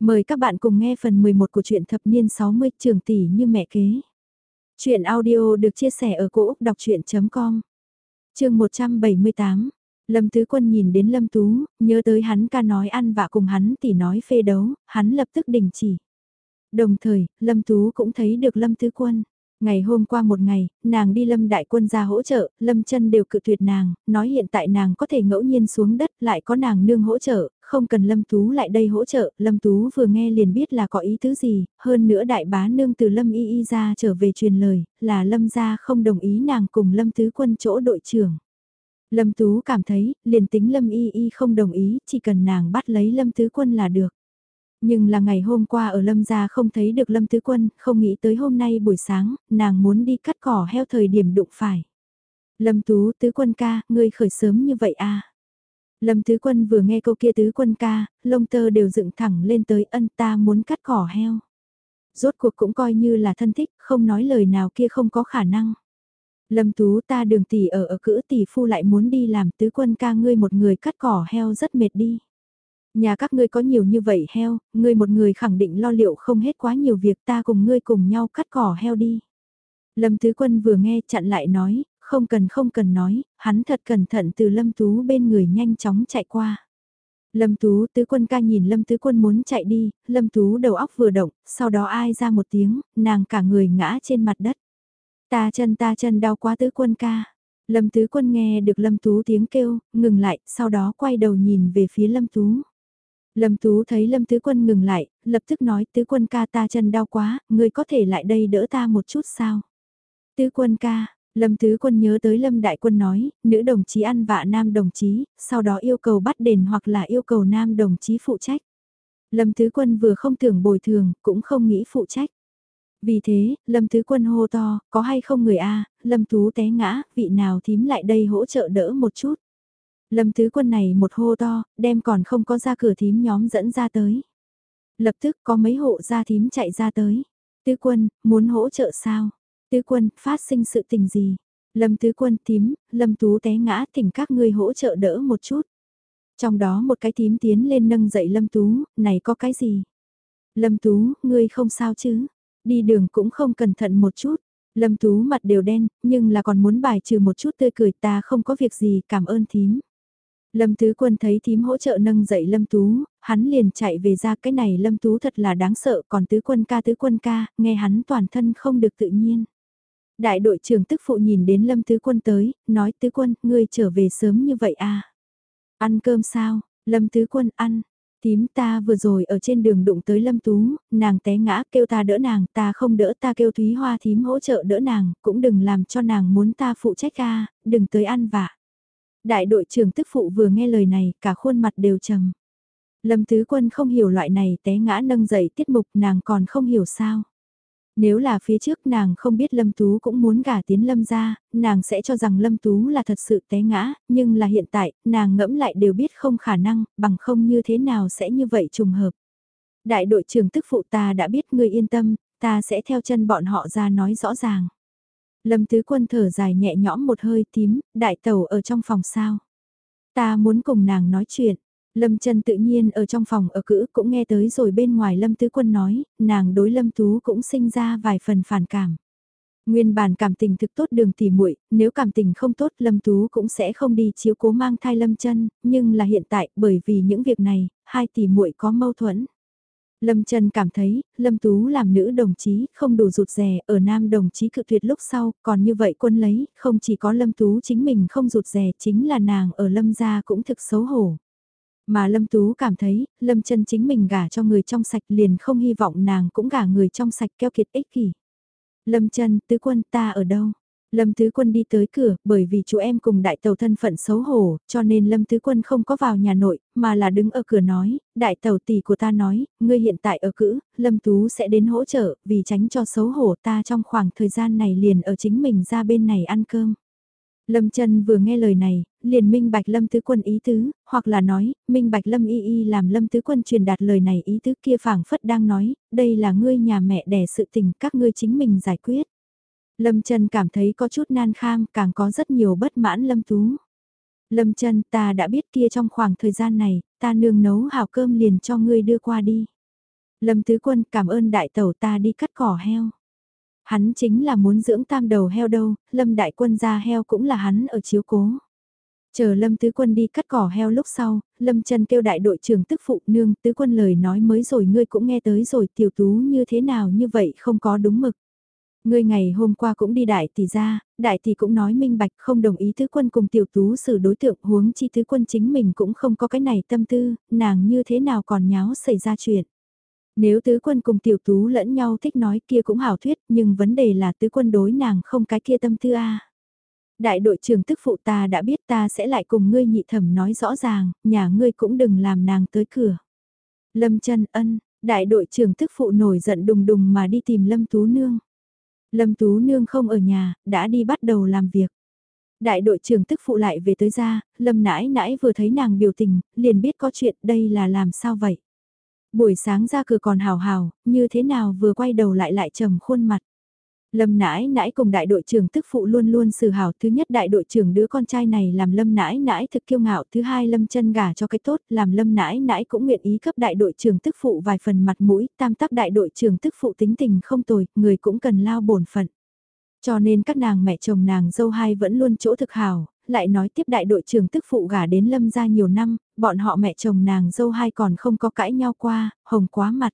Mời các bạn cùng nghe phần 11 của truyện thập niên 60 trường tỷ như mẹ kế. Chuyện audio được chia sẻ ở cỗ đọc chuyện.com Trường 178 Lâm Tứ Quân nhìn đến Lâm Tú, nhớ tới hắn ca nói ăn và cùng hắn tỷ nói phê đấu, hắn lập tức đình chỉ. Đồng thời, Lâm Tú cũng thấy được Lâm Tứ Quân. Ngày hôm qua một ngày, nàng đi Lâm Đại Quân ra hỗ trợ, Lâm chân đều cự tuyệt nàng, nói hiện tại nàng có thể ngẫu nhiên xuống đất lại có nàng nương hỗ trợ, không cần Lâm Tú lại đây hỗ trợ, Lâm Tú vừa nghe liền biết là có ý tứ gì, hơn nữa đại bá nương từ Lâm Y Y ra trở về truyền lời, là Lâm gia không đồng ý nàng cùng Lâm Tứ Quân chỗ đội trưởng. Lâm Tú cảm thấy, liền tính Lâm Y Y không đồng ý, chỉ cần nàng bắt lấy Lâm Tứ Quân là được. Nhưng là ngày hôm qua ở Lâm gia không thấy được Lâm Tứ Quân, không nghĩ tới hôm nay buổi sáng, nàng muốn đi cắt cỏ heo thời điểm đụng phải. Lâm Tú Tứ Quân ca, ngươi khởi sớm như vậy à? Lâm Tứ Quân vừa nghe câu kia Tứ Quân ca, lông tơ đều dựng thẳng lên tới ân ta muốn cắt cỏ heo. Rốt cuộc cũng coi như là thân thích, không nói lời nào kia không có khả năng. Lâm Tú ta đường tỷ ở ở cữ tỷ phu lại muốn đi làm Tứ Quân ca ngươi một người cắt cỏ heo rất mệt đi. Nhà các ngươi có nhiều như vậy heo, ngươi một người khẳng định lo liệu không hết quá nhiều việc ta cùng ngươi cùng nhau cắt cỏ heo đi. Lâm Tứ Quân vừa nghe chặn lại nói, không cần không cần nói, hắn thật cẩn thận từ Lâm Tú bên người nhanh chóng chạy qua. Lâm Tú Tứ Quân ca nhìn Lâm Tứ Quân muốn chạy đi, Lâm Tú đầu óc vừa động, sau đó ai ra một tiếng, nàng cả người ngã trên mặt đất. Ta chân ta chân đau quá Tứ Quân ca. Lâm Tứ Quân nghe được Lâm Tú tiếng kêu, ngừng lại, sau đó quay đầu nhìn về phía Lâm Tú. Lâm Tú thấy Lâm Tứ Quân ngừng lại, lập tức nói Tứ Quân ca ta chân đau quá, người có thể lại đây đỡ ta một chút sao? Tứ Quân ca, Lâm Tứ Quân nhớ tới Lâm Đại Quân nói, nữ đồng chí ăn vạ nam đồng chí, sau đó yêu cầu bắt đền hoặc là yêu cầu nam đồng chí phụ trách. Lâm Tứ Quân vừa không tưởng bồi thường, cũng không nghĩ phụ trách. Vì thế, Lâm Tứ Quân hô to, có hay không người A, Lâm Tú té ngã, vị nào thím lại đây hỗ trợ đỡ một chút. Lâm Tứ Quân này một hô to, đem còn không có ra cửa thím nhóm dẫn ra tới. Lập tức có mấy hộ ra thím chạy ra tới. Tứ Quân, muốn hỗ trợ sao? Tứ Quân, phát sinh sự tình gì? Lâm Tứ Quân tím Lâm Tú té ngã thỉnh các ngươi hỗ trợ đỡ một chút. Trong đó một cái tím tiến lên nâng dậy Lâm Tú, này có cái gì? Lâm Tú, ngươi không sao chứ? Đi đường cũng không cẩn thận một chút. Lâm Tú mặt đều đen, nhưng là còn muốn bài trừ một chút tươi cười ta không có việc gì cảm ơn thím. Lâm Tứ Quân thấy thím hỗ trợ nâng dậy Lâm Tú, hắn liền chạy về ra cái này Lâm Tú thật là đáng sợ còn Tứ Quân ca Tứ Quân ca, nghe hắn toàn thân không được tự nhiên. Đại đội trưởng tức phụ nhìn đến Lâm Tứ Quân tới, nói Tứ Quân, ngươi trở về sớm như vậy à? Ăn cơm sao? Lâm Tứ Quân ăn. Tím ta vừa rồi ở trên đường đụng tới Lâm Tú, nàng té ngã kêu ta đỡ nàng, ta không đỡ ta kêu Thúy Hoa thím hỗ trợ đỡ nàng, cũng đừng làm cho nàng muốn ta phụ trách ca, đừng tới ăn vạ. Đại đội trưởng tức phụ vừa nghe lời này, cả khuôn mặt đều trầm. Lâm Tứ Quân không hiểu loại này té ngã nâng dậy tiết mục nàng còn không hiểu sao. Nếu là phía trước nàng không biết Lâm Tú cũng muốn gả tiến Lâm ra, nàng sẽ cho rằng Lâm Tú là thật sự té ngã, nhưng là hiện tại, nàng ngẫm lại đều biết không khả năng, bằng không như thế nào sẽ như vậy trùng hợp. Đại đội trưởng tức phụ ta đã biết người yên tâm, ta sẽ theo chân bọn họ ra nói rõ ràng. Lâm Tứ Quân thở dài nhẹ nhõm một hơi tím, đại tàu ở trong phòng sao. Ta muốn cùng nàng nói chuyện. Lâm Trần tự nhiên ở trong phòng ở cữ cũng nghe tới rồi bên ngoài Lâm Tứ Quân nói, nàng đối Lâm Tú cũng sinh ra vài phần phản cảm. Nguyên bản cảm tình thực tốt đường tỉ muội, nếu cảm tình không tốt Lâm Tú cũng sẽ không đi chiếu cố mang thai Lâm Trân, nhưng là hiện tại bởi vì những việc này, hai tỷ muội có mâu thuẫn. Lâm Trần cảm thấy, Lâm Tú làm nữ đồng chí không đủ rụt rè, ở nam đồng chí cự tuyệt lúc sau, còn như vậy quân lấy, không chỉ có Lâm Tú chính mình không rụt rè, chính là nàng ở Lâm gia cũng thực xấu hổ. Mà Lâm Tú cảm thấy, Lâm Trân chính mình gả cho người trong sạch liền không hy vọng nàng cũng gả người trong sạch keo kiệt ích kỷ. Lâm Trân tứ quân ta ở đâu? Lâm Tứ Quân đi tới cửa, bởi vì chú em cùng đại tàu thân phận xấu hổ, cho nên Lâm Tứ Quân không có vào nhà nội, mà là đứng ở cửa nói, đại tàu tỷ của ta nói, ngươi hiện tại ở cữ, Lâm Tú sẽ đến hỗ trợ, vì tránh cho xấu hổ ta trong khoảng thời gian này liền ở chính mình ra bên này ăn cơm. Lâm Trân vừa nghe lời này, liền minh bạch Lâm Tứ Quân ý tứ, hoặc là nói, minh bạch Lâm Y Y làm Lâm Tứ Quân truyền đạt lời này ý tứ kia phảng phất đang nói, đây là ngươi nhà mẹ đẻ sự tình các ngươi chính mình giải quyết. Lâm Trân cảm thấy có chút nan kham, càng có rất nhiều bất mãn Lâm Tú. Lâm Trân, ta đã biết kia trong khoảng thời gian này, ta nương nấu hào cơm liền cho ngươi đưa qua đi. Lâm Tứ Quân cảm ơn đại tẩu ta đi cắt cỏ heo. Hắn chính là muốn dưỡng tam đầu heo đâu, Lâm Đại Quân ra heo cũng là hắn ở chiếu cố. Chờ Lâm Tứ Quân đi cắt cỏ heo lúc sau, Lâm Trần kêu đại đội trưởng tức phụ nương, Tứ Quân lời nói mới rồi ngươi cũng nghe tới rồi tiểu tú như thế nào như vậy không có đúng mực. Ngươi ngày hôm qua cũng đi đại tỷ ra, đại tỷ cũng nói minh bạch không đồng ý tứ quân cùng tiểu tú xử đối tượng huống chi tứ quân chính mình cũng không có cái này tâm tư, nàng như thế nào còn nháo xảy ra chuyện. Nếu tứ quân cùng tiểu tú lẫn nhau thích nói kia cũng hảo thuyết nhưng vấn đề là tứ quân đối nàng không cái kia tâm tư a Đại đội trưởng tức phụ ta đã biết ta sẽ lại cùng ngươi nhị thẩm nói rõ ràng, nhà ngươi cũng đừng làm nàng tới cửa. Lâm chân ân, đại đội trưởng tức phụ nổi giận đùng đùng mà đi tìm Lâm Tú Nương. Lâm Tú Nương không ở nhà, đã đi bắt đầu làm việc. Đại đội trưởng tức phụ lại về tới ra, Lâm nãi nãi vừa thấy nàng biểu tình, liền biết có chuyện đây là làm sao vậy. Buổi sáng ra cửa còn hào hào, như thế nào vừa quay đầu lại lại trầm khuôn mặt. Lâm nãi nãi cùng đại đội trưởng tức phụ luôn luôn xử hảo. Thứ nhất đại đội trưởng đứa con trai này làm lâm nãi nãi thực kiêu ngạo. Thứ hai lâm chân gà cho cái tốt làm lâm nãi nãi cũng nguyện ý cấp đại đội trưởng tức phụ vài phần mặt mũi. Tam tác đại đội trưởng tức phụ tính tình không tồi, người cũng cần lao bổn phận. Cho nên các nàng mẹ chồng nàng dâu hai vẫn luôn chỗ thực hảo, lại nói tiếp đại đội trưởng tức phụ gả đến lâm ra nhiều năm, bọn họ mẹ chồng nàng dâu hai còn không có cãi nhau qua, hồng quá mặt.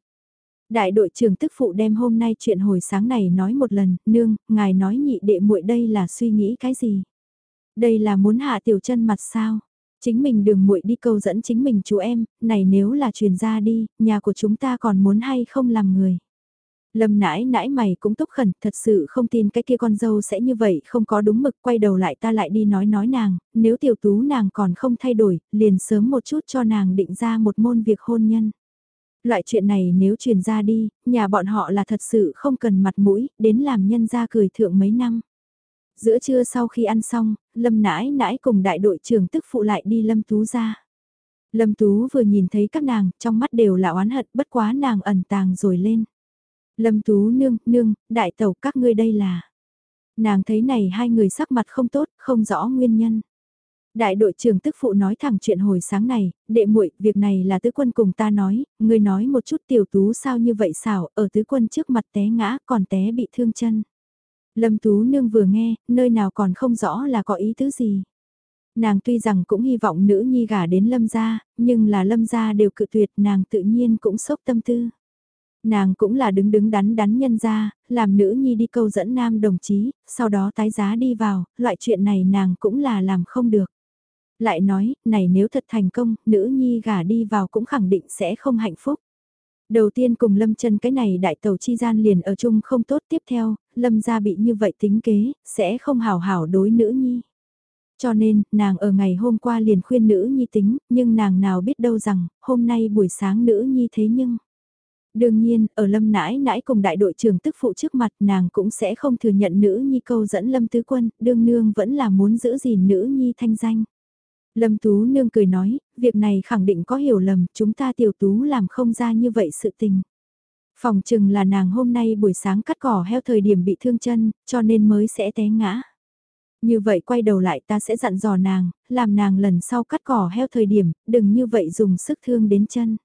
Đại đội trưởng tức phụ đem hôm nay chuyện hồi sáng này nói một lần, nương, ngài nói nhị đệ muội đây là suy nghĩ cái gì? Đây là muốn hạ tiểu chân mặt sao? Chính mình đường muội đi câu dẫn chính mình chú em, này nếu là truyền ra đi, nhà của chúng ta còn muốn hay không làm người? Lâm nãi nãi mày cũng túc khẩn, thật sự không tin cái kia con dâu sẽ như vậy, không có đúng mực, quay đầu lại ta lại đi nói nói nàng, nếu tiểu tú nàng còn không thay đổi, liền sớm một chút cho nàng định ra một môn việc hôn nhân. Loại chuyện này nếu truyền ra đi, nhà bọn họ là thật sự không cần mặt mũi, đến làm nhân ra cười thượng mấy năm. Giữa trưa sau khi ăn xong, Lâm nãi nãi cùng đại đội trưởng tức phụ lại đi Lâm Tú ra. Lâm Tú vừa nhìn thấy các nàng, trong mắt đều là oán hận, bất quá nàng ẩn tàng rồi lên. Lâm Tú nương, nương, đại tẩu các ngươi đây là. Nàng thấy này hai người sắc mặt không tốt, không rõ nguyên nhân. Đại đội trưởng tức phụ nói thẳng chuyện hồi sáng này, đệ muội, việc này là tứ quân cùng ta nói, ngươi nói một chút tiểu tú sao như vậy xảo, ở tứ quân trước mặt té ngã, còn té bị thương chân. Lâm tú nương vừa nghe, nơi nào còn không rõ là có ý tứ gì. Nàng tuy rằng cũng hy vọng nữ nhi gả đến lâm gia, nhưng là lâm gia đều cự tuyệt nàng tự nhiên cũng sốc tâm tư. Nàng cũng là đứng đứng đắn đắn nhân ra, làm nữ nhi đi câu dẫn nam đồng chí, sau đó tái giá đi vào, loại chuyện này nàng cũng là làm không được. Lại nói, này nếu thật thành công, nữ nhi gả đi vào cũng khẳng định sẽ không hạnh phúc. Đầu tiên cùng Lâm chân cái này đại tàu chi gian liền ở chung không tốt tiếp theo, Lâm gia bị như vậy tính kế, sẽ không hảo hảo đối nữ nhi. Cho nên, nàng ở ngày hôm qua liền khuyên nữ nhi tính, nhưng nàng nào biết đâu rằng, hôm nay buổi sáng nữ nhi thế nhưng. Đương nhiên, ở Lâm nãi nãi cùng đại đội trưởng tức phụ trước mặt nàng cũng sẽ không thừa nhận nữ nhi câu dẫn Lâm Tứ Quân, đương nương vẫn là muốn giữ gìn nữ nhi thanh danh. Lâm Tú nương cười nói, việc này khẳng định có hiểu lầm, chúng ta tiểu tú làm không ra như vậy sự tình. Phòng chừng là nàng hôm nay buổi sáng cắt cỏ heo thời điểm bị thương chân, cho nên mới sẽ té ngã. Như vậy quay đầu lại ta sẽ dặn dò nàng, làm nàng lần sau cắt cỏ heo thời điểm, đừng như vậy dùng sức thương đến chân.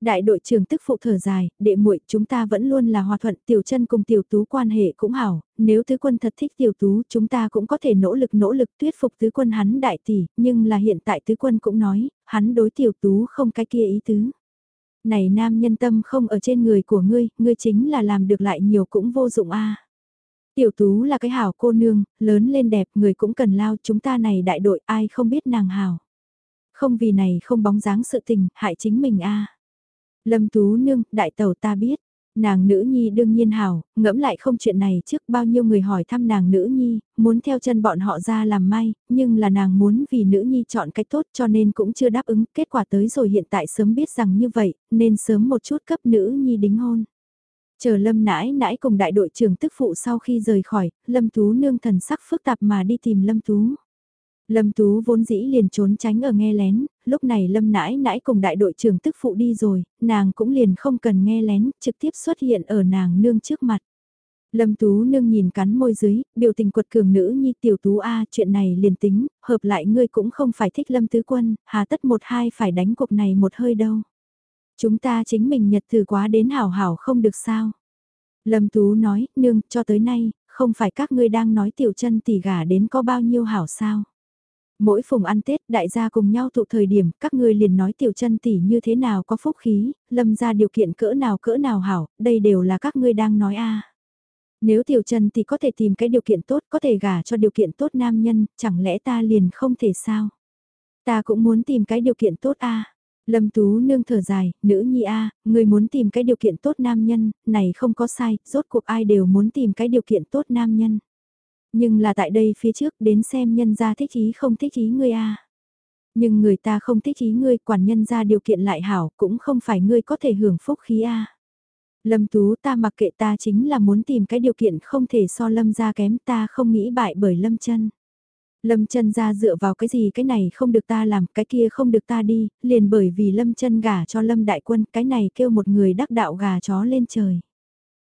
Đại đội trưởng tức phụ thở dài, đệ muội chúng ta vẫn luôn là hòa thuận tiểu chân cùng tiểu tú quan hệ cũng hảo, nếu tứ quân thật thích tiểu tú chúng ta cũng có thể nỗ lực nỗ lực thuyết phục tứ quân hắn đại tỷ, nhưng là hiện tại tứ quân cũng nói, hắn đối tiểu tú không cái kia ý tứ. Này nam nhân tâm không ở trên người của ngươi, ngươi chính là làm được lại nhiều cũng vô dụng a. Tiểu tú là cái hảo cô nương, lớn lên đẹp người cũng cần lao chúng ta này đại đội ai không biết nàng hảo. Không vì này không bóng dáng sự tình, hại chính mình a. Lâm Tú Nương, đại tàu ta biết. Nàng nữ nhi đương nhiên hảo, ngẫm lại không chuyện này trước bao nhiêu người hỏi thăm nàng nữ nhi, muốn theo chân bọn họ ra làm may, nhưng là nàng muốn vì nữ nhi chọn cách tốt cho nên cũng chưa đáp ứng, kết quả tới rồi hiện tại sớm biết rằng như vậy, nên sớm một chút cấp nữ nhi đính hôn. Chờ lâm nãi nãi cùng đại đội trưởng tức phụ sau khi rời khỏi, lâm tú nương thần sắc phức tạp mà đi tìm lâm tú. Lâm Tú vốn dĩ liền trốn tránh ở nghe lén, lúc này Lâm nãi nãi cùng đại đội trưởng tức phụ đi rồi, nàng cũng liền không cần nghe lén, trực tiếp xuất hiện ở nàng nương trước mặt. Lâm Tú nương nhìn cắn môi dưới, biểu tình quật cường nữ nhi tiểu tú A chuyện này liền tính, hợp lại ngươi cũng không phải thích Lâm Tứ Quân, hà tất một hai phải đánh cuộc này một hơi đâu. Chúng ta chính mình nhật từ quá đến hảo hảo không được sao. Lâm Tú nói, nương, cho tới nay, không phải các ngươi đang nói tiểu chân tỷ gả đến có bao nhiêu hảo sao. Mỗi phùng ăn Tết đại gia cùng nhau tụ thời điểm, các ngươi liền nói tiểu chân tỷ như thế nào có phúc khí, lâm ra điều kiện cỡ nào cỡ nào hảo, đây đều là các ngươi đang nói a Nếu tiểu chân thì có thể tìm cái điều kiện tốt, có thể gả cho điều kiện tốt nam nhân, chẳng lẽ ta liền không thể sao? Ta cũng muốn tìm cái điều kiện tốt a Lâm Tú nương thở dài, nữ nhi a, người muốn tìm cái điều kiện tốt nam nhân, này không có sai, rốt cuộc ai đều muốn tìm cái điều kiện tốt nam nhân. Nhưng là tại đây phía trước đến xem nhân gia thích ý không thích ý ngươi a. Nhưng người ta không thích ý ngươi, quản nhân gia điều kiện lại hảo, cũng không phải ngươi có thể hưởng phúc khí a. Lâm Tú ta mặc kệ ta chính là muốn tìm cái điều kiện không thể so Lâm gia kém ta không nghĩ bại bởi Lâm chân Lâm chân ra dựa vào cái gì cái này không được ta làm, cái kia không được ta đi, liền bởi vì Lâm chân gả cho Lâm đại quân, cái này kêu một người đắc đạo gà chó lên trời.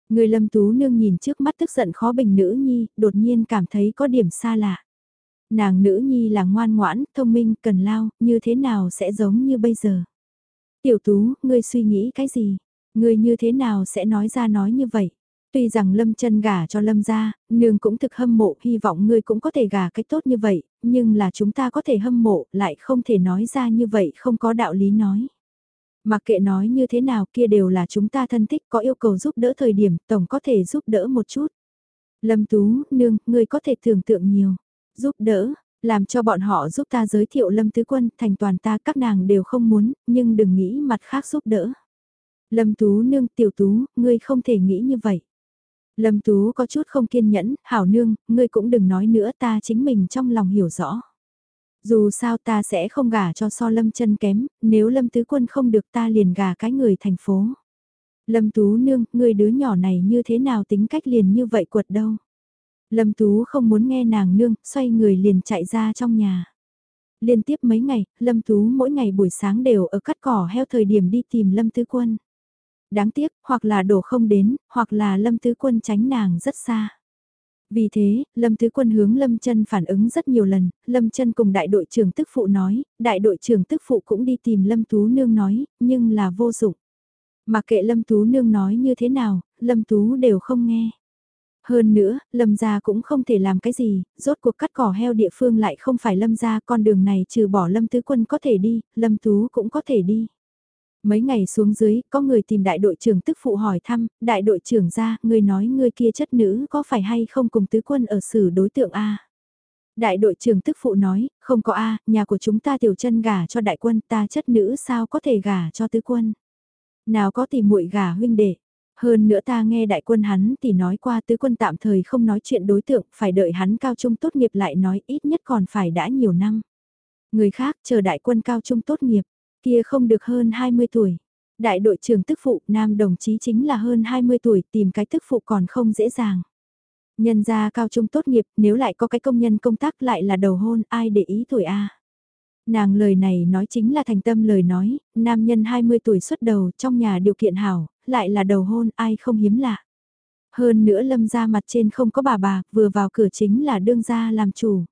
Người Lâm Tú Nương nhìn trước mắt tức giận khó bình nữ nhi, đột nhiên cảm thấy có điểm xa lạ. Nàng nữ nhi là ngoan ngoãn, thông minh, cần lao, như thế nào sẽ giống như bây giờ? Tiểu Tú, ngươi suy nghĩ cái gì? Ngươi như thế nào sẽ nói ra nói như vậy? Tuy rằng Lâm chân gả cho Lâm gia, nương cũng thực hâm mộ, hy vọng ngươi cũng có thể gả cách tốt như vậy, nhưng là chúng ta có thể hâm mộ, lại không thể nói ra như vậy, không có đạo lý nói. Mặc kệ nói như thế nào kia đều là chúng ta thân thích có yêu cầu giúp đỡ thời điểm, tổng có thể giúp đỡ một chút. Lâm Tú, nương, ngươi có thể tưởng tượng nhiều. Giúp đỡ, làm cho bọn họ giúp ta giới thiệu Lâm Tứ Quân thành toàn ta các nàng đều không muốn, nhưng đừng nghĩ mặt khác giúp đỡ. Lâm Tú nương tiểu tú, ngươi không thể nghĩ như vậy. Lâm Tú có chút không kiên nhẫn, hảo nương, ngươi cũng đừng nói nữa ta chính mình trong lòng hiểu rõ. Dù sao ta sẽ không gả cho so lâm chân kém, nếu lâm tứ quân không được ta liền gả cái người thành phố. Lâm Tú nương, người đứa nhỏ này như thế nào tính cách liền như vậy quật đâu. Lâm Tú không muốn nghe nàng nương, xoay người liền chạy ra trong nhà. Liên tiếp mấy ngày, Lâm Tú mỗi ngày buổi sáng đều ở cắt cỏ heo thời điểm đi tìm Lâm Tứ Quân. Đáng tiếc, hoặc là đổ không đến, hoặc là Lâm Tứ Quân tránh nàng rất xa. Vì thế, Lâm Tứ Quân hướng Lâm chân phản ứng rất nhiều lần, Lâm chân cùng đại đội trưởng tức phụ nói, đại đội trưởng tức phụ cũng đi tìm Lâm Tú Nương nói, nhưng là vô dụng. Mà kệ Lâm Tú Nương nói như thế nào, Lâm Tú đều không nghe. Hơn nữa, Lâm gia cũng không thể làm cái gì, rốt cuộc cắt cỏ heo địa phương lại không phải Lâm gia, con đường này trừ bỏ Lâm Tứ Quân có thể đi, Lâm Tú cũng có thể đi. Mấy ngày xuống dưới, có người tìm đại đội trưởng tức phụ hỏi thăm, đại đội trưởng ra, người nói người kia chất nữ có phải hay không cùng tứ quân ở xử đối tượng A. Đại đội trưởng tức phụ nói, không có A, nhà của chúng ta tiểu chân gả cho đại quân ta chất nữ sao có thể gả cho tứ quân. Nào có tìm muội gả huynh đệ. Hơn nữa ta nghe đại quân hắn thì nói qua tứ quân tạm thời không nói chuyện đối tượng, phải đợi hắn cao trung tốt nghiệp lại nói ít nhất còn phải đã nhiều năm. Người khác chờ đại quân cao trung tốt nghiệp, Kia không được hơn 20 tuổi. Đại đội trưởng tức phụ, nam đồng chí chính là hơn 20 tuổi, tìm cái tức phụ còn không dễ dàng. Nhân gia cao trung tốt nghiệp, nếu lại có cái công nhân công tác lại là đầu hôn, ai để ý tuổi A. Nàng lời này nói chính là thành tâm lời nói, nam nhân 20 tuổi xuất đầu trong nhà điều kiện hảo, lại là đầu hôn, ai không hiếm lạ. Hơn nữa lâm ra mặt trên không có bà bà, vừa vào cửa chính là đương gia làm chủ.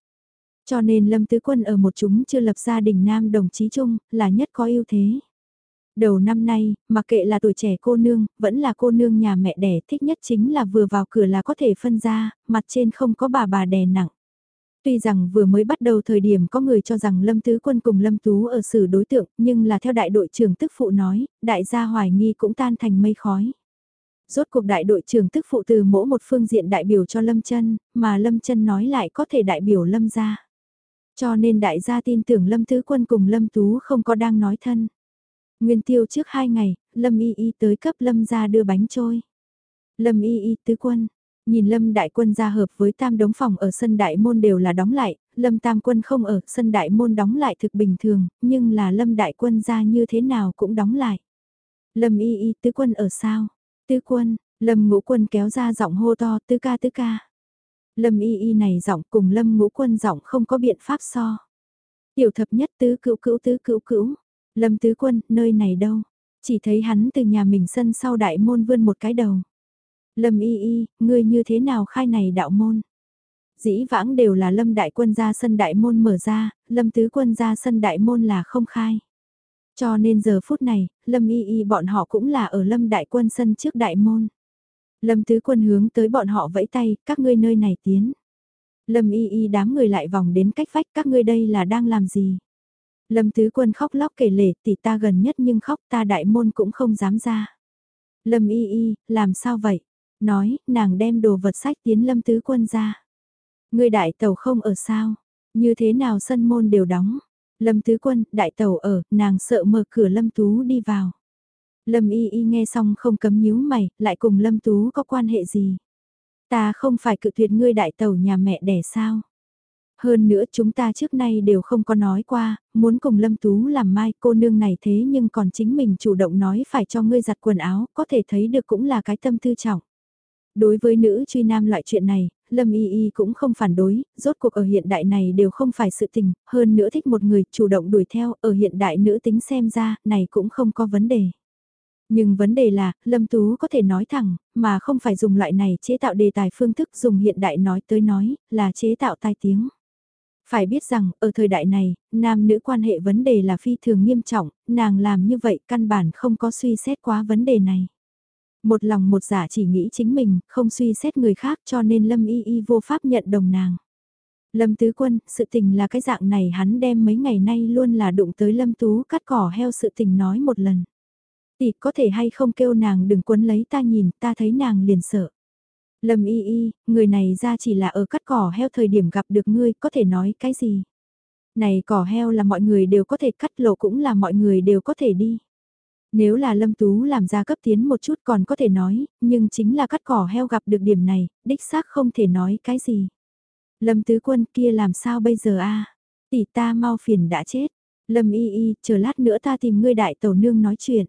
Cho nên Lâm Tứ Quân ở một chúng chưa lập gia đình nam đồng chí chung, là nhất có ưu thế. Đầu năm nay, mặc kệ là tuổi trẻ cô nương, vẫn là cô nương nhà mẹ đẻ thích nhất chính là vừa vào cửa là có thể phân ra, mặt trên không có bà bà đè nặng. Tuy rằng vừa mới bắt đầu thời điểm có người cho rằng Lâm Tứ Quân cùng Lâm Tú ở xử đối tượng, nhưng là theo đại đội trưởng tức phụ nói, đại gia hoài nghi cũng tan thành mây khói. Rốt cuộc đại đội trưởng tức phụ từ mỗi một phương diện đại biểu cho Lâm chân mà Lâm chân nói lại có thể đại biểu Lâm gia. Cho nên đại gia tin tưởng Lâm Tứ Quân cùng Lâm Tú không có đang nói thân. Nguyên tiêu trước hai ngày, Lâm Y Y tới cấp Lâm ra đưa bánh trôi. Lâm Y Y Tứ Quân, nhìn Lâm Đại Quân ra hợp với tam đống phòng ở sân Đại Môn đều là đóng lại, Lâm Tam Quân không ở, sân Đại Môn đóng lại thực bình thường, nhưng là Lâm Đại Quân ra như thế nào cũng đóng lại. Lâm Y Y Tứ Quân ở sao? Tứ Quân, Lâm Ngũ Quân kéo ra giọng hô to Tứ ca Tứ ca. Lâm y y này giọng cùng lâm ngũ quân giọng không có biện pháp so. Tiểu thập nhất tứ cữu cữu tứ cữu cữu. Lâm tứ quân, nơi này đâu? Chỉ thấy hắn từ nhà mình sân sau đại môn vươn một cái đầu. Lâm y y, ngươi như thế nào khai này đạo môn? Dĩ vãng đều là lâm đại quân ra sân đại môn mở ra, lâm tứ quân ra sân đại môn là không khai. Cho nên giờ phút này, Lâm Y Y bọn họ cũng là ở Lâm Đại Quân sân trước đại môn. Lâm Tứ Quân hướng tới bọn họ vẫy tay, các ngươi nơi này tiến. Lâm Y Y đám người lại vòng đến cách vách các ngươi đây là đang làm gì? Lâm Tứ Quân khóc lóc kể lể tỷ ta gần nhất nhưng khóc ta đại môn cũng không dám ra. Lâm Y Y, làm sao vậy? Nói, nàng đem đồ vật sách tiến Lâm Tứ Quân ra. Người đại tàu không ở sao? Như thế nào sân môn đều đóng? Lâm Tứ Quân, đại tàu ở, nàng sợ mở cửa Lâm Tú đi vào. Lâm Y Y nghe xong không cấm nhíu mày, lại cùng Lâm Tú có quan hệ gì? Ta không phải cự tuyệt ngươi đại tàu nhà mẹ đẻ sao? Hơn nữa chúng ta trước nay đều không có nói qua, muốn cùng Lâm Tú làm mai cô nương này thế nhưng còn chính mình chủ động nói phải cho ngươi giặt quần áo, có thể thấy được cũng là cái tâm tư trọng. Đối với nữ truy nam loại chuyện này, Lâm Y Y cũng không phản đối, rốt cuộc ở hiện đại này đều không phải sự tình, hơn nữa thích một người chủ động đuổi theo, ở hiện đại nữ tính xem ra, này cũng không có vấn đề. Nhưng vấn đề là, Lâm Tú có thể nói thẳng, mà không phải dùng loại này chế tạo đề tài phương thức dùng hiện đại nói tới nói, là chế tạo tai tiếng. Phải biết rằng, ở thời đại này, nam nữ quan hệ vấn đề là phi thường nghiêm trọng, nàng làm như vậy căn bản không có suy xét quá vấn đề này. Một lòng một giả dạ chỉ nghĩ chính mình, không suy xét người khác cho nên Lâm Y Y vô pháp nhận đồng nàng. Lâm Tứ Quân, sự tình là cái dạng này hắn đem mấy ngày nay luôn là đụng tới Lâm Tú cắt cỏ heo sự tình nói một lần. Tỷ có thể hay không kêu nàng đừng quấn lấy ta nhìn, ta thấy nàng liền sợ. Lâm y y, người này ra chỉ là ở cắt cỏ heo thời điểm gặp được ngươi, có thể nói cái gì? Này cỏ heo là mọi người đều có thể cắt lộ cũng là mọi người đều có thể đi. Nếu là Lâm Tú làm ra cấp tiến một chút còn có thể nói, nhưng chính là cắt cỏ heo gặp được điểm này, đích xác không thể nói cái gì. Lâm Tứ Quân kia làm sao bây giờ a Tỷ ta mau phiền đã chết. Lâm y y, chờ lát nữa ta tìm ngươi đại tẩu nương nói chuyện.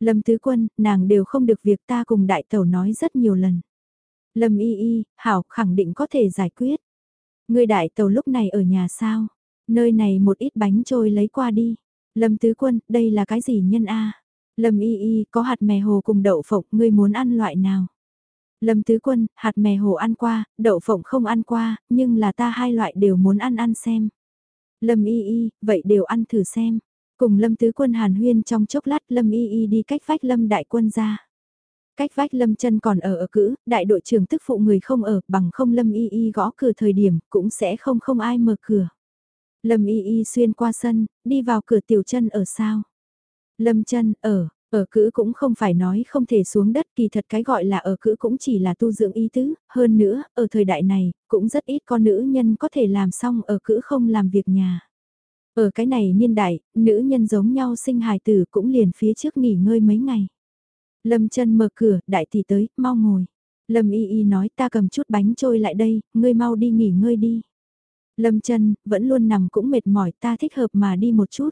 Lâm Tứ Quân, nàng đều không được việc ta cùng đại tẩu nói rất nhiều lần. Lâm y y, hảo khẳng định có thể giải quyết. Người đại tàu lúc này ở nhà sao? Nơi này một ít bánh trôi lấy qua đi. Lâm tứ quân, đây là cái gì nhân a? Lâm y y, có hạt mè hồ cùng đậu phộng, ngươi muốn ăn loại nào? Lâm tứ quân, hạt mè hồ ăn qua, đậu phộng không ăn qua, nhưng là ta hai loại đều muốn ăn ăn xem. Lâm y y, vậy đều ăn thử xem. Cùng Lâm tứ quân hàn huyên trong chốc lát Lâm y y đi cách vách Lâm đại quân ra. Cách vách Lâm chân còn ở ở cữ, đại đội trưởng tức phụ người không ở, bằng không Lâm y y gõ cửa thời điểm, cũng sẽ không không ai mở cửa. Lâm y y xuyên qua sân, đi vào cửa tiểu chân ở sao. Lâm chân ở, ở cữ cũng không phải nói không thể xuống đất kỳ thật cái gọi là ở cữ cũng chỉ là tu dưỡng ý tứ, hơn nữa, ở thời đại này, cũng rất ít con nữ nhân có thể làm xong ở cữ không làm việc nhà. Ở cái này niên đại, nữ nhân giống nhau sinh hài tử cũng liền phía trước nghỉ ngơi mấy ngày. Lâm chân mở cửa, đại tỷ tới, mau ngồi. Lâm y y nói ta cầm chút bánh trôi lại đây, ngươi mau đi nghỉ ngơi đi. Lâm chân, vẫn luôn nằm cũng mệt mỏi ta thích hợp mà đi một chút.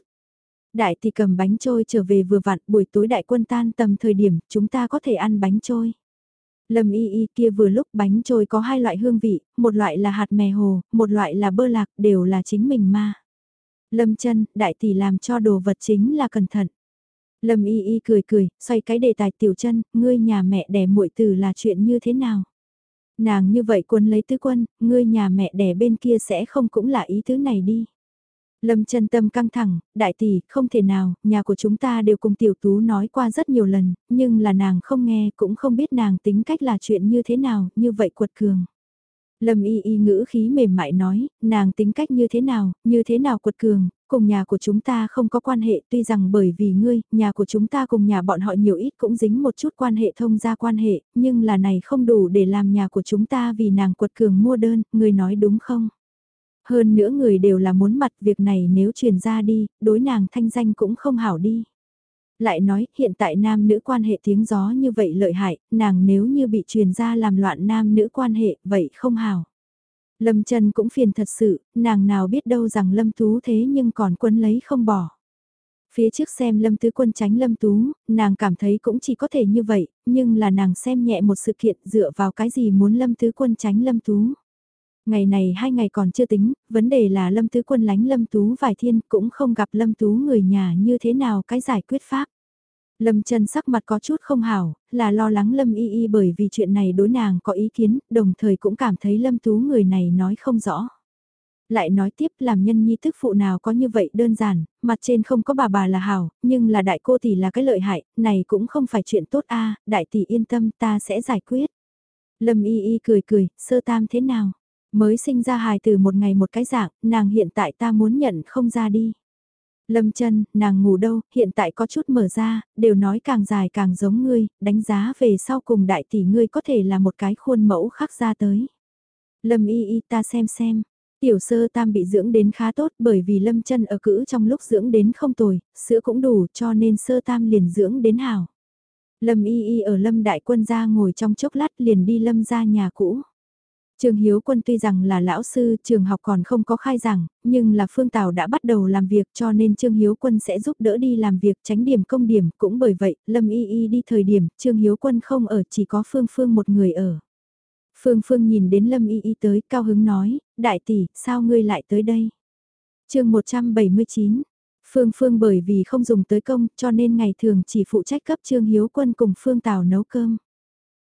Đại tỷ cầm bánh trôi trở về vừa vặn, buổi tối đại quân tan tầm thời điểm, chúng ta có thể ăn bánh trôi. Lâm y y kia vừa lúc bánh trôi có hai loại hương vị, một loại là hạt mè hồ, một loại là bơ lạc, đều là chính mình ma. Lâm chân, đại tỷ làm cho đồ vật chính là cẩn thận. Lâm y y cười cười, xoay cái đề tài tiểu chân, ngươi nhà mẹ đẻ muội tử là chuyện như thế nào? Nàng như vậy quân lấy tứ quân, ngươi nhà mẹ đẻ bên kia sẽ không cũng là ý tứ này đi. Lâm chân tâm căng thẳng, đại tỷ, không thể nào, nhà của chúng ta đều cùng tiểu tú nói qua rất nhiều lần, nhưng là nàng không nghe cũng không biết nàng tính cách là chuyện như thế nào, như vậy quật cường. Lâm y y ngữ khí mềm mại nói, nàng tính cách như thế nào, như thế nào quật cường, cùng nhà của chúng ta không có quan hệ tuy rằng bởi vì ngươi, nhà của chúng ta cùng nhà bọn họ nhiều ít cũng dính một chút quan hệ thông gia quan hệ, nhưng là này không đủ để làm nhà của chúng ta vì nàng quật cường mua đơn, ngươi nói đúng không? Hơn nữa người đều là muốn mặt việc này nếu truyền ra đi, đối nàng thanh danh cũng không hảo đi. Lại nói, hiện tại nam nữ quan hệ tiếng gió như vậy lợi hại, nàng nếu như bị truyền ra làm loạn nam nữ quan hệ, vậy không hào Lâm Trần cũng phiền thật sự, nàng nào biết đâu rằng Lâm Tú thế nhưng còn quân lấy không bỏ. Phía trước xem Lâm Tứ Quân tránh Lâm Tú, nàng cảm thấy cũng chỉ có thể như vậy, nhưng là nàng xem nhẹ một sự kiện dựa vào cái gì muốn Lâm Tứ Quân tránh Lâm Tú. Ngày này hai ngày còn chưa tính, vấn đề là Lâm Tứ Quân lánh Lâm Tú vài thiên cũng không gặp Lâm Tú người nhà như thế nào cái giải quyết pháp. Lâm chân sắc mặt có chút không hảo, là lo lắng Lâm y y bởi vì chuyện này đối nàng có ý kiến, đồng thời cũng cảm thấy Lâm Tú người này nói không rõ. Lại nói tiếp làm nhân nhi thức phụ nào có như vậy đơn giản, mặt trên không có bà bà là hảo, nhưng là đại cô tỷ là cái lợi hại, này cũng không phải chuyện tốt a đại tỷ yên tâm ta sẽ giải quyết. Lâm y y cười cười, sơ tam thế nào? Mới sinh ra hài từ một ngày một cái dạng, nàng hiện tại ta muốn nhận không ra đi. Lâm chân, nàng ngủ đâu, hiện tại có chút mở ra, đều nói càng dài càng giống ngươi, đánh giá về sau cùng đại tỷ ngươi có thể là một cái khuôn mẫu khắc ra tới. Lâm y y ta xem xem, tiểu sơ tam bị dưỡng đến khá tốt bởi vì lâm chân ở cữ trong lúc dưỡng đến không tồi, sữa cũng đủ cho nên sơ tam liền dưỡng đến hảo. Lâm y y ở lâm đại quân gia ngồi trong chốc lát liền đi lâm ra nhà cũ. Trường Hiếu Quân tuy rằng là lão sư, trường học còn không có khai giảng, nhưng là Phương Tào đã bắt đầu làm việc cho nên Trương Hiếu Quân sẽ giúp đỡ đi làm việc tránh điểm công điểm. Cũng bởi vậy, Lâm Y Y đi thời điểm, Trương Hiếu Quân không ở chỉ có Phương Phương một người ở. Phương Phương nhìn đến Lâm Y Y tới, cao hứng nói, đại tỷ, sao ngươi lại tới đây? chương 179, Phương Phương bởi vì không dùng tới công cho nên ngày thường chỉ phụ trách cấp Trương Hiếu Quân cùng Phương Tào nấu cơm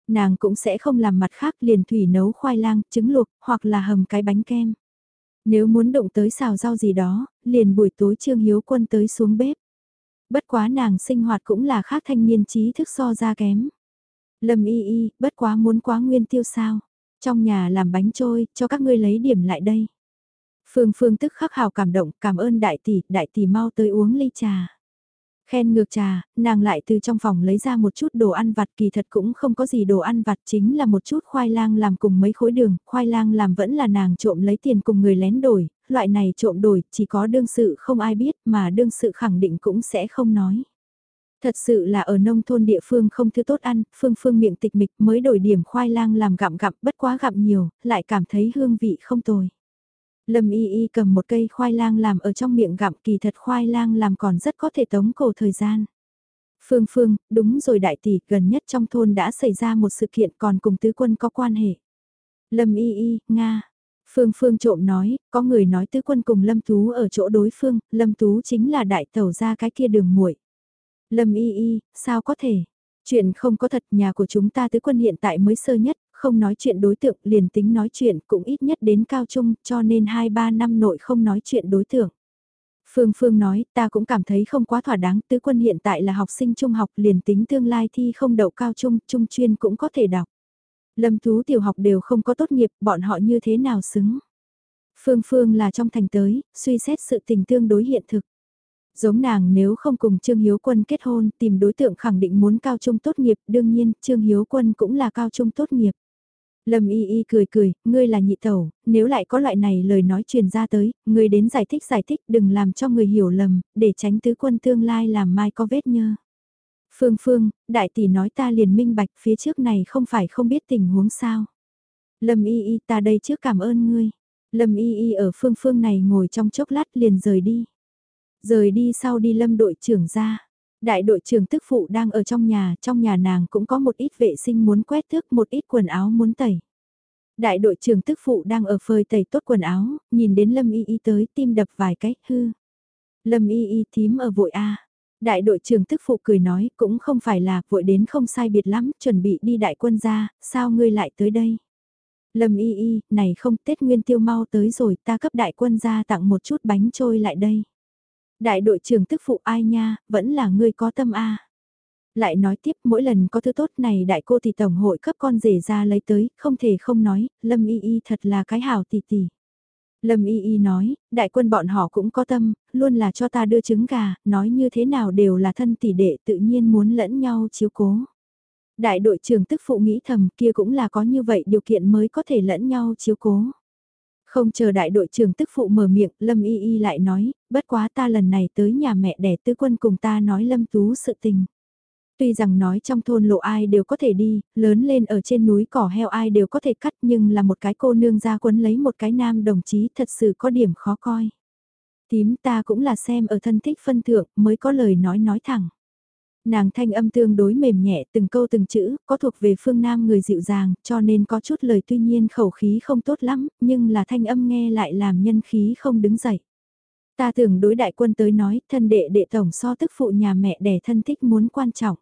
nàng cũng sẽ không làm mặt khác liền thủy nấu khoai lang, trứng luộc, hoặc là hầm cái bánh kem. Nếu muốn động tới xào rau gì đó, liền buổi tối Trương Hiếu Quân tới xuống bếp. Bất quá nàng sinh hoạt cũng là khác thanh niên trí thức so ra kém. Lâm y y, bất quá muốn quá nguyên tiêu sao. Trong nhà làm bánh trôi, cho các ngươi lấy điểm lại đây. Phương Phương tức khắc hào cảm động, cảm ơn đại tỷ, đại tỷ mau tới uống ly trà. Khen ngược trà, nàng lại từ trong phòng lấy ra một chút đồ ăn vặt kỳ thật cũng không có gì đồ ăn vặt chính là một chút khoai lang làm cùng mấy khối đường, khoai lang làm vẫn là nàng trộm lấy tiền cùng người lén đổi, loại này trộm đổi chỉ có đương sự không ai biết mà đương sự khẳng định cũng sẽ không nói. Thật sự là ở nông thôn địa phương không thứ tốt ăn, phương phương miệng tịch mịch mới đổi điểm khoai lang làm gặm gặm bất quá gặm nhiều, lại cảm thấy hương vị không tồi. Lâm Y Y cầm một cây khoai lang làm ở trong miệng gặm kỳ thật khoai lang làm còn rất có thể tống cổ thời gian. Phương Phương, đúng rồi đại tỷ, gần nhất trong thôn đã xảy ra một sự kiện còn cùng tứ quân có quan hệ. Lâm Y Y, Nga. Phương Phương trộm nói, có người nói tứ quân cùng Lâm Tú ở chỗ đối phương, Lâm Tú chính là đại tẩu ra cái kia đường muội. Lâm Y Y, sao có thể? Chuyện không có thật nhà của chúng ta tứ quân hiện tại mới sơ nhất, không nói chuyện đối tượng liền tính nói chuyện cũng ít nhất đến cao trung cho nên 2-3 năm nội không nói chuyện đối tượng. Phương Phương nói ta cũng cảm thấy không quá thỏa đáng tứ quân hiện tại là học sinh trung học liền tính tương lai thi không đậu cao trung, trung chuyên cũng có thể đọc. Lâm Tú tiểu học đều không có tốt nghiệp bọn họ như thế nào xứng. Phương Phương là trong thành tới, suy xét sự tình tương đối hiện thực. Giống nàng nếu không cùng Trương Hiếu Quân kết hôn tìm đối tượng khẳng định muốn cao trung tốt nghiệp, đương nhiên Trương Hiếu Quân cũng là cao trung tốt nghiệp. Lâm y y cười cười, ngươi là nhị tẩu, nếu lại có loại này lời nói truyền ra tới, ngươi đến giải thích giải thích đừng làm cho người hiểu lầm, để tránh tứ quân tương lai làm mai có vết nhơ. Phương Phương, đại tỷ nói ta liền minh bạch phía trước này không phải không biết tình huống sao. Lâm y y ta đây trước cảm ơn ngươi. Lâm y y ở phương phương này ngồi trong chốc lát liền rời đi. Rời đi sau đi lâm đội trưởng ra. Đại đội trưởng tức phụ đang ở trong nhà, trong nhà nàng cũng có một ít vệ sinh muốn quét thước, một ít quần áo muốn tẩy. Đại đội trưởng tức phụ đang ở phơi tẩy tốt quần áo, nhìn đến Lâm Y Y tới tim đập vài cái, hư. Lâm Y Y thím ở vội A. Đại đội trưởng tức phụ cười nói, cũng không phải là vội đến không sai biệt lắm, chuẩn bị đi đại quân ra, sao ngươi lại tới đây? Lâm Y Y, này không Tết Nguyên Tiêu mau tới rồi, ta cấp đại quân ra tặng một chút bánh trôi lại đây. Đại đội trưởng tức phụ ai nha, vẫn là ngươi có tâm a. Lại nói tiếp mỗi lần có thứ tốt này đại cô thì tổng hội cấp con rể ra lấy tới, không thể không nói, Lâm Y Y thật là cái hảo tỷ tỷ. Lâm Y Y nói, đại quân bọn họ cũng có tâm, luôn là cho ta đưa trứng gà, nói như thế nào đều là thân tỷ đệ tự nhiên muốn lẫn nhau chiếu cố. Đại đội trưởng tức phụ nghĩ thầm kia cũng là có như vậy điều kiện mới có thể lẫn nhau chiếu cố. Không chờ đại đội trưởng tức phụ mở miệng, Lâm Y Y lại nói, bất quá ta lần này tới nhà mẹ đẻ tứ quân cùng ta nói Lâm Tú sự tình. Tuy rằng nói trong thôn lộ ai đều có thể đi, lớn lên ở trên núi cỏ heo ai đều có thể cắt nhưng là một cái cô nương ra quấn lấy một cái nam đồng chí thật sự có điểm khó coi. Tím ta cũng là xem ở thân thích phân thượng mới có lời nói nói thẳng. Nàng thanh âm tương đối mềm nhẹ từng câu từng chữ, có thuộc về phương Nam người dịu dàng, cho nên có chút lời tuy nhiên khẩu khí không tốt lắm, nhưng là thanh âm nghe lại làm nhân khí không đứng dậy. Ta tưởng đối đại quân tới nói, thân đệ đệ tổng so tức phụ nhà mẹ đẻ thân thích muốn quan trọng.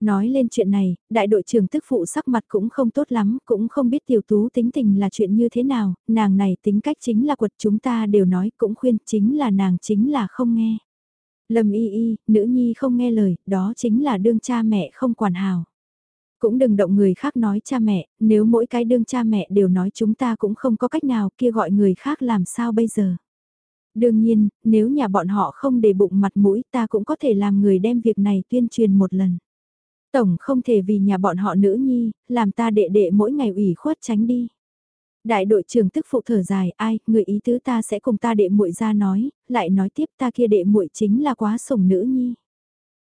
Nói lên chuyện này, đại đội trưởng tức phụ sắc mặt cũng không tốt lắm, cũng không biết tiểu tú tính tình là chuyện như thế nào, nàng này tính cách chính là quật chúng ta đều nói cũng khuyên chính là nàng chính là không nghe. Lâm y y, nữ nhi không nghe lời, đó chính là đương cha mẹ không quản hào. Cũng đừng động người khác nói cha mẹ, nếu mỗi cái đương cha mẹ đều nói chúng ta cũng không có cách nào kia gọi người khác làm sao bây giờ. Đương nhiên, nếu nhà bọn họ không để bụng mặt mũi ta cũng có thể làm người đem việc này tuyên truyền một lần. Tổng không thể vì nhà bọn họ nữ nhi, làm ta đệ đệ mỗi ngày ủy khuất tránh đi. Đại đội trưởng tức phụ thở dài, ai, người ý tứ ta sẽ cùng ta đệ muội ra nói, lại nói tiếp ta kia đệ muội chính là quá sủng nữ nhi.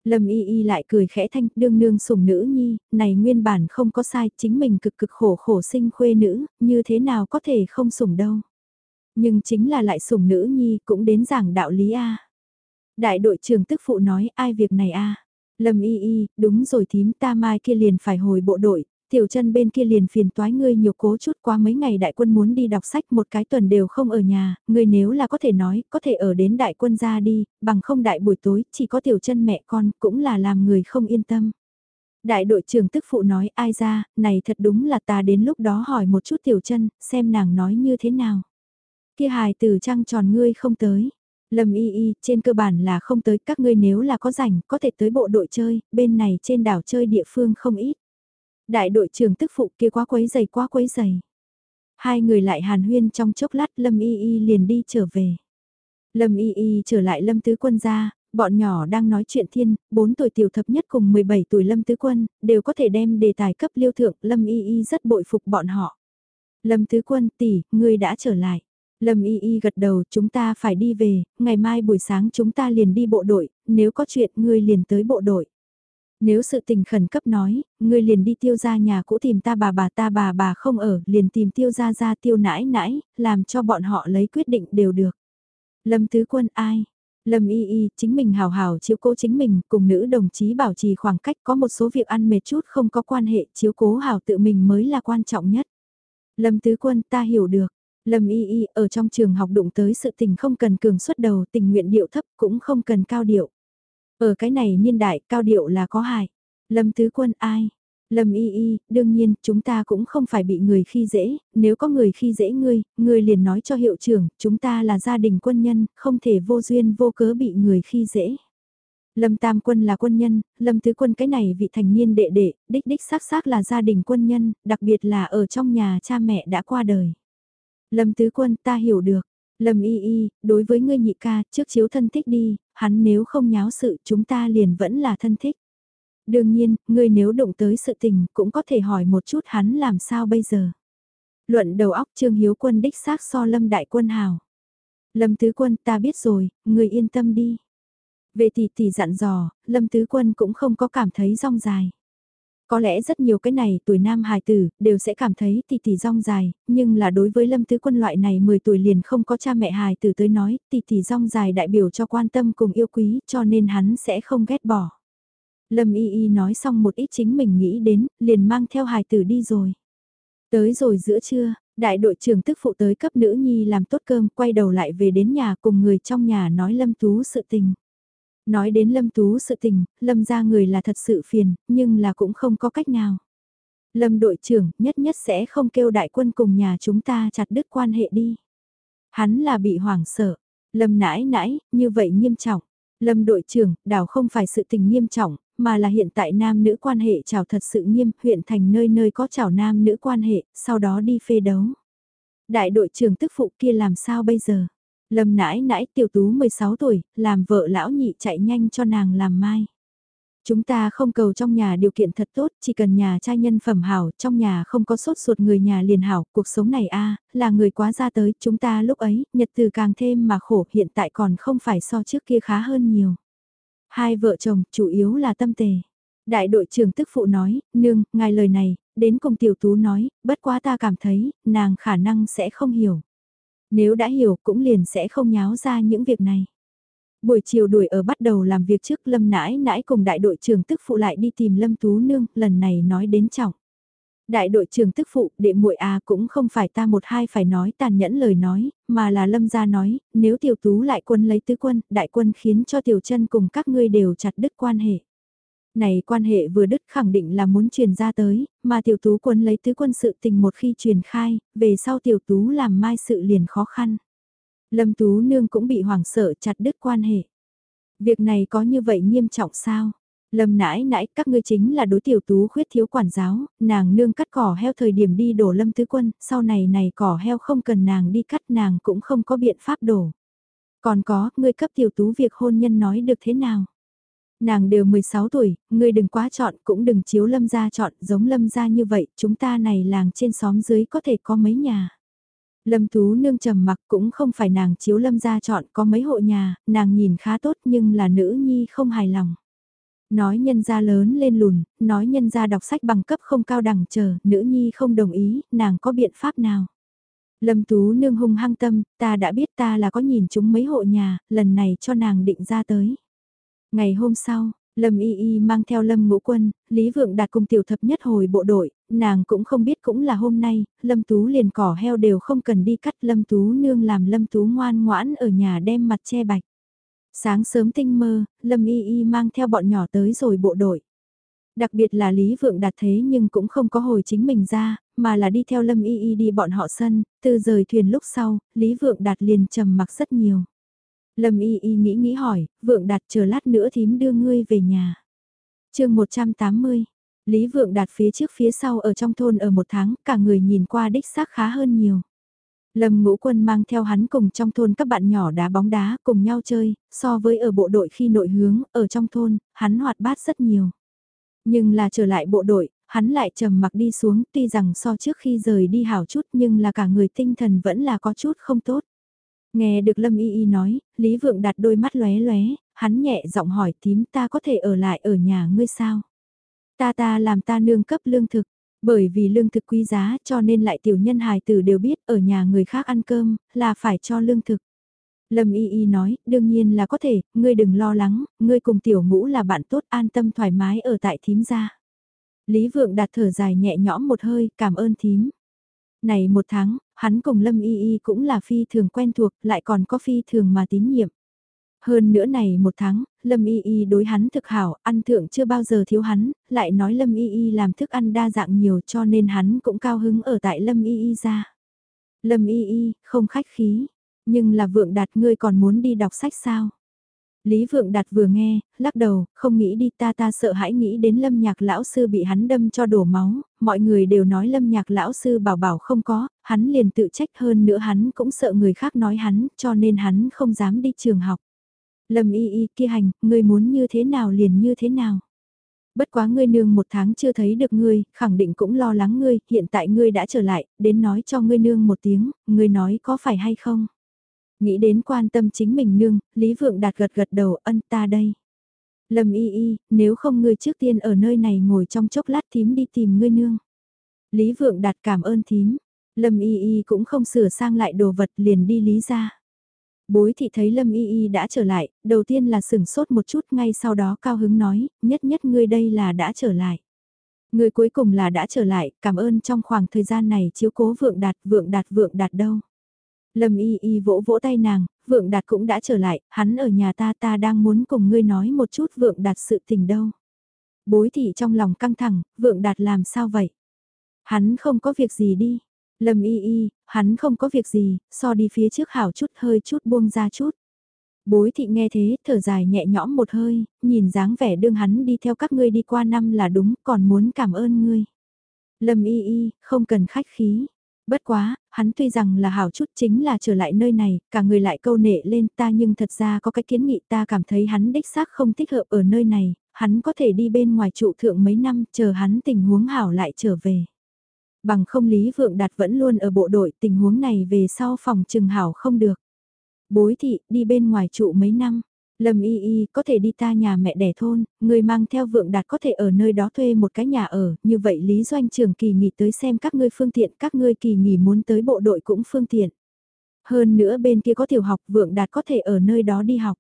Lâm y y lại cười khẽ thanh, đương nương sủng nữ nhi, này nguyên bản không có sai, chính mình cực cực khổ khổ sinh khuê nữ, như thế nào có thể không sủng đâu. Nhưng chính là lại sủng nữ nhi cũng đến giảng đạo lý a. Đại đội trưởng tức phụ nói ai việc này a Lâm y y, đúng rồi thím ta mai kia liền phải hồi bộ đội, tiểu chân bên kia liền phiền toái ngươi nhiều cố chút qua mấy ngày đại quân muốn đi đọc sách một cái tuần đều không ở nhà, ngươi nếu là có thể nói, có thể ở đến đại quân ra đi, bằng không đại buổi tối, chỉ có tiểu chân mẹ con, cũng là làm người không yên tâm. Đại đội trưởng tức phụ nói ai ra, này thật đúng là ta đến lúc đó hỏi một chút tiểu chân, xem nàng nói như thế nào. Kia hài từ trăng tròn ngươi không tới. Lâm y y, trên cơ bản là không tới các ngươi nếu là có rảnh, có thể tới bộ đội chơi, bên này trên đảo chơi địa phương không ít. Đại đội trưởng tức phụ kia quá quấy giày quá quấy giày. Hai người lại hàn huyên trong chốc lát Lâm y y liền đi trở về. Lâm y y trở lại Lâm tứ quân ra, bọn nhỏ đang nói chuyện thiên, 4 tuổi tiểu thập nhất cùng 17 tuổi Lâm tứ quân, đều có thể đem đề tài cấp liêu thượng, Lâm y y rất bội phục bọn họ. Lâm tứ quân tỷ, ngươi đã trở lại. Lâm Y Y gật đầu, chúng ta phải đi về, ngày mai buổi sáng chúng ta liền đi bộ đội, nếu có chuyện ngươi liền tới bộ đội. Nếu sự tình khẩn cấp nói, ngươi liền đi tiêu ra nhà cũ tìm ta bà bà ta bà bà không ở, liền tìm tiêu ra ra tiêu nãi nãi, làm cho bọn họ lấy quyết định đều được. Lâm Tứ Quân ai? Lâm Y Y, chính mình hào hào chiếu cố chính mình, cùng nữ đồng chí bảo trì khoảng cách có một số việc ăn mệt chút không có quan hệ, chiếu cố hào tự mình mới là quan trọng nhất. Lâm Tứ Quân ta hiểu được, Lâm Y Y ở trong trường học đụng tới sự tình không cần cường xuất đầu tình nguyện điệu thấp cũng không cần cao điệu. Ở cái này niên đại cao điệu là có hại. Lâm Tứ Quân ai? Lâm Y Y, đương nhiên, chúng ta cũng không phải bị người khi dễ, nếu có người khi dễ ngươi, ngươi liền nói cho hiệu trưởng, chúng ta là gia đình quân nhân, không thể vô duyên vô cớ bị người khi dễ. Lâm Tam Quân là quân nhân, Lâm Tứ Quân cái này vị thành niên đệ đệ, đích đích xác xác là gia đình quân nhân, đặc biệt là ở trong nhà cha mẹ đã qua đời. Lâm Tứ Quân ta hiểu được. Lâm Y Y, đối với ngươi nhị ca, trước chiếu thân thích đi, hắn nếu không nháo sự chúng ta liền vẫn là thân thích. Đương nhiên, ngươi nếu động tới sự tình cũng có thể hỏi một chút hắn làm sao bây giờ. Luận đầu óc Trương Hiếu Quân đích xác so Lâm Đại Quân hào. Lâm Tứ Quân ta biết rồi, ngươi yên tâm đi. Về tỷ tỷ dặn dò, Lâm Tứ Quân cũng không có cảm thấy rong dài. Có lẽ rất nhiều cái này tuổi nam hài tử đều sẽ cảm thấy tỷ tỷ rong dài, nhưng là đối với lâm tứ quân loại này 10 tuổi liền không có cha mẹ hài tử tới nói tỷ tỷ rong dài đại biểu cho quan tâm cùng yêu quý cho nên hắn sẽ không ghét bỏ. Lâm y y nói xong một ít chính mình nghĩ đến, liền mang theo hài tử đi rồi. Tới rồi giữa trưa, đại đội trưởng tức phụ tới cấp nữ nhi làm tốt cơm quay đầu lại về đến nhà cùng người trong nhà nói lâm tú sự tình. Nói đến Lâm Tú sự tình, Lâm ra người là thật sự phiền, nhưng là cũng không có cách nào. Lâm đội trưởng nhất nhất sẽ không kêu đại quân cùng nhà chúng ta chặt đứt quan hệ đi. Hắn là bị hoảng sợ. Lâm nãi nãi, như vậy nghiêm trọng. Lâm đội trưởng, đảo không phải sự tình nghiêm trọng, mà là hiện tại nam nữ quan hệ chào thật sự nghiêm, huyện thành nơi nơi có chào nam nữ quan hệ, sau đó đi phê đấu. Đại đội trưởng tức phụ kia làm sao bây giờ? Lâm nãi nãi tiểu tú 16 tuổi, làm vợ lão nhị chạy nhanh cho nàng làm mai. Chúng ta không cầu trong nhà điều kiện thật tốt, chỉ cần nhà trai nhân phẩm hảo, trong nhà không có sốt ruột người nhà liền hảo, cuộc sống này a là người quá ra tới, chúng ta lúc ấy, nhật từ càng thêm mà khổ, hiện tại còn không phải so trước kia khá hơn nhiều. Hai vợ chồng, chủ yếu là tâm tề. Đại đội trưởng tức phụ nói, nương, ngài lời này, đến cùng tiểu tú nói, bất quá ta cảm thấy, nàng khả năng sẽ không hiểu. Nếu đã hiểu cũng liền sẽ không nháo ra những việc này. Buổi chiều đuổi ở bắt đầu làm việc trước Lâm nãi nãi cùng đại đội trưởng tức phụ lại đi tìm Lâm Tú Nương, lần này nói đến trọng. Đại đội trưởng tức phụ, đệ muội à cũng không phải ta một hai phải nói tàn nhẫn lời nói, mà là Lâm gia nói, nếu tiểu tú lại quân lấy tứ quân, đại quân khiến cho tiểu chân cùng các ngươi đều chặt đứt quan hệ. Này quan hệ vừa đứt khẳng định là muốn truyền ra tới, mà tiểu tú quân lấy tứ quân sự tình một khi truyền khai, về sau tiểu tú làm mai sự liền khó khăn. Lâm tú nương cũng bị hoảng sợ chặt đứt quan hệ. Việc này có như vậy nghiêm trọng sao? Lâm nãi nãi các ngươi chính là đối tiểu tú khuyết thiếu quản giáo, nàng nương cắt cỏ heo thời điểm đi đổ lâm tứ quân, sau này này cỏ heo không cần nàng đi cắt nàng cũng không có biện pháp đổ. Còn có, ngươi cấp tiểu tú việc hôn nhân nói được thế nào? Nàng đều 16 tuổi, ngươi đừng quá chọn cũng đừng chiếu lâm gia chọn giống lâm gia như vậy, chúng ta này làng trên xóm dưới có thể có mấy nhà. Lâm Tú Nương trầm mặc cũng không phải nàng chiếu lâm gia chọn có mấy hộ nhà, nàng nhìn khá tốt nhưng là nữ nhi không hài lòng. Nói nhân gia lớn lên lùn, nói nhân gia đọc sách bằng cấp không cao đẳng chờ, nữ nhi không đồng ý, nàng có biện pháp nào. Lâm Tú Nương hung hăng tâm, ta đã biết ta là có nhìn chúng mấy hộ nhà, lần này cho nàng định ra tới. Ngày hôm sau, Lâm Y Y mang theo Lâm Ngũ Quân, Lý Vượng đạt cùng tiểu thập nhất hồi bộ đội, nàng cũng không biết cũng là hôm nay, Lâm Tú liền cỏ heo đều không cần đi cắt Lâm Tú nương làm Lâm Tú ngoan ngoãn ở nhà đem mặt che bạch. Sáng sớm tinh mơ, Lâm Y Y mang theo bọn nhỏ tới rồi bộ đội. Đặc biệt là Lý Vượng đạt thế nhưng cũng không có hồi chính mình ra, mà là đi theo Lâm Y Y đi bọn họ sân, từ rời thuyền lúc sau, Lý Vượng đạt liền trầm mặc rất nhiều. Lâm Y Y nghĩ nghĩ hỏi, Vượng Đạt chờ lát nữa thím đưa ngươi về nhà. chương 180, Lý Vượng Đạt phía trước phía sau ở trong thôn ở một tháng, cả người nhìn qua đích xác khá hơn nhiều. Lâm Ngũ Quân mang theo hắn cùng trong thôn các bạn nhỏ đá bóng đá cùng nhau chơi, so với ở bộ đội khi nội hướng, ở trong thôn, hắn hoạt bát rất nhiều. Nhưng là trở lại bộ đội, hắn lại trầm mặc đi xuống tuy rằng so trước khi rời đi hảo chút nhưng là cả người tinh thần vẫn là có chút không tốt. Nghe được Lâm Y Y nói, Lý Vượng đặt đôi mắt lóe lóe, hắn nhẹ giọng hỏi tím ta có thể ở lại ở nhà ngươi sao? Ta ta làm ta nương cấp lương thực, bởi vì lương thực quý giá cho nên lại tiểu nhân hài tử đều biết ở nhà người khác ăn cơm là phải cho lương thực. Lâm Y Y nói, đương nhiên là có thể, ngươi đừng lo lắng, ngươi cùng tiểu ngũ là bạn tốt an tâm thoải mái ở tại thím gia. Lý Vượng đặt thở dài nhẹ nhõm một hơi, cảm ơn thím. Này một tháng, hắn cùng Lâm Y Y cũng là phi thường quen thuộc, lại còn có phi thường mà tín nhiệm. Hơn nữa này một tháng, Lâm Y Y đối hắn thực hảo, ăn thượng chưa bao giờ thiếu hắn, lại nói Lâm Y Y làm thức ăn đa dạng nhiều cho nên hắn cũng cao hứng ở tại Lâm Y Y ra. Lâm Y Y, không khách khí, nhưng là vượng đạt ngươi còn muốn đi đọc sách sao? Lý Vượng Đạt vừa nghe, lắc đầu, không nghĩ đi ta ta sợ hãi nghĩ đến lâm nhạc lão sư bị hắn đâm cho đổ máu, mọi người đều nói lâm nhạc lão sư bảo bảo không có, hắn liền tự trách hơn nữa hắn cũng sợ người khác nói hắn, cho nên hắn không dám đi trường học. Lâm y y kia hành, ngươi muốn như thế nào liền như thế nào. Bất quá ngươi nương một tháng chưa thấy được ngươi, khẳng định cũng lo lắng ngươi, hiện tại ngươi đã trở lại, đến nói cho ngươi nương một tiếng, ngươi nói có phải hay không. Nghĩ đến quan tâm chính mình nương, Lý Vượng Đạt gật gật đầu ân ta đây. Lâm y y, nếu không ngươi trước tiên ở nơi này ngồi trong chốc lát thím đi tìm ngươi nương. Lý Vượng Đạt cảm ơn thím. Lâm y y cũng không sửa sang lại đồ vật liền đi lý ra. Bối thị thấy Lâm y y đã trở lại, đầu tiên là sửng sốt một chút ngay sau đó cao hứng nói, nhất nhất ngươi đây là đã trở lại. Người cuối cùng là đã trở lại, cảm ơn trong khoảng thời gian này chiếu cố vượng đạt, vượng đạt, vượng đạt đâu. Lâm y y vỗ vỗ tay nàng, vượng đạt cũng đã trở lại, hắn ở nhà ta ta đang muốn cùng ngươi nói một chút vượng đạt sự tình đâu. Bối thị trong lòng căng thẳng, vượng đạt làm sao vậy? Hắn không có việc gì đi. Lâm y y, hắn không có việc gì, so đi phía trước hảo chút hơi chút buông ra chút. Bối thị nghe thế, thở dài nhẹ nhõm một hơi, nhìn dáng vẻ đương hắn đi theo các ngươi đi qua năm là đúng, còn muốn cảm ơn ngươi. Lâm y y, không cần khách khí. Bất quá, hắn tuy rằng là hảo chút chính là trở lại nơi này, cả người lại câu nệ lên ta nhưng thật ra có cái kiến nghị ta cảm thấy hắn đích xác không thích hợp ở nơi này, hắn có thể đi bên ngoài trụ thượng mấy năm chờ hắn tình huống hảo lại trở về. Bằng không Lý Vượng Đạt vẫn luôn ở bộ đội tình huống này về sau phòng trừng hảo không được. Bối thị đi bên ngoài trụ mấy năm, Lâm Y Y có thể đi ta nhà mẹ đẻ thôn, người mang theo vượng đạt có thể ở nơi đó thuê một cái nhà ở, như vậy Lý Doanh trưởng kỳ nghỉ tới xem các ngươi phương tiện, các ngươi kỳ nghỉ muốn tới bộ đội cũng phương tiện. Hơn nữa bên kia có tiểu học vượng đạt có thể ở nơi đó đi học.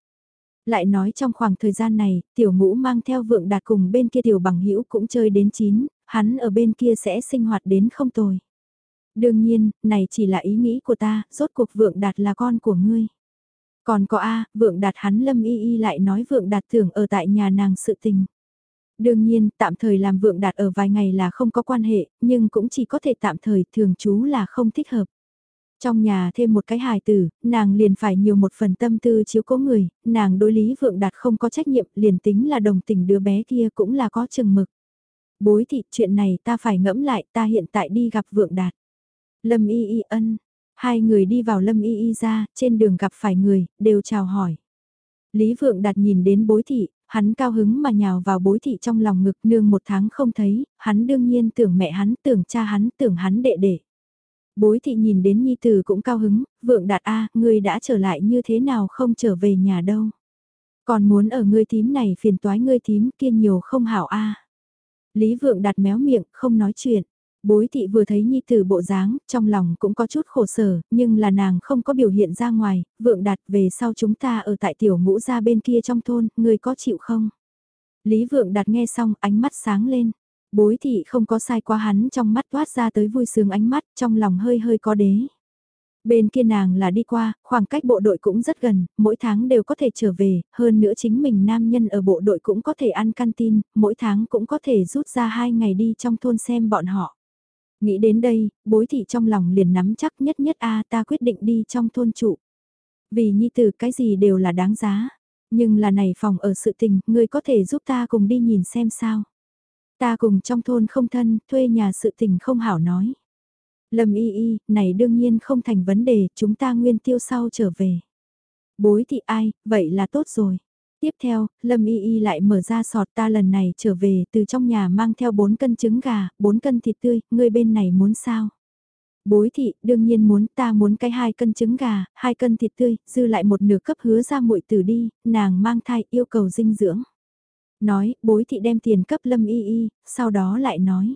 Lại nói trong khoảng thời gian này, tiểu ngũ mang theo vượng đạt cùng bên kia tiểu bằng hữu cũng chơi đến chín, hắn ở bên kia sẽ sinh hoạt đến không tồi. Đương nhiên, này chỉ là ý nghĩ của ta, rốt cuộc vượng đạt là con của ngươi. Còn có A, vượng đạt hắn lâm y y lại nói vượng đạt tưởng ở tại nhà nàng sự tình. Đương nhiên, tạm thời làm vượng đạt ở vài ngày là không có quan hệ, nhưng cũng chỉ có thể tạm thời, thường trú là không thích hợp. Trong nhà thêm một cái hài tử, nàng liền phải nhiều một phần tâm tư chiếu cố người, nàng đối lý vượng đạt không có trách nhiệm, liền tính là đồng tình đứa bé kia cũng là có chừng mực. Bối thị, chuyện này ta phải ngẫm lại, ta hiện tại đi gặp vượng đạt. Lâm y y ân, hai người đi vào lâm y y ra, trên đường gặp phải người, đều chào hỏi. Lý vượng đạt nhìn đến bối thị, hắn cao hứng mà nhào vào bối thị trong lòng ngực nương một tháng không thấy, hắn đương nhiên tưởng mẹ hắn, tưởng cha hắn, tưởng hắn đệ đệ. Bối thị nhìn đến nhi tử cũng cao hứng, vượng đạt a ngươi đã trở lại như thế nào không trở về nhà đâu. Còn muốn ở ngươi tím này phiền toái ngươi tím kia nhiều không hảo a Lý vượng đạt méo miệng, không nói chuyện. Bối thị vừa thấy nhi tử bộ dáng, trong lòng cũng có chút khổ sở, nhưng là nàng không có biểu hiện ra ngoài, vượng đạt về sau chúng ta ở tại tiểu ngũ ra bên kia trong thôn, người có chịu không? Lý vượng đạt nghe xong, ánh mắt sáng lên. Bối thị không có sai qua hắn trong mắt toát ra tới vui sướng ánh mắt, trong lòng hơi hơi có đế. Bên kia nàng là đi qua, khoảng cách bộ đội cũng rất gần, mỗi tháng đều có thể trở về, hơn nữa chính mình nam nhân ở bộ đội cũng có thể ăn canteen, mỗi tháng cũng có thể rút ra hai ngày đi trong thôn xem bọn họ. Nghĩ đến đây, bối thị trong lòng liền nắm chắc nhất nhất a ta quyết định đi trong thôn trụ. Vì nhi tử cái gì đều là đáng giá. Nhưng là này phòng ở sự tình, người có thể giúp ta cùng đi nhìn xem sao. Ta cùng trong thôn không thân, thuê nhà sự tình không hảo nói. Lâm y y, này đương nhiên không thành vấn đề, chúng ta nguyên tiêu sau trở về. Bối thị ai, vậy là tốt rồi. Tiếp theo, Lâm Y Y lại mở ra sọt ta lần này trở về từ trong nhà mang theo 4 cân trứng gà, 4 cân thịt tươi, người bên này muốn sao? Bối thị, đương nhiên muốn ta muốn cái hai cân trứng gà, hai cân thịt tươi, dư lại một nửa cấp hứa ra muội tử đi, nàng mang thai yêu cầu dinh dưỡng. Nói, bối thị đem tiền cấp Lâm Y Y, sau đó lại nói.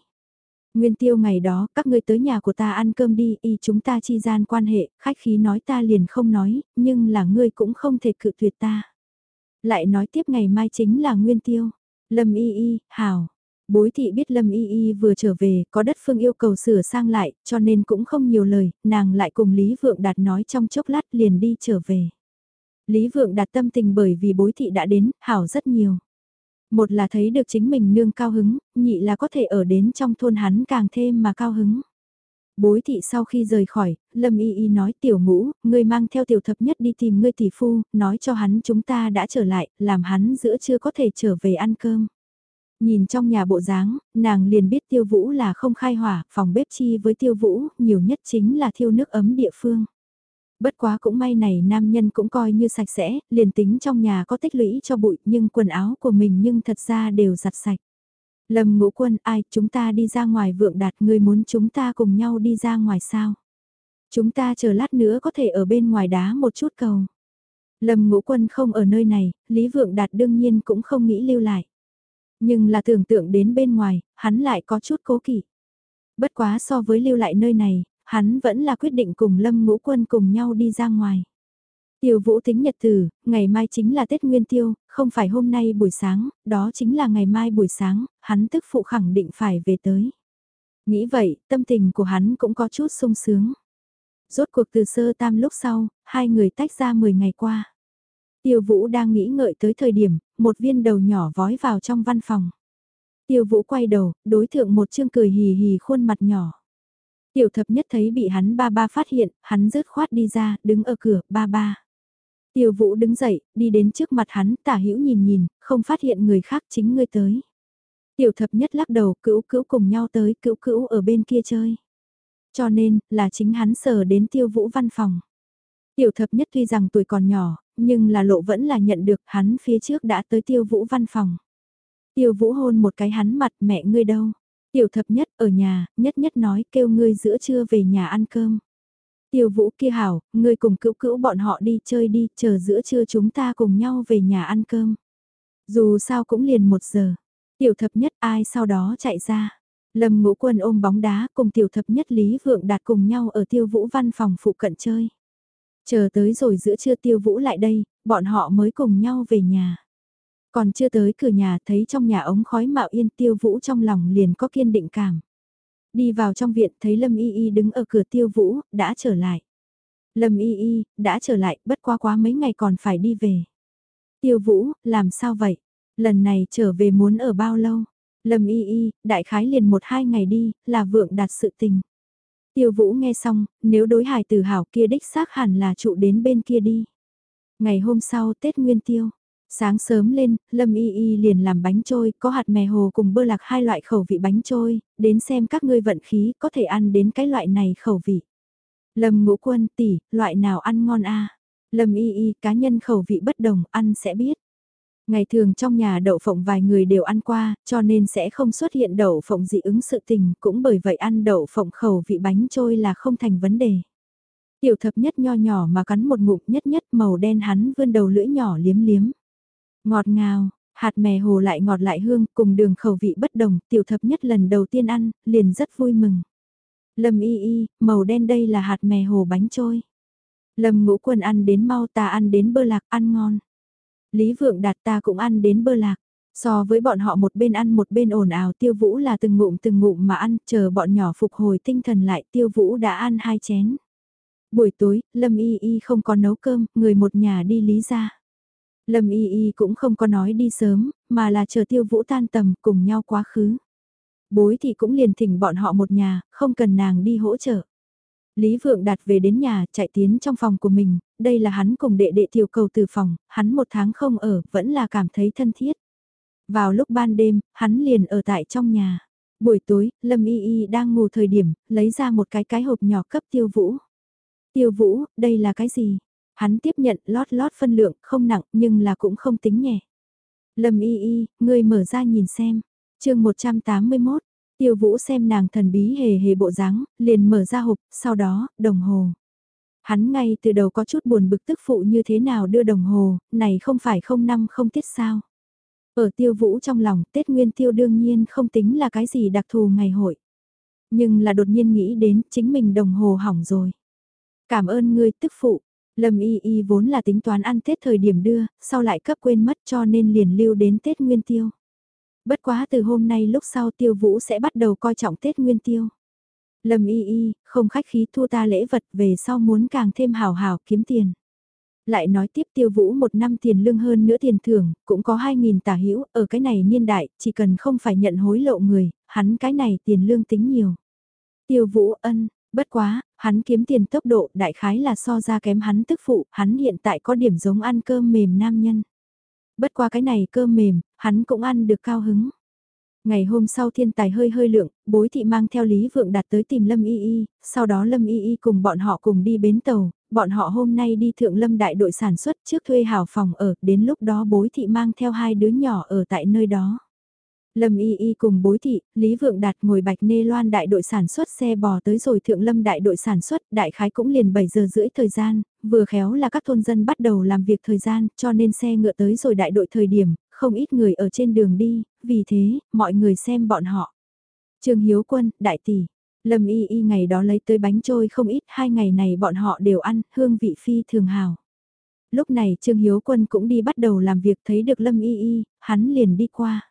Nguyên tiêu ngày đó, các ngươi tới nhà của ta ăn cơm đi, y chúng ta chi gian quan hệ, khách khí nói ta liền không nói, nhưng là ngươi cũng không thể cự tuyệt ta. Lại nói tiếp ngày mai chính là nguyên tiêu. Lâm y y, hào. Bối thị biết Lâm Y Y vừa trở về, có đất phương yêu cầu sửa sang lại, cho nên cũng không nhiều lời, nàng lại cùng Lý Vượng Đạt nói trong chốc lát liền đi trở về. Lý Vượng Đạt tâm tình bởi vì bối thị đã đến, hảo rất nhiều. Một là thấy được chính mình nương cao hứng, nhị là có thể ở đến trong thôn hắn càng thêm mà cao hứng. Bối thị sau khi rời khỏi, Lâm Y Y nói tiểu ngũ, ngươi mang theo tiểu thập nhất đi tìm ngươi tỷ phu, nói cho hắn chúng ta đã trở lại, làm hắn giữa chưa có thể trở về ăn cơm. Nhìn trong nhà bộ dáng, nàng liền biết tiêu vũ là không khai hỏa, phòng bếp chi với tiêu vũ, nhiều nhất chính là thiêu nước ấm địa phương. Bất quá cũng may này nam nhân cũng coi như sạch sẽ, liền tính trong nhà có tích lũy cho bụi nhưng quần áo của mình nhưng thật ra đều giặt sạch. Lâm ngũ quân ai chúng ta đi ra ngoài vượng đạt người muốn chúng ta cùng nhau đi ra ngoài sao? Chúng ta chờ lát nữa có thể ở bên ngoài đá một chút cầu. Lâm ngũ quân không ở nơi này, Lý Vượng Đạt đương nhiên cũng không nghĩ lưu lại. Nhưng là tưởng tượng đến bên ngoài, hắn lại có chút cố kỵ. Bất quá so với lưu lại nơi này, hắn vẫn là quyết định cùng Lâm ngũ quân cùng nhau đi ra ngoài. Tiêu vũ tính nhật tử, ngày mai chính là Tết Nguyên Tiêu, không phải hôm nay buổi sáng, đó chính là ngày mai buổi sáng, hắn tức phụ khẳng định phải về tới. Nghĩ vậy, tâm tình của hắn cũng có chút sung sướng. Rốt cuộc từ sơ tam lúc sau, hai người tách ra 10 ngày qua. Tiêu vũ đang nghĩ ngợi tới thời điểm, một viên đầu nhỏ vói vào trong văn phòng. Tiêu vũ quay đầu, đối thượng một chương cười hì hì khuôn mặt nhỏ. Tiểu thập nhất thấy bị hắn ba ba phát hiện, hắn rớt khoát đi ra, đứng ở cửa, ba ba. Tiêu vũ đứng dậy, đi đến trước mặt hắn, tả hữu nhìn nhìn, không phát hiện người khác chính ngươi tới. Tiểu thập nhất lắc đầu, cữu cữu cùng nhau tới, cữu cữu ở bên kia chơi. Cho nên, là chính hắn sờ đến tiêu vũ văn phòng. Tiểu thập nhất tuy rằng tuổi còn nhỏ, nhưng là lộ vẫn là nhận được hắn phía trước đã tới tiêu vũ văn phòng. Tiêu vũ hôn một cái hắn mặt mẹ ngươi đâu. Tiểu thập nhất ở nhà, nhất nhất nói kêu ngươi giữa trưa về nhà ăn cơm. Tiêu vũ kia hảo, ngươi cùng cữu cữu bọn họ đi chơi đi, chờ giữa trưa chúng ta cùng nhau về nhà ăn cơm. Dù sao cũng liền một giờ. Tiểu thập nhất ai sau đó chạy ra. Lâm ngũ quân ôm bóng đá cùng tiểu thập nhất Lý Vượng đạt cùng nhau ở tiêu vũ văn phòng phụ cận chơi. Chờ tới rồi giữa trưa tiêu vũ lại đây, bọn họ mới cùng nhau về nhà. Còn chưa tới cửa nhà thấy trong nhà ống khói mạo yên tiêu vũ trong lòng liền có kiên định cảm. Đi vào trong viện thấy Lâm Y Y đứng ở cửa tiêu vũ, đã trở lại. Lâm Y Y, đã trở lại, bất quá quá mấy ngày còn phải đi về. Tiêu vũ, làm sao vậy? Lần này trở về muốn ở bao lâu? Lâm y y, đại khái liền một hai ngày đi, là vượng đạt sự tình. Tiêu vũ nghe xong, nếu đối hài tử hảo kia đích xác hẳn là trụ đến bên kia đi. Ngày hôm sau Tết Nguyên Tiêu, sáng sớm lên, Lâm Y Y liền làm bánh trôi, có hạt mè hồ cùng bơ lạc hai loại khẩu vị bánh trôi, đến xem các ngươi vận khí có thể ăn đến cái loại này khẩu vị. Lâm ngũ quân tỷ, loại nào ăn ngon a Lâm Y Y cá nhân khẩu vị bất đồng, ăn sẽ biết. Ngày thường trong nhà đậu phộng vài người đều ăn qua, cho nên sẽ không xuất hiện đậu phộng dị ứng sự tình, cũng bởi vậy ăn đậu phộng khẩu vị bánh trôi là không thành vấn đề. Tiểu thập nhất nho nhỏ mà cắn một ngụm nhất nhất màu đen hắn vươn đầu lưỡi nhỏ liếm liếm. Ngọt ngào, hạt mè hồ lại ngọt lại hương, cùng đường khẩu vị bất đồng, tiểu thập nhất lần đầu tiên ăn, liền rất vui mừng. Lâm y y, màu đen đây là hạt mè hồ bánh trôi. Lâm ngũ quân ăn đến mau ta ăn đến bơ lạc ăn ngon. Lý Vượng Đạt ta cũng ăn đến bơ lạc. So với bọn họ một bên ăn một bên ồn ào tiêu vũ là từng ngụm từng ngụm mà ăn, chờ bọn nhỏ phục hồi tinh thần lại tiêu vũ đã ăn hai chén. Buổi tối, Lâm Y Y không có nấu cơm, người một nhà đi lý ra. Lâm Y Y cũng không có nói đi sớm, mà là chờ tiêu vũ tan tầm cùng nhau quá khứ. Bối thì cũng liền thỉnh bọn họ một nhà, không cần nàng đi hỗ trợ. Lý Vượng Đạt về đến nhà, chạy tiến trong phòng của mình, đây là hắn cùng đệ đệ tiểu cầu từ phòng, hắn một tháng không ở, vẫn là cảm thấy thân thiết. Vào lúc ban đêm, hắn liền ở tại trong nhà. Buổi tối, Lâm Y Y đang ngủ thời điểm, lấy ra một cái cái hộp nhỏ cấp tiêu vũ. Tiêu vũ, đây là cái gì? Hắn tiếp nhận lót lót phân lượng, không nặng nhưng là cũng không tính nhẹ. Lâm Y Y, ngươi mở ra nhìn xem. chương 181, Tiêu Vũ xem nàng thần bí hề hề bộ dáng, liền mở ra hộp, sau đó, đồng hồ. Hắn ngay từ đầu có chút buồn bực tức phụ như thế nào đưa đồng hồ, này không phải không năm không tiết sao. Ở tiêu vũ trong lòng, Tết Nguyên Tiêu đương nhiên không tính là cái gì đặc thù ngày hội. Nhưng là đột nhiên nghĩ đến chính mình đồng hồ hỏng rồi. Cảm ơn ngươi tức phụ. Lâm Y Y vốn là tính toán ăn Tết thời điểm đưa, sau lại cấp quên mất cho nên liền lưu đến Tết Nguyên Tiêu. Bất quá từ hôm nay lúc sau tiêu vũ sẽ bắt đầu coi trọng Tết Nguyên Tiêu. Lâm y y, không khách khí thua ta lễ vật về sau muốn càng thêm hào hào kiếm tiền. Lại nói tiếp tiêu vũ một năm tiền lương hơn nữa tiền thưởng, cũng có 2.000 tả hữu ở cái này niên đại, chỉ cần không phải nhận hối lộ người, hắn cái này tiền lương tính nhiều. Tiêu vũ ân, bất quá, hắn kiếm tiền tốc độ đại khái là so ra kém hắn tức phụ, hắn hiện tại có điểm giống ăn cơm mềm nam nhân. Bất qua cái này cơm mềm, hắn cũng ăn được cao hứng. Ngày hôm sau thiên tài hơi hơi lượng, bối thị mang theo Lý Vượng đặt tới tìm Lâm Y Y, sau đó Lâm Y Y cùng bọn họ cùng đi bến tàu, bọn họ hôm nay đi thượng Lâm đại đội sản xuất trước thuê hào phòng ở, đến lúc đó bối thị mang theo hai đứa nhỏ ở tại nơi đó. Lâm Y Y cùng bối thị, Lý Vượng Đạt ngồi bạch nê loan đại đội sản xuất xe bò tới rồi thượng lâm đại đội sản xuất, đại khái cũng liền 7 giờ rưỡi thời gian, vừa khéo là các thôn dân bắt đầu làm việc thời gian, cho nên xe ngựa tới rồi đại đội thời điểm, không ít người ở trên đường đi, vì thế, mọi người xem bọn họ. Trương Hiếu Quân, đại tỷ, Lâm Y Y ngày đó lấy tới bánh trôi không ít, hai ngày này bọn họ đều ăn, hương vị phi thường hào. Lúc này Trương Hiếu Quân cũng đi bắt đầu làm việc thấy được Lâm Y Y, hắn liền đi qua.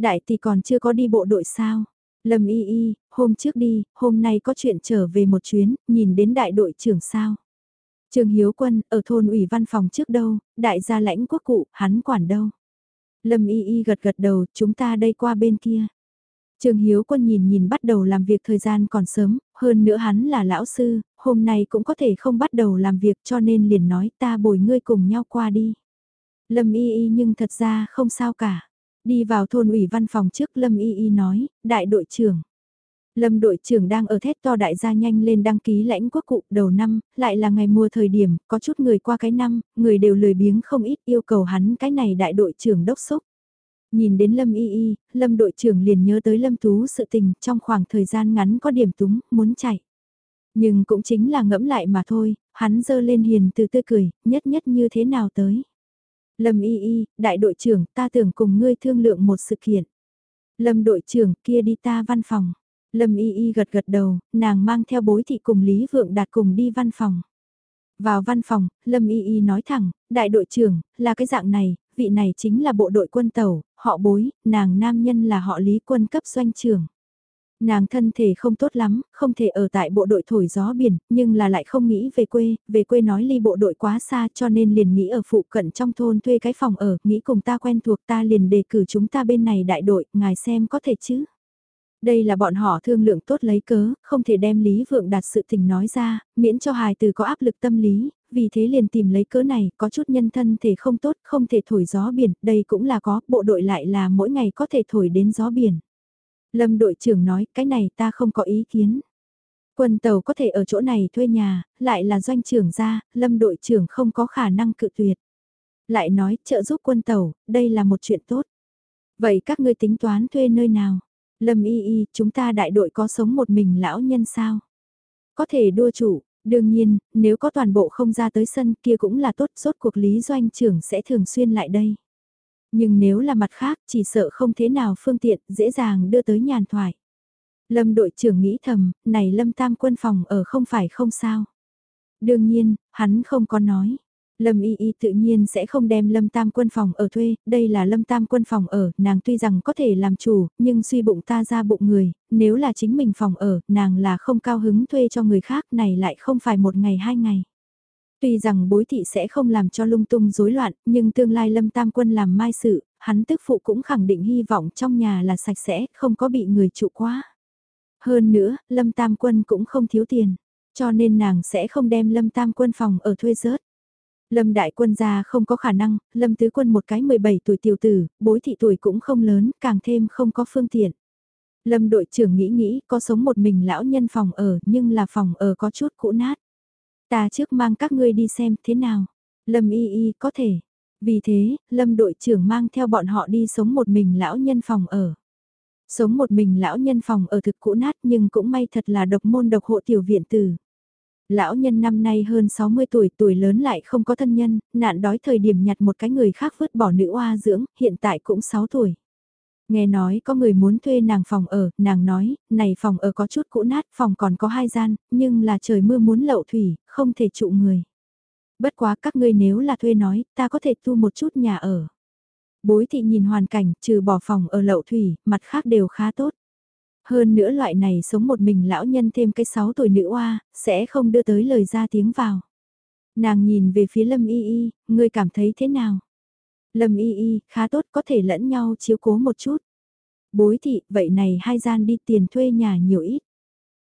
Đại tỷ còn chưa có đi bộ đội sao? Lâm y y, hôm trước đi, hôm nay có chuyện trở về một chuyến, nhìn đến đại đội trưởng sao? Trường Hiếu Quân, ở thôn ủy văn phòng trước đâu, đại gia lãnh quốc cụ, hắn quản đâu? Lâm y y gật gật đầu, chúng ta đây qua bên kia. Trường Hiếu Quân nhìn nhìn bắt đầu làm việc thời gian còn sớm, hơn nữa hắn là lão sư, hôm nay cũng có thể không bắt đầu làm việc cho nên liền nói ta bồi ngươi cùng nhau qua đi. Lâm y y nhưng thật ra không sao cả. Đi vào thôn ủy văn phòng trước Lâm Y Y nói, đại đội trưởng. Lâm đội trưởng đang ở thét to đại gia nhanh lên đăng ký lãnh quốc cụ đầu năm, lại là ngày mùa thời điểm, có chút người qua cái năm, người đều lười biếng không ít yêu cầu hắn cái này đại đội trưởng đốc xúc. Nhìn đến Lâm Y Y, Lâm đội trưởng liền nhớ tới Lâm Tú sự tình trong khoảng thời gian ngắn có điểm túng, muốn chạy. Nhưng cũng chính là ngẫm lại mà thôi, hắn dơ lên hiền từ tươi cười, nhất nhất như thế nào tới. Lâm y y, đại đội trưởng, ta tưởng cùng ngươi thương lượng một sự kiện. Lâm đội trưởng, kia đi ta văn phòng. Lâm y y gật gật đầu, nàng mang theo bối thị cùng Lý Vượng Đạt cùng đi văn phòng. Vào văn phòng, Lâm y y nói thẳng, đại đội trưởng, là cái dạng này, vị này chính là bộ đội quân tàu, họ bối, nàng nam nhân là họ Lý quân cấp doanh trưởng. Nàng thân thể không tốt lắm, không thể ở tại bộ đội thổi gió biển, nhưng là lại không nghĩ về quê, về quê nói ly bộ đội quá xa cho nên liền nghĩ ở phụ cận trong thôn thuê cái phòng ở, nghĩ cùng ta quen thuộc ta liền đề cử chúng ta bên này đại đội, ngài xem có thể chứ. Đây là bọn họ thương lượng tốt lấy cớ, không thể đem Lý Vượng đạt sự tình nói ra, miễn cho hài từ có áp lực tâm lý, vì thế liền tìm lấy cớ này, có chút nhân thân thể không tốt, không thể thổi gió biển, đây cũng là có, bộ đội lại là mỗi ngày có thể thổi đến gió biển. Lâm đội trưởng nói, cái này ta không có ý kiến. Quân tàu có thể ở chỗ này thuê nhà, lại là doanh trưởng ra, lâm đội trưởng không có khả năng cự tuyệt. Lại nói, trợ giúp quân tàu, đây là một chuyện tốt. Vậy các ngươi tính toán thuê nơi nào? Lâm y y, chúng ta đại đội có sống một mình lão nhân sao? Có thể đua chủ, đương nhiên, nếu có toàn bộ không ra tới sân kia cũng là tốt, rốt cuộc lý doanh trưởng sẽ thường xuyên lại đây. Nhưng nếu là mặt khác, chỉ sợ không thế nào phương tiện, dễ dàng đưa tới nhàn thoại. Lâm đội trưởng nghĩ thầm, này Lâm Tam quân phòng ở không phải không sao. Đương nhiên, hắn không có nói. Lâm Y Y tự nhiên sẽ không đem Lâm Tam quân phòng ở thuê, đây là Lâm Tam quân phòng ở, nàng tuy rằng có thể làm chủ, nhưng suy bụng ta ra bụng người, nếu là chính mình phòng ở, nàng là không cao hứng thuê cho người khác này lại không phải một ngày hai ngày. Tuy rằng bối thị sẽ không làm cho lung tung rối loạn, nhưng tương lai Lâm Tam quân làm mai sự, hắn tức phụ cũng khẳng định hy vọng trong nhà là sạch sẽ, không có bị người trụ quá. Hơn nữa, Lâm Tam quân cũng không thiếu tiền, cho nên nàng sẽ không đem Lâm Tam quân phòng ở thuê rớt. Lâm đại quân gia không có khả năng, Lâm tứ quân một cái 17 tuổi tiểu tử, bối thị tuổi cũng không lớn, càng thêm không có phương tiện. Lâm đội trưởng nghĩ nghĩ có sống một mình lão nhân phòng ở nhưng là phòng ở có chút cũ nát. Ta trước mang các ngươi đi xem thế nào. Lâm y y có thể. Vì thế, Lâm đội trưởng mang theo bọn họ đi sống một mình lão nhân phòng ở. Sống một mình lão nhân phòng ở thực cũ nát nhưng cũng may thật là độc môn độc hộ tiểu viện tử. Lão nhân năm nay hơn 60 tuổi, tuổi lớn lại không có thân nhân, nạn đói thời điểm nhặt một cái người khác vứt bỏ nữ oa dưỡng, hiện tại cũng 6 tuổi. Nghe nói có người muốn thuê nàng phòng ở, nàng nói, này phòng ở có chút cũ nát, phòng còn có hai gian, nhưng là trời mưa muốn lậu thủy, không thể trụ người. Bất quá các ngươi nếu là thuê nói, ta có thể tu một chút nhà ở. Bối thị nhìn hoàn cảnh, trừ bỏ phòng ở lậu thủy, mặt khác đều khá tốt. Hơn nữa loại này sống một mình lão nhân thêm cái 6 tuổi nữ oa, sẽ không đưa tới lời ra tiếng vào. Nàng nhìn về phía Lâm Y Y, ngươi cảm thấy thế nào? Lâm Y Y, khá tốt có thể lẫn nhau chiếu cố một chút. Bối thị, vậy này hai gian đi tiền thuê nhà nhiều ít.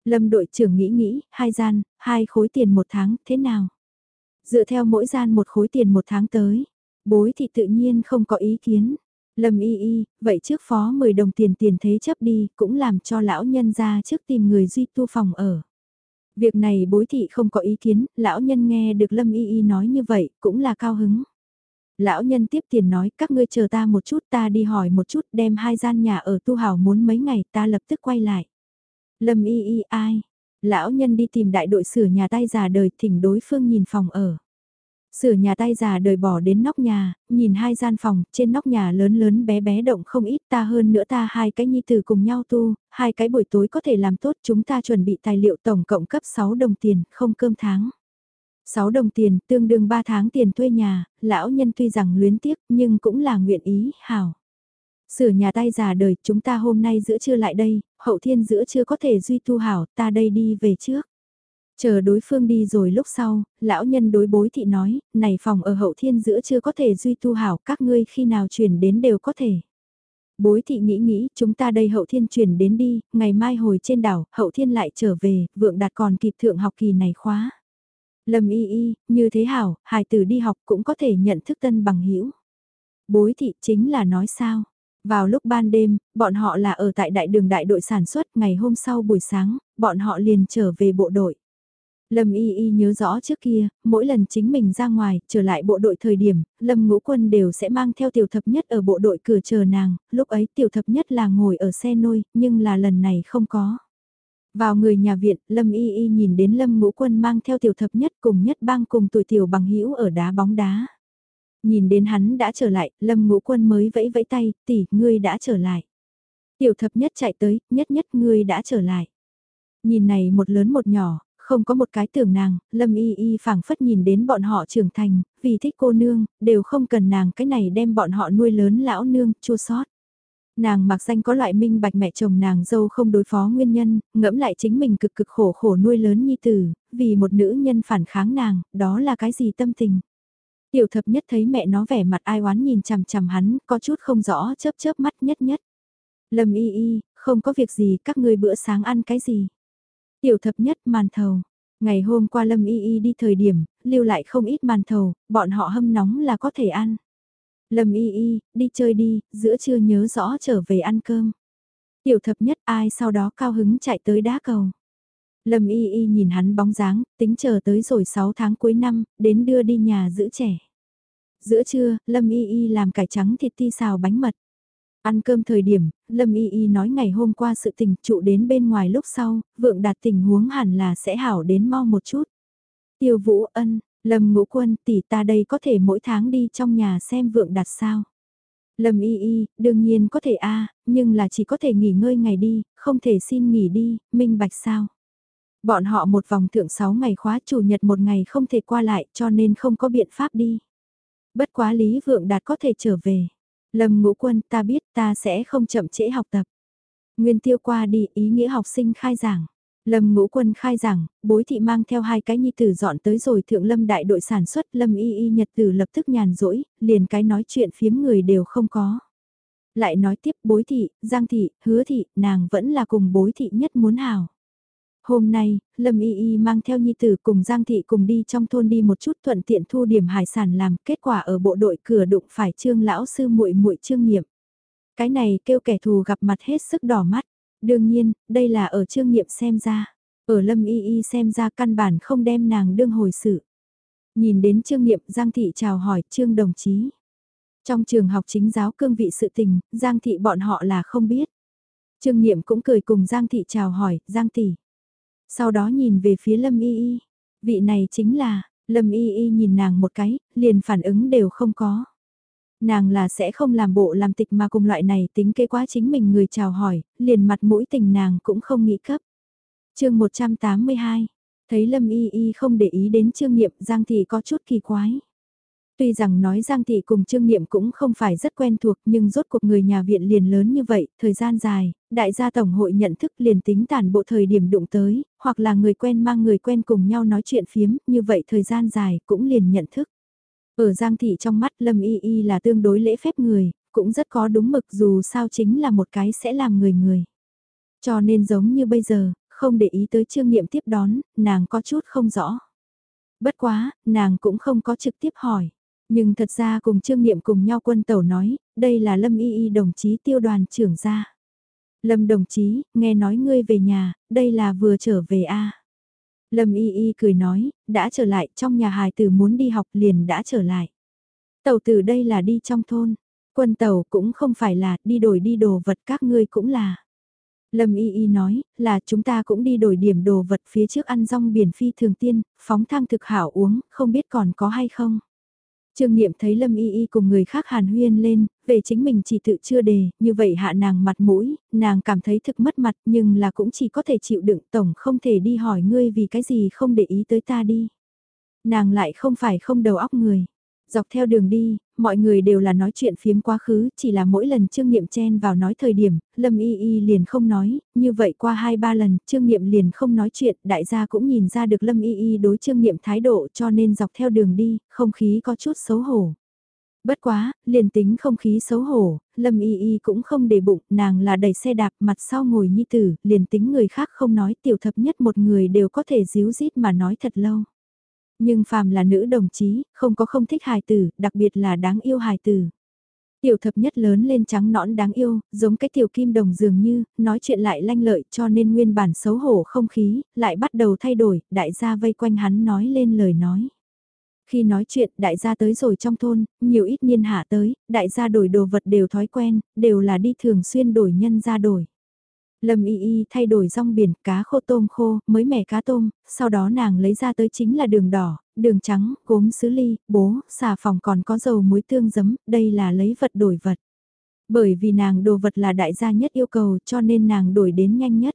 Lâm đội trưởng nghĩ nghĩ, hai gian, hai khối tiền một tháng, thế nào? Dựa theo mỗi gian một khối tiền một tháng tới. Bối thị tự nhiên không có ý kiến. Lâm y y, vậy trước phó 10 đồng tiền tiền thế chấp đi, cũng làm cho lão nhân ra trước tìm người duy tu phòng ở. Việc này bối thị không có ý kiến, lão nhân nghe được Lâm y y nói như vậy, cũng là cao hứng. Lão nhân tiếp tiền nói, các ngươi chờ ta một chút ta đi hỏi một chút đem hai gian nhà ở tu hào muốn mấy ngày ta lập tức quay lại. Lâm y y ai? Lão nhân đi tìm đại đội sửa nhà tay già đời thỉnh đối phương nhìn phòng ở. Sửa nhà tay già đời bỏ đến nóc nhà, nhìn hai gian phòng, trên nóc nhà lớn lớn bé bé động không ít ta hơn nữa ta hai cái nhi tử cùng nhau tu, hai cái buổi tối có thể làm tốt chúng ta chuẩn bị tài liệu tổng cộng cấp 6 đồng tiền, không cơm tháng. 6 đồng tiền tương đương 3 tháng tiền thuê nhà, lão nhân tuy rằng luyến tiếc nhưng cũng là nguyện ý, hảo. Sửa nhà tay già đời chúng ta hôm nay giữa trưa lại đây, hậu thiên giữa trưa có thể duy tu hảo, ta đây đi về trước. Chờ đối phương đi rồi lúc sau, lão nhân đối bối thị nói, này phòng ở hậu thiên giữa chưa có thể duy tu hảo, các ngươi khi nào chuyển đến đều có thể. Bối thị nghĩ nghĩ, chúng ta đây hậu thiên chuyển đến đi, ngày mai hồi trên đảo, hậu thiên lại trở về, vượng đạt còn kịp thượng học kỳ này khóa. Lâm y y, như thế hảo, hài tử đi học cũng có thể nhận thức tân bằng hữu Bối thị chính là nói sao? Vào lúc ban đêm, bọn họ là ở tại đại đường đại đội sản xuất, ngày hôm sau buổi sáng, bọn họ liền trở về bộ đội. Lâm Y Y nhớ rõ trước kia, mỗi lần chính mình ra ngoài, trở lại bộ đội thời điểm, Lâm Ngũ Quân đều sẽ mang theo tiểu thập nhất ở bộ đội cửa chờ nàng, lúc ấy tiểu thập nhất là ngồi ở xe nôi, nhưng là lần này không có. Vào người nhà viện, Lâm Y Y nhìn đến Lâm Ngũ Quân mang theo tiểu thập nhất cùng nhất bang cùng tuổi tiểu bằng hữu ở đá bóng đá. Nhìn đến hắn đã trở lại, Lâm Ngũ Quân mới vẫy vẫy tay, tỷ, ngươi đã trở lại. Tiểu thập nhất chạy tới, nhất nhất ngươi đã trở lại. Nhìn này một lớn một nhỏ, không có một cái tưởng nàng, Lâm Y Y phảng phất nhìn đến bọn họ trưởng thành, vì thích cô nương, đều không cần nàng cái này đem bọn họ nuôi lớn lão nương, chua sót. Nàng mặc danh có loại minh bạch mẹ chồng nàng dâu không đối phó nguyên nhân, ngẫm lại chính mình cực cực khổ khổ nuôi lớn nhi tử, vì một nữ nhân phản kháng nàng, đó là cái gì tâm tình. Tiểu thập nhất thấy mẹ nó vẻ mặt ai oán nhìn chằm chằm hắn, có chút không rõ chớp chớp mắt nhất nhất. Lâm y y, không có việc gì, các ngươi bữa sáng ăn cái gì. Tiểu thập nhất màn thầu. Ngày hôm qua Lâm y y đi thời điểm, lưu lại không ít màn thầu, bọn họ hâm nóng là có thể ăn. Lâm y y, đi chơi đi, giữa trưa nhớ rõ trở về ăn cơm. Tiểu thập nhất ai sau đó cao hứng chạy tới đá cầu. Lâm y y nhìn hắn bóng dáng, tính chờ tới rồi 6 tháng cuối năm, đến đưa đi nhà giữ trẻ. Giữa trưa, Lâm y y làm cải trắng thịt ti xào bánh mật. Ăn cơm thời điểm, Lâm y y nói ngày hôm qua sự tình trụ đến bên ngoài lúc sau, vượng đạt tình huống hẳn là sẽ hảo đến mau một chút. Tiêu vũ ân, Lâm ngũ quân tỷ ta đây có thể mỗi tháng đi trong nhà xem vượng đặt sao. Lâm y y, đương nhiên có thể a nhưng là chỉ có thể nghỉ ngơi ngày đi, không thể xin nghỉ đi, minh bạch sao. Bọn họ một vòng thượng 6 ngày khóa chủ nhật một ngày không thể qua lại cho nên không có biện pháp đi. Bất quá Lý Vượng Đạt có thể trở về. Lâm ngũ quân ta biết ta sẽ không chậm trễ học tập. Nguyên tiêu qua đi ý nghĩa học sinh khai giảng. Lâm ngũ quân khai rằng bối thị mang theo hai cái nhi tử dọn tới rồi thượng lâm đại đội sản xuất lâm y y nhật tử lập tức nhàn rỗi, liền cái nói chuyện phiếm người đều không có. Lại nói tiếp bối thị, giang thị, hứa thị, nàng vẫn là cùng bối thị nhất muốn hào. Hôm nay, Lâm Y Y mang theo nhi tử cùng Giang Thị cùng đi trong thôn đi một chút thuận tiện thu điểm hải sản làm, kết quả ở bộ đội cửa đụng phải trương lão sư muội muội trương nghiệm. Cái này kêu kẻ thù gặp mặt hết sức đỏ mắt. Đương nhiên, đây là ở trương nghiệm xem ra. Ở Lâm Y Y xem ra căn bản không đem nàng đương hồi sự. Nhìn đến trương nghiệm Giang Thị chào hỏi trương đồng chí. Trong trường học chính giáo cương vị sự tình, Giang Thị bọn họ là không biết. Trương Niệm cũng cười cùng Giang Thị chào hỏi, Giang Tỷ. Sau đó nhìn về phía Lâm Y Y. Vị này chính là, Lâm Y Y nhìn nàng một cái, liền phản ứng đều không có. Nàng là sẽ không làm bộ làm tịch mà cùng loại này tính kế quá chính mình người chào hỏi, liền mặt mũi tình nàng cũng không nghĩ cấp. chương 182, thấy Lâm Y Y không để ý đến trương nghiệm Giang Thị có chút kỳ quái. Tuy rằng nói Giang Thị cùng Trương Niệm cũng không phải rất quen thuộc nhưng rốt cuộc người nhà viện liền lớn như vậy, thời gian dài, đại gia tổng hội nhận thức liền tính tàn bộ thời điểm đụng tới, hoặc là người quen mang người quen cùng nhau nói chuyện phiếm, như vậy thời gian dài cũng liền nhận thức. Ở Giang Thị trong mắt Lâm Y Y là tương đối lễ phép người, cũng rất có đúng mực dù sao chính là một cái sẽ làm người người. Cho nên giống như bây giờ, không để ý tới Trương Niệm tiếp đón, nàng có chút không rõ. Bất quá, nàng cũng không có trực tiếp hỏi. Nhưng thật ra cùng Trương Niệm cùng nhau quân tẩu nói, đây là Lâm Y Y đồng chí tiêu đoàn trưởng gia. Lâm đồng chí, nghe nói ngươi về nhà, đây là vừa trở về a. Lâm Y Y cười nói, đã trở lại, trong nhà hài tử muốn đi học liền đã trở lại. Tàu tử đây là đi trong thôn, quân tàu cũng không phải là đi đổi đi đồ vật các ngươi cũng là. Lâm Y Y nói, là chúng ta cũng đi đổi điểm đồ vật phía trước ăn rong biển phi thường tiên, phóng thang thực hảo uống, không biết còn có hay không. Trương Niệm thấy Lâm Y Y cùng người khác hàn huyên lên, về chính mình chỉ tự chưa đề, như vậy hạ nàng mặt mũi, nàng cảm thấy thực mất mặt nhưng là cũng chỉ có thể chịu đựng tổng không thể đi hỏi ngươi vì cái gì không để ý tới ta đi. Nàng lại không phải không đầu óc người. Dọc theo đường đi, mọi người đều là nói chuyện phiếm quá khứ, chỉ là mỗi lần Trương Niệm chen vào nói thời điểm, Lâm Y Y liền không nói, như vậy qua hai ba lần, Trương Niệm liền không nói chuyện, đại gia cũng nhìn ra được Lâm Y Y đối Trương Niệm thái độ cho nên dọc theo đường đi, không khí có chút xấu hổ. Bất quá, liền tính không khí xấu hổ, Lâm Y Y cũng không để bụng, nàng là đẩy xe đạp mặt sau ngồi nhi tử, liền tính người khác không nói tiểu thập nhất một người đều có thể díu dít mà nói thật lâu. Nhưng phàm là nữ đồng chí, không có không thích hài tử, đặc biệt là đáng yêu hài tử. Tiểu thập nhất lớn lên trắng nõn đáng yêu, giống cái tiểu kim đồng dường như, nói chuyện lại lanh lợi cho nên nguyên bản xấu hổ không khí, lại bắt đầu thay đổi, đại gia vây quanh hắn nói lên lời nói. Khi nói chuyện, đại gia tới rồi trong thôn, nhiều ít niên hạ tới, đại gia đổi đồ vật đều thói quen, đều là đi thường xuyên đổi nhân ra đổi. Lâm Y Y thay đổi rong biển, cá khô tôm khô, mới mẻ cá tôm, sau đó nàng lấy ra tới chính là đường đỏ, đường trắng, cốm sứ ly, bố, xà phòng còn có dầu muối tương giấm, đây là lấy vật đổi vật. Bởi vì nàng đồ vật là đại gia nhất yêu cầu cho nên nàng đổi đến nhanh nhất.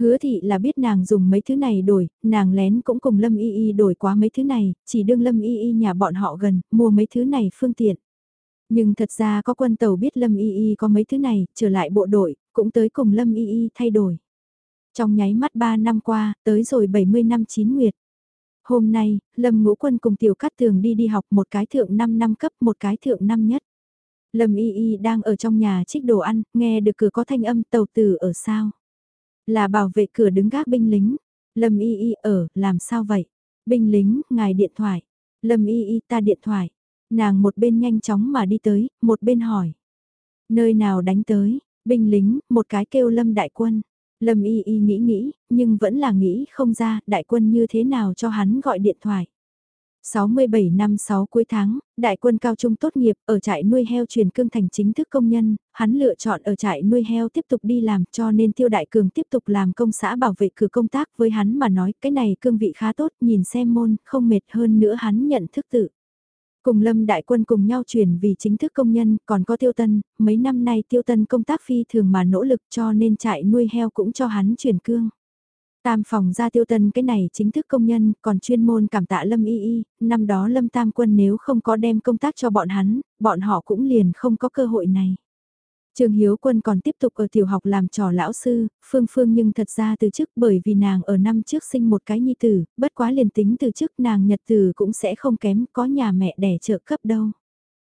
Hứa thị là biết nàng dùng mấy thứ này đổi, nàng lén cũng cùng Lâm Y Y đổi quá mấy thứ này, chỉ đương Lâm Y Y nhà bọn họ gần, mua mấy thứ này phương tiện. Nhưng thật ra có quân tàu biết Lâm Y Y có mấy thứ này, trở lại bộ đội, cũng tới cùng Lâm Y Y thay đổi. Trong nháy mắt 3 năm qua, tới rồi 70 năm chín nguyệt. Hôm nay, Lâm Ngũ Quân cùng Tiểu Cát Tường đi đi học một cái thượng 5 năm cấp một cái thượng năm nhất. Lâm Y Y đang ở trong nhà trích đồ ăn, nghe được cửa có thanh âm tàu tử ở sao. Là bảo vệ cửa đứng gác binh lính. Lâm Y Y ở, làm sao vậy? Binh lính, ngài điện thoại. Lâm Y Y ta điện thoại. Nàng một bên nhanh chóng mà đi tới, một bên hỏi. Nơi nào đánh tới, binh lính, một cái kêu Lâm Đại Quân. Lâm Y Y nghĩ nghĩ, nhưng vẫn là nghĩ không ra đại quân như thế nào cho hắn gọi điện thoại. 67 năm 6 cuối tháng, đại quân cao trung tốt nghiệp ở trại nuôi heo truyền cương thành chính thức công nhân, hắn lựa chọn ở trại nuôi heo tiếp tục đi làm cho nên tiêu đại cường tiếp tục làm công xã bảo vệ cửa công tác với hắn mà nói cái này cương vị khá tốt nhìn xem môn không mệt hơn nữa hắn nhận thức tự. Cùng Lâm Đại Quân cùng nhau chuyển vì chính thức công nhân, còn có Tiêu Tân, mấy năm nay Tiêu Tân công tác phi thường mà nỗ lực cho nên trại nuôi heo cũng cho hắn chuyển cương. Tam phòng ra Tiêu Tân cái này chính thức công nhân, còn chuyên môn cảm tạ Lâm Y Y, năm đó Lâm Tam Quân nếu không có đem công tác cho bọn hắn, bọn họ cũng liền không có cơ hội này. Trương Hiếu Quân còn tiếp tục ở tiểu học làm trò lão sư, Phương Phương nhưng thật ra từ chức bởi vì nàng ở năm trước sinh một cái nhi tử, bất quá liền tính từ chức nàng nhật tử cũng sẽ không kém có nhà mẹ đẻ trợ cấp đâu.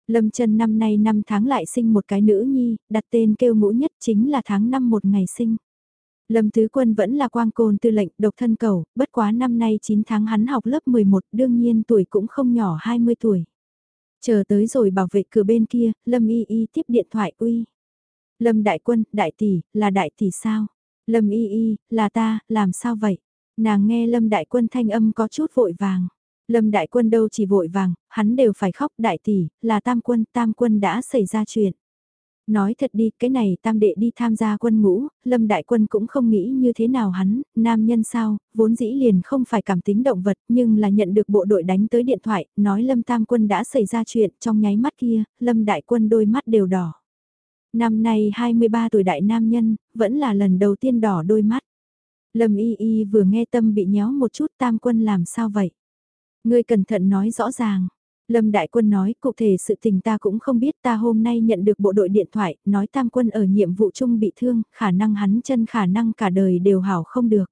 Lâm Trân năm nay năm tháng lại sinh một cái nữ nhi, đặt tên kêu ngũ nhất chính là tháng năm một ngày sinh. Lâm Thứ Quân vẫn là quang côn tư lệnh độc thân cầu, bất quá năm nay 9 tháng hắn học lớp 11 đương nhiên tuổi cũng không nhỏ 20 tuổi. Chờ tới rồi bảo vệ cửa bên kia, Lâm Y Y tiếp điện thoại uy. Lâm Đại Quân, Đại Tỷ, là Đại Tỷ sao? Lâm Y Y, là ta, làm sao vậy? Nàng nghe Lâm Đại Quân thanh âm có chút vội vàng. Lâm Đại Quân đâu chỉ vội vàng, hắn đều phải khóc Đại Tỷ, là Tam Quân, Tam Quân đã xảy ra chuyện. Nói thật đi, cái này tam đệ đi tham gia quân ngũ, lâm đại quân cũng không nghĩ như thế nào hắn, nam nhân sao, vốn dĩ liền không phải cảm tính động vật, nhưng là nhận được bộ đội đánh tới điện thoại, nói lâm tam quân đã xảy ra chuyện, trong nháy mắt kia, lâm đại quân đôi mắt đều đỏ. Năm nay 23 tuổi đại nam nhân, vẫn là lần đầu tiên đỏ đôi mắt. Lâm y y vừa nghe tâm bị nhéo một chút tam quân làm sao vậy? Ngươi cẩn thận nói rõ ràng. Lâm Đại Quân nói, cụ thể sự tình ta cũng không biết ta hôm nay nhận được bộ đội điện thoại, nói Tam Quân ở nhiệm vụ chung bị thương, khả năng hắn chân khả năng cả đời đều hảo không được.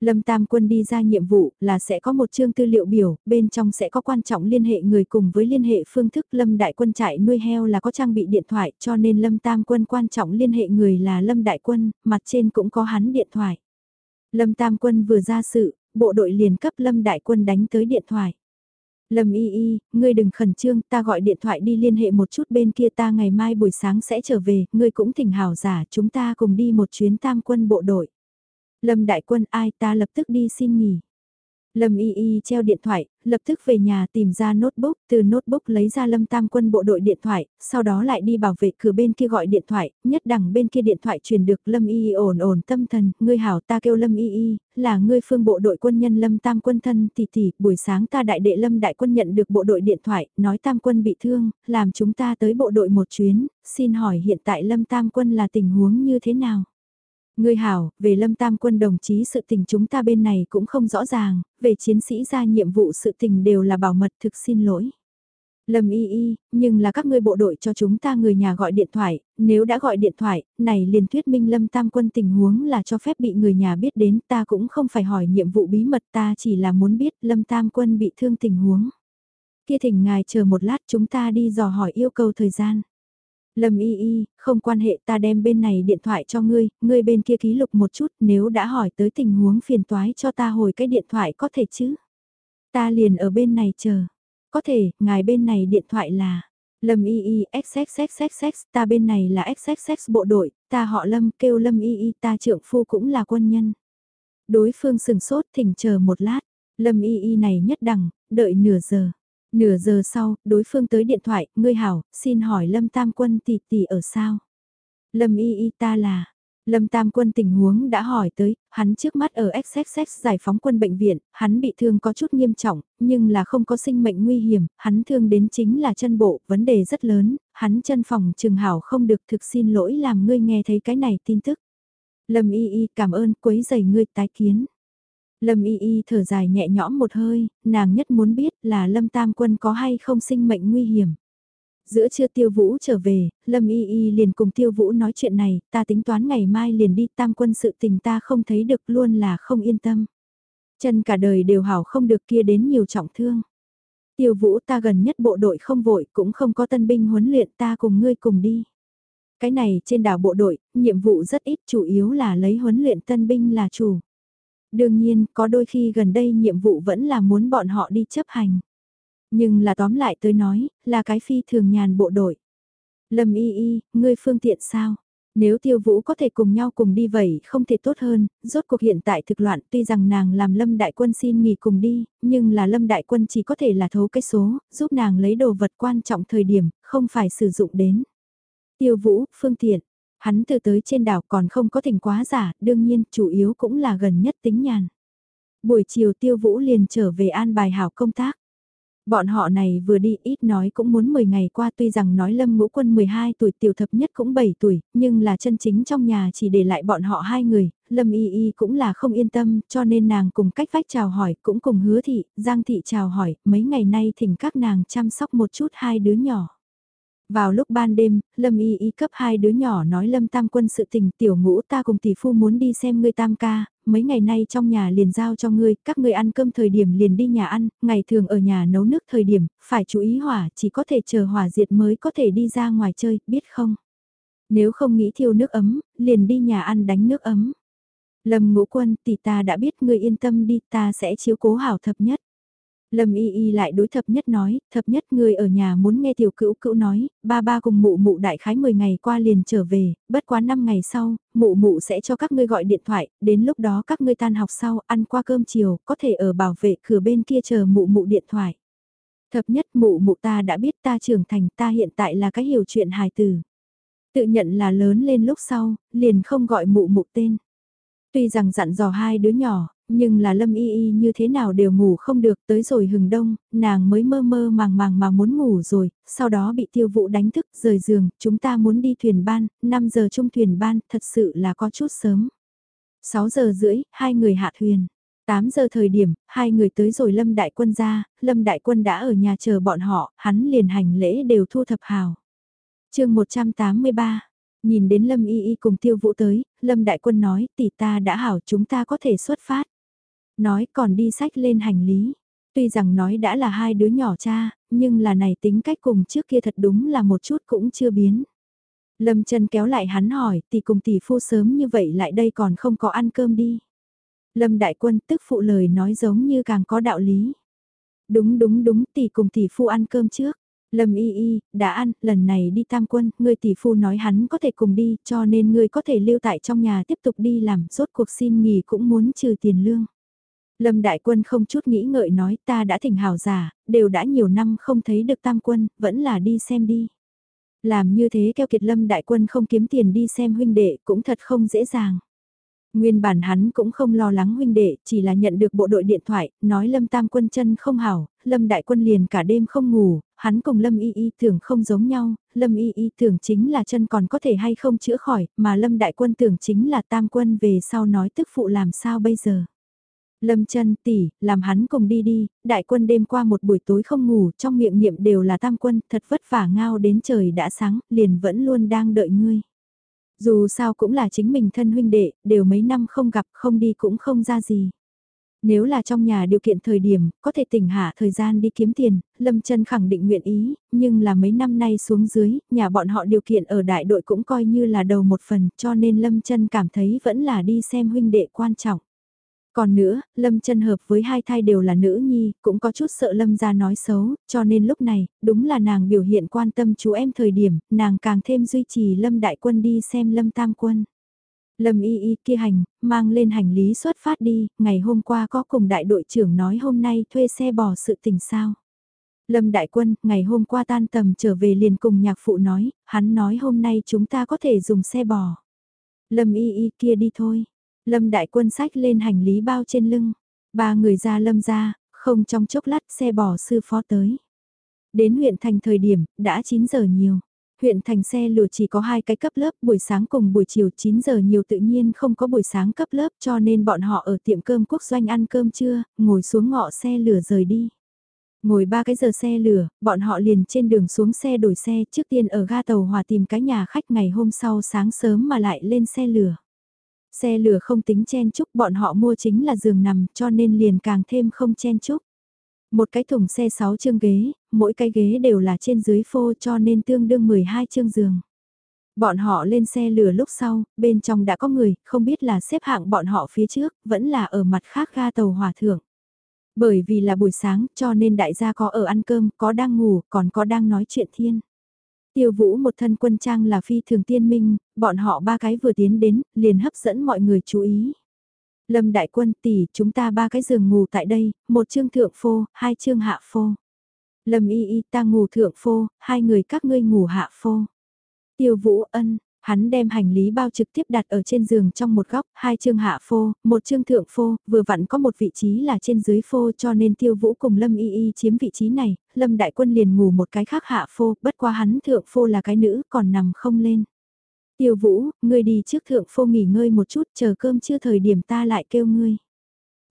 Lâm Tam Quân đi ra nhiệm vụ là sẽ có một chương tư liệu biểu, bên trong sẽ có quan trọng liên hệ người cùng với liên hệ phương thức Lâm Đại Quân trại nuôi heo là có trang bị điện thoại cho nên Lâm Tam Quân quan trọng liên hệ người là Lâm Đại Quân, mặt trên cũng có hắn điện thoại. Lâm Tam Quân vừa ra sự, bộ đội liền cấp Lâm Đại Quân đánh tới điện thoại. Lâm y y, ngươi đừng khẩn trương, ta gọi điện thoại đi liên hệ một chút bên kia ta ngày mai buổi sáng sẽ trở về, ngươi cũng thỉnh hào giả, chúng ta cùng đi một chuyến tam quân bộ đội. Lâm đại quân ai ta lập tức đi xin nghỉ. Lâm Y Y treo điện thoại, lập tức về nhà tìm ra notebook, từ notebook lấy ra Lâm Tam quân bộ đội điện thoại, sau đó lại đi bảo vệ cửa bên kia gọi điện thoại, nhất đẳng bên kia điện thoại truyền được Lâm Y Y ổn ổn tâm thần, ngươi hảo ta kêu Lâm Y Y, là ngươi phương bộ đội quân nhân Lâm Tam quân thân tỷ tỷ, buổi sáng ta đại đệ Lâm đại quân nhận được bộ đội điện thoại, nói Tam quân bị thương, làm chúng ta tới bộ đội một chuyến, xin hỏi hiện tại Lâm Tam quân là tình huống như thế nào? Ngươi hảo, về lâm tam quân đồng chí sự tình chúng ta bên này cũng không rõ ràng, về chiến sĩ ra nhiệm vụ sự tình đều là bảo mật thực xin lỗi. Lâm y y, nhưng là các ngươi bộ đội cho chúng ta người nhà gọi điện thoại, nếu đã gọi điện thoại, này liền thuyết minh Lâm Tam Quân tình huống là cho phép bị người nhà biết đến ta cũng không phải hỏi nhiệm vụ bí mật ta chỉ là muốn biết Lâm Tam Quân bị thương tình huống. Kia thỉnh ngài chờ một lát chúng ta đi dò hỏi yêu cầu thời gian. Lâm y y, không quan hệ ta đem bên này điện thoại cho ngươi, ngươi bên kia ký lục một chút nếu đã hỏi tới tình huống phiền toái cho ta hồi cái điện thoại có thể chứ. Ta liền ở bên này chờ. Có thể, ngài bên này điện thoại là... Lâm y y xxxxx ta bên này là xxx bộ đội, ta họ Lâm kêu Lâm y y ta trượng phu cũng là quân nhân. Đối phương sừng sốt thỉnh chờ một lát, Lâm y y này nhất đẳng, đợi nửa giờ. Nửa giờ sau, đối phương tới điện thoại, ngươi hảo, xin hỏi Lâm Tam Quân tỷ tỷ ở sao? Lâm y y ta là, Lâm Tam Quân tình huống đã hỏi tới, hắn trước mắt ở XXX giải phóng quân bệnh viện, hắn bị thương có chút nghiêm trọng, nhưng là không có sinh mệnh nguy hiểm, hắn thương đến chính là chân bộ, vấn đề rất lớn, hắn chân phòng trường hảo không được thực xin lỗi làm ngươi nghe thấy cái này tin tức. Lâm y y cảm ơn quấy giày ngươi tái kiến. Lâm y y thở dài nhẹ nhõm một hơi, nàng nhất muốn biết là Lâm Tam Quân có hay không sinh mệnh nguy hiểm. Giữa trưa tiêu vũ trở về, Lâm Y Y liền cùng tiêu vũ nói chuyện này, ta tính toán ngày mai liền đi tam quân sự tình ta không thấy được luôn là không yên tâm. Chân cả đời đều hảo không được kia đến nhiều trọng thương. Tiêu vũ ta gần nhất bộ đội không vội cũng không có tân binh huấn luyện ta cùng ngươi cùng đi. Cái này trên đảo bộ đội, nhiệm vụ rất ít chủ yếu là lấy huấn luyện tân binh là chủ. Đương nhiên, có đôi khi gần đây nhiệm vụ vẫn là muốn bọn họ đi chấp hành. Nhưng là tóm lại tới nói, là cái phi thường nhàn bộ đội. Lâm y y, ngươi phương tiện sao? Nếu tiêu vũ có thể cùng nhau cùng đi vậy không thể tốt hơn, rốt cuộc hiện tại thực loạn tuy rằng nàng làm lâm đại quân xin nghỉ cùng đi, nhưng là lâm đại quân chỉ có thể là thấu cái số, giúp nàng lấy đồ vật quan trọng thời điểm, không phải sử dụng đến. Tiêu vũ, phương tiện, hắn từ tới trên đảo còn không có thỉnh quá giả, đương nhiên chủ yếu cũng là gần nhất tính nhàn. Buổi chiều tiêu vũ liền trở về an bài hảo công tác. Bọn họ này vừa đi ít nói cũng muốn 10 ngày qua tuy rằng nói Lâm Ngũ Quân 12 tuổi tiểu thập nhất cũng 7 tuổi, nhưng là chân chính trong nhà chỉ để lại bọn họ hai người, Lâm Y Y cũng là không yên tâm cho nên nàng cùng cách vách chào hỏi cũng cùng hứa thị, Giang thị chào hỏi, mấy ngày nay thỉnh các nàng chăm sóc một chút hai đứa nhỏ. Vào lúc ban đêm, Lâm Y Y cấp hai đứa nhỏ nói Lâm Tam Quân sự tình tiểu ngũ ta cùng tỷ phu muốn đi xem ngươi Tam ca, mấy ngày nay trong nhà liền giao cho ngươi, các ngươi ăn cơm thời điểm liền đi nhà ăn, ngày thường ở nhà nấu nước thời điểm, phải chú ý hỏa, chỉ có thể chờ hỏa diệt mới có thể đi ra ngoài chơi, biết không? Nếu không nghĩ thiêu nước ấm, liền đi nhà ăn đánh nước ấm. Lâm ngũ quân, tỷ ta đã biết ngươi yên tâm đi, ta sẽ chiếu cố hảo thập nhất. Lâm y y lại đối thập nhất nói, thập nhất người ở nhà muốn nghe tiểu cữu cữu nói, ba ba cùng mụ mụ đại khái 10 ngày qua liền trở về, bất quá 5 ngày sau, mụ mụ sẽ cho các ngươi gọi điện thoại, đến lúc đó các ngươi tan học sau, ăn qua cơm chiều, có thể ở bảo vệ cửa bên kia chờ mụ mụ điện thoại. Thập nhất mụ mụ ta đã biết ta trưởng thành ta hiện tại là cái hiểu chuyện hài từ. Tự nhận là lớn lên lúc sau, liền không gọi mụ mụ tên. Tuy rằng dặn dò hai đứa nhỏ, nhưng là lâm y y như thế nào đều ngủ không được tới rồi hừng đông, nàng mới mơ mơ màng màng mà muốn ngủ rồi, sau đó bị tiêu vụ đánh thức rời giường, chúng ta muốn đi thuyền ban, 5 giờ chung thuyền ban, thật sự là có chút sớm. 6 giờ rưỡi, hai người hạ thuyền. 8 giờ thời điểm, hai người tới rồi Lâm Đại Quân ra, Lâm Đại Quân đã ở nhà chờ bọn họ, hắn liền hành lễ đều thu thập hào. chương 183 Nhìn đến Lâm Y Y cùng Tiêu Vũ tới, Lâm Đại Quân nói, tỷ ta đã hảo chúng ta có thể xuất phát. Nói còn đi sách lên hành lý. Tuy rằng nói đã là hai đứa nhỏ cha, nhưng là này tính cách cùng trước kia thật đúng là một chút cũng chưa biến. Lâm chân kéo lại hắn hỏi, tỷ cùng tỷ phu sớm như vậy lại đây còn không có ăn cơm đi. Lâm đại quân tức phụ lời nói giống như càng có đạo lý. Đúng đúng đúng tỷ cùng tỷ phu ăn cơm trước. Lâm y y, đã ăn, lần này đi tam quân, ngươi tỷ phu nói hắn có thể cùng đi, cho nên ngươi có thể lưu tại trong nhà tiếp tục đi làm, rốt cuộc xin nghỉ cũng muốn trừ tiền lương. Lâm Đại Quân không chút nghĩ ngợi nói ta đã thỉnh hào giả, đều đã nhiều năm không thấy được tam quân, vẫn là đi xem đi. Làm như thế keo kiệt Lâm Đại Quân không kiếm tiền đi xem huynh đệ cũng thật không dễ dàng. Nguyên bản hắn cũng không lo lắng huynh đệ, chỉ là nhận được bộ đội điện thoại, nói Lâm Tam Quân chân không hảo, Lâm Đại Quân liền cả đêm không ngủ, hắn cùng Lâm Y Y tưởng không giống nhau, Lâm Y Y tưởng chính là chân còn có thể hay không chữa khỏi, mà Lâm Đại Quân tưởng chính là Tam Quân về sau nói tức phụ làm sao bây giờ. Lâm chân tỷ, làm hắn cùng đi đi, đại quân đêm qua một buổi tối không ngủ, trong miệng niệm đều là tam quân, thật vất vả ngao đến trời đã sáng, liền vẫn luôn đang đợi ngươi. Dù sao cũng là chính mình thân huynh đệ, đều mấy năm không gặp, không đi cũng không ra gì. Nếu là trong nhà điều kiện thời điểm, có thể tỉnh hạ thời gian đi kiếm tiền, Lâm chân khẳng định nguyện ý, nhưng là mấy năm nay xuống dưới, nhà bọn họ điều kiện ở đại đội cũng coi như là đầu một phần, cho nên Lâm chân cảm thấy vẫn là đi xem huynh đệ quan trọng. Còn nữa, Lâm chân hợp với hai thai đều là nữ nhi, cũng có chút sợ Lâm ra nói xấu, cho nên lúc này, đúng là nàng biểu hiện quan tâm chú em thời điểm, nàng càng thêm duy trì Lâm đại quân đi xem Lâm tam quân. Lâm y y kia hành, mang lên hành lý xuất phát đi, ngày hôm qua có cùng đại đội trưởng nói hôm nay thuê xe bò sự tình sao. Lâm đại quân, ngày hôm qua tan tầm trở về liền cùng nhạc phụ nói, hắn nói hôm nay chúng ta có thể dùng xe bò. Lâm y y kia đi thôi. Lâm đại quân sách lên hành lý bao trên lưng. Ba người ra lâm ra, không trong chốc lát xe bỏ sư phó tới. Đến huyện thành thời điểm, đã 9 giờ nhiều. Huyện thành xe lửa chỉ có hai cái cấp lớp buổi sáng cùng buổi chiều 9 giờ nhiều tự nhiên không có buổi sáng cấp lớp cho nên bọn họ ở tiệm cơm quốc doanh ăn cơm trưa, ngồi xuống ngọ xe lửa rời đi. Ngồi ba cái giờ xe lửa, bọn họ liền trên đường xuống xe đổi xe trước tiên ở ga tàu hòa tìm cái nhà khách ngày hôm sau sáng sớm mà lại lên xe lửa. Xe lửa không tính chen chúc bọn họ mua chính là giường nằm cho nên liền càng thêm không chen chúc. Một cái thùng xe 6 chương ghế, mỗi cái ghế đều là trên dưới phô cho nên tương đương 12 chương giường. Bọn họ lên xe lửa lúc sau, bên trong đã có người, không biết là xếp hạng bọn họ phía trước, vẫn là ở mặt khác ga tàu hòa thượng. Bởi vì là buổi sáng cho nên đại gia có ở ăn cơm, có đang ngủ, còn có đang nói chuyện thiên. Tiêu vũ một thân quân trang là phi thường tiên minh, bọn họ ba cái vừa tiến đến, liền hấp dẫn mọi người chú ý. Lâm đại quân tỷ, chúng ta ba cái giường ngủ tại đây, một chương thượng phô, hai chương hạ phô. Lâm y y ta ngủ thượng phô, hai người các ngươi ngủ hạ phô. Tiêu vũ ân, hắn đem hành lý bao trực tiếp đặt ở trên giường trong một góc, hai chương hạ phô, một chương thượng phô, vừa vặn có một vị trí là trên dưới phô cho nên tiêu vũ cùng Lâm Y Y chiếm vị trí này, Lâm Đại Quân liền ngủ một cái khác hạ phô, bất qua hắn thượng phô là cái nữ còn nằm không lên. Tiêu vũ, ngươi đi trước thượng phô nghỉ ngơi một chút chờ cơm chưa thời điểm ta lại kêu ngươi.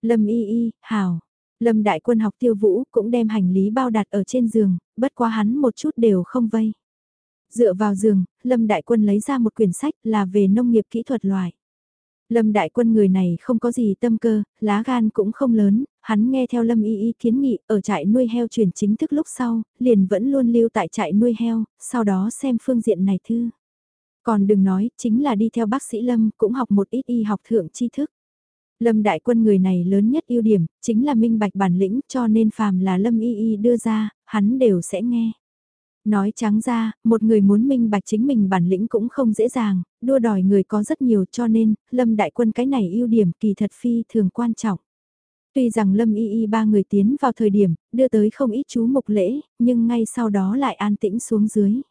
Lâm Y Y, hào. Lâm Đại Quân học tiêu vũ cũng đem hành lý bao đặt ở trên giường, bất quá hắn một chút đều không vây. Dựa vào giường, Lâm Đại Quân lấy ra một quyển sách là về nông nghiệp kỹ thuật loại. Lâm Đại Quân người này không có gì tâm cơ, lá gan cũng không lớn, hắn nghe theo Lâm Y Y kiến nghị ở trại nuôi heo chuyển chính thức lúc sau, liền vẫn luôn lưu tại trại nuôi heo, sau đó xem phương diện này thư. Còn đừng nói, chính là đi theo bác sĩ Lâm cũng học một ít y học thượng tri thức. Lâm Đại Quân người này lớn nhất ưu điểm, chính là minh bạch bản lĩnh cho nên phàm là Lâm Y Y đưa ra, hắn đều sẽ nghe. Nói trắng ra, một người muốn minh bạch chính mình bản lĩnh cũng không dễ dàng, đua đòi người có rất nhiều cho nên, Lâm Đại Quân cái này ưu điểm kỳ thật phi thường quan trọng. Tuy rằng Lâm Y Y ba người tiến vào thời điểm, đưa tới không ít chú mục lễ, nhưng ngay sau đó lại an tĩnh xuống dưới.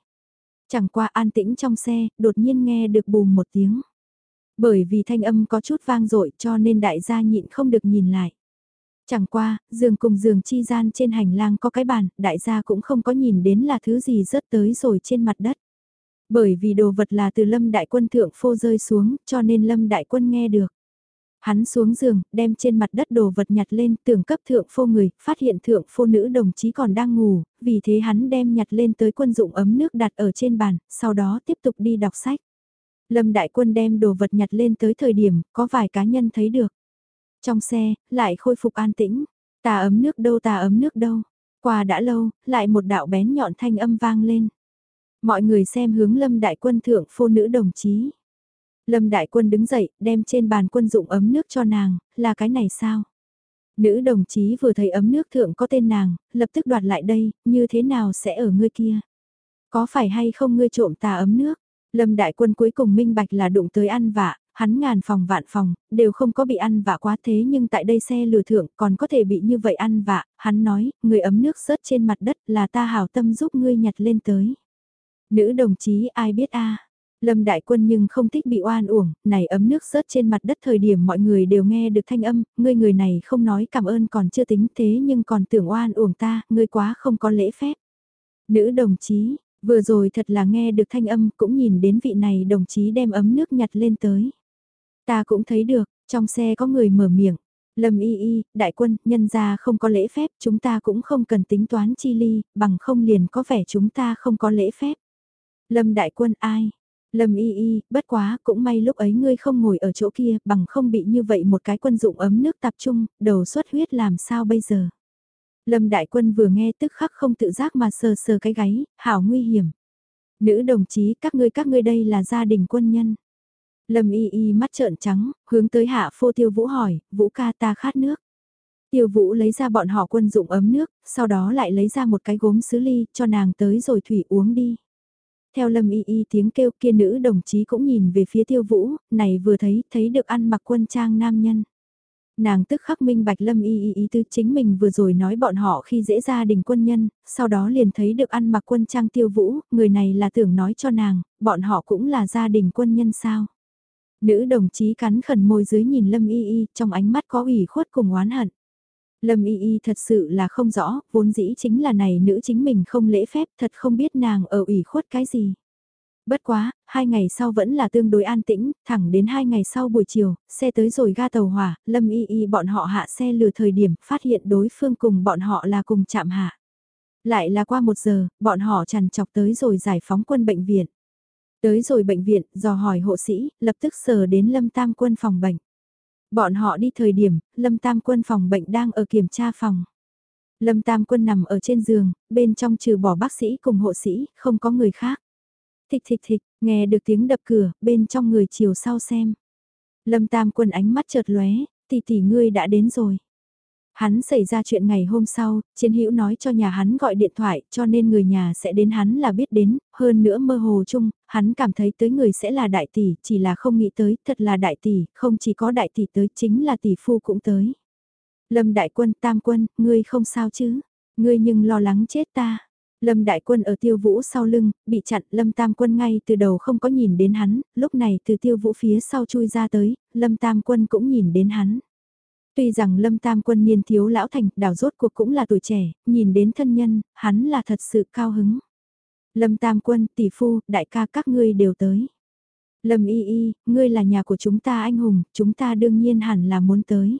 Chẳng qua an tĩnh trong xe, đột nhiên nghe được bùm một tiếng. Bởi vì thanh âm có chút vang dội cho nên đại gia nhịn không được nhìn lại. Chẳng qua, giường cùng giường chi gian trên hành lang có cái bàn, đại gia cũng không có nhìn đến là thứ gì rớt tới rồi trên mặt đất. Bởi vì đồ vật là từ lâm đại quân thượng phô rơi xuống, cho nên lâm đại quân nghe được. Hắn xuống giường, đem trên mặt đất đồ vật nhặt lên, tưởng cấp thượng phô người, phát hiện thượng phô nữ đồng chí còn đang ngủ, vì thế hắn đem nhặt lên tới quân dụng ấm nước đặt ở trên bàn, sau đó tiếp tục đi đọc sách. Lâm đại quân đem đồ vật nhặt lên tới thời điểm, có vài cá nhân thấy được. Trong xe, lại khôi phục an tĩnh. Tà ấm nước đâu tà ấm nước đâu. Qua đã lâu, lại một đạo bén nhọn thanh âm vang lên. Mọi người xem hướng lâm đại quân thượng phô nữ đồng chí. Lâm đại quân đứng dậy, đem trên bàn quân dụng ấm nước cho nàng, là cái này sao? Nữ đồng chí vừa thấy ấm nước thượng có tên nàng, lập tức đoạt lại đây, như thế nào sẽ ở ngươi kia? Có phải hay không ngươi trộm tà ấm nước? Lâm đại quân cuối cùng minh bạch là đụng tới ăn vạ, hắn ngàn phòng vạn phòng, đều không có bị ăn vạ quá thế nhưng tại đây xe lừa thượng còn có thể bị như vậy ăn vạ, hắn nói, người ấm nước rớt trên mặt đất là ta hảo tâm giúp ngươi nhặt lên tới. Nữ đồng chí ai biết a Lâm Đại Quân nhưng không thích bị oan uổng, này ấm nước rớt trên mặt đất thời điểm mọi người đều nghe được thanh âm, ngươi người này không nói cảm ơn còn chưa tính thế nhưng còn tưởng oan uổng ta, ngươi quá không có lễ phép. Nữ đồng chí, vừa rồi thật là nghe được thanh âm cũng nhìn đến vị này đồng chí đem ấm nước nhặt lên tới. Ta cũng thấy được, trong xe có người mở miệng. Lâm y y, đại quân, nhân ra không có lễ phép, chúng ta cũng không cần tính toán chi ly, bằng không liền có vẻ chúng ta không có lễ phép. Lâm đại quân ai? Lâm y y, bất quá, cũng may lúc ấy ngươi không ngồi ở chỗ kia, bằng không bị như vậy một cái quân dụng ấm nước tập trung, đầu xuất huyết làm sao bây giờ? Lâm đại quân vừa nghe tức khắc không tự giác mà sờ sờ cái gáy, hảo nguy hiểm. Nữ đồng chí, các ngươi các ngươi đây là gia đình quân nhân. Lâm y y mắt trợn trắng, hướng tới hạ phô tiêu vũ hỏi, vũ ca ta khát nước. Tiêu vũ lấy ra bọn họ quân dụng ấm nước, sau đó lại lấy ra một cái gốm sứ ly, cho nàng tới rồi thủy uống đi. Theo lâm y y tiếng kêu kia nữ đồng chí cũng nhìn về phía tiêu vũ, này vừa thấy, thấy được ăn mặc quân trang nam nhân. Nàng tức khắc minh bạch lâm y y ý tư chính mình vừa rồi nói bọn họ khi dễ gia đình quân nhân, sau đó liền thấy được ăn mặc quân trang tiêu vũ, người này là tưởng nói cho nàng, bọn họ cũng là gia đình quân nhân sao. Nữ đồng chí cắn khẩn môi dưới nhìn Lâm Y Y, trong ánh mắt có ủy khuất cùng oán hận. Lâm Y Y thật sự là không rõ, vốn dĩ chính là này nữ chính mình không lễ phép, thật không biết nàng ở ủy khuất cái gì. Bất quá, hai ngày sau vẫn là tương đối an tĩnh, thẳng đến hai ngày sau buổi chiều, xe tới rồi ga tàu hỏa, Lâm Y Y bọn họ hạ xe lừa thời điểm, phát hiện đối phương cùng bọn họ là cùng chạm hạ. Lại là qua một giờ, bọn họ trằn chọc tới rồi giải phóng quân bệnh viện. Tới rồi bệnh viện, dò hỏi hộ sĩ, lập tức sờ đến Lâm Tam quân phòng bệnh. Bọn họ đi thời điểm, Lâm Tam quân phòng bệnh đang ở kiểm tra phòng. Lâm Tam quân nằm ở trên giường, bên trong trừ bỏ bác sĩ cùng hộ sĩ, không có người khác. Thịch thịch thịch, nghe được tiếng đập cửa, bên trong người chiều sau xem. Lâm Tam quân ánh mắt chợt lóe, tỷ tỷ ngươi đã đến rồi. Hắn xảy ra chuyện ngày hôm sau, chiến hữu nói cho nhà hắn gọi điện thoại cho nên người nhà sẽ đến hắn là biết đến, hơn nữa mơ hồ chung, hắn cảm thấy tới người sẽ là đại tỷ, chỉ là không nghĩ tới, thật là đại tỷ, không chỉ có đại tỷ tới chính là tỷ phu cũng tới. Lâm đại quân tam quân, ngươi không sao chứ, ngươi nhưng lo lắng chết ta. Lâm đại quân ở tiêu vũ sau lưng, bị chặn lâm tam quân ngay từ đầu không có nhìn đến hắn, lúc này từ tiêu vũ phía sau chui ra tới, lâm tam quân cũng nhìn đến hắn. Tuy rằng Lâm Tam Quân niên thiếu lão thành, đảo rốt cuộc cũng là tuổi trẻ, nhìn đến thân nhân, hắn là thật sự cao hứng. Lâm Tam Quân, tỷ phu, đại ca các ngươi đều tới. Lâm Y Y, ngươi là nhà của chúng ta anh hùng, chúng ta đương nhiên hẳn là muốn tới.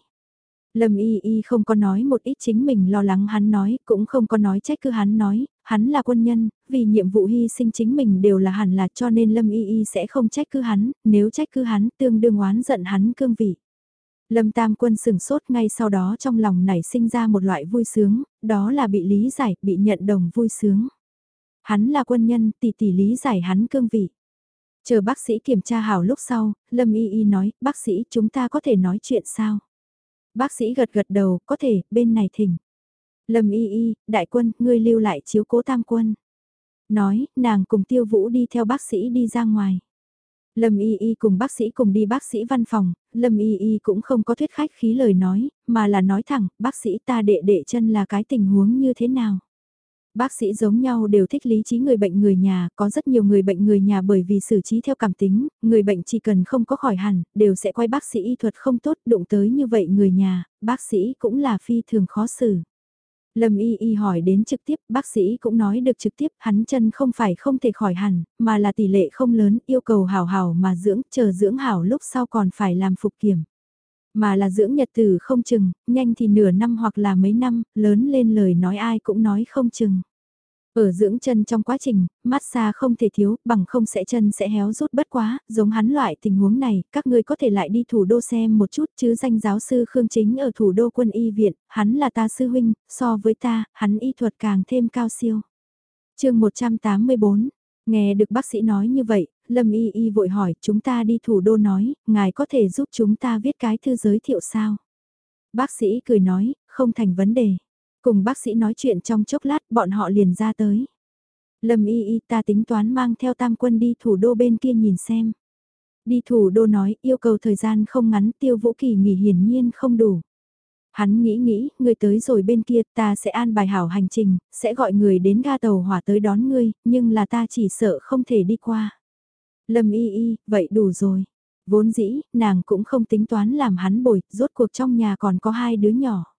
Lâm Y Y không có nói một ít chính mình lo lắng hắn nói, cũng không có nói trách cứ hắn nói, hắn là quân nhân, vì nhiệm vụ hy sinh chính mình đều là hẳn là cho nên Lâm Y Y sẽ không trách cứ hắn, nếu trách cứ hắn tương đương oán giận hắn cương vị. Lâm Tam Quân sừng sốt ngay sau đó trong lòng nảy sinh ra một loại vui sướng, đó là bị lý giải, bị nhận đồng vui sướng. Hắn là quân nhân, tỷ tỷ lý giải hắn cương vị. Chờ bác sĩ kiểm tra hảo lúc sau, Lâm Y Y nói, bác sĩ chúng ta có thể nói chuyện sao? Bác sĩ gật gật đầu, có thể, bên này thỉnh. Lâm Y Y, đại quân, ngươi lưu lại chiếu cố tam quân. Nói, nàng cùng tiêu vũ đi theo bác sĩ đi ra ngoài. Lâm Y Y cùng bác sĩ cùng đi bác sĩ văn phòng, Lâm Y Y cũng không có thuyết khách khí lời nói, mà là nói thẳng, bác sĩ ta đệ đệ chân là cái tình huống như thế nào. Bác sĩ giống nhau đều thích lý trí người bệnh người nhà, có rất nhiều người bệnh người nhà bởi vì xử trí theo cảm tính, người bệnh chỉ cần không có khỏi hẳn, đều sẽ quay bác sĩ y thuật không tốt đụng tới như vậy người nhà, bác sĩ cũng là phi thường khó xử. Lâm Y Y hỏi đến trực tiếp, bác sĩ cũng nói được trực tiếp, hắn chân không phải không thể khỏi hẳn, mà là tỷ lệ không lớn, yêu cầu hảo hảo mà dưỡng, chờ dưỡng hảo lúc sau còn phải làm phục kiểm. Mà là dưỡng nhật tử không chừng, nhanh thì nửa năm hoặc là mấy năm, lớn lên lời nói ai cũng nói không chừng. Ở dưỡng chân trong quá trình, massage không thể thiếu, bằng không sẽ chân sẽ héo rút bất quá, giống hắn loại tình huống này, các ngươi có thể lại đi thủ đô xem một chút chứ danh giáo sư Khương Chính ở thủ đô quân y viện, hắn là ta sư huynh, so với ta, hắn y thuật càng thêm cao siêu. chương 184, nghe được bác sĩ nói như vậy, Lâm Y Y vội hỏi, chúng ta đi thủ đô nói, ngài có thể giúp chúng ta viết cái thư giới thiệu sao? Bác sĩ cười nói, không thành vấn đề. Cùng bác sĩ nói chuyện trong chốc lát bọn họ liền ra tới. Lâm y y ta tính toán mang theo tam quân đi thủ đô bên kia nhìn xem. Đi thủ đô nói yêu cầu thời gian không ngắn tiêu vũ kỳ nghỉ hiển nhiên không đủ. Hắn nghĩ nghĩ, người tới rồi bên kia ta sẽ an bài hảo hành trình, sẽ gọi người đến ga tàu hỏa tới đón ngươi, nhưng là ta chỉ sợ không thể đi qua. Lâm y y, vậy đủ rồi. Vốn dĩ, nàng cũng không tính toán làm hắn bồi, rốt cuộc trong nhà còn có hai đứa nhỏ.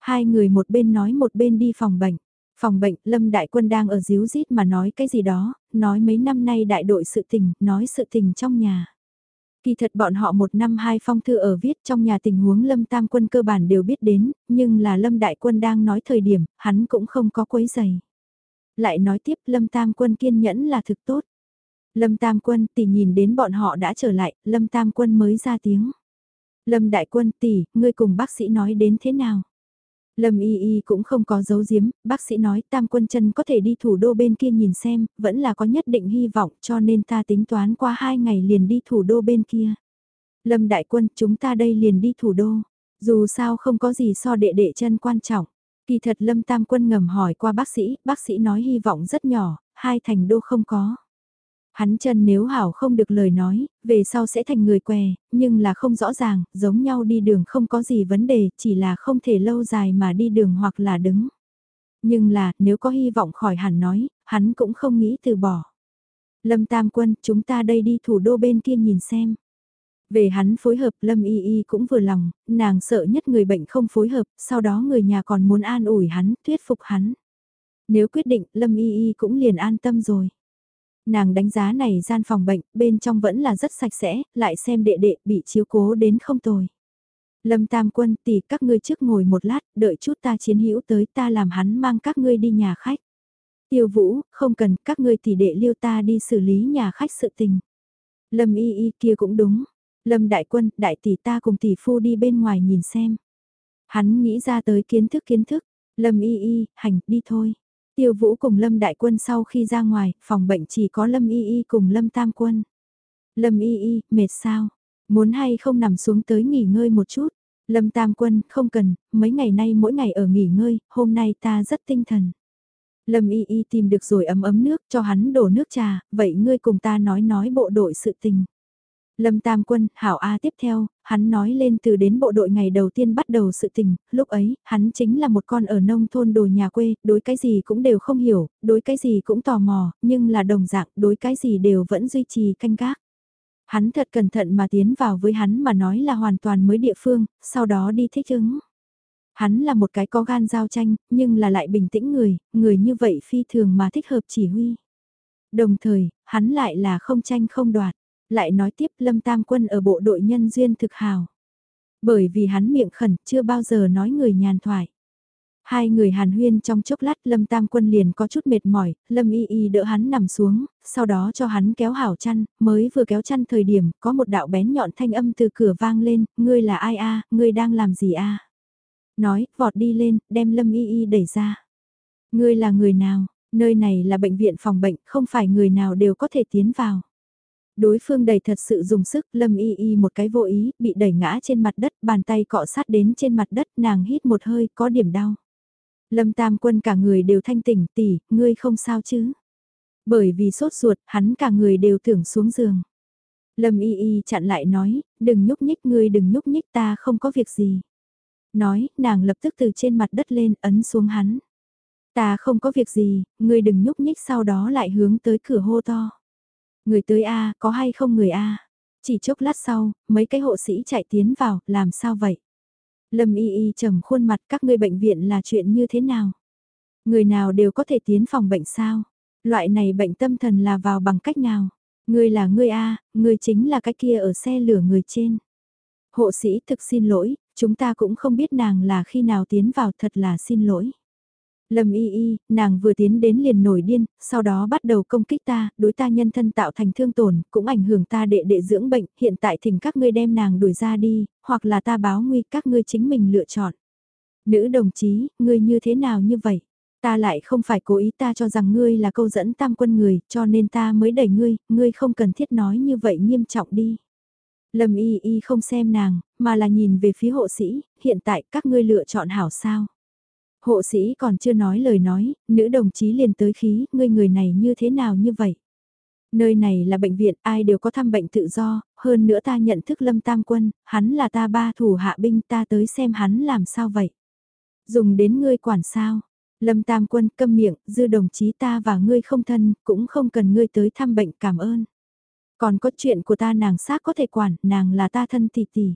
Hai người một bên nói một bên đi phòng bệnh. Phòng bệnh, Lâm Đại Quân đang ở díu rít mà nói cái gì đó, nói mấy năm nay đại đội sự tình, nói sự tình trong nhà. Kỳ thật bọn họ một năm hai phong thư ở viết trong nhà tình huống Lâm Tam Quân cơ bản đều biết đến, nhưng là Lâm Đại Quân đang nói thời điểm, hắn cũng không có quấy giày. Lại nói tiếp Lâm Tam Quân kiên nhẫn là thực tốt. Lâm Tam Quân tỷ nhìn đến bọn họ đã trở lại, Lâm Tam Quân mới ra tiếng. Lâm Đại Quân tỷ, ngươi cùng bác sĩ nói đến thế nào? Lâm Y Y cũng không có giấu giếm, bác sĩ nói tam quân chân có thể đi thủ đô bên kia nhìn xem, vẫn là có nhất định hy vọng cho nên ta tính toán qua hai ngày liền đi thủ đô bên kia. Lâm Đại Quân chúng ta đây liền đi thủ đô, dù sao không có gì so đệ đệ chân quan trọng. Kỳ thật Lâm Tam Quân ngầm hỏi qua bác sĩ, bác sĩ nói hy vọng rất nhỏ, hai thành đô không có. Hắn chân nếu hảo không được lời nói, về sau sẽ thành người què, nhưng là không rõ ràng, giống nhau đi đường không có gì vấn đề, chỉ là không thể lâu dài mà đi đường hoặc là đứng. Nhưng là, nếu có hy vọng khỏi hẳn nói, hắn cũng không nghĩ từ bỏ. Lâm Tam Quân, chúng ta đây đi thủ đô bên kia nhìn xem. Về hắn phối hợp Lâm Y Y cũng vừa lòng, nàng sợ nhất người bệnh không phối hợp, sau đó người nhà còn muốn an ủi hắn, thuyết phục hắn. Nếu quyết định, Lâm Y Y cũng liền an tâm rồi nàng đánh giá này gian phòng bệnh, bên trong vẫn là rất sạch sẽ, lại xem đệ đệ bị chiếu cố đến không tồi. Lâm Tam Quân tỷ các ngươi trước ngồi một lát, đợi chút ta chiến hữu tới ta làm hắn mang các ngươi đi nhà khách. Tiêu Vũ, không cần các ngươi tỷ đệ liêu ta đi xử lý nhà khách sự tình. Lâm Y Y kia cũng đúng. Lâm Đại Quân, đại tỷ ta cùng tỷ phu đi bên ngoài nhìn xem. Hắn nghĩ ra tới kiến thức kiến thức. Lâm Y Y, hành, đi thôi. Tiêu Vũ cùng Lâm Đại Quân sau khi ra ngoài, phòng bệnh chỉ có Lâm Y Y cùng Lâm Tam Quân. Lâm Y Y, mệt sao? Muốn hay không nằm xuống tới nghỉ ngơi một chút? Lâm Tam Quân, không cần, mấy ngày nay mỗi ngày ở nghỉ ngơi, hôm nay ta rất tinh thần. Lâm Y Y tìm được rồi ấm ấm nước cho hắn đổ nước trà, vậy ngươi cùng ta nói nói bộ đội sự tình. Lâm Tam Quân, Hảo A tiếp theo, hắn nói lên từ đến bộ đội ngày đầu tiên bắt đầu sự tình, lúc ấy, hắn chính là một con ở nông thôn đồ nhà quê, đối cái gì cũng đều không hiểu, đối cái gì cũng tò mò, nhưng là đồng dạng, đối cái gì đều vẫn duy trì canh gác. Hắn thật cẩn thận mà tiến vào với hắn mà nói là hoàn toàn mới địa phương, sau đó đi thích ứng. Hắn là một cái có gan giao tranh, nhưng là lại bình tĩnh người, người như vậy phi thường mà thích hợp chỉ huy. Đồng thời, hắn lại là không tranh không đoạt. Lại nói tiếp Lâm Tam Quân ở bộ đội nhân duyên thực hào. Bởi vì hắn miệng khẩn chưa bao giờ nói người nhàn thoại. Hai người hàn huyên trong chốc lát Lâm Tam Quân liền có chút mệt mỏi, Lâm Y Y đỡ hắn nằm xuống, sau đó cho hắn kéo hảo chăn, mới vừa kéo chăn thời điểm, có một đạo bén nhọn thanh âm từ cửa vang lên, ngươi là ai a ngươi đang làm gì a Nói, vọt đi lên, đem Lâm Y Y đẩy ra. Ngươi là người nào, nơi này là bệnh viện phòng bệnh, không phải người nào đều có thể tiến vào. Đối phương đầy thật sự dùng sức, Lâm Y Y một cái vô ý, bị đẩy ngã trên mặt đất, bàn tay cọ sát đến trên mặt đất, nàng hít một hơi, có điểm đau. Lâm Tam Quân cả người đều thanh tỉnh, tỷ, ngươi không sao chứ? Bởi vì sốt ruột, hắn cả người đều tưởng xuống giường. Lâm Y Y chặn lại nói, đừng nhúc nhích ngươi đừng nhúc nhích ta không có việc gì. Nói, nàng lập tức từ trên mặt đất lên ấn xuống hắn. Ta không có việc gì, ngươi đừng nhúc nhích sau đó lại hướng tới cửa hô to. Người tới A, có hay không người A? Chỉ chốc lát sau, mấy cái hộ sĩ chạy tiến vào, làm sao vậy? Lâm y y trầm khuôn mặt các ngươi bệnh viện là chuyện như thế nào? Người nào đều có thể tiến phòng bệnh sao? Loại này bệnh tâm thần là vào bằng cách nào? Ngươi là ngươi A, ngươi chính là cái kia ở xe lửa người trên. Hộ sĩ thực xin lỗi, chúng ta cũng không biết nàng là khi nào tiến vào thật là xin lỗi. Lâm y y, nàng vừa tiến đến liền nổi điên, sau đó bắt đầu công kích ta, đối ta nhân thân tạo thành thương tổn, cũng ảnh hưởng ta đệ đệ dưỡng bệnh, hiện tại thỉnh các ngươi đem nàng đuổi ra đi, hoặc là ta báo nguy các ngươi chính mình lựa chọn. Nữ đồng chí, ngươi như thế nào như vậy? Ta lại không phải cố ý ta cho rằng ngươi là câu dẫn tam quân người, cho nên ta mới đẩy ngươi, ngươi không cần thiết nói như vậy nghiêm trọng đi. Lâm y y không xem nàng, mà là nhìn về phía hộ sĩ, hiện tại các ngươi lựa chọn hảo sao. Hộ sĩ còn chưa nói lời nói, nữ đồng chí liền tới khí, ngươi người này như thế nào như vậy? Nơi này là bệnh viện, ai đều có thăm bệnh tự do, hơn nữa ta nhận thức Lâm Tam Quân, hắn là ta ba thủ hạ binh ta tới xem hắn làm sao vậy? Dùng đến ngươi quản sao? Lâm Tam Quân câm miệng, dư đồng chí ta và ngươi không thân, cũng không cần ngươi tới thăm bệnh cảm ơn. Còn có chuyện của ta nàng xác có thể quản, nàng là ta thân tỷ tỷ.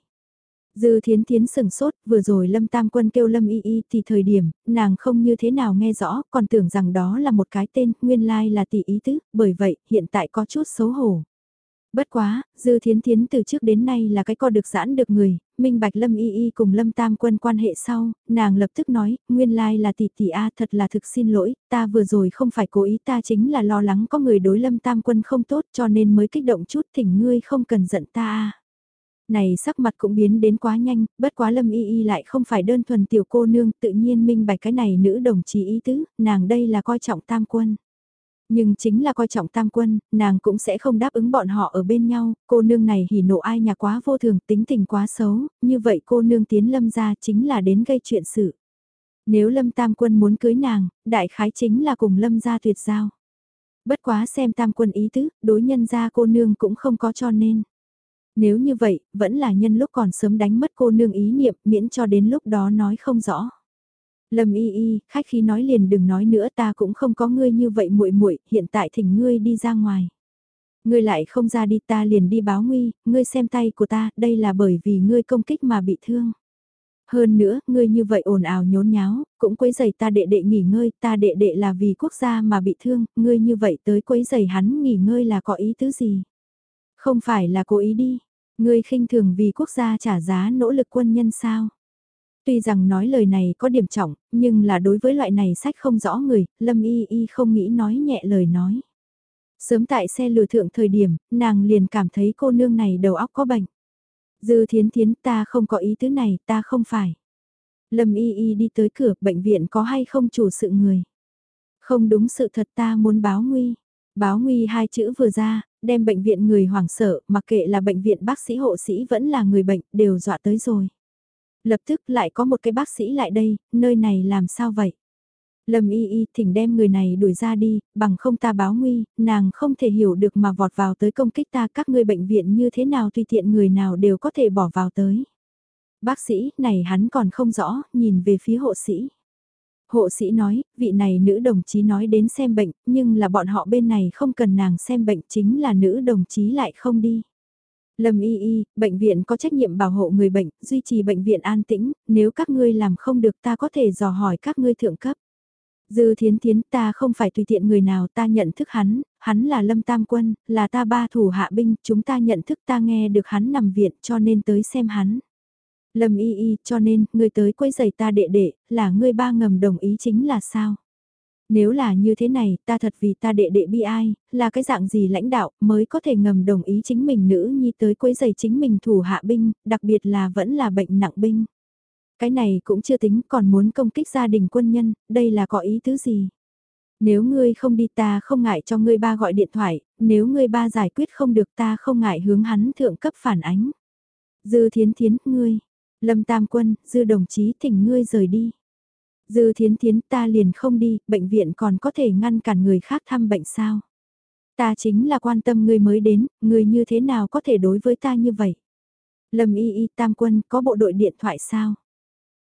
Dư thiến thiến sừng sốt, vừa rồi Lâm Tam Quân kêu Lâm Y Y thì thời điểm, nàng không như thế nào nghe rõ, còn tưởng rằng đó là một cái tên, nguyên lai là tỷ ý tứ, bởi vậy, hiện tại có chút xấu hổ. Bất quá, Dư Thiến Thiến từ trước đến nay là cái co được giãn được người, minh bạch Lâm Y Y cùng Lâm Tam Quân quan hệ sau, nàng lập tức nói, nguyên lai là tỷ tỷ A thật là thực xin lỗi, ta vừa rồi không phải cố ý ta chính là lo lắng có người đối Lâm Tam Quân không tốt cho nên mới kích động chút thỉnh ngươi không cần giận ta A. Này sắc mặt cũng biến đến quá nhanh, bất quá Lâm Y Y lại không phải đơn thuần tiểu cô nương tự nhiên minh bạch cái này nữ đồng chí ý tứ, nàng đây là coi trọng tam quân. Nhưng chính là coi trọng tam quân, nàng cũng sẽ không đáp ứng bọn họ ở bên nhau, cô nương này hỉ nộ ai nhà quá vô thường, tính tình quá xấu, như vậy cô nương tiến lâm ra chính là đến gây chuyện sự. Nếu lâm tam quân muốn cưới nàng, đại khái chính là cùng lâm ra tuyệt giao. Bất quá xem tam quân ý tứ, đối nhân ra cô nương cũng không có cho nên. Nếu như vậy, vẫn là nhân lúc còn sớm đánh mất cô nương ý niệm miễn cho đến lúc đó nói không rõ. Lâm y y, khách khí nói liền đừng nói nữa ta cũng không có ngươi như vậy muội muội hiện tại thỉnh ngươi đi ra ngoài. Ngươi lại không ra đi ta liền đi báo nguy, ngươi xem tay của ta, đây là bởi vì ngươi công kích mà bị thương. Hơn nữa, ngươi như vậy ồn ào nhốn nháo, cũng quấy giày ta đệ đệ nghỉ ngơi, ta đệ đệ là vì quốc gia mà bị thương, ngươi như vậy tới quấy giày hắn nghỉ ngơi là có ý tứ gì? Không phải là cố ý đi, Ngươi khinh thường vì quốc gia trả giá nỗ lực quân nhân sao? Tuy rằng nói lời này có điểm trọng, nhưng là đối với loại này sách không rõ người, Lâm Y Y không nghĩ nói nhẹ lời nói. Sớm tại xe lừa thượng thời điểm, nàng liền cảm thấy cô nương này đầu óc có bệnh. Dư thiến thiến ta không có ý tứ này, ta không phải. Lâm Y Y đi tới cửa, bệnh viện có hay không chủ sự người. Không đúng sự thật ta muốn báo nguy. Báo nguy hai chữ vừa ra, đem bệnh viện người hoảng sợ, mặc kệ là bệnh viện bác sĩ hộ sĩ vẫn là người bệnh, đều dọa tới rồi. Lập tức lại có một cái bác sĩ lại đây, nơi này làm sao vậy? Lâm y y thỉnh đem người này đuổi ra đi, bằng không ta báo nguy, nàng không thể hiểu được mà vọt vào tới công kích ta các ngươi bệnh viện như thế nào tùy tiện người nào đều có thể bỏ vào tới. Bác sĩ, này hắn còn không rõ, nhìn về phía hộ sĩ. Hộ sĩ nói, vị này nữ đồng chí nói đến xem bệnh, nhưng là bọn họ bên này không cần nàng xem bệnh chính là nữ đồng chí lại không đi. Lâm y y, bệnh viện có trách nhiệm bảo hộ người bệnh, duy trì bệnh viện an tĩnh, nếu các ngươi làm không được ta có thể dò hỏi các ngươi thượng cấp. Dư thiến thiến ta không phải tùy tiện người nào ta nhận thức hắn, hắn là Lâm Tam Quân, là ta ba thủ hạ binh, chúng ta nhận thức ta nghe được hắn nằm viện cho nên tới xem hắn. Lâm y y cho nên, ngươi tới quấy giày ta đệ đệ, là ngươi ba ngầm đồng ý chính là sao? Nếu là như thế này, ta thật vì ta đệ đệ bi ai, là cái dạng gì lãnh đạo mới có thể ngầm đồng ý chính mình nữ nhi tới quấy giày chính mình thủ hạ binh, đặc biệt là vẫn là bệnh nặng binh. Cái này cũng chưa tính còn muốn công kích gia đình quân nhân, đây là có ý thứ gì? Nếu ngươi không đi ta không ngại cho ngươi ba gọi điện thoại, nếu ngươi ba giải quyết không được ta không ngại hướng hắn thượng cấp phản ánh. Dư thiến thiến, ngươi, lâm tam quân, dư đồng chí thỉnh ngươi rời đi. Dư thiến thiến ta liền không đi, bệnh viện còn có thể ngăn cản người khác thăm bệnh sao? Ta chính là quan tâm ngươi mới đến, ngươi như thế nào có thể đối với ta như vậy? Lâm y y tam quân có bộ đội điện thoại sao?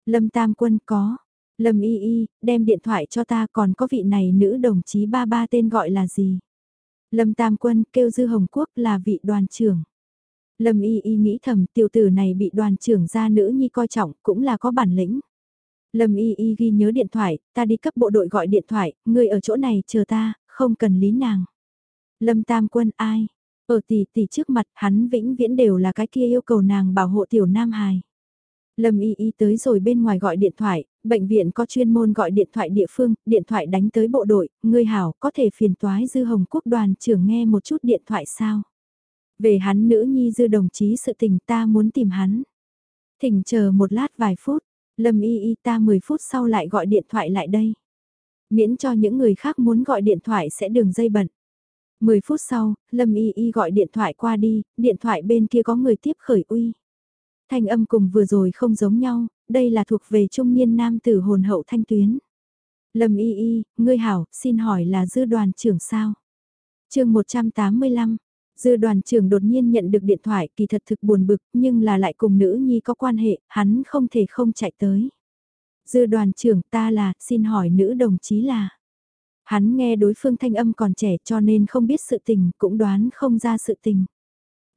Lâm tam quân có. Lâm y y, đem điện thoại cho ta còn có vị này nữ đồng chí ba ba tên gọi là gì? Lâm tam quân kêu dư hồng quốc là vị đoàn trưởng. Lâm y y nghĩ thầm tiểu tử này bị đoàn trưởng gia nữ nhi coi trọng cũng là có bản lĩnh. Lâm Y Y ghi nhớ điện thoại, ta đi cấp bộ đội gọi điện thoại, người ở chỗ này chờ ta, không cần lý nàng. Lâm Tam Quân ai? Ở tỷ tỷ trước mặt hắn vĩnh viễn đều là cái kia yêu cầu nàng bảo hộ tiểu Nam Hài. Lâm Y Y tới rồi bên ngoài gọi điện thoại, bệnh viện có chuyên môn gọi điện thoại địa phương, điện thoại đánh tới bộ đội, ngươi hảo có thể phiền toái dư hồng quốc đoàn trưởng nghe một chút điện thoại sao? Về hắn nữ nhi dư đồng chí sự tình ta muốn tìm hắn. Thỉnh chờ một lát vài phút, Lâm y y ta 10 phút sau lại gọi điện thoại lại đây. Miễn cho những người khác muốn gọi điện thoại sẽ đường dây bận. 10 phút sau, Lâm y y gọi điện thoại qua đi, điện thoại bên kia có người tiếp khởi uy. Thanh âm cùng vừa rồi không giống nhau, đây là thuộc về trung niên nam tử hồn hậu thanh tuyến. Lâm y y, ngươi hảo, xin hỏi là dư đoàn trưởng sao? chương 185, Dư đoàn trưởng đột nhiên nhận được điện thoại kỳ thật thực buồn bực nhưng là lại cùng nữ nhi có quan hệ, hắn không thể không chạy tới. Dư đoàn trưởng ta là, xin hỏi nữ đồng chí là. Hắn nghe đối phương thanh âm còn trẻ cho nên không biết sự tình, cũng đoán không ra sự tình.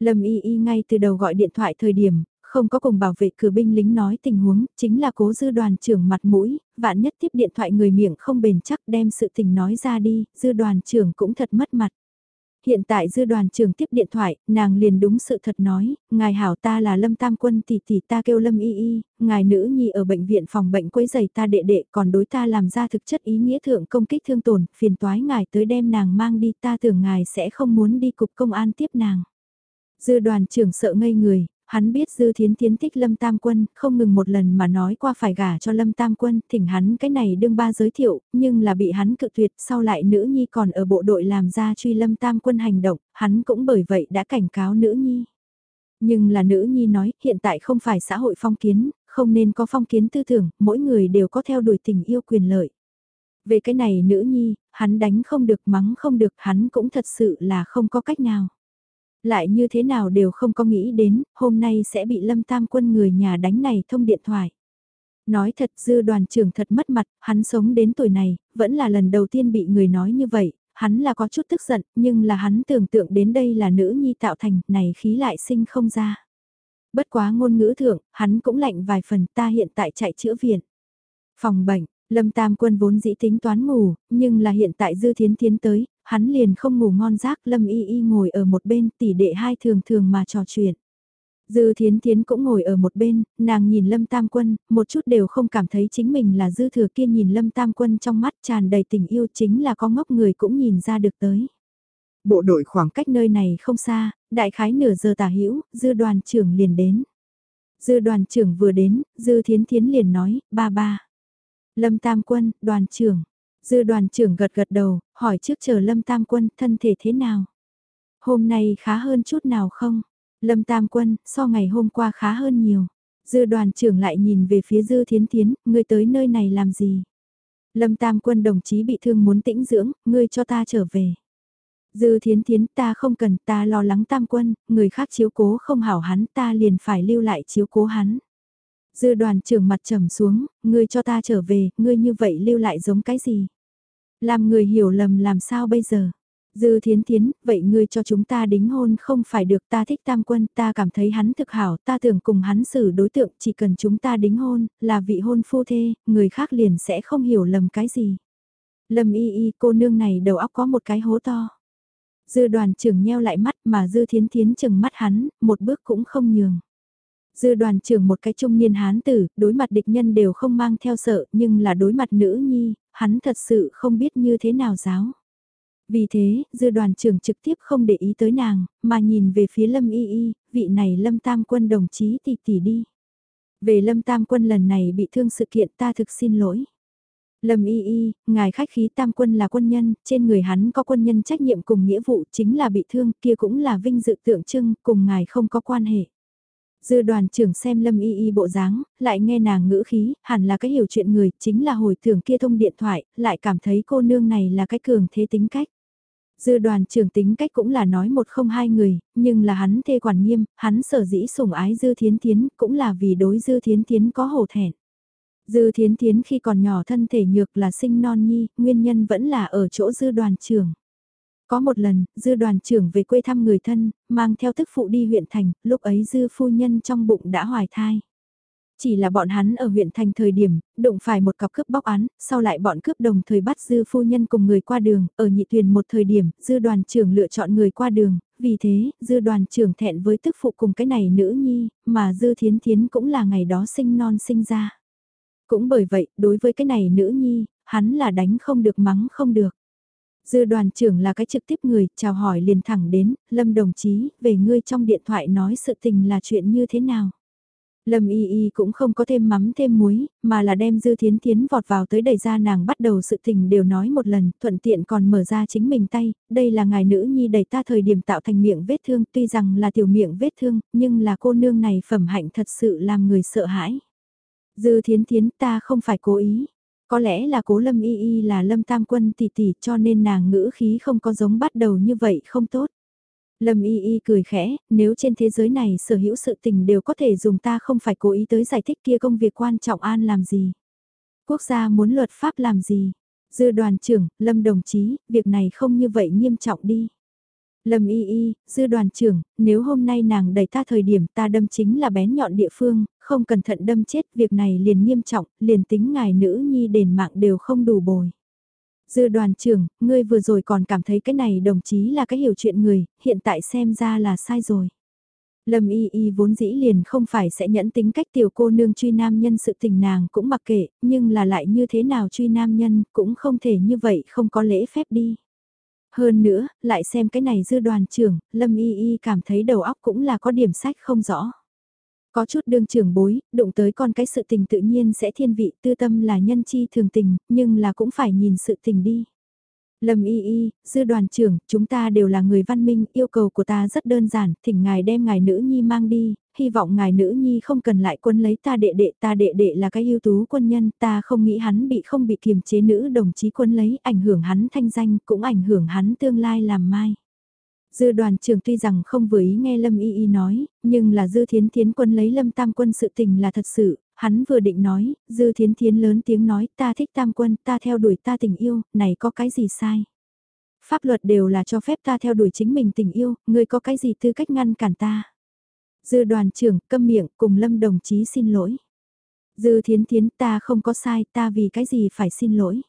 Lâm y y ngay từ đầu gọi điện thoại thời điểm, không có cùng bảo vệ cử binh lính nói tình huống, chính là cố dư đoàn trưởng mặt mũi, vạn nhất tiếp điện thoại người miệng không bền chắc đem sự tình nói ra đi, dư đoàn trưởng cũng thật mất mặt hiện tại dư đoàn trưởng tiếp điện thoại, nàng liền đúng sự thật nói, ngài hảo ta là Lâm Tam Quân tỷ tỷ ta kêu Lâm Y Y, ngài nữ nhi ở bệnh viện phòng bệnh quấy giày ta đệ đệ còn đối ta làm ra thực chất ý nghĩa thượng công kích thương tổn, phiền toái ngài tới đem nàng mang đi ta tưởng ngài sẽ không muốn đi cục công an tiếp nàng. Dư đoàn trưởng sợ ngây người, hắn biết Dư Thiến Thiến thích Lâm Tam Quân, không ngừng một lần mà nói qua phải gả cho Lâm Tam Quân, thỉnh hắn cái này đương ba giới thiệu, nhưng là bị hắn cự tuyệt, sau lại nữ nhi còn ở bộ đội làm ra truy Lâm Tam Quân hành động, hắn cũng bởi vậy đã cảnh cáo nữ nhi. Nhưng là nữ nhi nói, hiện tại không phải xã hội phong kiến, không nên có phong kiến tư tưởng, mỗi người đều có theo đuổi tình yêu quyền lợi. Về cái này nữ nhi, hắn đánh không được mắng không được, hắn cũng thật sự là không có cách nào. Lại như thế nào đều không có nghĩ đến, hôm nay sẽ bị lâm tam quân người nhà đánh này thông điện thoại. Nói thật dư đoàn trưởng thật mất mặt, hắn sống đến tuổi này, vẫn là lần đầu tiên bị người nói như vậy, hắn là có chút tức giận, nhưng là hắn tưởng tượng đến đây là nữ nhi tạo thành, này khí lại sinh không ra. Bất quá ngôn ngữ thượng, hắn cũng lạnh vài phần ta hiện tại chạy chữa viện. Phòng bệnh, Lâm Tam Quân vốn dĩ tính toán ngủ, nhưng là hiện tại Dư Thiến Thiến tới, hắn liền không ngủ ngon giấc Lâm Y Y ngồi ở một bên tỷ đệ hai thường thường mà trò chuyện. Dư Thiến Thiến cũng ngồi ở một bên, nàng nhìn Lâm Tam Quân, một chút đều không cảm thấy chính mình là dư thừa kia nhìn Lâm Tam Quân trong mắt tràn đầy tình yêu chính là có ngốc người cũng nhìn ra được tới. Bộ đội khoảng cách nơi này không xa, đại khái nửa giờ tả hữu dư đoàn trưởng liền đến. Dư đoàn trưởng vừa đến, dư thiến thiến liền nói, ba ba. Lâm Tam Quân, đoàn trưởng. Dư đoàn trưởng gật gật đầu, hỏi trước chờ Lâm Tam Quân, thân thể thế nào? Hôm nay khá hơn chút nào không? Lâm Tam Quân, so ngày hôm qua khá hơn nhiều. Dư đoàn trưởng lại nhìn về phía Dư Thiến Thiến, ngươi tới nơi này làm gì? Lâm Tam Quân đồng chí bị thương muốn tĩnh dưỡng, ngươi cho ta trở về. Dư Thiến Thiến ta không cần ta lo lắng Tam Quân, người khác chiếu cố không hảo hắn ta liền phải lưu lại chiếu cố hắn. Dư đoàn trưởng mặt trầm xuống, ngươi cho ta trở về, ngươi như vậy lưu lại giống cái gì? Làm người hiểu lầm làm sao bây giờ? Dư thiến thiến, vậy ngươi cho chúng ta đính hôn không phải được ta thích tam quân, ta cảm thấy hắn thực hảo, ta tưởng cùng hắn xử đối tượng, chỉ cần chúng ta đính hôn, là vị hôn phu thê, người khác liền sẽ không hiểu lầm cái gì. Lâm y y cô nương này đầu óc có một cái hố to. Dư đoàn trưởng nheo lại mắt mà dư thiến thiến chừng mắt hắn, một bước cũng không nhường. Dư đoàn trưởng một cái trung niên hán tử, đối mặt địch nhân đều không mang theo sợ, nhưng là đối mặt nữ nhi, hắn thật sự không biết như thế nào giáo. Vì thế, dư đoàn trưởng trực tiếp không để ý tới nàng, mà nhìn về phía Lâm Y Y, vị này Lâm Tam Quân đồng chí tỷ tỷ đi. Về Lâm Tam Quân lần này bị thương sự kiện ta thực xin lỗi. Lâm Y Y, ngài khách khí Tam Quân là quân nhân, trên người hắn có quân nhân trách nhiệm cùng nghĩa vụ chính là bị thương kia cũng là vinh dự tượng trưng, cùng ngài không có quan hệ. Dư đoàn trưởng xem Lâm Y Y bộ dáng, lại nghe nàng ngữ khí, hẳn là cái hiểu chuyện người, chính là hồi thường kia thông điện thoại, lại cảm thấy cô nương này là cái cường thế tính cách. Dư đoàn trưởng tính cách cũng là nói một không hai người, nhưng là hắn thê quản nghiêm, hắn sở dĩ sủng ái Dư Thiến Thiến cũng là vì đối Dư Thiến Thiến có hổ thẹn. Dư Thiến Thiến khi còn nhỏ thân thể nhược là sinh non nhi, nguyên nhân vẫn là ở chỗ Dư đoàn trưởng. Có một lần, Dư đoàn trưởng về quê thăm người thân, mang theo tức phụ đi huyện thành, lúc ấy Dư phu nhân trong bụng đã hoài thai. Chỉ là bọn hắn ở huyện thành thời điểm, đụng phải một cặp cướp bóc án, sau lại bọn cướp đồng thời bắt dư phu nhân cùng người qua đường, ở nhị thuyền một thời điểm, dư đoàn trưởng lựa chọn người qua đường, vì thế, dư đoàn trưởng thẹn với tức phụ cùng cái này nữ nhi, mà dư thiến thiến cũng là ngày đó sinh non sinh ra. Cũng bởi vậy, đối với cái này nữ nhi, hắn là đánh không được mắng không được. Dư đoàn trưởng là cái trực tiếp người, chào hỏi liền thẳng đến, Lâm đồng chí, về ngươi trong điện thoại nói sự tình là chuyện như thế nào. Lâm y y cũng không có thêm mắm thêm muối, mà là đem dư thiến thiến vọt vào tới đẩy ra nàng bắt đầu sự tình đều nói một lần, thuận tiện còn mở ra chính mình tay, đây là ngài nữ nhi đẩy ta thời điểm tạo thành miệng vết thương, tuy rằng là tiểu miệng vết thương, nhưng là cô nương này phẩm hạnh thật sự làm người sợ hãi. Dư thiến thiến ta không phải cố ý, có lẽ là cố lâm y y là lâm tam quân tỷ tỷ cho nên nàng ngữ khí không có giống bắt đầu như vậy không tốt. Lâm y y cười khẽ, nếu trên thế giới này sở hữu sự tình đều có thể dùng ta không phải cố ý tới giải thích kia công việc quan trọng an làm gì. Quốc gia muốn luật pháp làm gì. Dư đoàn trưởng, Lâm đồng chí, việc này không như vậy nghiêm trọng đi. Lâm y y, dư đoàn trưởng, nếu hôm nay nàng đẩy ta thời điểm ta đâm chính là bén nhọn địa phương, không cẩn thận đâm chết việc này liền nghiêm trọng, liền tính ngài nữ nhi đền mạng đều không đủ bồi. Dư đoàn trưởng, ngươi vừa rồi còn cảm thấy cái này đồng chí là cái hiểu chuyện người, hiện tại xem ra là sai rồi. Lâm y y vốn dĩ liền không phải sẽ nhẫn tính cách tiểu cô nương truy nam nhân sự tình nàng cũng mặc kệ, nhưng là lại như thế nào truy nam nhân cũng không thể như vậy không có lễ phép đi. Hơn nữa, lại xem cái này dư đoàn trưởng, Lâm y y cảm thấy đầu óc cũng là có điểm sách không rõ. Có chút đương trưởng bối, đụng tới con cái sự tình tự nhiên sẽ thiên vị tư tâm là nhân chi thường tình, nhưng là cũng phải nhìn sự tình đi. Lâm y y, dư đoàn trưởng, chúng ta đều là người văn minh, yêu cầu của ta rất đơn giản, thỉnh ngài đem ngài nữ nhi mang đi, hy vọng ngài nữ nhi không cần lại quân lấy ta đệ đệ, ta đệ đệ là cái ưu tú quân nhân, ta không nghĩ hắn bị không bị kiềm chế nữ đồng chí quân lấy, ảnh hưởng hắn thanh danh, cũng ảnh hưởng hắn tương lai làm mai. Dư đoàn trưởng tuy rằng không vừa ý nghe Lâm Y Y nói, nhưng là Dư Thiến Thiến quân lấy Lâm Tam quân sự tình là thật sự, hắn vừa định nói, Dư Thiến Thiến lớn tiếng nói ta thích Tam quân, ta theo đuổi ta tình yêu, này có cái gì sai. Pháp luật đều là cho phép ta theo đuổi chính mình tình yêu, ngươi có cái gì tư cách ngăn cản ta. Dư đoàn trưởng câm miệng cùng Lâm đồng chí xin lỗi. Dư Thiến Thiến ta không có sai, ta vì cái gì phải xin lỗi.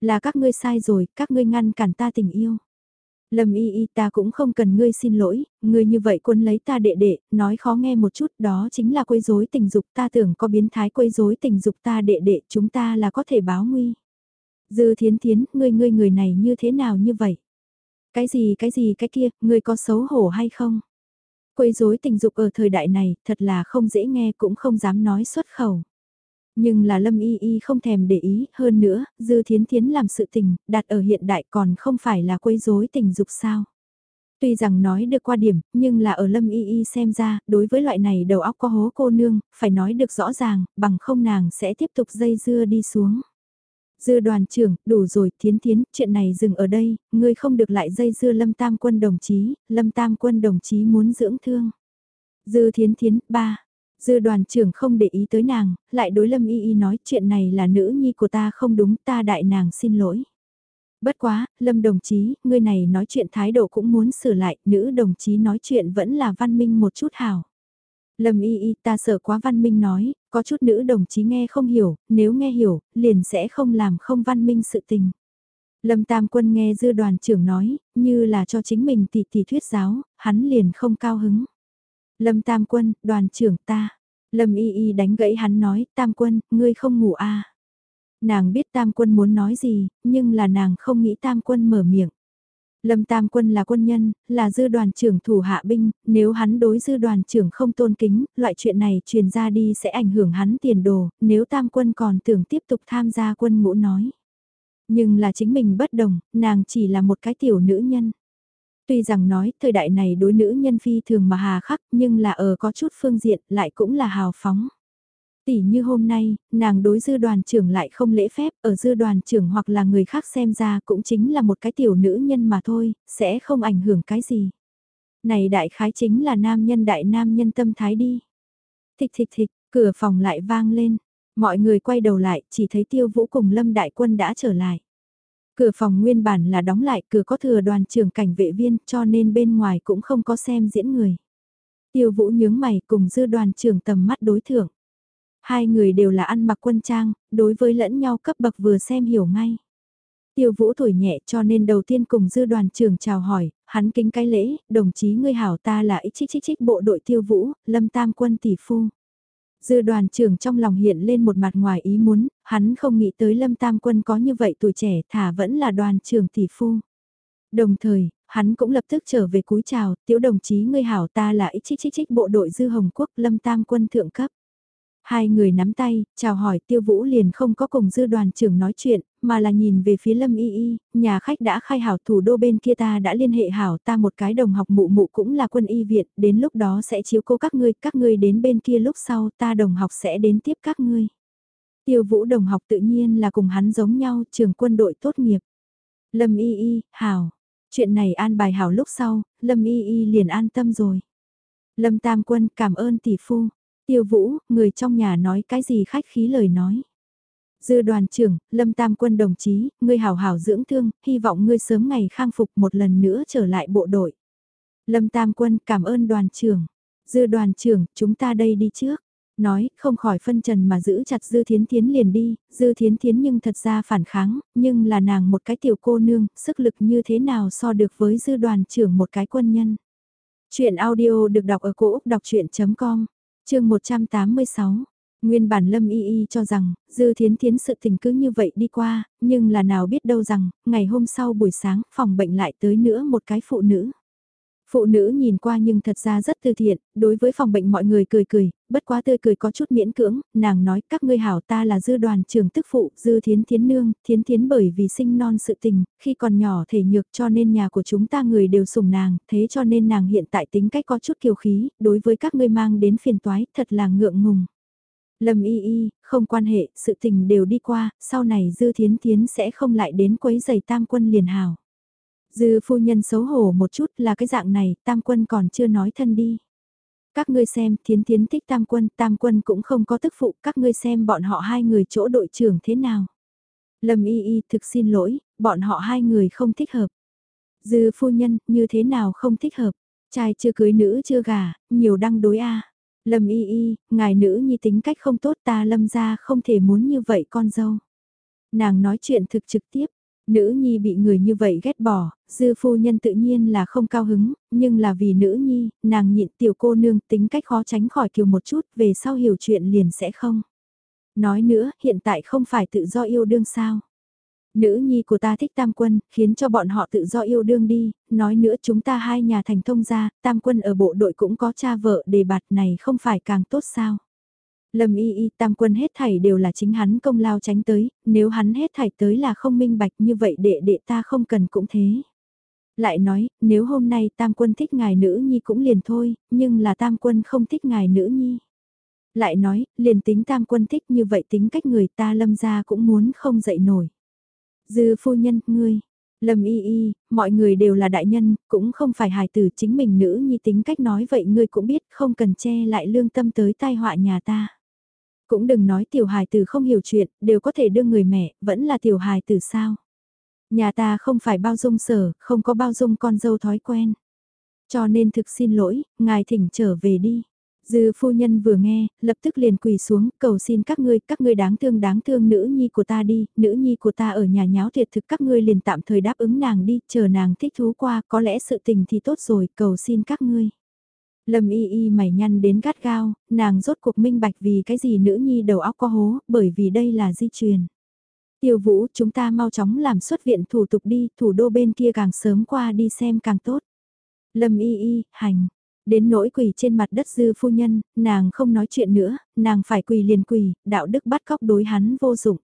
Là các ngươi sai rồi, các ngươi ngăn cản ta tình yêu. Lâm y y ta cũng không cần ngươi xin lỗi, ngươi như vậy quân lấy ta đệ đệ, nói khó nghe một chút đó chính là quấy rối tình dục ta tưởng có biến thái quấy rối tình dục ta đệ đệ chúng ta là có thể báo nguy. Dư thiến thiến, ngươi ngươi người này như thế nào như vậy? Cái gì cái gì cái kia, ngươi có xấu hổ hay không? Quấy rối tình dục ở thời đại này, thật là không dễ nghe cũng không dám nói xuất khẩu. Nhưng là Lâm Y Y không thèm để ý, hơn nữa, Dư Thiến Thiến làm sự tình, đặt ở hiện đại còn không phải là quấy rối tình dục sao. Tuy rằng nói được qua điểm, nhưng là ở Lâm Y Y xem ra, đối với loại này đầu óc có hố cô nương, phải nói được rõ ràng, bằng không nàng sẽ tiếp tục dây dưa đi xuống. Dư đoàn trưởng, đủ rồi, thiến thiến, chuyện này dừng ở đây, ngươi không được lại dây dưa lâm tam quân đồng chí, lâm tam quân đồng chí muốn dưỡng thương. Dư thiến thiến, ba. Dư đoàn trưởng không để ý tới nàng, lại đối lâm y y nói chuyện này là nữ nhi của ta không đúng ta đại nàng xin lỗi. Bất quá, lâm đồng chí, ngươi này nói chuyện thái độ cũng muốn sửa lại, nữ đồng chí nói chuyện vẫn là văn minh một chút hảo. Lâm y y ta sợ quá văn minh nói, có chút nữ đồng chí nghe không hiểu, nếu nghe hiểu, liền sẽ không làm không văn minh sự tình. Lâm Tam Quân nghe dư đoàn trưởng nói, như là cho chính mình tỷ tỷ thuyết giáo, hắn liền không cao hứng. Lâm Tam Quân, đoàn trưởng ta. Lâm Y Y đánh gãy hắn nói, Tam Quân, ngươi không ngủ à. Nàng biết Tam Quân muốn nói gì, nhưng là nàng không nghĩ Tam Quân mở miệng. Lâm Tam Quân là quân nhân, là dư đoàn trưởng thủ hạ binh, nếu hắn đối dư đoàn trưởng không tôn kính, loại chuyện này truyền ra đi sẽ ảnh hưởng hắn tiền đồ, nếu Tam Quân còn tưởng tiếp tục tham gia quân ngũ nói. Nhưng là chính mình bất đồng, nàng chỉ là một cái tiểu nữ nhân. Tuy rằng nói thời đại này đối nữ nhân phi thường mà hà khắc nhưng là ở có chút phương diện lại cũng là hào phóng. Tỷ như hôm nay, nàng đối dư đoàn trưởng lại không lễ phép, ở dư đoàn trưởng hoặc là người khác xem ra cũng chính là một cái tiểu nữ nhân mà thôi, sẽ không ảnh hưởng cái gì. Này đại khái chính là nam nhân đại nam nhân tâm thái đi. Thịch thịch thịch, cửa phòng lại vang lên, mọi người quay đầu lại chỉ thấy tiêu vũ cùng lâm đại quân đã trở lại. Cửa phòng nguyên bản là đóng lại, cửa có thừa đoàn trưởng cảnh vệ viên cho nên bên ngoài cũng không có xem diễn người. Tiêu vũ nhướng mày cùng dư đoàn trưởng tầm mắt đối thượng. Hai người đều là ăn mặc quân trang, đối với lẫn nhau cấp bậc vừa xem hiểu ngay. Tiêu vũ tuổi nhẹ cho nên đầu tiên cùng dư đoàn trưởng chào hỏi, hắn kính cái lễ, đồng chí ngươi hảo ta là ích chích chích chích bộ đội tiêu vũ, lâm tam quân tỷ phu. Dư đoàn trưởng trong lòng hiện lên một mặt ngoài ý muốn, hắn không nghĩ tới lâm tam quân có như vậy tuổi trẻ thả vẫn là đoàn trưởng tỷ phu. Đồng thời, hắn cũng lập tức trở về cúi chào, tiểu đồng chí ngươi hảo ta là ích chích chích chích bộ đội dư hồng quốc lâm tam quân thượng cấp. Hai người nắm tay, chào hỏi tiêu vũ liền không có cùng dư đoàn trưởng nói chuyện, mà là nhìn về phía lâm y y, nhà khách đã khai hảo thủ đô bên kia ta đã liên hệ hảo ta một cái đồng học mụ mụ cũng là quân y viện, đến lúc đó sẽ chiếu cố các ngươi, các ngươi đến bên kia lúc sau ta đồng học sẽ đến tiếp các ngươi. Tiêu vũ đồng học tự nhiên là cùng hắn giống nhau trường quân đội tốt nghiệp. Lâm y y, hảo. Chuyện này an bài hảo lúc sau, Lâm y y liền an tâm rồi. Lâm tam quân cảm ơn tỷ phu. Tiêu Vũ, người trong nhà nói cái gì khách khí lời nói. Dư đoàn trưởng, Lâm Tam Quân đồng chí, ngươi hảo hảo dưỡng thương, hy vọng ngươi sớm ngày khang phục một lần nữa trở lại bộ đội. Lâm Tam Quân cảm ơn đoàn trưởng. Dư đoàn trưởng, chúng ta đây đi trước. Nói, không khỏi phân trần mà giữ chặt Dư Thiến Thiến liền đi, Dư Thiến Thiến nhưng thật ra phản kháng, nhưng là nàng một cái tiểu cô nương, sức lực như thế nào so được với Dư đoàn trưởng một cái quân nhân. Chuyện audio được đọc ở cổ Úc đọc chuyện.com chương 186 Nguyên bản Lâm Y Y cho rằng, Dư Thiến Thiến sự tình cứ như vậy đi qua, nhưng là nào biết đâu rằng, ngày hôm sau buổi sáng, phòng bệnh lại tới nữa một cái phụ nữ. Phụ nữ nhìn qua nhưng thật ra rất tư thiện, đối với phòng bệnh mọi người cười cười, bất quá tươi cười có chút miễn cưỡng, nàng nói các ngươi hảo ta là dư đoàn trưởng tức phụ, dư thiến thiến nương, thiến thiến bởi vì sinh non sự tình, khi còn nhỏ thể nhược cho nên nhà của chúng ta người đều sủng nàng, thế cho nên nàng hiện tại tính cách có chút kiều khí, đối với các ngươi mang đến phiền toái, thật là ngượng ngùng. Lâm y y, không quan hệ, sự tình đều đi qua, sau này dư thiến thiến sẽ không lại đến quấy giày tam quân liền hảo. Dư phu nhân xấu hổ một chút là cái dạng này, tam quân còn chưa nói thân đi. Các ngươi xem, thiến thiến thích tam quân, tam quân cũng không có tức phụ, các ngươi xem bọn họ hai người chỗ đội trưởng thế nào. Lâm y y thực xin lỗi, bọn họ hai người không thích hợp. Dư phu nhân, như thế nào không thích hợp, trai chưa cưới nữ chưa gà, nhiều đăng đối a. Lâm y y, ngài nữ nhi tính cách không tốt ta lâm ra không thể muốn như vậy con dâu. Nàng nói chuyện thực trực tiếp, Nữ nhi bị người như vậy ghét bỏ, dư phu nhân tự nhiên là không cao hứng, nhưng là vì nữ nhi, nàng nhịn tiểu cô nương tính cách khó tránh khỏi kiều một chút, về sau hiểu chuyện liền sẽ không. Nói nữa, hiện tại không phải tự do yêu đương sao. Nữ nhi của ta thích tam quân, khiến cho bọn họ tự do yêu đương đi, nói nữa chúng ta hai nhà thành thông gia, tam quân ở bộ đội cũng có cha vợ đề bạt này không phải càng tốt sao. Lâm y y tam quân hết thảy đều là chính hắn công lao tránh tới, nếu hắn hết thảy tới là không minh bạch như vậy đệ đệ ta không cần cũng thế. Lại nói, nếu hôm nay tam quân thích ngài nữ nhi cũng liền thôi, nhưng là tam quân không thích ngài nữ nhi. Lại nói, liền tính tam quân thích như vậy tính cách người ta lâm ra cũng muốn không dậy nổi. Dư phu nhân, ngươi, Lâm y y, mọi người đều là đại nhân, cũng không phải hài tử chính mình nữ nhi tính cách nói vậy ngươi cũng biết không cần che lại lương tâm tới tai họa nhà ta. Cũng đừng nói tiểu hài tử không hiểu chuyện, đều có thể đưa người mẹ, vẫn là tiểu hài tử sao. Nhà ta không phải bao dung sở, không có bao dung con dâu thói quen. Cho nên thực xin lỗi, ngài thỉnh trở về đi. Dư phu nhân vừa nghe, lập tức liền quỳ xuống, cầu xin các ngươi, các ngươi đáng thương đáng thương nữ nhi của ta đi, nữ nhi của ta ở nhà nháo thiệt thực các ngươi liền tạm thời đáp ứng nàng đi, chờ nàng thích thú qua, có lẽ sự tình thì tốt rồi, cầu xin các ngươi. Lâm y y mày nhăn đến gắt gao, nàng rốt cuộc minh bạch vì cái gì nữ nhi đầu óc có hố, bởi vì đây là di truyền. Tiêu vũ, chúng ta mau chóng làm xuất viện thủ tục đi, thủ đô bên kia càng sớm qua đi xem càng tốt. Lâm y y, hành. Đến nỗi quỳ trên mặt đất dư phu nhân, nàng không nói chuyện nữa, nàng phải quỳ liền quỳ, đạo đức bắt cóc đối hắn vô dụng.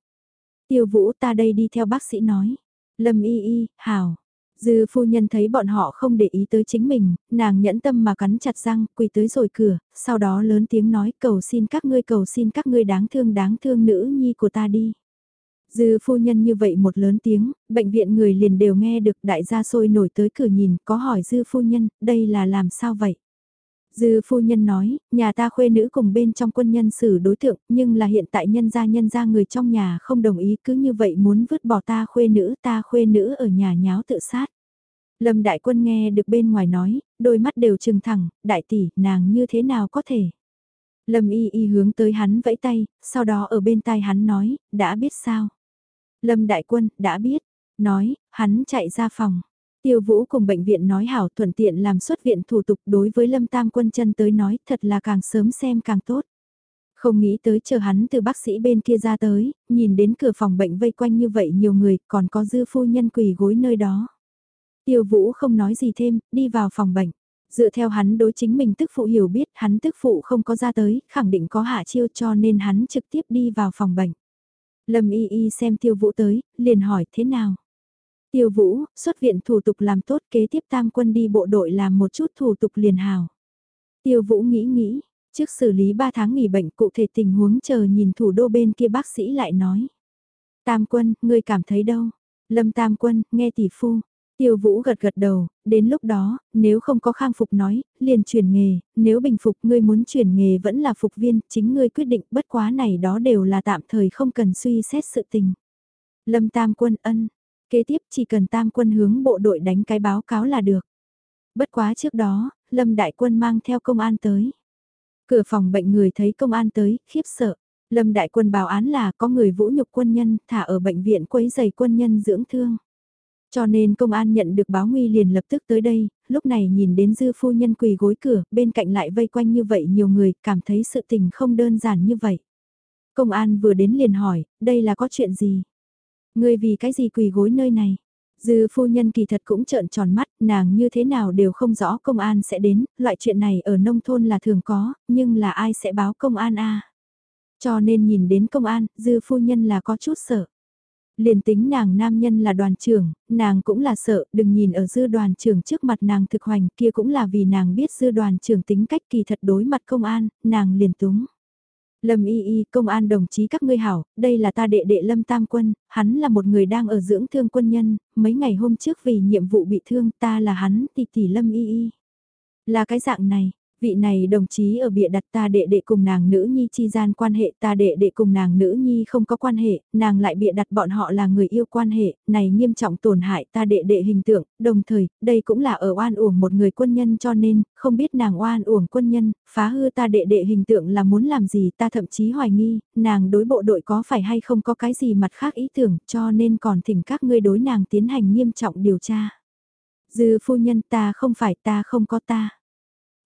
Tiêu vũ ta đây đi theo bác sĩ nói. Lâm y y, hào, Dư phu nhân thấy bọn họ không để ý tới chính mình, nàng nhẫn tâm mà cắn chặt răng, quỳ tới rồi cửa, sau đó lớn tiếng nói cầu xin các ngươi cầu xin các ngươi đáng thương đáng thương nữ nhi của ta đi. Dư phu nhân như vậy một lớn tiếng, bệnh viện người liền đều nghe được đại gia sôi nổi tới cửa nhìn, có hỏi dư phu nhân, đây là làm sao vậy? Dư phu nhân nói, nhà ta khuê nữ cùng bên trong quân nhân xử đối tượng, nhưng là hiện tại nhân gia nhân gia người trong nhà không đồng ý cứ như vậy muốn vứt bỏ ta khuê nữ ta khuê nữ ở nhà nháo tự sát. Lâm đại quân nghe được bên ngoài nói, đôi mắt đều trừng thẳng, đại tỷ, nàng như thế nào có thể. Lâm y y hướng tới hắn vẫy tay, sau đó ở bên tai hắn nói, đã biết sao. Lâm đại quân, đã biết, nói, hắn chạy ra phòng. Tiêu Vũ cùng bệnh viện nói hảo thuận tiện làm xuất viện thủ tục đối với Lâm Tam Quân chân tới nói thật là càng sớm xem càng tốt. Không nghĩ tới chờ hắn từ bác sĩ bên kia ra tới, nhìn đến cửa phòng bệnh vây quanh như vậy nhiều người còn có dư phu nhân quỳ gối nơi đó. Tiêu Vũ không nói gì thêm, đi vào phòng bệnh. Dựa theo hắn đối chính mình tức phụ hiểu biết hắn tức phụ không có ra tới, khẳng định có hạ chiêu cho nên hắn trực tiếp đi vào phòng bệnh. Lâm y y xem tiêu vũ tới, liền hỏi thế nào. Tiêu Vũ, xuất viện thủ tục làm tốt kế tiếp tam quân đi bộ đội làm một chút thủ tục liền hào. Tiêu Vũ nghĩ nghĩ, trước xử lý 3 tháng nghỉ bệnh cụ thể tình huống chờ nhìn thủ đô bên kia bác sĩ lại nói. Tam quân, ngươi cảm thấy đâu? Lâm Tam quân, nghe tỷ phu. Tiêu Vũ gật gật đầu, đến lúc đó, nếu không có khang phục nói, liền chuyển nghề, nếu bình phục ngươi muốn chuyển nghề vẫn là phục viên, chính ngươi quyết định bất quá này đó đều là tạm thời không cần suy xét sự tình. Lâm Tam quân ân, Kế tiếp chỉ cần tam quân hướng bộ đội đánh cái báo cáo là được. Bất quá trước đó, Lâm Đại Quân mang theo công an tới. Cửa phòng bệnh người thấy công an tới, khiếp sợ. Lâm Đại Quân báo án là có người vũ nhục quân nhân thả ở bệnh viện quấy giày quân nhân dưỡng thương. Cho nên công an nhận được báo nguy liền lập tức tới đây, lúc này nhìn đến dư phu nhân quỳ gối cửa, bên cạnh lại vây quanh như vậy nhiều người, cảm thấy sự tình không đơn giản như vậy. Công an vừa đến liền hỏi, đây là có chuyện gì? Ngươi vì cái gì quỳ gối nơi này? Dư phu nhân kỳ thật cũng trợn tròn mắt, nàng như thế nào đều không rõ công an sẽ đến, loại chuyện này ở nông thôn là thường có, nhưng là ai sẽ báo công an a? Cho nên nhìn đến công an, dư phu nhân là có chút sợ. Liền tính nàng nam nhân là đoàn trưởng, nàng cũng là sợ, đừng nhìn ở dư đoàn trưởng trước mặt nàng thực hoành kia cũng là vì nàng biết dư đoàn trưởng tính cách kỳ thật đối mặt công an, nàng liền túng. Lâm y y, công an đồng chí các ngươi hảo, đây là ta đệ đệ Lâm Tam Quân, hắn là một người đang ở dưỡng thương quân nhân, mấy ngày hôm trước vì nhiệm vụ bị thương ta là hắn tỷ tỷ Lâm y y. Là cái dạng này, Vị này đồng chí ở bịa đặt ta đệ đệ cùng nàng nữ nhi chi gian quan hệ ta đệ đệ cùng nàng nữ nhi không có quan hệ, nàng lại bịa đặt bọn họ là người yêu quan hệ, này nghiêm trọng tổn hại ta đệ đệ hình tượng, đồng thời, đây cũng là ở oan uổng một người quân nhân cho nên, không biết nàng oan uổng quân nhân, phá hư ta đệ đệ hình tượng là muốn làm gì ta thậm chí hoài nghi, nàng đối bộ đội có phải hay không có cái gì mặt khác ý tưởng cho nên còn thỉnh các ngươi đối nàng tiến hành nghiêm trọng điều tra. Dư phu nhân ta không phải ta không có ta.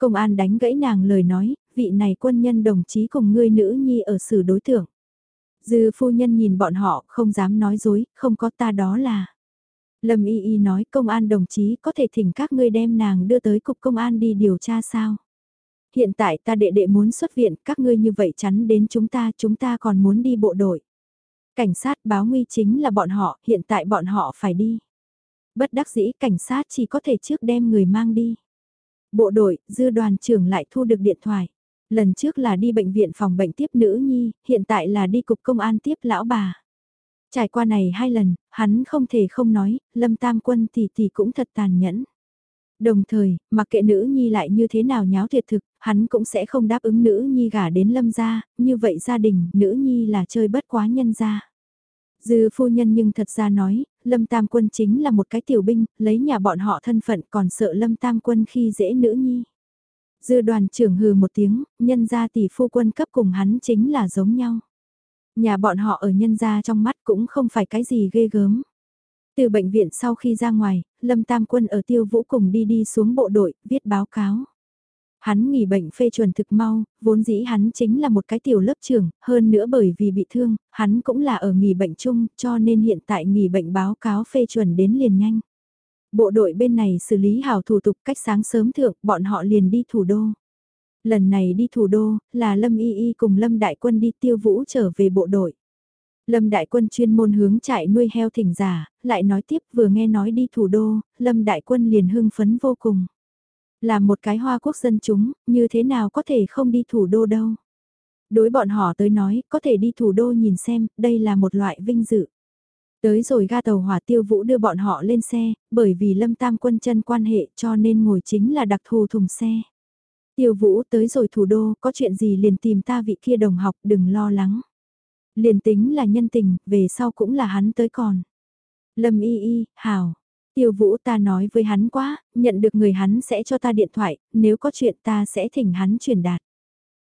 Công an đánh gãy nàng lời nói, vị này quân nhân đồng chí cùng ngươi nữ nhi ở xử đối tượng. Dư phu nhân nhìn bọn họ không dám nói dối, không có ta đó là. Lâm Y Y nói công an đồng chí có thể thỉnh các ngươi đem nàng đưa tới cục công an đi điều tra sao. Hiện tại ta đệ đệ muốn xuất viện, các ngươi như vậy chắn đến chúng ta, chúng ta còn muốn đi bộ đội. Cảnh sát báo nguy chính là bọn họ, hiện tại bọn họ phải đi. Bất đắc dĩ cảnh sát chỉ có thể trước đem người mang đi. Bộ đội, dư đoàn trưởng lại thu được điện thoại. Lần trước là đi bệnh viện phòng bệnh tiếp nữ nhi, hiện tại là đi cục công an tiếp lão bà. Trải qua này hai lần, hắn không thể không nói, lâm tam quân tỷ tỷ cũng thật tàn nhẫn. Đồng thời, mặc kệ nữ nhi lại như thế nào nháo thiệt thực, hắn cũng sẽ không đáp ứng nữ nhi gả đến lâm gia, như vậy gia đình, nữ nhi là chơi bất quá nhân gia. Dư phu nhân nhưng thật ra nói, Lâm Tam Quân chính là một cái tiểu binh, lấy nhà bọn họ thân phận còn sợ Lâm Tam Quân khi dễ nữ nhi. Dư đoàn trưởng hừ một tiếng, nhân gia tỷ phu quân cấp cùng hắn chính là giống nhau. Nhà bọn họ ở nhân gia trong mắt cũng không phải cái gì ghê gớm. Từ bệnh viện sau khi ra ngoài, Lâm Tam Quân ở tiêu vũ cùng đi đi xuống bộ đội, viết báo cáo. Hắn nghỉ bệnh phê chuẩn thực mau, vốn dĩ hắn chính là một cái tiểu lớp trưởng, hơn nữa bởi vì bị thương, hắn cũng là ở nghỉ bệnh chung, cho nên hiện tại nghỉ bệnh báo cáo phê chuẩn đến liền nhanh. Bộ đội bên này xử lý hảo thủ tục cách sáng sớm thượng, bọn họ liền đi thủ đô. Lần này đi thủ đô, là Lâm Y Y cùng Lâm Đại Quân đi tiêu vũ trở về bộ đội. Lâm Đại Quân chuyên môn hướng trại nuôi heo thỉnh giả, lại nói tiếp vừa nghe nói đi thủ đô, Lâm Đại Quân liền hưng phấn vô cùng. Là một cái hoa quốc dân chúng, như thế nào có thể không đi thủ đô đâu. Đối bọn họ tới nói, có thể đi thủ đô nhìn xem, đây là một loại vinh dự. Tới rồi ga tàu hỏa tiêu vũ đưa bọn họ lên xe, bởi vì lâm tam quân chân quan hệ cho nên ngồi chính là đặc thù thùng xe. Tiêu vũ tới rồi thủ đô, có chuyện gì liền tìm ta vị kia đồng học, đừng lo lắng. Liền tính là nhân tình, về sau cũng là hắn tới còn. Lâm y y, hảo, Tiêu vũ ta nói với hắn quá, nhận được người hắn sẽ cho ta điện thoại, nếu có chuyện ta sẽ thỉnh hắn truyền đạt.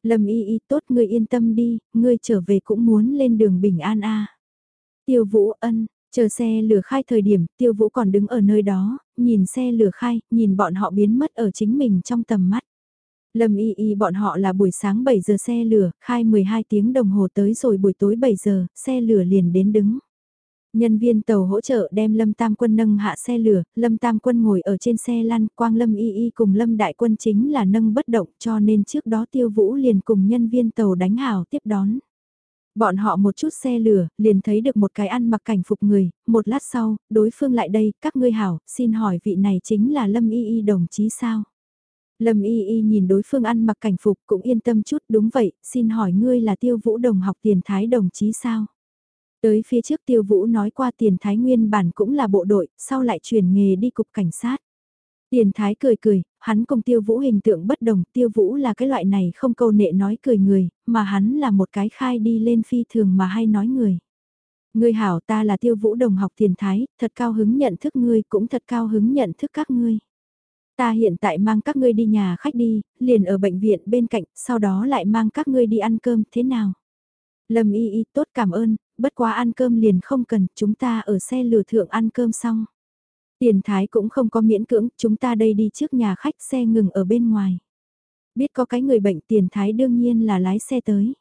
Lâm y y tốt ngươi yên tâm đi, ngươi trở về cũng muốn lên đường bình an a. Tiêu vũ ân, chờ xe lửa khai thời điểm, tiêu vũ còn đứng ở nơi đó, nhìn xe lửa khai, nhìn bọn họ biến mất ở chính mình trong tầm mắt. Lâm y y bọn họ là buổi sáng 7 giờ xe lửa, khai 12 tiếng đồng hồ tới rồi buổi tối 7 giờ, xe lửa liền đến đứng. Nhân viên tàu hỗ trợ đem Lâm Tam Quân nâng hạ xe lửa, Lâm Tam Quân ngồi ở trên xe lăn, Quang Lâm Y Y cùng Lâm Đại Quân chính là nâng bất động cho nên trước đó Tiêu Vũ liền cùng nhân viên tàu đánh hào tiếp đón. Bọn họ một chút xe lửa, liền thấy được một cái ăn mặc cảnh phục người, một lát sau, đối phương lại đây, các ngươi hảo, xin hỏi vị này chính là Lâm Y Y đồng chí sao? Lâm Y Y nhìn đối phương ăn mặc cảnh phục cũng yên tâm chút đúng vậy, xin hỏi ngươi là tiêu vũ đồng học tiền thái đồng chí sao? Tới phía trước tiêu vũ nói qua tiền thái nguyên bản cũng là bộ đội, sau lại chuyển nghề đi cục cảnh sát. Tiền thái cười cười, hắn cùng tiêu vũ hình tượng bất đồng, tiêu vũ là cái loại này không câu nệ nói cười người, mà hắn là một cái khai đi lên phi thường mà hay nói người. Ngươi hảo ta là tiêu vũ đồng học tiền thái, thật cao hứng nhận thức ngươi cũng thật cao hứng nhận thức các ngươi. Ta hiện tại mang các ngươi đi nhà khách đi, liền ở bệnh viện bên cạnh, sau đó lại mang các ngươi đi ăn cơm, thế nào? Lâm y y tốt cảm ơn, bất quá ăn cơm liền không cần, chúng ta ở xe lửa thượng ăn cơm xong. Tiền thái cũng không có miễn cưỡng, chúng ta đây đi trước nhà khách xe ngừng ở bên ngoài. Biết có cái người bệnh tiền thái đương nhiên là lái xe tới.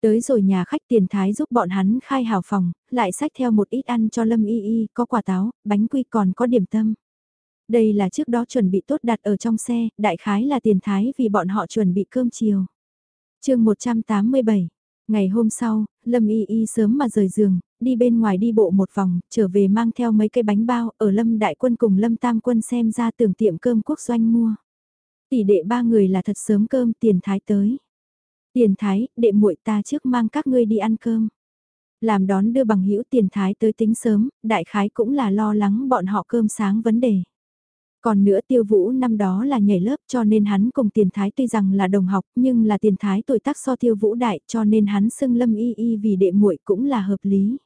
Tới rồi nhà khách tiền thái giúp bọn hắn khai hào phòng, lại xách theo một ít ăn cho Lâm Y Y, có quả táo, bánh quy còn có điểm tâm. Đây là trước đó chuẩn bị tốt đặt ở trong xe, đại khái là tiền thái vì bọn họ chuẩn bị cơm chiều. chương 187, Ngày hôm sau, Lâm Y Y sớm mà rời giường, đi bên ngoài đi bộ một vòng, trở về mang theo mấy cây bánh bao, ở Lâm Đại Quân cùng Lâm Tam Quân xem ra tưởng tiệm cơm quốc doanh mua. Tỷ đệ ba người là thật sớm cơm tiền thái tới. Tiền thái, đệ muội ta trước mang các ngươi đi ăn cơm. Làm đón đưa bằng hữu tiền thái tới tính sớm, đại khái cũng là lo lắng bọn họ cơm sáng vấn đề. Còn nữa tiêu vũ năm đó là nhảy lớp cho nên hắn cùng tiền thái tuy rằng là đồng học nhưng là tiền thái tuổi tác so tiêu vũ đại cho nên hắn xưng lâm y y vì đệ muội cũng là hợp lý.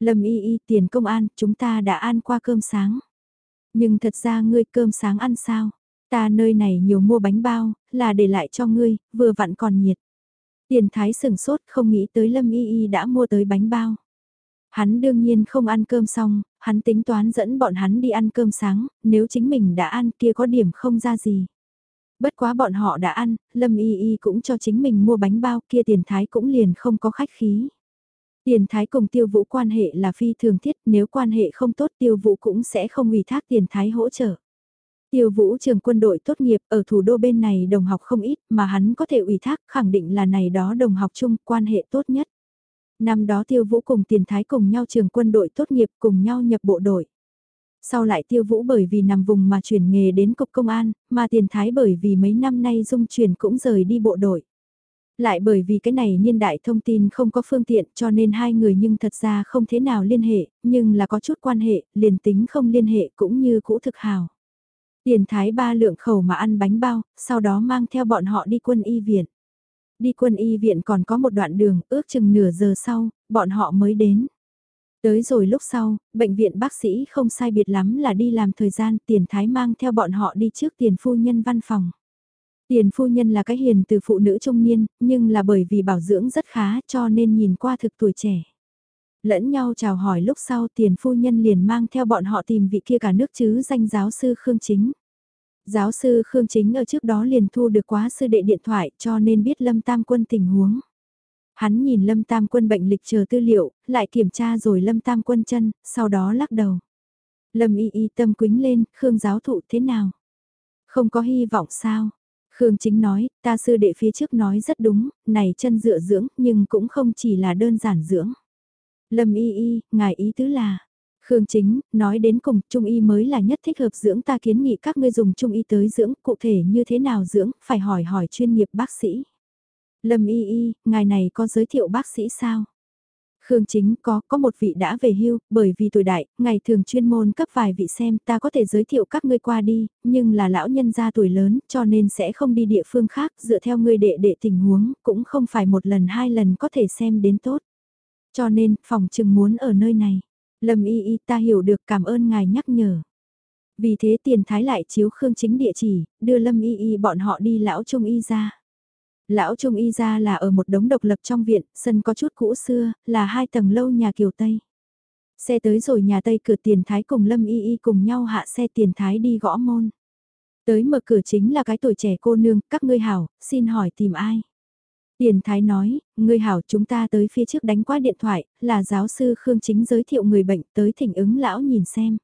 Lâm y y tiền công an chúng ta đã ăn qua cơm sáng. Nhưng thật ra ngươi cơm sáng ăn sao? Ta nơi này nhiều mua bánh bao, là để lại cho ngươi, vừa vặn còn nhiệt. Tiền thái sừng sốt không nghĩ tới Lâm Y Y đã mua tới bánh bao. Hắn đương nhiên không ăn cơm xong, hắn tính toán dẫn bọn hắn đi ăn cơm sáng, nếu chính mình đã ăn kia có điểm không ra gì. Bất quá bọn họ đã ăn, Lâm Y Y cũng cho chính mình mua bánh bao kia tiền thái cũng liền không có khách khí. Tiền thái cùng tiêu vũ quan hệ là phi thường thiết nếu quan hệ không tốt tiêu vũ cũng sẽ không ủy thác tiền thái hỗ trợ. Tiêu vũ trường quân đội tốt nghiệp ở thủ đô bên này đồng học không ít mà hắn có thể ủy thác khẳng định là này đó đồng học chung quan hệ tốt nhất. Năm đó tiêu vũ cùng tiền thái cùng nhau trường quân đội tốt nghiệp cùng nhau nhập bộ đội. Sau lại tiêu vũ bởi vì nằm vùng mà chuyển nghề đến cục công an, mà tiền thái bởi vì mấy năm nay dung chuyển cũng rời đi bộ đội. Lại bởi vì cái này niên đại thông tin không có phương tiện cho nên hai người nhưng thật ra không thế nào liên hệ, nhưng là có chút quan hệ, liền tính không liên hệ cũng như cũ thực hào. Tiền thái ba lượng khẩu mà ăn bánh bao, sau đó mang theo bọn họ đi quân y viện. Đi quân y viện còn có một đoạn đường, ước chừng nửa giờ sau, bọn họ mới đến. Tới rồi lúc sau, bệnh viện bác sĩ không sai biệt lắm là đi làm thời gian tiền thái mang theo bọn họ đi trước tiền phu nhân văn phòng. Tiền phu nhân là cái hiền từ phụ nữ trung niên, nhưng là bởi vì bảo dưỡng rất khá cho nên nhìn qua thực tuổi trẻ. Lẫn nhau chào hỏi lúc sau tiền phu nhân liền mang theo bọn họ tìm vị kia cả nước chứ danh giáo sư Khương Chính. Giáo sư Khương Chính ở trước đó liền thu được quá sư đệ điện thoại cho nên biết Lâm Tam Quân tình huống. Hắn nhìn Lâm Tam Quân bệnh lịch chờ tư liệu, lại kiểm tra rồi Lâm Tam Quân chân, sau đó lắc đầu. Lâm y y tâm quính lên, Khương giáo thụ thế nào? Không có hy vọng sao? Khương Chính nói, ta sư đệ phía trước nói rất đúng, này chân dựa dưỡng, nhưng cũng không chỉ là đơn giản dưỡng. Lâm y y, ngài ý tứ là, Khương Chính, nói đến cùng, Trung Y mới là nhất thích hợp dưỡng ta kiến nghị các ngươi dùng Trung Y tới dưỡng, cụ thể như thế nào dưỡng, phải hỏi hỏi chuyên nghiệp bác sĩ. Lâm Y Y, ngài này có giới thiệu bác sĩ sao? Khương Chính có, có một vị đã về hưu, bởi vì tuổi đại, ngày thường chuyên môn cấp vài vị xem ta có thể giới thiệu các ngươi qua đi, nhưng là lão nhân gia tuổi lớn cho nên sẽ không đi địa phương khác dựa theo ngươi đệ đệ tình huống, cũng không phải một lần hai lần có thể xem đến tốt. Cho nên, phòng chừng muốn ở nơi này. Lâm y y ta hiểu được cảm ơn ngài nhắc nhở. Vì thế tiền thái lại chiếu Khương Chính địa chỉ, đưa Lâm y y bọn họ đi lão trung y ra. Lão Trung Y ra là ở một đống độc lập trong viện, sân có chút cũ xưa, là hai tầng lâu nhà kiều Tây. Xe tới rồi nhà Tây cửa tiền thái cùng Lâm Y Y cùng nhau hạ xe tiền thái đi gõ môn. Tới mở cửa chính là cái tuổi trẻ cô nương, các ngươi hảo, xin hỏi tìm ai? Tiền thái nói, ngươi hảo chúng ta tới phía trước đánh qua điện thoại, là giáo sư Khương Chính giới thiệu người bệnh tới thỉnh ứng lão nhìn xem.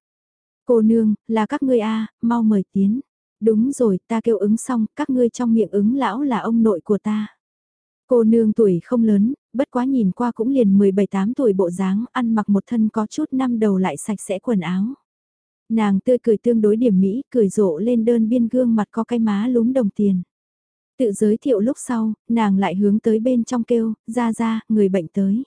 Cô nương, là các ngươi A, mau mời tiến. Đúng rồi, ta kêu ứng xong, các ngươi trong miệng ứng lão là ông nội của ta. Cô nương tuổi không lớn, bất quá nhìn qua cũng liền 17-8 tuổi bộ dáng, ăn mặc một thân có chút năm đầu lại sạch sẽ quần áo. Nàng tươi cười tương đối điểm mỹ, cười rộ lên đơn biên gương mặt có cái má lúm đồng tiền. Tự giới thiệu lúc sau, nàng lại hướng tới bên trong kêu, ra ra, người bệnh tới.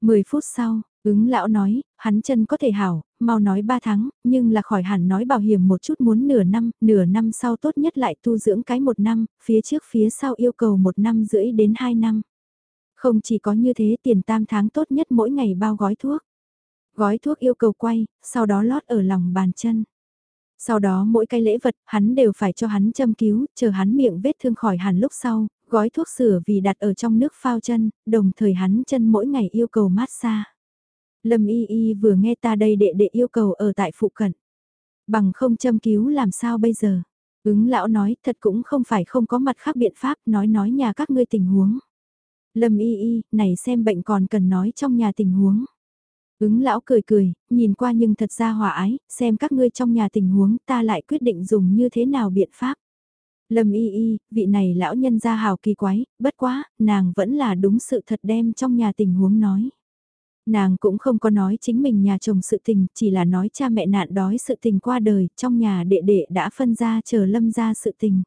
10 phút sau, ứng lão nói, hắn chân có thể hảo, mau nói 3 tháng, nhưng là khỏi hẳn nói bảo hiểm một chút muốn nửa năm, nửa năm sau tốt nhất lại tu dưỡng cái một năm, phía trước phía sau yêu cầu một năm rưỡi đến 2 năm. Không chỉ có như thế tiền tam tháng tốt nhất mỗi ngày bao gói thuốc. Gói thuốc yêu cầu quay, sau đó lót ở lòng bàn chân. Sau đó mỗi cái lễ vật, hắn đều phải cho hắn châm cứu, chờ hắn miệng vết thương khỏi hẳn lúc sau, gói thuốc sửa vì đặt ở trong nước phao chân, đồng thời hắn chân mỗi ngày yêu cầu mát xa. Lâm y y vừa nghe ta đây đệ đệ yêu cầu ở tại phụ cận. Bằng không châm cứu làm sao bây giờ? Ứng lão nói thật cũng không phải không có mặt khác biện pháp nói nói nhà các ngươi tình huống. Lâm y y, này xem bệnh còn cần nói trong nhà tình huống. Ứng lão cười cười, nhìn qua nhưng thật ra hòa ái, xem các ngươi trong nhà tình huống ta lại quyết định dùng như thế nào biện pháp. Lâm y y, vị này lão nhân ra hào kỳ quái, bất quá, nàng vẫn là đúng sự thật đem trong nhà tình huống nói. Nàng cũng không có nói chính mình nhà chồng sự tình, chỉ là nói cha mẹ nạn đói sự tình qua đời, trong nhà đệ đệ đã phân ra chờ lâm ra sự tình.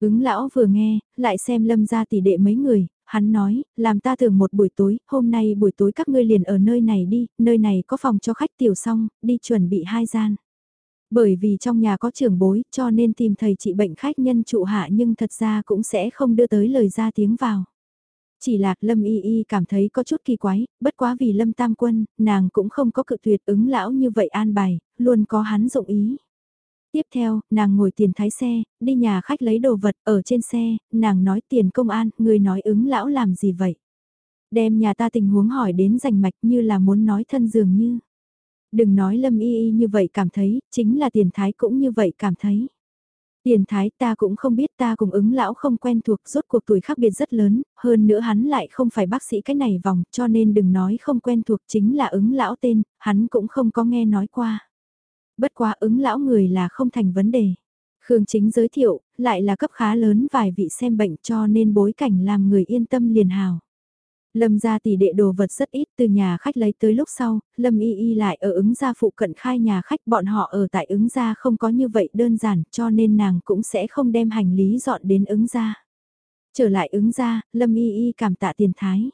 Ứng lão vừa nghe, lại xem lâm ra tỷ đệ mấy người, hắn nói, làm ta thường một buổi tối, hôm nay buổi tối các ngươi liền ở nơi này đi, nơi này có phòng cho khách tiểu xong, đi chuẩn bị hai gian. Bởi vì trong nhà có trưởng bối cho nên tìm thầy trị bệnh khách nhân trụ hạ nhưng thật ra cũng sẽ không đưa tới lời ra tiếng vào. Chỉ là Lâm Y Y cảm thấy có chút kỳ quái, bất quá vì Lâm Tam Quân, nàng cũng không có cự tuyệt ứng lão như vậy an bài, luôn có hắn dụng ý. Tiếp theo, nàng ngồi tiền thái xe, đi nhà khách lấy đồ vật ở trên xe, nàng nói tiền công an, người nói ứng lão làm gì vậy? Đem nhà ta tình huống hỏi đến rành mạch như là muốn nói thân dường như. Đừng nói lâm y y như vậy cảm thấy, chính là tiền thái cũng như vậy cảm thấy. Tiền thái ta cũng không biết ta cùng ứng lão không quen thuộc rốt cuộc tuổi khác biệt rất lớn, hơn nữa hắn lại không phải bác sĩ cái này vòng cho nên đừng nói không quen thuộc chính là ứng lão tên, hắn cũng không có nghe nói qua. Bất quá ứng lão người là không thành vấn đề. Khương chính giới thiệu, lại là cấp khá lớn vài vị xem bệnh cho nên bối cảnh làm người yên tâm liền hào. Lâm ra tỷ đệ đồ vật rất ít từ nhà khách lấy tới lúc sau, Lâm y y lại ở ứng gia phụ cận khai nhà khách bọn họ ở tại ứng gia không có như vậy đơn giản cho nên nàng cũng sẽ không đem hành lý dọn đến ứng gia. Trở lại ứng gia, Lâm y y cảm tạ tiền thái.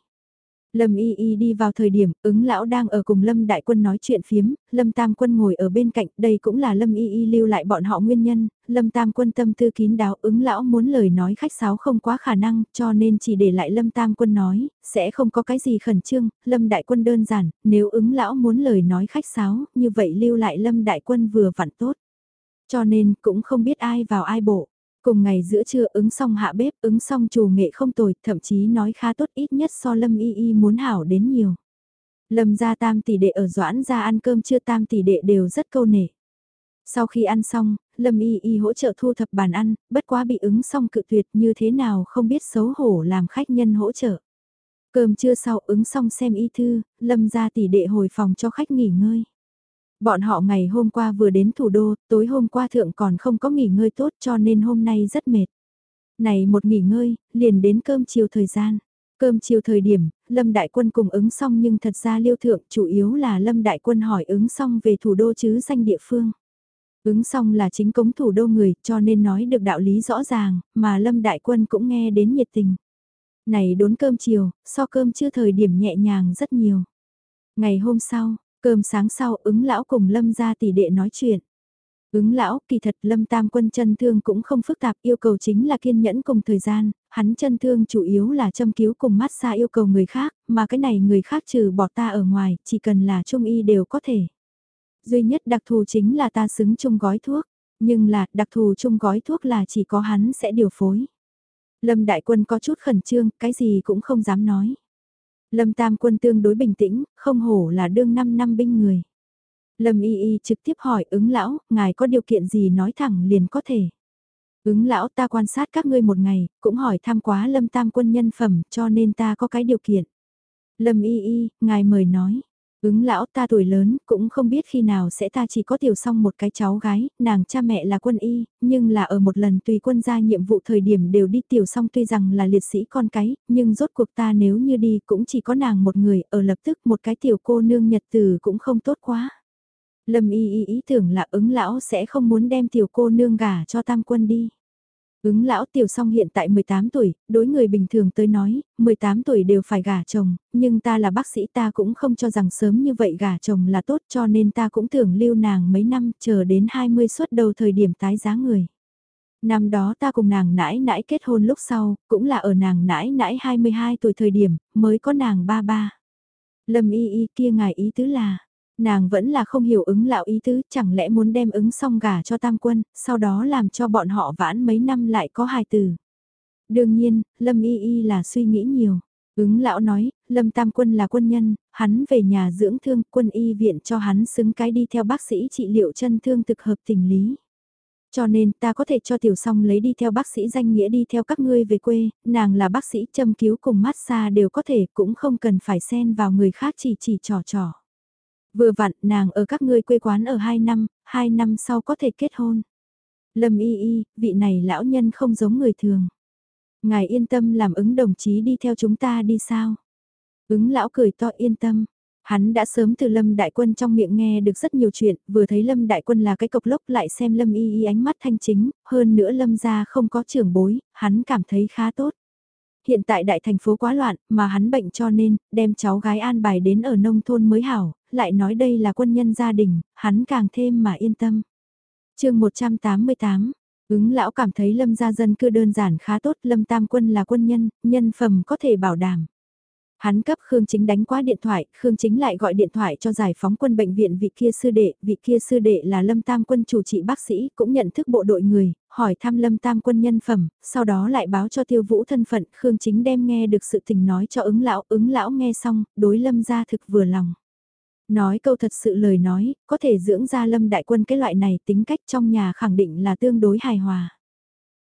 Lâm Y Y đi vào thời điểm, ứng lão đang ở cùng Lâm Đại Quân nói chuyện phiếm, Lâm Tam Quân ngồi ở bên cạnh, đây cũng là Lâm Y Y lưu lại bọn họ nguyên nhân, Lâm Tam Quân tâm tư kín đáo, ứng lão muốn lời nói khách sáo không quá khả năng, cho nên chỉ để lại Lâm Tam Quân nói, sẽ không có cái gì khẩn trương, Lâm Đại Quân đơn giản, nếu ứng lão muốn lời nói khách sáo, như vậy lưu lại Lâm Đại Quân vừa vặn tốt. Cho nên, cũng không biết ai vào ai bộ. Cùng ngày giữa trưa ứng xong hạ bếp, ứng xong chủ nghệ không tồi, thậm chí nói khá tốt ít nhất so Lâm Y Y muốn hảo đến nhiều. Lâm gia tam tỷ đệ ở Doãn ra ăn cơm chưa tam tỷ đệ đều rất câu nể. Sau khi ăn xong, Lâm Y Y hỗ trợ thu thập bàn ăn, bất quá bị ứng xong cự tuyệt như thế nào không biết xấu hổ làm khách nhân hỗ trợ. Cơm trưa sau ứng xong xem y thư, Lâm gia tỷ đệ hồi phòng cho khách nghỉ ngơi. Bọn họ ngày hôm qua vừa đến thủ đô, tối hôm qua thượng còn không có nghỉ ngơi tốt cho nên hôm nay rất mệt. Này một nghỉ ngơi, liền đến cơm chiều thời gian. Cơm chiều thời điểm, Lâm Đại Quân cùng ứng xong nhưng thật ra liêu thượng chủ yếu là Lâm Đại Quân hỏi ứng xong về thủ đô chứ danh địa phương. Ứng xong là chính cống thủ đô người cho nên nói được đạo lý rõ ràng, mà Lâm Đại Quân cũng nghe đến nhiệt tình. Này đốn cơm chiều, so cơm chưa thời điểm nhẹ nhàng rất nhiều. Ngày hôm sau, Cơm sáng sau ứng lão cùng lâm ra tỷ đệ nói chuyện. Ứng lão, kỳ thật lâm tam quân chân thương cũng không phức tạp yêu cầu chính là kiên nhẫn cùng thời gian, hắn chân thương chủ yếu là châm cứu cùng mát xa yêu cầu người khác, mà cái này người khác trừ bỏ ta ở ngoài, chỉ cần là trung y đều có thể. Duy nhất đặc thù chính là ta xứng chung gói thuốc, nhưng là đặc thù chung gói thuốc là chỉ có hắn sẽ điều phối. Lâm đại quân có chút khẩn trương, cái gì cũng không dám nói. Lâm Tam Quân tương đối bình tĩnh, không hổ là đương 5 năm binh người. Lâm Y Y trực tiếp hỏi ứng lão, ngài có điều kiện gì nói thẳng liền có thể. Ứng lão ta quan sát các ngươi một ngày, cũng hỏi tham quá Lâm Tam Quân nhân phẩm cho nên ta có cái điều kiện. Lâm Y Y, ngài mời nói. Ứng lão ta tuổi lớn, cũng không biết khi nào sẽ ta chỉ có tiểu song một cái cháu gái, nàng cha mẹ là quân y, nhưng là ở một lần tùy quân ra nhiệm vụ thời điểm đều đi tiểu song tuy rằng là liệt sĩ con cái, nhưng rốt cuộc ta nếu như đi cũng chỉ có nàng một người, ở lập tức một cái tiểu cô nương nhật từ cũng không tốt quá. Lâm y y ý tưởng là ứng lão sẽ không muốn đem tiểu cô nương gả cho tam quân đi. Ứng lão tiểu song hiện tại 18 tuổi, đối người bình thường tới nói, 18 tuổi đều phải gả chồng, nhưng ta là bác sĩ ta cũng không cho rằng sớm như vậy gả chồng là tốt cho nên ta cũng tưởng lưu nàng mấy năm chờ đến 20 suốt đầu thời điểm tái giá người. Năm đó ta cùng nàng nãi nãi kết hôn lúc sau, cũng là ở nàng nãi nãi 22 tuổi thời điểm, mới có nàng ba ba. Lâm y y kia ngài ý tứ là, Nàng vẫn là không hiểu ứng lão ý tứ, chẳng lẽ muốn đem ứng xong gả cho tam quân, sau đó làm cho bọn họ vãn mấy năm lại có hài từ. Đương nhiên, Lâm Y Y là suy nghĩ nhiều. Ứng lão nói, Lâm Tam Quân là quân nhân, hắn về nhà dưỡng thương quân y viện cho hắn xứng cái đi theo bác sĩ trị liệu chân thương thực hợp tình lý. Cho nên ta có thể cho tiểu song lấy đi theo bác sĩ danh nghĩa đi theo các ngươi về quê, nàng là bác sĩ châm cứu cùng massage đều có thể cũng không cần phải xen vào người khác chỉ chỉ trò trò. Vừa vặn nàng ở các ngươi quê quán ở 2 năm, 2 năm sau có thể kết hôn. Lâm y y, vị này lão nhân không giống người thường. Ngài yên tâm làm ứng đồng chí đi theo chúng ta đi sao? Ứng lão cười to yên tâm. Hắn đã sớm từ Lâm Đại Quân trong miệng nghe được rất nhiều chuyện, vừa thấy Lâm Đại Quân là cái cộc lốc lại xem Lâm y y ánh mắt thanh chính, hơn nữa Lâm gia không có trưởng bối, hắn cảm thấy khá tốt. Hiện tại đại thành phố quá loạn, mà hắn bệnh cho nên, đem cháu gái an bài đến ở nông thôn mới hảo, lại nói đây là quân nhân gia đình, hắn càng thêm mà yên tâm. chương 188, ứng lão cảm thấy lâm gia dân cư đơn giản khá tốt, lâm tam quân là quân nhân, nhân phẩm có thể bảo đảm. Hắn cấp Khương Chính đánh qua điện thoại, Khương Chính lại gọi điện thoại cho giải phóng quân bệnh viện vị kia sư đệ, vị kia sư đệ là Lâm Tam quân chủ trị bác sĩ, cũng nhận thức bộ đội người, hỏi thăm Lâm Tam quân nhân phẩm, sau đó lại báo cho Tiêu Vũ thân phận, Khương Chính đem nghe được sự tình nói cho ứng lão, ứng lão nghe xong, đối Lâm gia thực vừa lòng. Nói câu thật sự lời nói, có thể dưỡng ra Lâm đại quân cái loại này tính cách trong nhà khẳng định là tương đối hài hòa.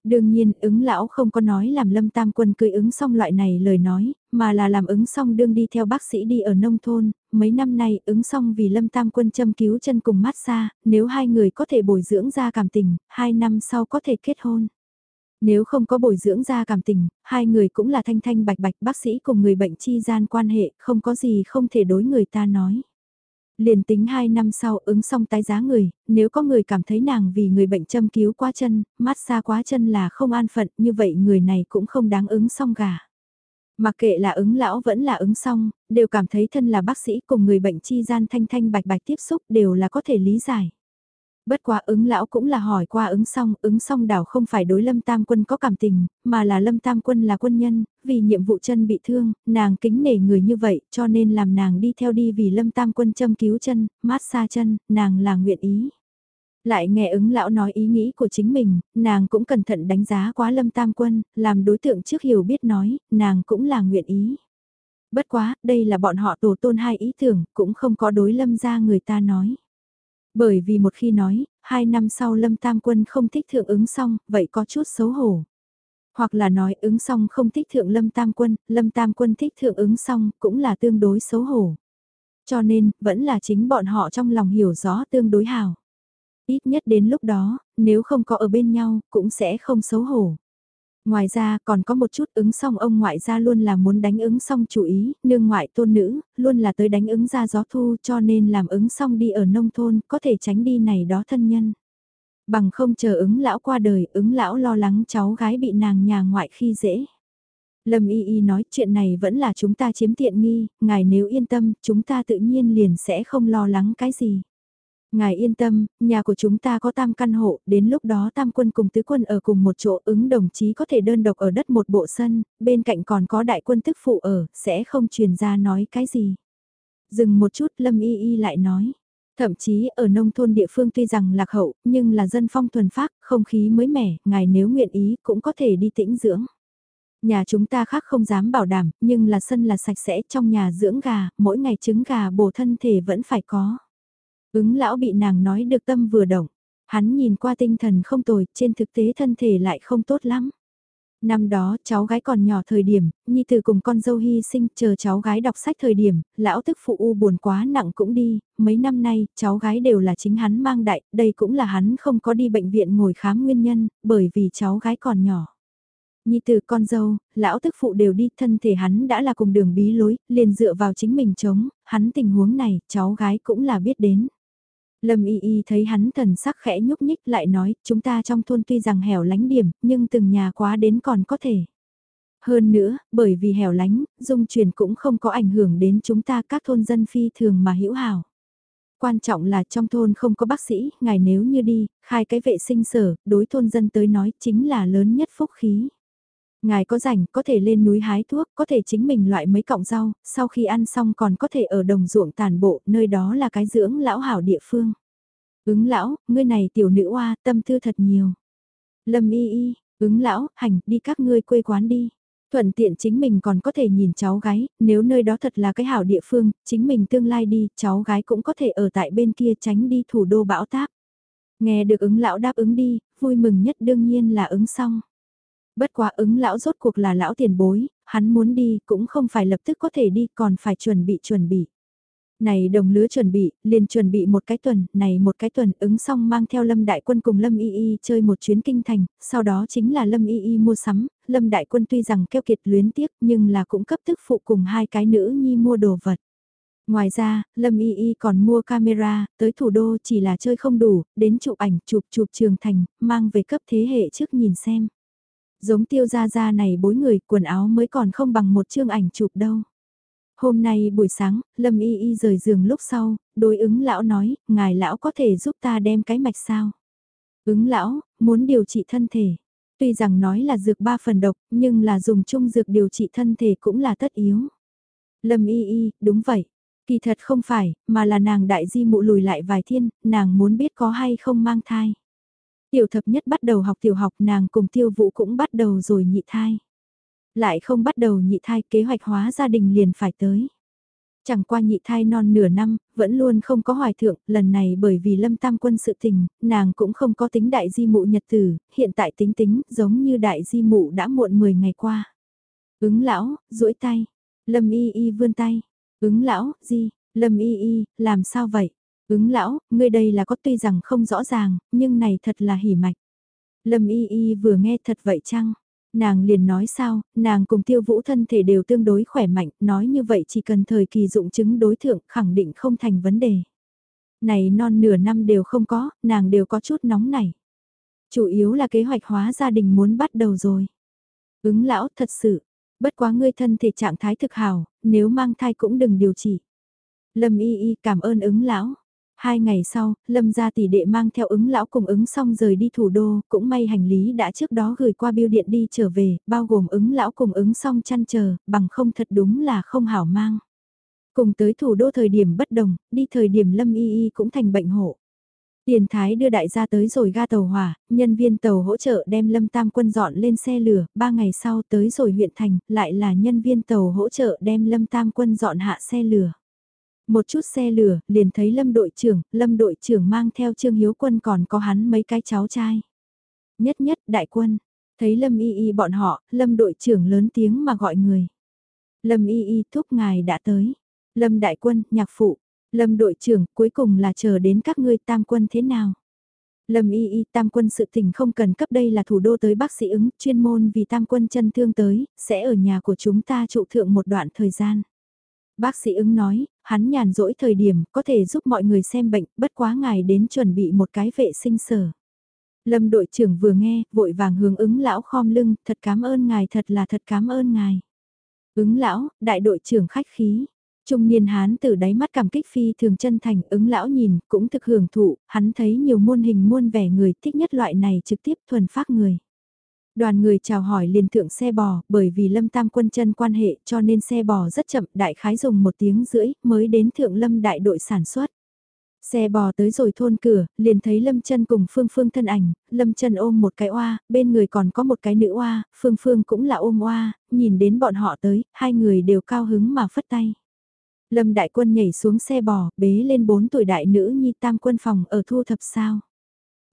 Đương nhiên, ứng lão không có nói làm lâm tam quân cười ứng xong loại này lời nói, mà là làm ứng xong đương đi theo bác sĩ đi ở nông thôn, mấy năm nay ứng xong vì lâm tam quân châm cứu chân cùng mát xa, nếu hai người có thể bồi dưỡng ra cảm tình, hai năm sau có thể kết hôn. Nếu không có bồi dưỡng ra cảm tình, hai người cũng là thanh thanh bạch bạch bác sĩ cùng người bệnh chi gian quan hệ, không có gì không thể đối người ta nói. Liền tính 2 năm sau ứng xong tái giá người, nếu có người cảm thấy nàng vì người bệnh châm cứu quá chân, mát xa quá chân là không an phận, như vậy người này cũng không đáng ứng xong gà. Mặc kệ là ứng lão vẫn là ứng xong, đều cảm thấy thân là bác sĩ cùng người bệnh chi gian thanh thanh bạch bạch tiếp xúc đều là có thể lý giải. Bất quá ứng lão cũng là hỏi qua ứng xong ứng xong đảo không phải đối lâm tam quân có cảm tình, mà là lâm tam quân là quân nhân, vì nhiệm vụ chân bị thương, nàng kính nể người như vậy, cho nên làm nàng đi theo đi vì lâm tam quân châm cứu chân, mát xa chân, nàng là nguyện ý. Lại nghe ứng lão nói ý nghĩ của chính mình, nàng cũng cẩn thận đánh giá quá lâm tam quân, làm đối tượng trước hiểu biết nói, nàng cũng là nguyện ý. Bất quá, đây là bọn họ tổ tôn hai ý tưởng, cũng không có đối lâm ra người ta nói. Bởi vì một khi nói, hai năm sau Lâm Tam Quân không thích thượng ứng xong, vậy có chút xấu hổ. Hoặc là nói ứng xong không thích thượng Lâm Tam Quân, Lâm Tam Quân thích thượng ứng xong cũng là tương đối xấu hổ. Cho nên, vẫn là chính bọn họ trong lòng hiểu rõ tương đối hào. Ít nhất đến lúc đó, nếu không có ở bên nhau, cũng sẽ không xấu hổ. Ngoài ra còn có một chút ứng song ông ngoại gia luôn là muốn đánh ứng song chủ ý, nương ngoại tôn nữ, luôn là tới đánh ứng ra gió thu cho nên làm ứng song đi ở nông thôn có thể tránh đi này đó thân nhân. Bằng không chờ ứng lão qua đời, ứng lão lo lắng cháu gái bị nàng nhà ngoại khi dễ. Lâm Y Y nói chuyện này vẫn là chúng ta chiếm tiện nghi, ngài nếu yên tâm, chúng ta tự nhiên liền sẽ không lo lắng cái gì. Ngài yên tâm, nhà của chúng ta có tam căn hộ, đến lúc đó tam quân cùng tứ quân ở cùng một chỗ ứng đồng chí có thể đơn độc ở đất một bộ sân, bên cạnh còn có đại quân tức phụ ở, sẽ không truyền ra nói cái gì. Dừng một chút Lâm Y Y lại nói. Thậm chí ở nông thôn địa phương tuy rằng lạc hậu, nhưng là dân phong thuần phác, không khí mới mẻ, ngài nếu nguyện ý cũng có thể đi tĩnh dưỡng. Nhà chúng ta khác không dám bảo đảm, nhưng là sân là sạch sẽ trong nhà dưỡng gà, mỗi ngày trứng gà bổ thân thể vẫn phải có. Ứng lão bị nàng nói được tâm vừa động, hắn nhìn qua tinh thần không tồi, trên thực tế thân thể lại không tốt lắm. Năm đó cháu gái còn nhỏ thời điểm, Nhi từ cùng con dâu hy sinh chờ cháu gái đọc sách thời điểm, lão tức phụ u buồn quá nặng cũng đi, mấy năm nay cháu gái đều là chính hắn mang đại, đây cũng là hắn không có đi bệnh viện ngồi khám nguyên nhân, bởi vì cháu gái còn nhỏ. Nhi từ con dâu, lão tức phụ đều đi thân thể hắn đã là cùng đường bí lối, liền dựa vào chính mình chống, hắn tình huống này cháu gái cũng là biết đến. Lâm Y Y thấy hắn thần sắc khẽ nhúc nhích lại nói, chúng ta trong thôn tuy rằng hẻo lánh điểm, nhưng từng nhà quá đến còn có thể. Hơn nữa, bởi vì hẻo lánh, dung truyền cũng không có ảnh hưởng đến chúng ta các thôn dân phi thường mà hữu hảo. Quan trọng là trong thôn không có bác sĩ, ngài nếu như đi, khai cái vệ sinh sở, đối thôn dân tới nói chính là lớn nhất phúc khí. Ngài có rảnh, có thể lên núi hái thuốc, có thể chính mình loại mấy cọng rau, sau khi ăn xong còn có thể ở đồng ruộng tàn bộ, nơi đó là cái dưỡng lão hảo địa phương. Ứng lão, ngươi này tiểu nữ oa, tâm tư thật nhiều. Lâm y y, ứng lão, hành, đi các ngươi quê quán đi. Thuận tiện chính mình còn có thể nhìn cháu gái, nếu nơi đó thật là cái hảo địa phương, chính mình tương lai đi, cháu gái cũng có thể ở tại bên kia tránh đi thủ đô bão táp. Nghe được ứng lão đáp ứng đi, vui mừng nhất đương nhiên là ứng xong. Bất quá ứng lão rốt cuộc là lão tiền bối, hắn muốn đi cũng không phải lập tức có thể đi còn phải chuẩn bị chuẩn bị. Này đồng lứa chuẩn bị, liền chuẩn bị một cái tuần, này một cái tuần ứng xong mang theo Lâm Đại Quân cùng Lâm Y Y chơi một chuyến kinh thành, sau đó chính là Lâm Y Y mua sắm, Lâm Đại Quân tuy rằng keo kiệt luyến tiếc nhưng là cũng cấp tức phụ cùng hai cái nữ nhi mua đồ vật. Ngoài ra, Lâm Y Y còn mua camera, tới thủ đô chỉ là chơi không đủ, đến chụp ảnh chụp chụp trường thành, mang về cấp thế hệ trước nhìn xem. Giống tiêu gia gia này bối người, quần áo mới còn không bằng một chương ảnh chụp đâu. Hôm nay buổi sáng, Lâm Y Y rời giường lúc sau, đối ứng lão nói, ngài lão có thể giúp ta đem cái mạch sao. Ứng lão, muốn điều trị thân thể. Tuy rằng nói là dược ba phần độc, nhưng là dùng chung dược điều trị thân thể cũng là tất yếu. Lâm y y, đúng vậy. Kỳ thật không phải, mà là nàng đại di mụ lùi lại vài thiên, nàng muốn biết có hay không mang thai. Tiểu thập nhất bắt đầu học tiểu học nàng cùng tiêu vũ cũng bắt đầu rồi nhị thai. Lại không bắt đầu nhị thai kế hoạch hóa gia đình liền phải tới. Chẳng qua nhị thai non nửa năm, vẫn luôn không có hoài thượng, lần này bởi vì lâm tam quân sự tình, nàng cũng không có tính đại di mụ nhật tử, hiện tại tính tính, giống như đại di mụ đã muộn 10 ngày qua. Ứng lão, duỗi tay, lâm y y vươn tay, ứng lão, di, lâm y y, làm sao vậy? Ứng lão, ngươi đây là có tuy rằng không rõ ràng, nhưng này thật là hỉ mạch. Lâm y y vừa nghe thật vậy chăng? Nàng liền nói sao, nàng cùng tiêu vũ thân thể đều tương đối khỏe mạnh, nói như vậy chỉ cần thời kỳ dụng chứng đối thượng khẳng định không thành vấn đề. Này non nửa năm đều không có, nàng đều có chút nóng này. Chủ yếu là kế hoạch hóa gia đình muốn bắt đầu rồi. Ứng lão thật sự, bất quá ngươi thân thể trạng thái thực hào, nếu mang thai cũng đừng điều trị. Lâm y y cảm ơn ứng lão. Hai ngày sau, Lâm gia tỷ đệ mang theo ứng lão cùng ứng xong rời đi thủ đô, cũng may hành lý đã trước đó gửi qua biêu điện đi trở về, bao gồm ứng lão cùng ứng xong chăn chờ, bằng không thật đúng là không hảo mang. Cùng tới thủ đô thời điểm bất đồng, đi thời điểm Lâm y y cũng thành bệnh hộ. Tiền Thái đưa đại gia tới rồi ga tàu hỏa, nhân viên tàu hỗ trợ đem Lâm Tam Quân dọn lên xe lửa, ba ngày sau tới rồi huyện thành, lại là nhân viên tàu hỗ trợ đem Lâm Tam Quân dọn hạ xe lửa. Một chút xe lửa, liền thấy Lâm đội trưởng, Lâm đội trưởng mang theo Trương Hiếu Quân còn có hắn mấy cái cháu trai. Nhất nhất đại quân, thấy Lâm y y bọn họ, Lâm đội trưởng lớn tiếng mà gọi người. Lâm y y thúc ngài đã tới. Lâm đại quân, nhạc phụ. Lâm đội trưởng, cuối cùng là chờ đến các ngươi tam quân thế nào? Lâm y y tam quân sự tình không cần cấp đây là thủ đô tới bác sĩ ứng chuyên môn vì tam quân chân thương tới, sẽ ở nhà của chúng ta trụ thượng một đoạn thời gian. Bác sĩ ứng nói, hắn nhàn rỗi thời điểm có thể giúp mọi người xem bệnh, bất quá ngài đến chuẩn bị một cái vệ sinh sở. Lâm đội trưởng vừa nghe, vội vàng hướng ứng lão khom lưng, thật cảm ơn ngài thật là thật cảm ơn ngài. Ứng lão, đại đội trưởng khách khí. Trung niên hán từ đáy mắt cảm kích phi thường chân thành ứng lão nhìn, cũng thực hưởng thụ, hắn thấy nhiều muôn hình muôn vẻ người thích nhất loại này trực tiếp thuần phát người. Đoàn người chào hỏi liền thượng xe bò, bởi vì Lâm Tam quân chân quan hệ cho nên xe bò rất chậm, đại khái dùng một tiếng rưỡi mới đến thượng Lâm đại đội sản xuất. Xe bò tới rồi thôn cửa, liền thấy Lâm chân cùng Phương Phương thân ảnh, Lâm chân ôm một cái oa, bên người còn có một cái nữ oa, Phương Phương cũng là ôm oa, nhìn đến bọn họ tới, hai người đều cao hứng mà phất tay. Lâm đại quân nhảy xuống xe bò, bế lên bốn tuổi đại nữ nhi tam quân phòng ở thu thập sao.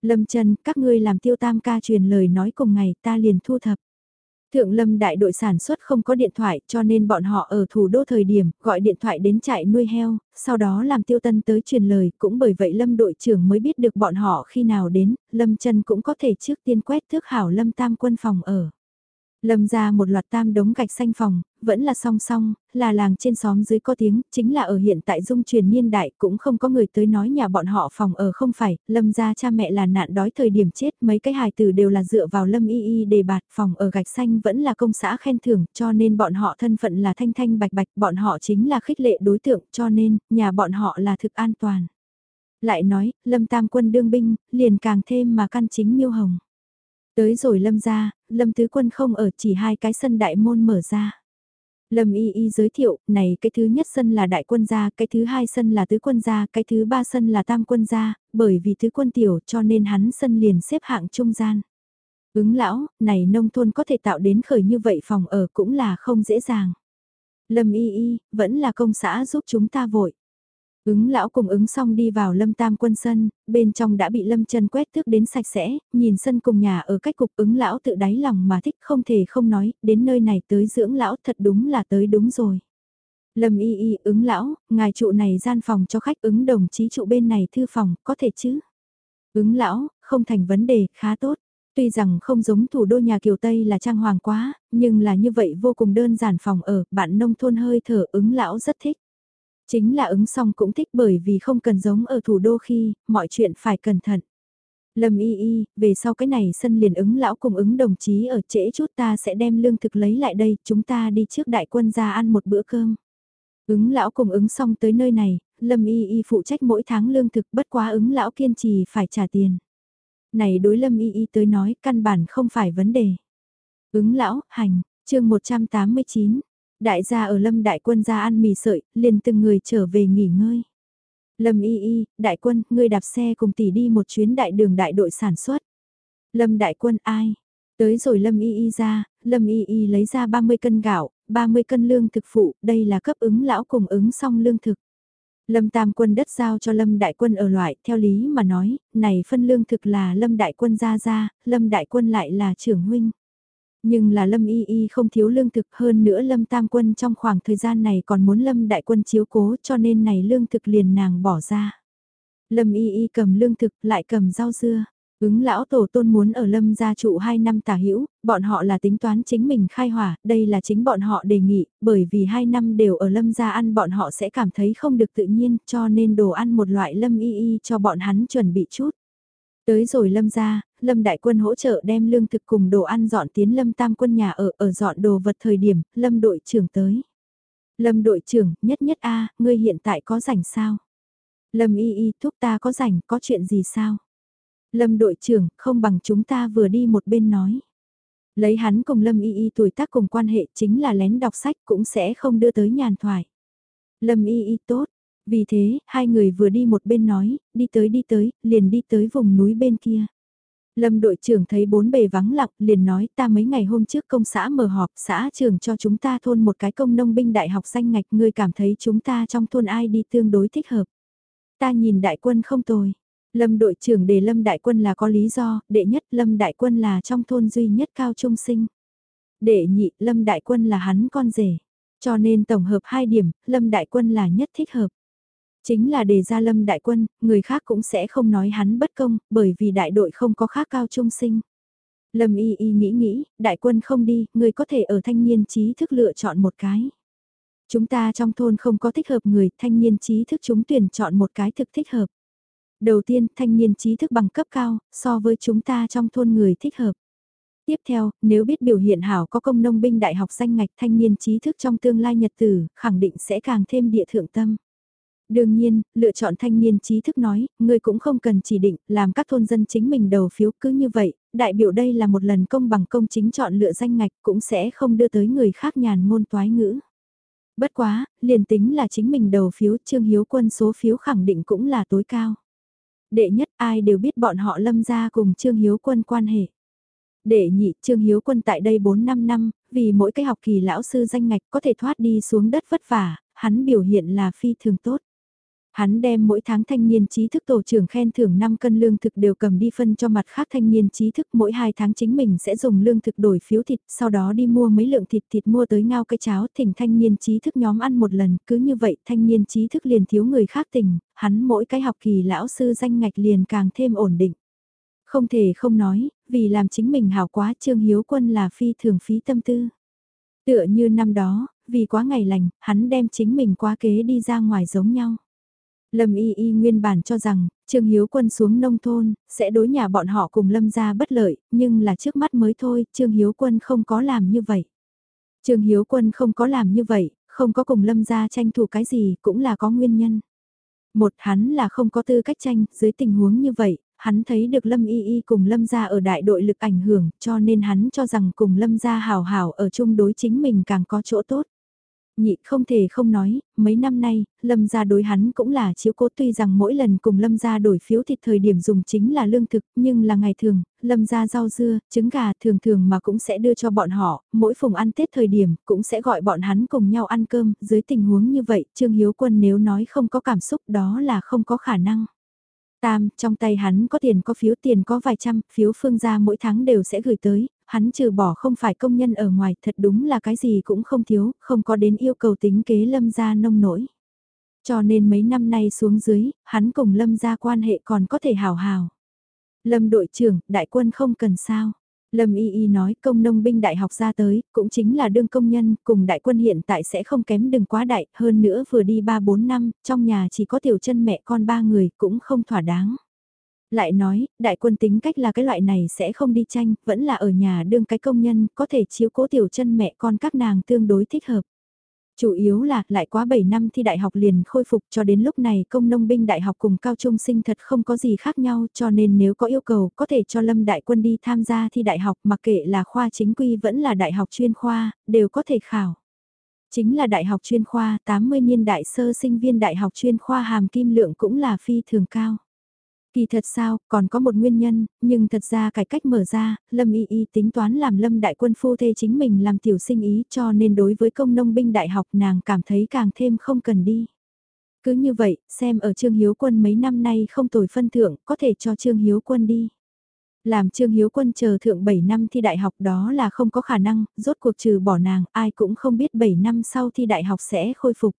Lâm chân, các ngươi làm tiêu tam ca truyền lời nói cùng ngày ta liền thu thập. Thượng lâm đại đội sản xuất không có điện thoại cho nên bọn họ ở thủ đô thời điểm gọi điện thoại đến trại nuôi heo, sau đó làm tiêu tân tới truyền lời cũng bởi vậy lâm đội trưởng mới biết được bọn họ khi nào đến, lâm chân cũng có thể trước tiên quét thước hảo lâm tam quân phòng ở. Lâm ra một loạt tam đống gạch xanh phòng, vẫn là song song, là làng trên xóm dưới có tiếng, chính là ở hiện tại dung truyền niên đại cũng không có người tới nói nhà bọn họ phòng ở không phải, Lâm ra cha mẹ là nạn đói thời điểm chết, mấy cái hài tử đều là dựa vào Lâm y y đề bạt, phòng ở gạch xanh vẫn là công xã khen thưởng, cho nên bọn họ thân phận là thanh thanh bạch bạch, bọn họ chính là khích lệ đối tượng, cho nên, nhà bọn họ là thực an toàn. Lại nói, Lâm Tam quân đương binh, liền càng thêm mà căn chính miêu hồng. Tới rồi Lâm ra, Lâm Tứ Quân không ở chỉ hai cái sân đại môn mở ra. Lâm Y Y giới thiệu, này cái thứ nhất sân là đại quân gia, cái thứ hai sân là tứ quân gia, cái thứ ba sân là tam quân gia, bởi vì tứ quân tiểu cho nên hắn sân liền xếp hạng trung gian. Ứng lão, này nông thôn có thể tạo đến khởi như vậy phòng ở cũng là không dễ dàng. Lâm Y Y, vẫn là công xã giúp chúng ta vội. Ứng lão cùng ứng xong đi vào lâm tam quân sân, bên trong đã bị lâm chân quét tước đến sạch sẽ, nhìn sân cùng nhà ở cách cục ứng lão tự đáy lòng mà thích không thể không nói, đến nơi này tới dưỡng lão thật đúng là tới đúng rồi. Lâm y y ứng lão, ngài trụ này gian phòng cho khách ứng đồng chí trụ bên này thư phòng, có thể chứ? Ứng lão, không thành vấn đề, khá tốt. Tuy rằng không giống thủ đô nhà Kiều Tây là trang hoàng quá, nhưng là như vậy vô cùng đơn giản phòng ở, bạn nông thôn hơi thở ứng lão rất thích. Chính là ứng song cũng thích bởi vì không cần giống ở thủ đô khi, mọi chuyện phải cẩn thận. Lâm y y, về sau cái này sân liền ứng lão cùng ứng đồng chí ở trễ chút ta sẽ đem lương thực lấy lại đây, chúng ta đi trước đại quân ra ăn một bữa cơm. Ứng lão cùng ứng xong tới nơi này, Lâm y y phụ trách mỗi tháng lương thực bất quá ứng lão kiên trì phải trả tiền. Này đối lâm y y tới nói căn bản không phải vấn đề. Ứng lão, hành, chương 189. Đại gia ở lâm đại quân ra ăn mì sợi, liền từng người trở về nghỉ ngơi. Lâm y y, đại quân, ngươi đạp xe cùng tỷ đi một chuyến đại đường đại đội sản xuất. Lâm đại quân ai? Tới rồi Lâm y y ra, Lâm y y lấy ra 30 cân gạo, 30 cân lương thực phụ, đây là cấp ứng lão cùng ứng xong lương thực. Lâm Tam Quân đất giao cho Lâm Đại Quân ở loại, theo lý mà nói, này phân lương thực là Lâm Đại Quân ra ra, Lâm Đại Quân lại là trưởng huynh. Nhưng là Lâm Y Y không thiếu lương thực hơn nữa Lâm Tam Quân trong khoảng thời gian này còn muốn Lâm Đại Quân chiếu cố cho nên này lương thực liền nàng bỏ ra. Lâm Y Y cầm lương thực lại cầm rau dưa. Ứng lão tổ tôn muốn ở lâm gia trụ 2 năm tả hữu bọn họ là tính toán chính mình khai hỏa, đây là chính bọn họ đề nghị, bởi vì 2 năm đều ở lâm gia ăn bọn họ sẽ cảm thấy không được tự nhiên, cho nên đồ ăn một loại lâm y y cho bọn hắn chuẩn bị chút. Tới rồi lâm gia, lâm đại quân hỗ trợ đem lương thực cùng đồ ăn dọn tiến lâm tam quân nhà ở, ở dọn đồ vật thời điểm, lâm đội trưởng tới. Lâm đội trưởng, nhất nhất A, ngươi hiện tại có rảnh sao? Lâm y y thúc ta có rảnh, có chuyện gì sao? Lâm đội trưởng, không bằng chúng ta vừa đi một bên nói. Lấy hắn cùng Lâm Y Y tuổi tác cùng quan hệ chính là lén đọc sách cũng sẽ không đưa tới nhàn thoại. Lâm Y Y tốt, vì thế, hai người vừa đi một bên nói, đi tới đi tới, liền đi tới vùng núi bên kia. Lâm đội trưởng thấy bốn bề vắng lặng, liền nói ta mấy ngày hôm trước công xã mở họp, xã trưởng cho chúng ta thôn một cái công nông binh đại học danh ngạch, ngươi cảm thấy chúng ta trong thôn ai đi tương đối thích hợp. Ta nhìn đại quân không tồi, Lâm đội trưởng đề Lâm Đại Quân là có lý do, đệ nhất Lâm Đại Quân là trong thôn duy nhất cao trung sinh. Đệ nhị Lâm Đại Quân là hắn con rể. Cho nên tổng hợp hai điểm, Lâm Đại Quân là nhất thích hợp. Chính là để ra Lâm Đại Quân, người khác cũng sẽ không nói hắn bất công, bởi vì đại đội không có khác cao trung sinh. Lâm Y Y nghĩ nghĩ, Đại Quân không đi, người có thể ở thanh niên trí thức lựa chọn một cái. Chúng ta trong thôn không có thích hợp người, thanh niên trí thức chúng tuyển chọn một cái thực thích hợp. Đầu tiên, thanh niên trí thức bằng cấp cao, so với chúng ta trong thôn người thích hợp. Tiếp theo, nếu biết biểu hiện hảo có công nông binh đại học danh ngạch thanh niên trí thức trong tương lai nhật tử, khẳng định sẽ càng thêm địa thượng tâm. Đương nhiên, lựa chọn thanh niên trí thức nói, người cũng không cần chỉ định, làm các thôn dân chính mình đầu phiếu cứ như vậy, đại biểu đây là một lần công bằng công chính chọn lựa danh ngạch cũng sẽ không đưa tới người khác nhàn ngôn toái ngữ. Bất quá, liền tính là chính mình đầu phiếu Trương Hiếu Quân số phiếu khẳng định cũng là tối cao đệ nhất ai đều biết bọn họ lâm ra cùng Trương Hiếu Quân quan hệ. Đệ nhị, Trương Hiếu Quân tại đây 4-5 năm, vì mỗi cái học kỳ lão sư danh ngạch có thể thoát đi xuống đất vất vả, hắn biểu hiện là phi thường tốt. Hắn đem mỗi tháng thanh niên trí thức tổ trưởng khen thưởng 5 cân lương thực đều cầm đi phân cho mặt khác thanh niên trí thức mỗi 2 tháng chính mình sẽ dùng lương thực đổi phiếu thịt, sau đó đi mua mấy lượng thịt thịt mua tới ngao cái cháo thỉnh thanh niên trí thức nhóm ăn một lần, cứ như vậy thanh niên trí thức liền thiếu người khác tình, hắn mỗi cái học kỳ lão sư danh ngạch liền càng thêm ổn định. Không thể không nói, vì làm chính mình hảo quá Trương Hiếu Quân là phi thường phí tâm tư. Tựa như năm đó, vì quá ngày lành, hắn đem chính mình quá kế đi ra ngoài giống nhau. Lâm Y Y nguyên bản cho rằng, Trương Hiếu Quân xuống nông thôn, sẽ đối nhà bọn họ cùng Lâm gia bất lợi, nhưng là trước mắt mới thôi, Trương Hiếu Quân không có làm như vậy. Trương Hiếu Quân không có làm như vậy, không có cùng Lâm gia tranh thủ cái gì, cũng là có nguyên nhân. Một hắn là không có tư cách tranh, dưới tình huống như vậy, hắn thấy được Lâm Y Y cùng Lâm gia ở đại đội lực ảnh hưởng, cho nên hắn cho rằng cùng Lâm gia hào hào ở chung đối chính mình càng có chỗ tốt. Nhị không thể không nói, mấy năm nay, Lâm gia đối hắn cũng là chiếu cố tuy rằng mỗi lần cùng Lâm gia đổi phiếu thịt thời điểm dùng chính là lương thực, nhưng là ngày thường, Lâm gia rau dưa, trứng gà thường thường mà cũng sẽ đưa cho bọn họ, mỗi phùng ăn Tết thời điểm, cũng sẽ gọi bọn hắn cùng nhau ăn cơm, dưới tình huống như vậy, Trương Hiếu Quân nếu nói không có cảm xúc đó là không có khả năng. Tam, trong tay hắn có tiền có phiếu tiền có vài trăm, phiếu phương gia mỗi tháng đều sẽ gửi tới, hắn trừ bỏ không phải công nhân ở ngoài thật đúng là cái gì cũng không thiếu, không có đến yêu cầu tính kế lâm gia nông nổi. Cho nên mấy năm nay xuống dưới, hắn cùng lâm gia quan hệ còn có thể hào hào. Lâm đội trưởng, đại quân không cần sao. Lâm Y Y nói công nông binh đại học ra tới, cũng chính là đương công nhân, cùng đại quân hiện tại sẽ không kém đừng quá đại, hơn nữa vừa đi 3-4 năm, trong nhà chỉ có tiểu chân mẹ con ba người, cũng không thỏa đáng. Lại nói, đại quân tính cách là cái loại này sẽ không đi tranh, vẫn là ở nhà đương cái công nhân, có thể chiếu cố tiểu chân mẹ con các nàng tương đối thích hợp. Chủ yếu là lại quá 7 năm thi đại học liền khôi phục cho đến lúc này công nông binh đại học cùng cao trung sinh thật không có gì khác nhau cho nên nếu có yêu cầu có thể cho Lâm Đại Quân đi tham gia thi đại học mặc kệ là khoa chính quy vẫn là đại học chuyên khoa, đều có thể khảo. Chính là đại học chuyên khoa 80 niên đại sơ sinh viên đại học chuyên khoa hàm kim lượng cũng là phi thường cao. Kỳ thật sao, còn có một nguyên nhân, nhưng thật ra cải cách mở ra, Lâm Y Y tính toán làm Lâm Đại Quân phu thê chính mình làm tiểu sinh ý cho nên đối với công nông binh đại học nàng cảm thấy càng thêm không cần đi. Cứ như vậy, xem ở Trương Hiếu Quân mấy năm nay không tồi phân thượng, có thể cho Trương Hiếu Quân đi. Làm Trương Hiếu Quân chờ thượng 7 năm thi đại học đó là không có khả năng, rốt cuộc trừ bỏ nàng, ai cũng không biết 7 năm sau thi đại học sẽ khôi phục.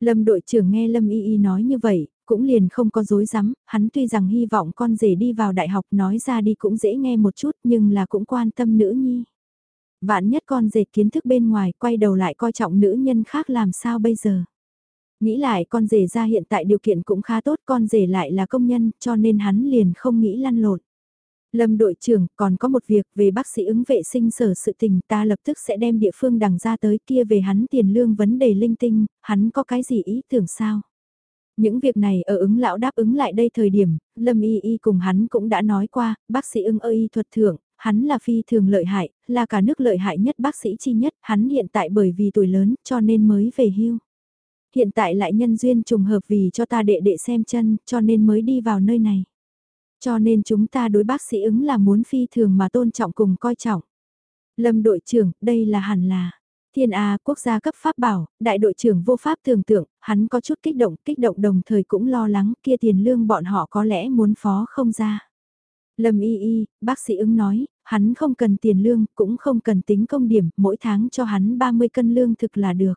Lâm đội trưởng nghe Lâm Y Y nói như vậy, cũng liền không có dối rắm hắn tuy rằng hy vọng con rể đi vào đại học nói ra đi cũng dễ nghe một chút nhưng là cũng quan tâm nữ nhi. Vạn nhất con rể kiến thức bên ngoài quay đầu lại coi trọng nữ nhân khác làm sao bây giờ. Nghĩ lại con rể ra hiện tại điều kiện cũng khá tốt con rể lại là công nhân cho nên hắn liền không nghĩ lăn lộn. Lâm đội trưởng, còn có một việc về bác sĩ ứng vệ sinh sở sự tình ta lập tức sẽ đem địa phương đằng ra tới kia về hắn tiền lương vấn đề linh tinh, hắn có cái gì ý tưởng sao? Những việc này ở ứng lão đáp ứng lại đây thời điểm, Lâm Y Y cùng hắn cũng đã nói qua, bác sĩ ưng ơ y thuật thưởng, hắn là phi thường lợi hại, là cả nước lợi hại nhất bác sĩ chi nhất, hắn hiện tại bởi vì tuổi lớn cho nên mới về hưu. Hiện tại lại nhân duyên trùng hợp vì cho ta đệ đệ xem chân, cho nên mới đi vào nơi này. Cho nên chúng ta đối bác sĩ ứng là muốn phi thường mà tôn trọng cùng coi trọng. Lâm đội trưởng, đây là hẳn là. Thiên A quốc gia cấp pháp bảo, đại đội trưởng vô pháp tưởng tượng, hắn có chút kích động, kích động đồng thời cũng lo lắng kia tiền lương bọn họ có lẽ muốn phó không ra. Lâm y y, bác sĩ ứng nói, hắn không cần tiền lương, cũng không cần tính công điểm, mỗi tháng cho hắn 30 cân lương thực là được.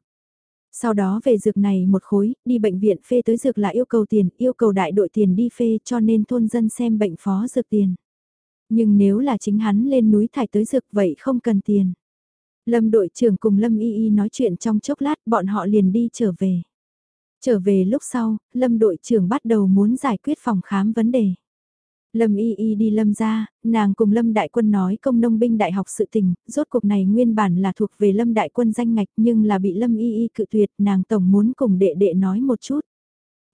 Sau đó về dược này một khối, đi bệnh viện phê tới dược là yêu cầu tiền, yêu cầu đại đội tiền đi phê cho nên thôn dân xem bệnh phó dược tiền. Nhưng nếu là chính hắn lên núi thải tới dược vậy không cần tiền. Lâm đội trưởng cùng Lâm Y Y nói chuyện trong chốc lát bọn họ liền đi trở về. Trở về lúc sau, Lâm đội trưởng bắt đầu muốn giải quyết phòng khám vấn đề. Lâm Y Y đi Lâm ra, nàng cùng Lâm Đại Quân nói công nông binh đại học sự tình, rốt cuộc này nguyên bản là thuộc về Lâm Đại Quân danh ngạch nhưng là bị Lâm Y Y cự tuyệt, nàng tổng muốn cùng đệ đệ nói một chút.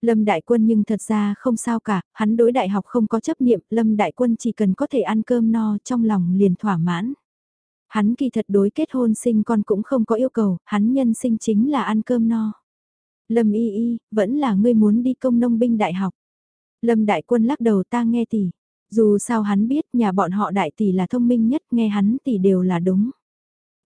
Lâm Đại Quân nhưng thật ra không sao cả, hắn đối đại học không có chấp niệm, Lâm Đại Quân chỉ cần có thể ăn cơm no trong lòng liền thỏa mãn. Hắn kỳ thật đối kết hôn sinh con cũng không có yêu cầu, hắn nhân sinh chính là ăn cơm no. Lâm y y, vẫn là ngươi muốn đi công nông binh đại học. Lâm đại quân lắc đầu ta nghe tỷ. Dù sao hắn biết nhà bọn họ đại tỷ là thông minh nhất nghe hắn tỷ đều là đúng.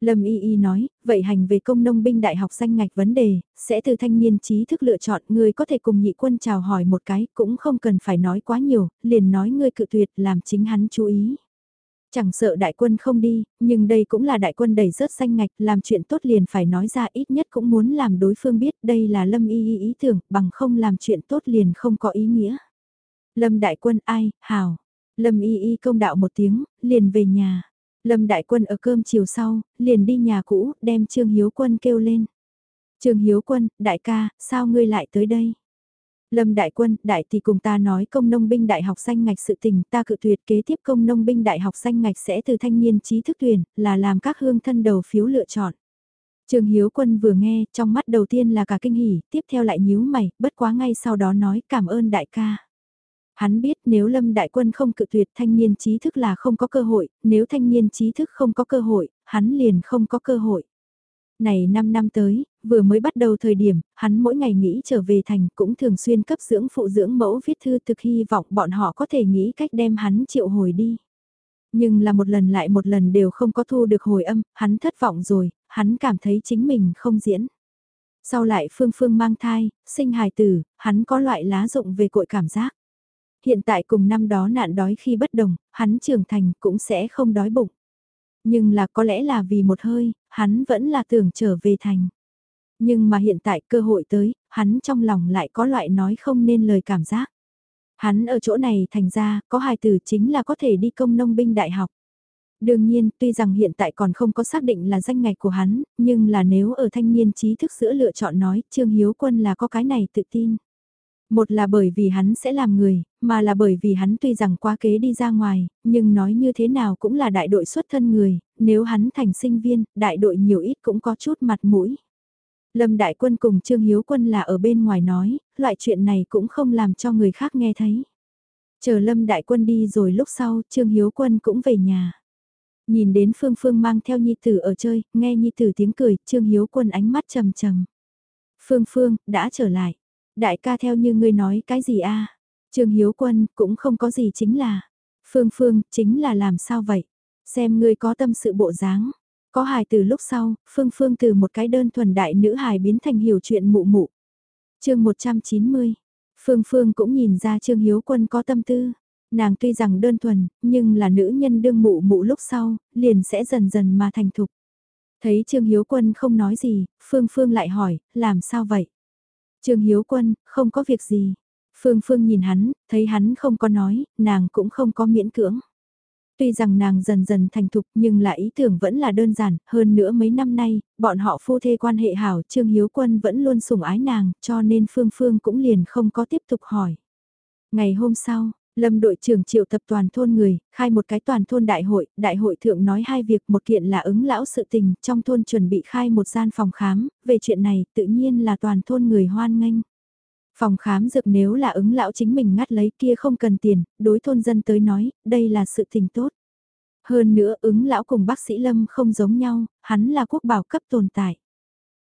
Lâm Y Y nói, vậy hành về công nông binh đại học danh ngạch vấn đề, sẽ từ thanh niên trí thức lựa chọn người có thể cùng nhị quân chào hỏi một cái, cũng không cần phải nói quá nhiều, liền nói ngươi cự tuyệt làm chính hắn chú ý. Chẳng sợ đại quân không đi, nhưng đây cũng là đại quân đầy rớt xanh ngạch, làm chuyện tốt liền phải nói ra ít nhất cũng muốn làm đối phương biết đây là lâm y y ý tưởng, bằng không làm chuyện tốt liền không có ý nghĩa. Lâm đại quân ai, hào. Lâm y y công đạo một tiếng, liền về nhà. Lâm đại quân ở cơm chiều sau, liền đi nhà cũ, đem Trương Hiếu quân kêu lên. Trương Hiếu quân, đại ca, sao ngươi lại tới đây? Lâm Đại Quân, đại tỷ cùng ta nói công nông binh đại học xanh ngạch sự tình, ta cự tuyệt kế tiếp công nông binh đại học xanh ngạch sẽ từ thanh niên trí thức tuyển, là làm các hương thân đầu phiếu lựa chọn. Trường Hiếu Quân vừa nghe, trong mắt đầu tiên là cả kinh hỉ, tiếp theo lại nhíu mày, bất quá ngay sau đó nói cảm ơn đại ca. Hắn biết nếu Lâm Đại Quân không cự tuyệt thanh niên trí thức là không có cơ hội, nếu thanh niên trí thức không có cơ hội, hắn liền không có cơ hội. Này 5 năm tới, vừa mới bắt đầu thời điểm, hắn mỗi ngày nghĩ trở về thành cũng thường xuyên cấp dưỡng phụ dưỡng mẫu viết thư thực hy vọng bọn họ có thể nghĩ cách đem hắn triệu hồi đi. Nhưng là một lần lại một lần đều không có thu được hồi âm, hắn thất vọng rồi, hắn cảm thấy chính mình không diễn. Sau lại Phương Phương mang thai, sinh hài tử, hắn có loại lá rụng về cội cảm giác. Hiện tại cùng năm đó nạn đói khi bất đồng, hắn trưởng thành cũng sẽ không đói bụng. Nhưng là có lẽ là vì một hơi, hắn vẫn là tưởng trở về thành. Nhưng mà hiện tại cơ hội tới, hắn trong lòng lại có loại nói không nên lời cảm giác. Hắn ở chỗ này thành ra, có hài tử chính là có thể đi công nông binh đại học. Đương nhiên, tuy rằng hiện tại còn không có xác định là danh ngạch của hắn, nhưng là nếu ở thanh niên trí thức giữa lựa chọn nói, Trương Hiếu Quân là có cái này tự tin. Một là bởi vì hắn sẽ làm người, mà là bởi vì hắn tuy rằng quá kế đi ra ngoài, nhưng nói như thế nào cũng là đại đội xuất thân người, nếu hắn thành sinh viên, đại đội nhiều ít cũng có chút mặt mũi. Lâm Đại Quân cùng Trương Hiếu Quân là ở bên ngoài nói, loại chuyện này cũng không làm cho người khác nghe thấy. Chờ Lâm Đại Quân đi rồi lúc sau, Trương Hiếu Quân cũng về nhà. Nhìn đến Phương Phương mang theo Nhi Tử ở chơi, nghe Nhi Tử tiếng cười, Trương Hiếu Quân ánh mắt trầm trầm. Phương Phương, đã trở lại. Đại ca theo như ngươi nói cái gì a Trương Hiếu Quân, cũng không có gì chính là. Phương Phương, chính là làm sao vậy? Xem ngươi có tâm sự bộ dáng. Có hài từ lúc sau, Phương Phương từ một cái đơn thuần đại nữ hài biến thành hiểu chuyện mụ mụ. chương 190, Phương Phương cũng nhìn ra Trương Hiếu Quân có tâm tư. Nàng tuy rằng đơn thuần, nhưng là nữ nhân đương mụ mụ lúc sau, liền sẽ dần dần mà thành thục. Thấy Trương Hiếu Quân không nói gì, Phương Phương lại hỏi, làm sao vậy? Trương Hiếu Quân, không có việc gì. Phương Phương nhìn hắn, thấy hắn không có nói, nàng cũng không có miễn cưỡng. Tuy rằng nàng dần dần thành thục nhưng là ý tưởng vẫn là đơn giản, hơn nữa mấy năm nay, bọn họ phu thê quan hệ hảo, Trương Hiếu Quân vẫn luôn sủng ái nàng, cho nên Phương Phương cũng liền không có tiếp tục hỏi. Ngày hôm sau, Lâm đội trưởng triệu tập toàn thôn người, khai một cái toàn thôn đại hội, đại hội thượng nói hai việc, một kiện là ứng lão sự tình, trong thôn chuẩn bị khai một gian phòng khám, về chuyện này tự nhiên là toàn thôn người hoan nghênh. Phòng khám dược nếu là ứng lão chính mình ngắt lấy kia không cần tiền, đối thôn dân tới nói, đây là sự tình tốt. Hơn nữa ứng lão cùng bác sĩ Lâm không giống nhau, hắn là quốc bảo cấp tồn tại.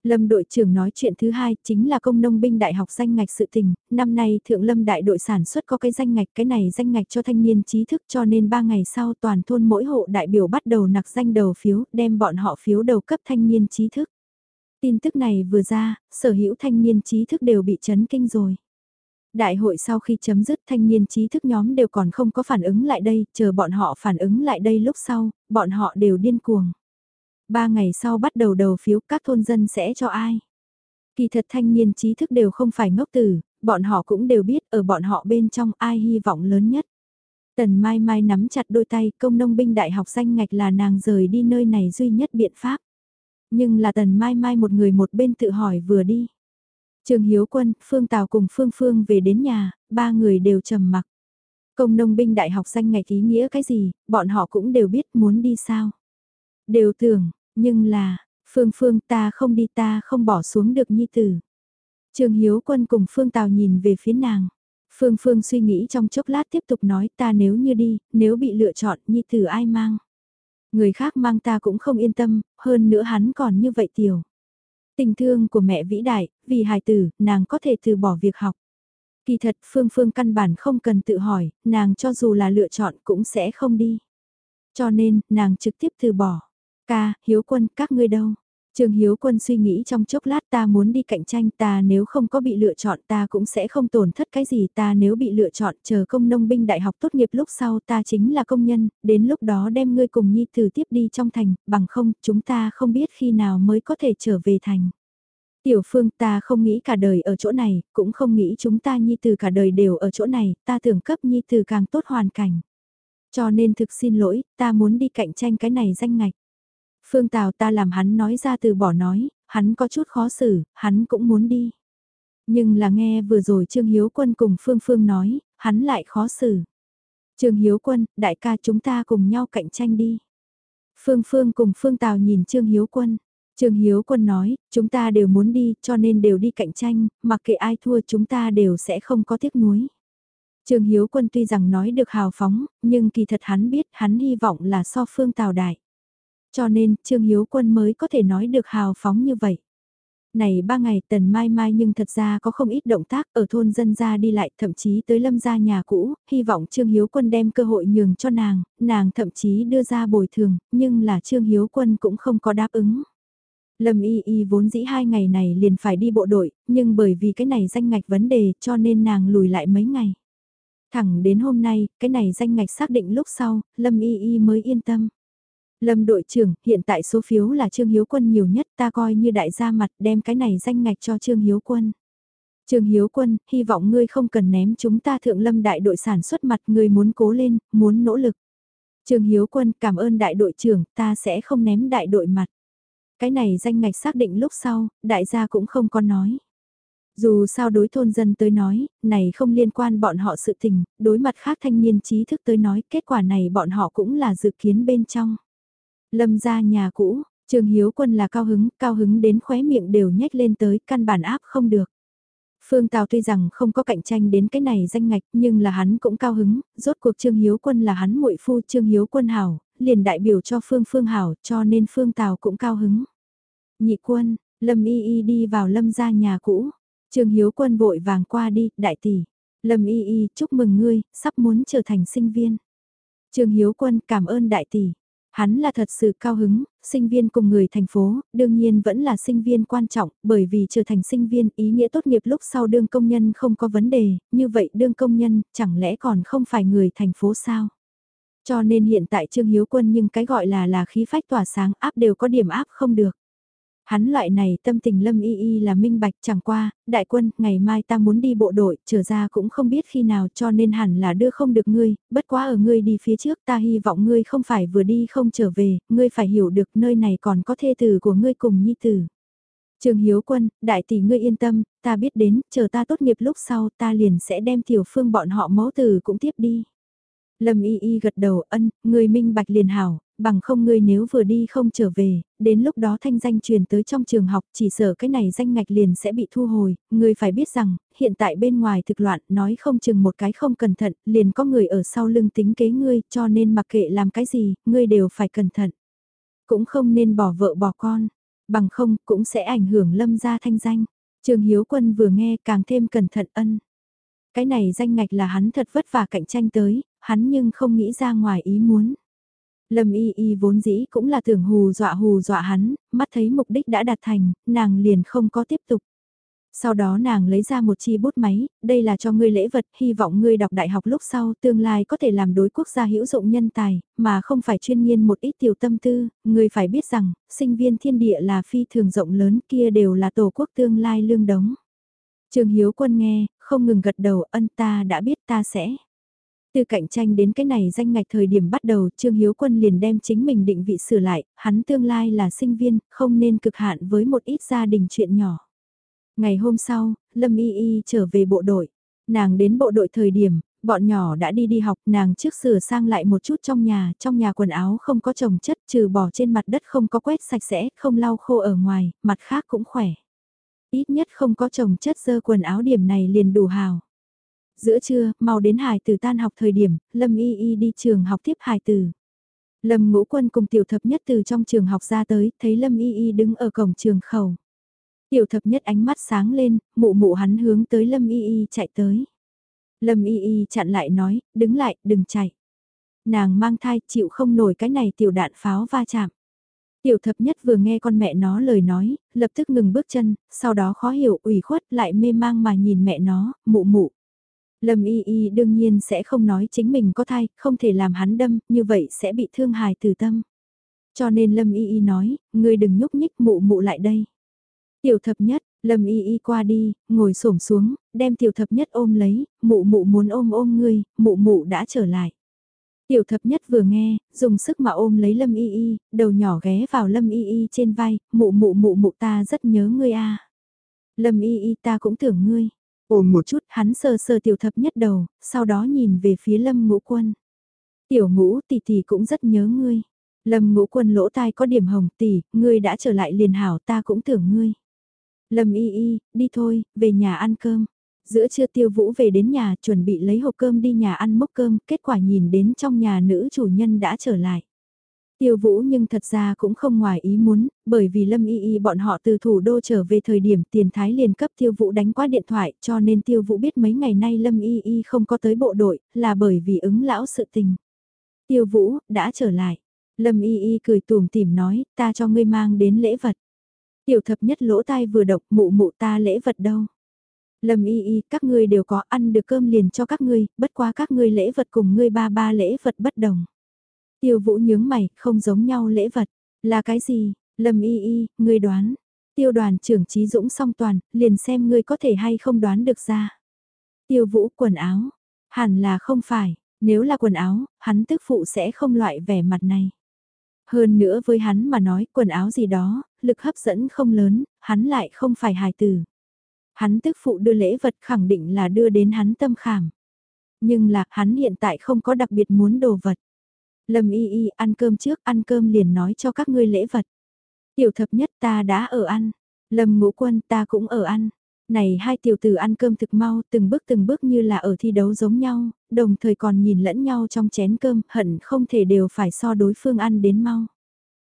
Lâm đội trưởng nói chuyện thứ hai chính là công nông binh đại học danh ngạch sự tình, năm nay thượng lâm đại đội sản xuất có cái danh ngạch, cái này danh ngạch cho thanh niên trí thức cho nên 3 ngày sau toàn thôn mỗi hộ đại biểu bắt đầu nặc danh đầu phiếu, đem bọn họ phiếu đầu cấp thanh niên trí thức. Tin tức này vừa ra, sở hữu thanh niên trí thức đều bị chấn kinh rồi. Đại hội sau khi chấm dứt thanh niên trí thức nhóm đều còn không có phản ứng lại đây, chờ bọn họ phản ứng lại đây lúc sau, bọn họ đều điên cuồng. Ba ngày sau bắt đầu đầu phiếu các thôn dân sẽ cho ai? Kỳ thật thanh niên trí thức đều không phải ngốc tử, bọn họ cũng đều biết ở bọn họ bên trong ai hy vọng lớn nhất. Tần Mai Mai nắm chặt đôi tay công nông binh đại học danh ngạch là nàng rời đi nơi này duy nhất biện pháp. Nhưng là Tần Mai Mai một người một bên tự hỏi vừa đi. Trường Hiếu Quân, Phương Tào cùng Phương Phương về đến nhà, ba người đều trầm mặc. Công nông binh đại học danh ngày ý nghĩa cái gì, bọn họ cũng đều biết muốn đi sao. Đều tưởng, nhưng là, Phương Phương ta không đi ta không bỏ xuống được nhi tử. Trường Hiếu Quân cùng Phương Tào nhìn về phía nàng. Phương Phương suy nghĩ trong chốc lát tiếp tục nói ta nếu như đi, nếu bị lựa chọn nhi tử ai mang. Người khác mang ta cũng không yên tâm, hơn nữa hắn còn như vậy tiểu. Tình thương của mẹ vĩ đại, vì hài tử, nàng có thể từ bỏ việc học. Kỳ thật Phương Phương căn bản không cần tự hỏi, nàng cho dù là lựa chọn cũng sẽ không đi. Cho nên, nàng trực tiếp từ bỏ. Ca, Hiếu Quân, các ngươi đâu? Trương Hiếu Quân suy nghĩ trong chốc lát ta muốn đi cạnh tranh ta nếu không có bị lựa chọn ta cũng sẽ không tổn thất cái gì ta nếu bị lựa chọn chờ công nông binh đại học tốt nghiệp lúc sau ta chính là công nhân, đến lúc đó đem ngươi cùng Nhi Tử tiếp đi trong thành, bằng không chúng ta không biết khi nào mới có thể trở về thành. Tiểu Phương ta không nghĩ cả đời ở chỗ này, cũng không nghĩ chúng ta Nhi Tử cả đời đều ở chỗ này, ta tưởng cấp Nhi Tử càng tốt hoàn cảnh. Cho nên thực xin lỗi, ta muốn đi cạnh tranh cái này danh ngạch. Phương Tào ta làm hắn nói ra từ bỏ nói, hắn có chút khó xử, hắn cũng muốn đi. Nhưng là nghe vừa rồi Trương Hiếu Quân cùng Phương Phương nói, hắn lại khó xử. Trương Hiếu Quân, đại ca chúng ta cùng nhau cạnh tranh đi. Phương Phương cùng Phương Tào nhìn Trương Hiếu Quân. Trương Hiếu Quân nói, chúng ta đều muốn đi, cho nên đều đi cạnh tranh, mặc kệ ai thua chúng ta đều sẽ không có tiếc nuối. Trương Hiếu Quân tuy rằng nói được hào phóng, nhưng kỳ thật hắn biết hắn hy vọng là so Phương Tào đại. Cho nên, Trương Hiếu Quân mới có thể nói được hào phóng như vậy. Này ba ngày tần mai mai nhưng thật ra có không ít động tác ở thôn dân gia đi lại thậm chí tới lâm gia nhà cũ, hy vọng Trương Hiếu Quân đem cơ hội nhường cho nàng, nàng thậm chí đưa ra bồi thường, nhưng là Trương Hiếu Quân cũng không có đáp ứng. Lâm Y Y vốn dĩ hai ngày này liền phải đi bộ đội, nhưng bởi vì cái này danh ngạch vấn đề cho nên nàng lùi lại mấy ngày. Thẳng đến hôm nay, cái này danh ngạch xác định lúc sau, Lâm Y Y mới yên tâm. Lâm đội trưởng, hiện tại số phiếu là Trương Hiếu Quân nhiều nhất ta coi như đại gia mặt đem cái này danh ngạch cho Trương Hiếu Quân. Trương Hiếu Quân, hy vọng ngươi không cần ném chúng ta thượng lâm đại đội sản xuất mặt ngươi muốn cố lên, muốn nỗ lực. Trương Hiếu Quân cảm ơn đại đội trưởng, ta sẽ không ném đại đội mặt. Cái này danh ngạch xác định lúc sau, đại gia cũng không có nói. Dù sao đối thôn dân tới nói, này không liên quan bọn họ sự tình, đối mặt khác thanh niên trí thức tới nói kết quả này bọn họ cũng là dự kiến bên trong. Lâm ra nhà cũ, Trương Hiếu Quân là cao hứng, cao hứng đến khóe miệng đều nhếch lên tới, căn bản áp không được. Phương Tào tuy rằng không có cạnh tranh đến cái này danh ngạch, nhưng là hắn cũng cao hứng, rốt cuộc Trương Hiếu Quân là hắn muội phu Trương Hiếu Quân hảo, liền đại biểu cho Phương Phương hảo, cho nên Phương Tào cũng cao hứng. Nhị quân, Lâm Y Y đi vào Lâm gia nhà cũ, Trương Hiếu Quân vội vàng qua đi, đại tỷ. Lâm Y Y, chúc mừng ngươi, sắp muốn trở thành sinh viên. Trương Hiếu Quân cảm ơn đại tỷ. Hắn là thật sự cao hứng, sinh viên cùng người thành phố, đương nhiên vẫn là sinh viên quan trọng, bởi vì trở thành sinh viên ý nghĩa tốt nghiệp lúc sau đương công nhân không có vấn đề, như vậy đương công nhân, chẳng lẽ còn không phải người thành phố sao? Cho nên hiện tại Trương Hiếu Quân nhưng cái gọi là là khí phách tỏa sáng áp đều có điểm áp không được. Hắn loại này tâm tình lâm y y là minh bạch chẳng qua, đại quân, ngày mai ta muốn đi bộ đội, trở ra cũng không biết khi nào cho nên hẳn là đưa không được ngươi, bất quá ở ngươi đi phía trước ta hy vọng ngươi không phải vừa đi không trở về, ngươi phải hiểu được nơi này còn có thê tử của ngươi cùng nhi tử. Trường Hiếu Quân, đại tỷ ngươi yên tâm, ta biết đến, chờ ta tốt nghiệp lúc sau ta liền sẽ đem tiểu phương bọn họ mẫu tử cũng tiếp đi. Lâm y y gật đầu ân, ngươi minh bạch liền hảo, bằng không ngươi nếu vừa đi không trở về, đến lúc đó thanh danh truyền tới trong trường học chỉ sợ cái này danh ngạch liền sẽ bị thu hồi, ngươi phải biết rằng, hiện tại bên ngoài thực loạn nói không chừng một cái không cẩn thận, liền có người ở sau lưng tính kế ngươi cho nên mặc kệ làm cái gì, ngươi đều phải cẩn thận. Cũng không nên bỏ vợ bỏ con, bằng không cũng sẽ ảnh hưởng lâm gia thanh danh. Trường Hiếu Quân vừa nghe càng thêm cẩn thận ân. Cái này danh ngạch là hắn thật vất vả cạnh tranh tới, hắn nhưng không nghĩ ra ngoài ý muốn. Lâm y y vốn dĩ cũng là tưởng hù dọa hù dọa hắn, mắt thấy mục đích đã đạt thành, nàng liền không có tiếp tục. Sau đó nàng lấy ra một chi bút máy, đây là cho ngươi lễ vật, hy vọng ngươi đọc đại học lúc sau tương lai có thể làm đối quốc gia hữu dụng nhân tài, mà không phải chuyên nghiên một ít tiểu tâm tư, ngươi phải biết rằng, sinh viên thiên địa là phi thường rộng lớn kia đều là tổ quốc tương lai lương đống. Trường Hiếu Quân nghe, không ngừng gật đầu ân ta đã biết ta sẽ. Từ cạnh tranh đến cái này danh ngạch thời điểm bắt đầu Trương Hiếu Quân liền đem chính mình định vị sửa lại, hắn tương lai là sinh viên, không nên cực hạn với một ít gia đình chuyện nhỏ. Ngày hôm sau, Lâm Y Y trở về bộ đội. Nàng đến bộ đội thời điểm, bọn nhỏ đã đi đi học, nàng trước sửa sang lại một chút trong nhà, trong nhà quần áo không có trồng chất trừ bỏ trên mặt đất không có quét sạch sẽ, không lau khô ở ngoài, mặt khác cũng khỏe. Ít nhất không có trồng chất dơ quần áo điểm này liền đủ hào. Giữa trưa, mau đến Hải tử tan học thời điểm, Lâm Y Y đi trường học tiếp Hải tử. Lâm ngũ quân cùng tiểu thập nhất từ trong trường học ra tới, thấy Lâm Y Y đứng ở cổng trường khẩu. Tiểu thập nhất ánh mắt sáng lên, mụ mụ hắn hướng tới Lâm Y Y chạy tới. Lâm Y Y chặn lại nói, đứng lại, đừng chạy. Nàng mang thai chịu không nổi cái này tiểu đạn pháo va chạm. Tiểu thập nhất vừa nghe con mẹ nó lời nói, lập tức ngừng bước chân, sau đó khó hiểu ủy khuất lại mê mang mà nhìn mẹ nó, mụ mụ. Lâm y y đương nhiên sẽ không nói chính mình có thai, không thể làm hắn đâm, như vậy sẽ bị thương hài từ tâm. Cho nên Lâm y y nói, ngươi đừng nhúc nhích mụ mụ lại đây. Tiểu thập nhất, Lâm y y qua đi, ngồi xổm xuống, đem tiểu thập nhất ôm lấy, mụ mụ muốn ôm ôm ngươi, mụ mụ đã trở lại. Tiểu thập nhất vừa nghe, dùng sức mà ôm lấy Lâm Y Y, đầu nhỏ ghé vào Lâm Y Y trên vai, mụ mụ mụ mụ ta rất nhớ ngươi a. Lâm Y Y ta cũng tưởng ngươi. Ôm một chút hắn sờ sờ tiểu thập nhất đầu, sau đó nhìn về phía Lâm ngũ quân. Tiểu ngũ tỷ tỷ cũng rất nhớ ngươi. Lâm ngũ quân lỗ tai có điểm hồng tỷ, ngươi đã trở lại liền hảo ta cũng tưởng ngươi. Lâm y y, đi thôi, về nhà ăn cơm. Giữa trưa tiêu vũ về đến nhà chuẩn bị lấy hộp cơm đi nhà ăn mốc cơm, kết quả nhìn đến trong nhà nữ chủ nhân đã trở lại. Tiêu Vũ nhưng thật ra cũng không ngoài ý muốn, bởi vì Lâm Y Y bọn họ từ thủ đô trở về thời điểm tiền thái liền cấp Tiêu Vũ đánh qua điện thoại cho nên Tiêu Vũ biết mấy ngày nay Lâm Y Y không có tới bộ đội là bởi vì ứng lão sự tình. Tiêu Vũ, đã trở lại. Lâm Y Y cười tùm tìm nói, ta cho ngươi mang đến lễ vật. Tiểu thập nhất lỗ tai vừa độc mụ mụ ta lễ vật đâu. Lâm y y, các ngươi đều có ăn được cơm liền cho các ngươi, bất quá các ngươi lễ vật cùng ngươi ba ba lễ vật bất đồng. Tiêu vũ nhướng mày, không giống nhau lễ vật. Là cái gì? Lâm y y, ngươi đoán. Tiêu đoàn trưởng trí dũng song toàn, liền xem ngươi có thể hay không đoán được ra. Tiêu vũ quần áo. Hẳn là không phải, nếu là quần áo, hắn tức phụ sẽ không loại vẻ mặt này. Hơn nữa với hắn mà nói quần áo gì đó, lực hấp dẫn không lớn, hắn lại không phải hài tử. Hắn tức phụ đưa lễ vật khẳng định là đưa đến hắn tâm khảm. Nhưng là hắn hiện tại không có đặc biệt muốn đồ vật. Lâm y y ăn cơm trước ăn cơm liền nói cho các ngươi lễ vật. Tiểu thập nhất ta đã ở ăn. Lâm ngũ quân ta cũng ở ăn. Này hai tiểu tử ăn cơm thực mau từng bước từng bước như là ở thi đấu giống nhau, đồng thời còn nhìn lẫn nhau trong chén cơm hận không thể đều phải so đối phương ăn đến mau.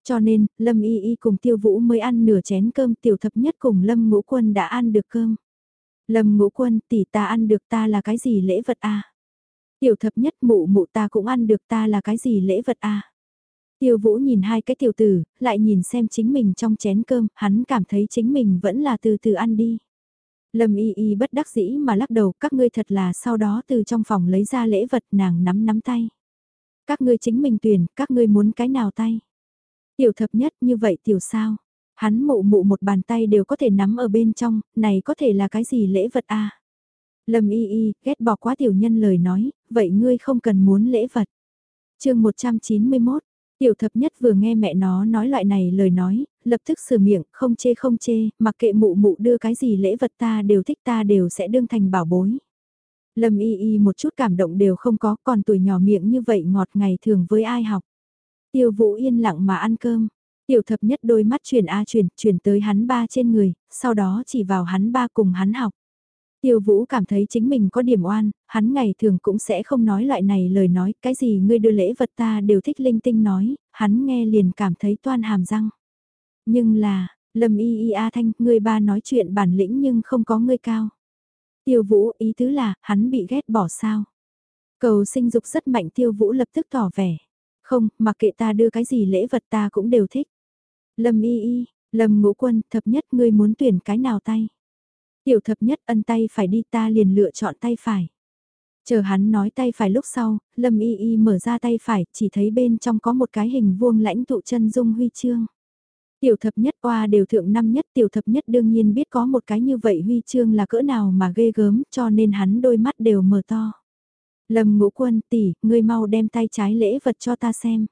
Cho nên, Lâm Y Y cùng Tiêu Vũ mới ăn nửa chén cơm tiểu thập nhất cùng Lâm Ngũ Quân đã ăn được cơm. Lâm Ngũ Quân tỷ ta ăn được ta là cái gì lễ vật à? Tiểu thập nhất mụ mụ ta cũng ăn được ta là cái gì lễ vật a Tiêu Vũ nhìn hai cái tiểu tử, lại nhìn xem chính mình trong chén cơm, hắn cảm thấy chính mình vẫn là từ từ ăn đi. Lâm y y bất đắc dĩ mà lắc đầu các ngươi thật là sau đó từ trong phòng lấy ra lễ vật nàng nắm nắm tay. Các ngươi chính mình tuyển, các ngươi muốn cái nào tay. Tiểu thập nhất như vậy tiểu sao. Hắn mụ mụ một bàn tay đều có thể nắm ở bên trong, này có thể là cái gì lễ vật a Lâm y y, ghét bỏ quá tiểu nhân lời nói, vậy ngươi không cần muốn lễ vật. chương 191, Tiểu thập nhất vừa nghe mẹ nó nói loại này lời nói, lập tức sửa miệng, không chê không chê, mặc kệ mụ mụ đưa cái gì lễ vật ta đều thích ta đều sẽ đương thành bảo bối. Lâm y y một chút cảm động đều không có, còn tuổi nhỏ miệng như vậy ngọt ngày thường với ai học. Tiêu vũ yên lặng mà ăn cơm. Tiểu thập nhất đôi mắt chuyển A chuyển, chuyển tới hắn ba trên người, sau đó chỉ vào hắn ba cùng hắn học. Tiêu Vũ cảm thấy chính mình có điểm oan, hắn ngày thường cũng sẽ không nói loại này lời nói, cái gì ngươi đưa lễ vật ta đều thích linh tinh nói, hắn nghe liền cảm thấy toan hàm răng. Nhưng là, Lâm Y Y A Thanh, ngươi ba nói chuyện bản lĩnh nhưng không có ngươi cao. Tiêu Vũ ý tứ là, hắn bị ghét bỏ sao. Cầu sinh dục rất mạnh Tiêu Vũ lập tức tỏ vẻ. Không, mặc kệ ta đưa cái gì lễ vật ta cũng đều thích. Lâm Y Y, Lâm Ngũ Quân, thập nhất ngươi muốn tuyển cái nào tay. Tiểu thập nhất ân tay phải đi ta liền lựa chọn tay phải. Chờ hắn nói tay phải lúc sau, Lâm Y Y mở ra tay phải, chỉ thấy bên trong có một cái hình vuông lãnh tụ chân dung huy chương. Tiểu thập nhất qua đều thượng năm nhất tiểu thập nhất đương nhiên biết có một cái như vậy huy chương là cỡ nào mà ghê gớm cho nên hắn đôi mắt đều mở to. Lâm ngũ quân tỷ, ngươi mau đem tay trái lễ vật cho ta xem.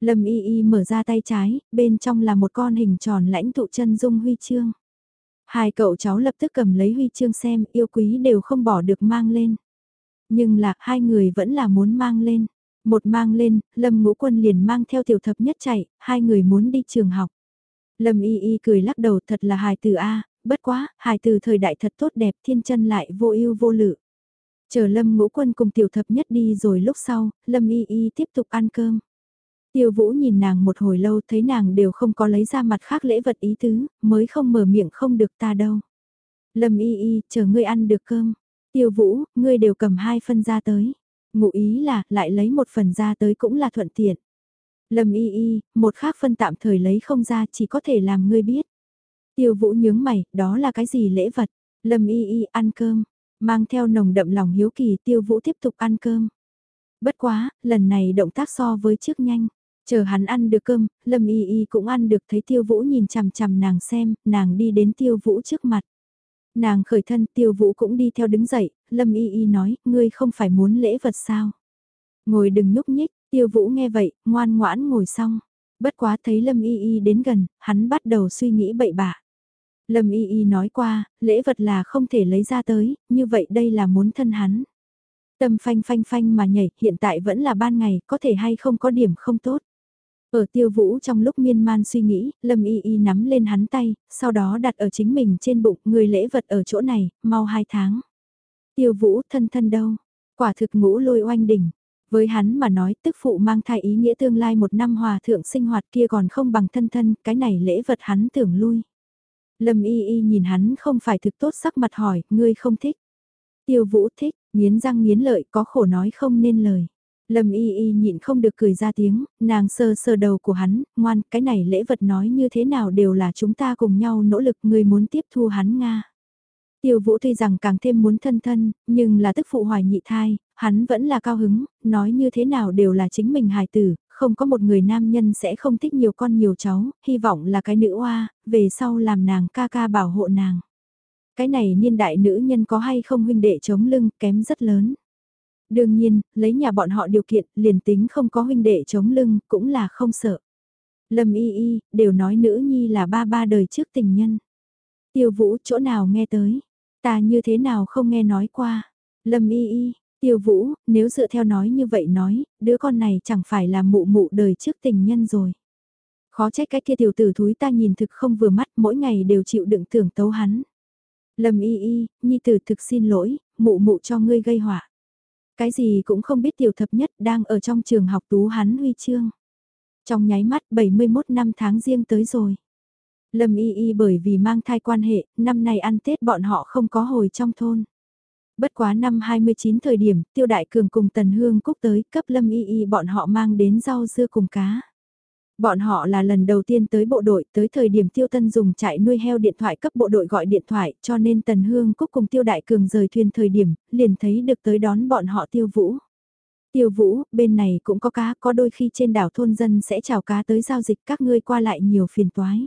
Lâm y y mở ra tay trái, bên trong là một con hình tròn lãnh tụ chân dung huy chương. Hai cậu cháu lập tức cầm lấy huy chương xem, yêu quý đều không bỏ được mang lên. Nhưng là, hai người vẫn là muốn mang lên. Một mang lên, Lâm Ngũ Quân liền mang theo tiểu thập nhất chạy, hai người muốn đi trường học. Lâm Y Y cười lắc đầu thật là hài từ A, bất quá, hài từ thời đại thật tốt đẹp thiên chân lại vô ưu vô lự. Chờ Lâm Ngũ Quân cùng tiểu thập nhất đi rồi lúc sau, Lâm Y Y tiếp tục ăn cơm. Tiêu Vũ nhìn nàng một hồi lâu thấy nàng đều không có lấy ra mặt khác lễ vật ý tứ, mới không mở miệng không được ta đâu. Lâm y y, chờ ngươi ăn được cơm. Tiêu Vũ, ngươi đều cầm hai phân ra tới. Ngụ ý là, lại lấy một phần ra tới cũng là thuận tiện. Lâm y y, một khác phân tạm thời lấy không ra chỉ có thể làm ngươi biết. Tiêu Vũ nhướng mày, đó là cái gì lễ vật? Lâm y y ăn cơm, mang theo nồng đậm lòng hiếu kỳ Tiêu Vũ tiếp tục ăn cơm. Bất quá, lần này động tác so với trước nhanh. Chờ hắn ăn được cơm, Lâm Y Y cũng ăn được thấy Tiêu Vũ nhìn chằm chằm nàng xem, nàng đi đến Tiêu Vũ trước mặt. Nàng khởi thân Tiêu Vũ cũng đi theo đứng dậy, Lâm Y Y nói, ngươi không phải muốn lễ vật sao? Ngồi đừng nhúc nhích, Tiêu Vũ nghe vậy, ngoan ngoãn ngồi xong. Bất quá thấy Lâm Y Y đến gần, hắn bắt đầu suy nghĩ bậy bạ. Lâm Y Y nói qua, lễ vật là không thể lấy ra tới, như vậy đây là muốn thân hắn. Tâm phanh phanh phanh mà nhảy, hiện tại vẫn là ban ngày, có thể hay không có điểm không tốt. Ở tiêu vũ trong lúc miên man suy nghĩ, Lâm Y Y nắm lên hắn tay, sau đó đặt ở chính mình trên bụng, người lễ vật ở chỗ này, mau hai tháng. Tiêu vũ thân thân đâu? Quả thực ngũ lôi oanh đỉnh. Với hắn mà nói tức phụ mang thai ý nghĩa tương lai một năm hòa thượng sinh hoạt kia còn không bằng thân thân, cái này lễ vật hắn tưởng lui. Lâm y y nhìn hắn không phải thực tốt sắc mặt hỏi, ngươi không thích. Tiêu vũ thích, nghiến răng nghiến lợi có khổ nói không nên lời. Lâm y y nhịn không được cười ra tiếng, nàng sơ sơ đầu của hắn, ngoan, cái này lễ vật nói như thế nào đều là chúng ta cùng nhau nỗ lực người muốn tiếp thu hắn Nga. Tiêu vũ tuy rằng càng thêm muốn thân thân, nhưng là tức phụ hoài nhị thai, hắn vẫn là cao hứng, nói như thế nào đều là chính mình hài tử, không có một người nam nhân sẽ không thích nhiều con nhiều cháu, hy vọng là cái nữ oa, về sau làm nàng ca ca bảo hộ nàng. Cái này niên đại nữ nhân có hay không huynh đệ chống lưng kém rất lớn. Đương nhiên, lấy nhà bọn họ điều kiện, liền tính không có huynh đệ chống lưng, cũng là không sợ. Lâm y y, đều nói nữ nhi là ba ba đời trước tình nhân. Tiêu vũ, chỗ nào nghe tới? Ta như thế nào không nghe nói qua? Lâm y y, tiêu vũ, nếu dựa theo nói như vậy nói, đứa con này chẳng phải là mụ mụ đời trước tình nhân rồi. Khó trách cái kia tiểu tử thúi ta nhìn thực không vừa mắt mỗi ngày đều chịu đựng tưởng tấu hắn. Lâm y y, nhi tử thực xin lỗi, mụ mụ cho ngươi gây họa. Cái gì cũng không biết tiểu thập nhất đang ở trong trường học tú hắn huy chương. Trong nháy mắt 71 năm tháng riêng tới rồi. Lâm y y bởi vì mang thai quan hệ, năm nay ăn Tết bọn họ không có hồi trong thôn. Bất quá năm 29 thời điểm, tiêu đại cường cùng tần hương cúc tới cấp lâm y y bọn họ mang đến rau dưa cùng cá. Bọn họ là lần đầu tiên tới bộ đội, tới thời điểm Tiêu Tân dùng chạy nuôi heo điện thoại cấp bộ đội gọi điện thoại, cho nên Tần Hương Cúc cùng Tiêu Đại Cường rời thuyền thời điểm, liền thấy được tới đón bọn họ Tiêu Vũ. Tiêu Vũ, bên này cũng có cá, có đôi khi trên đảo thôn dân sẽ chào cá tới giao dịch các ngươi qua lại nhiều phiền toái.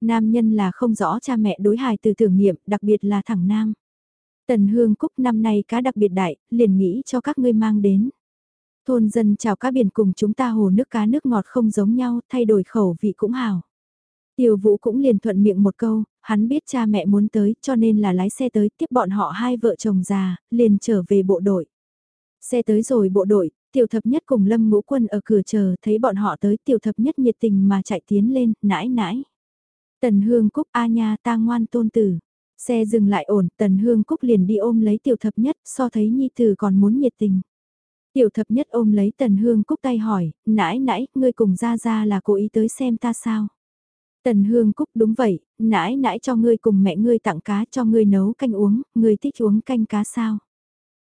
Nam nhân là không rõ cha mẹ đối hài từ tưởng niệm, đặc biệt là thẳng nam. Tần Hương Cúc năm nay cá đặc biệt đại, liền nghĩ cho các ngươi mang đến. Thôn dân chào cá biển cùng chúng ta hồ nước cá nước ngọt không giống nhau, thay đổi khẩu vị cũng hảo Tiêu Vũ cũng liền thuận miệng một câu, hắn biết cha mẹ muốn tới cho nên là lái xe tới tiếp bọn họ hai vợ chồng già, liền trở về bộ đội. Xe tới rồi bộ đội, tiểu thập nhất cùng lâm ngũ quân ở cửa chờ thấy bọn họ tới tiểu thập nhất nhiệt tình mà chạy tiến lên, nãi nãi. Tần Hương Cúc A nha ta ngoan tôn tử. Xe dừng lại ổn, Tần Hương Cúc liền đi ôm lấy tiểu thập nhất, so thấy nhi tử còn muốn nhiệt tình. Tiểu thập nhất ôm lấy Tần Hương Cúc tay hỏi, nãi nãi, ngươi cùng ra ra là cố ý tới xem ta sao? Tần Hương Cúc đúng vậy, nãi nãi cho ngươi cùng mẹ ngươi tặng cá cho ngươi nấu canh uống, ngươi thích uống canh cá sao?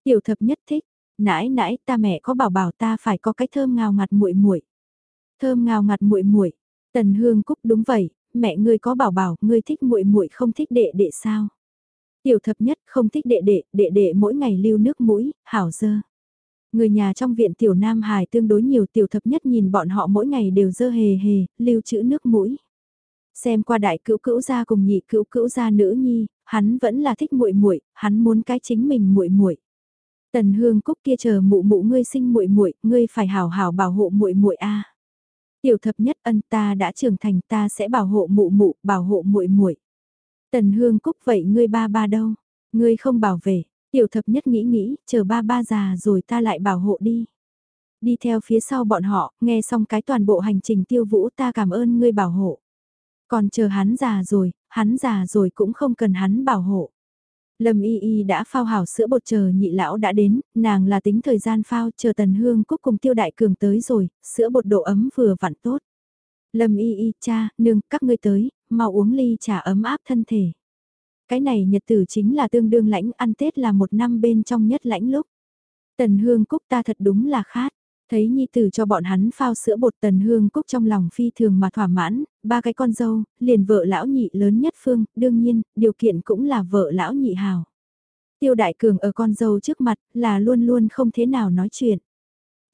Tiểu thập nhất thích, nãi nãi ta mẹ có bảo bảo ta phải có cái thơm ngào ngạt muội muội. Thơm ngào ngạt muội muội. Tần Hương Cúc đúng vậy, mẹ ngươi có bảo bảo, ngươi thích muội muội không thích đệ đệ sao? Tiểu thập nhất không thích đệ đệ, đệ đệ mỗi ngày lưu nước mũi, hảo dơ. Người nhà trong viện tiểu Nam Hải tương đối nhiều tiểu thập nhất nhìn bọn họ mỗi ngày đều dơ hề hề, lưu trữ nước mũi. Xem qua đại cữu cữu gia cùng nhị cữu cữu gia nữ nhi, hắn vẫn là thích muội muội, hắn muốn cái chính mình muội muội. Tần Hương Cúc kia chờ mụ mụ ngươi sinh muội muội, ngươi phải hảo hảo bảo hộ muội muội a. Tiểu thập nhất ân ta đã trưởng thành ta sẽ bảo hộ mụ mụ, bảo hộ muội muội. Tần Hương Cúc vậy ngươi ba ba đâu? Ngươi không bảo vệ, Tiểu thập nhất nghĩ nghĩ, chờ ba ba già rồi ta lại bảo hộ đi. Đi theo phía sau bọn họ, nghe xong cái toàn bộ hành trình tiêu vũ ta cảm ơn ngươi bảo hộ. Còn chờ hắn già rồi, hắn già rồi cũng không cần hắn bảo hộ. Lâm Y Y đã phao hảo sữa bột chờ nhị lão đã đến, nàng là tính thời gian phao chờ tần hương cúc cùng tiêu đại cường tới rồi, sữa bột độ ấm vừa vặn tốt. Lâm Y Y cha, nương, các ngươi tới, mau uống ly trà ấm áp thân thể. Cái này nhật tử chính là tương đương lãnh ăn Tết là một năm bên trong nhất lãnh lúc. Tần Hương Cúc ta thật đúng là khát. Thấy Nhi Tử cho bọn hắn phao sữa bột Tần Hương Cúc trong lòng phi thường mà thỏa mãn, ba cái con dâu, liền vợ lão nhị lớn nhất phương, đương nhiên, điều kiện cũng là vợ lão nhị hào. Tiêu Đại Cường ở con dâu trước mặt là luôn luôn không thế nào nói chuyện.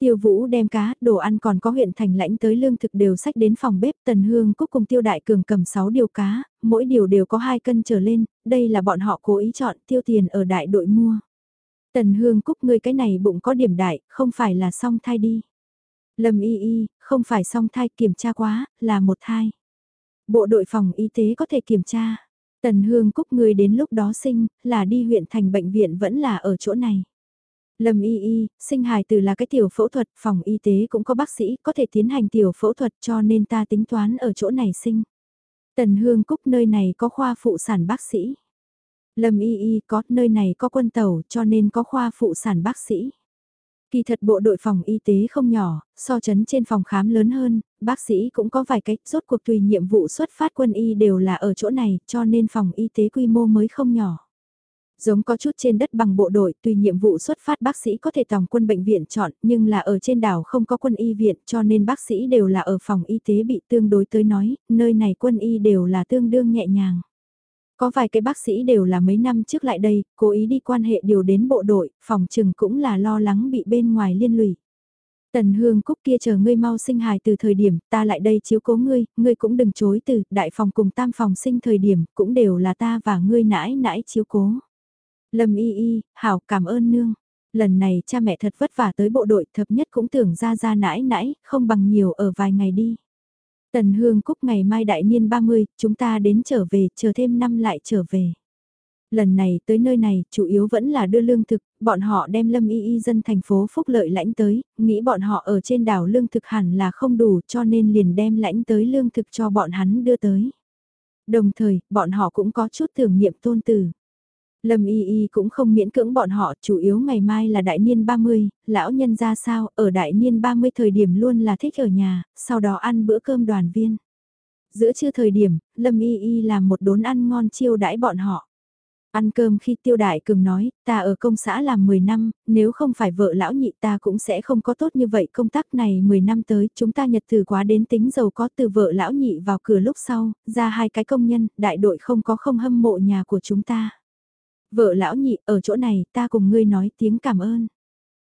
Tiêu Vũ đem cá, đồ ăn còn có huyện thành lãnh tới lương thực đều sách đến phòng bếp Tần Hương Cúc cùng Tiêu Đại Cường cầm 6 điều cá, mỗi điều đều có 2 cân trở lên, đây là bọn họ cố ý chọn tiêu tiền ở đại đội mua. Tần Hương Cúc ngươi cái này bụng có điểm đại, không phải là song thai đi. Lâm y y, không phải song thai kiểm tra quá, là một thai. Bộ đội phòng y tế có thể kiểm tra. Tần Hương Cúc ngươi đến lúc đó sinh, là đi huyện thành bệnh viện vẫn là ở chỗ này. Lâm y y, sinh hài từ là cái tiểu phẫu thuật, phòng y tế cũng có bác sĩ có thể tiến hành tiểu phẫu thuật cho nên ta tính toán ở chỗ này sinh. Tần Hương Cúc nơi này có khoa phụ sản bác sĩ. Lâm y y có nơi này có quân tàu cho nên có khoa phụ sản bác sĩ. Kỳ thật bộ đội phòng y tế không nhỏ, so chấn trên phòng khám lớn hơn, bác sĩ cũng có vài cách, rốt cuộc tùy nhiệm vụ xuất phát quân y đều là ở chỗ này, cho nên phòng y tế quy mô mới không nhỏ giống có chút trên đất bằng bộ đội, tùy nhiệm vụ xuất phát bác sĩ có thể tòng quân bệnh viện chọn, nhưng là ở trên đảo không có quân y viện cho nên bác sĩ đều là ở phòng y tế bị tương đối tới nói, nơi này quân y đều là tương đương nhẹ nhàng. Có vài cái bác sĩ đều là mấy năm trước lại đây, cố ý đi quan hệ điều đến bộ đội, phòng trừng cũng là lo lắng bị bên ngoài liên lụy. Tần Hương Cúc kia chờ ngươi mau sinh hài từ thời điểm ta lại đây chiếu cố ngươi, ngươi cũng đừng chối từ, đại phòng cùng tam phòng sinh thời điểm cũng đều là ta và ngươi nãi nãi chiếu cố. Lâm y y, hảo cảm ơn nương. Lần này cha mẹ thật vất vả tới bộ đội thập nhất cũng tưởng ra ra nãi nãi, không bằng nhiều ở vài ngày đi. Tần Hương Cúc ngày mai đại niên 30, chúng ta đến trở về, chờ thêm năm lại trở về. Lần này tới nơi này, chủ yếu vẫn là đưa lương thực, bọn họ đem lâm y y dân thành phố Phúc Lợi lãnh tới, nghĩ bọn họ ở trên đảo lương thực hẳn là không đủ cho nên liền đem lãnh tới lương thực cho bọn hắn đưa tới. Đồng thời, bọn họ cũng có chút tưởng niệm tôn tử. Lâm Y Y cũng không miễn cưỡng bọn họ, chủ yếu ngày mai là đại niên 30, lão nhân ra sao, ở đại niên 30 thời điểm luôn là thích ở nhà, sau đó ăn bữa cơm đoàn viên. Giữa trưa thời điểm, Lâm Y Y làm một đốn ăn ngon chiêu đãi bọn họ. Ăn cơm khi tiêu đại cường nói, ta ở công xã làm 10 năm, nếu không phải vợ lão nhị ta cũng sẽ không có tốt như vậy công tác này 10 năm tới, chúng ta nhật từ quá đến tính giàu có từ vợ lão nhị vào cửa lúc sau, ra hai cái công nhân, đại đội không có không hâm mộ nhà của chúng ta. Vợ lão nhị, ở chỗ này, ta cùng ngươi nói tiếng cảm ơn.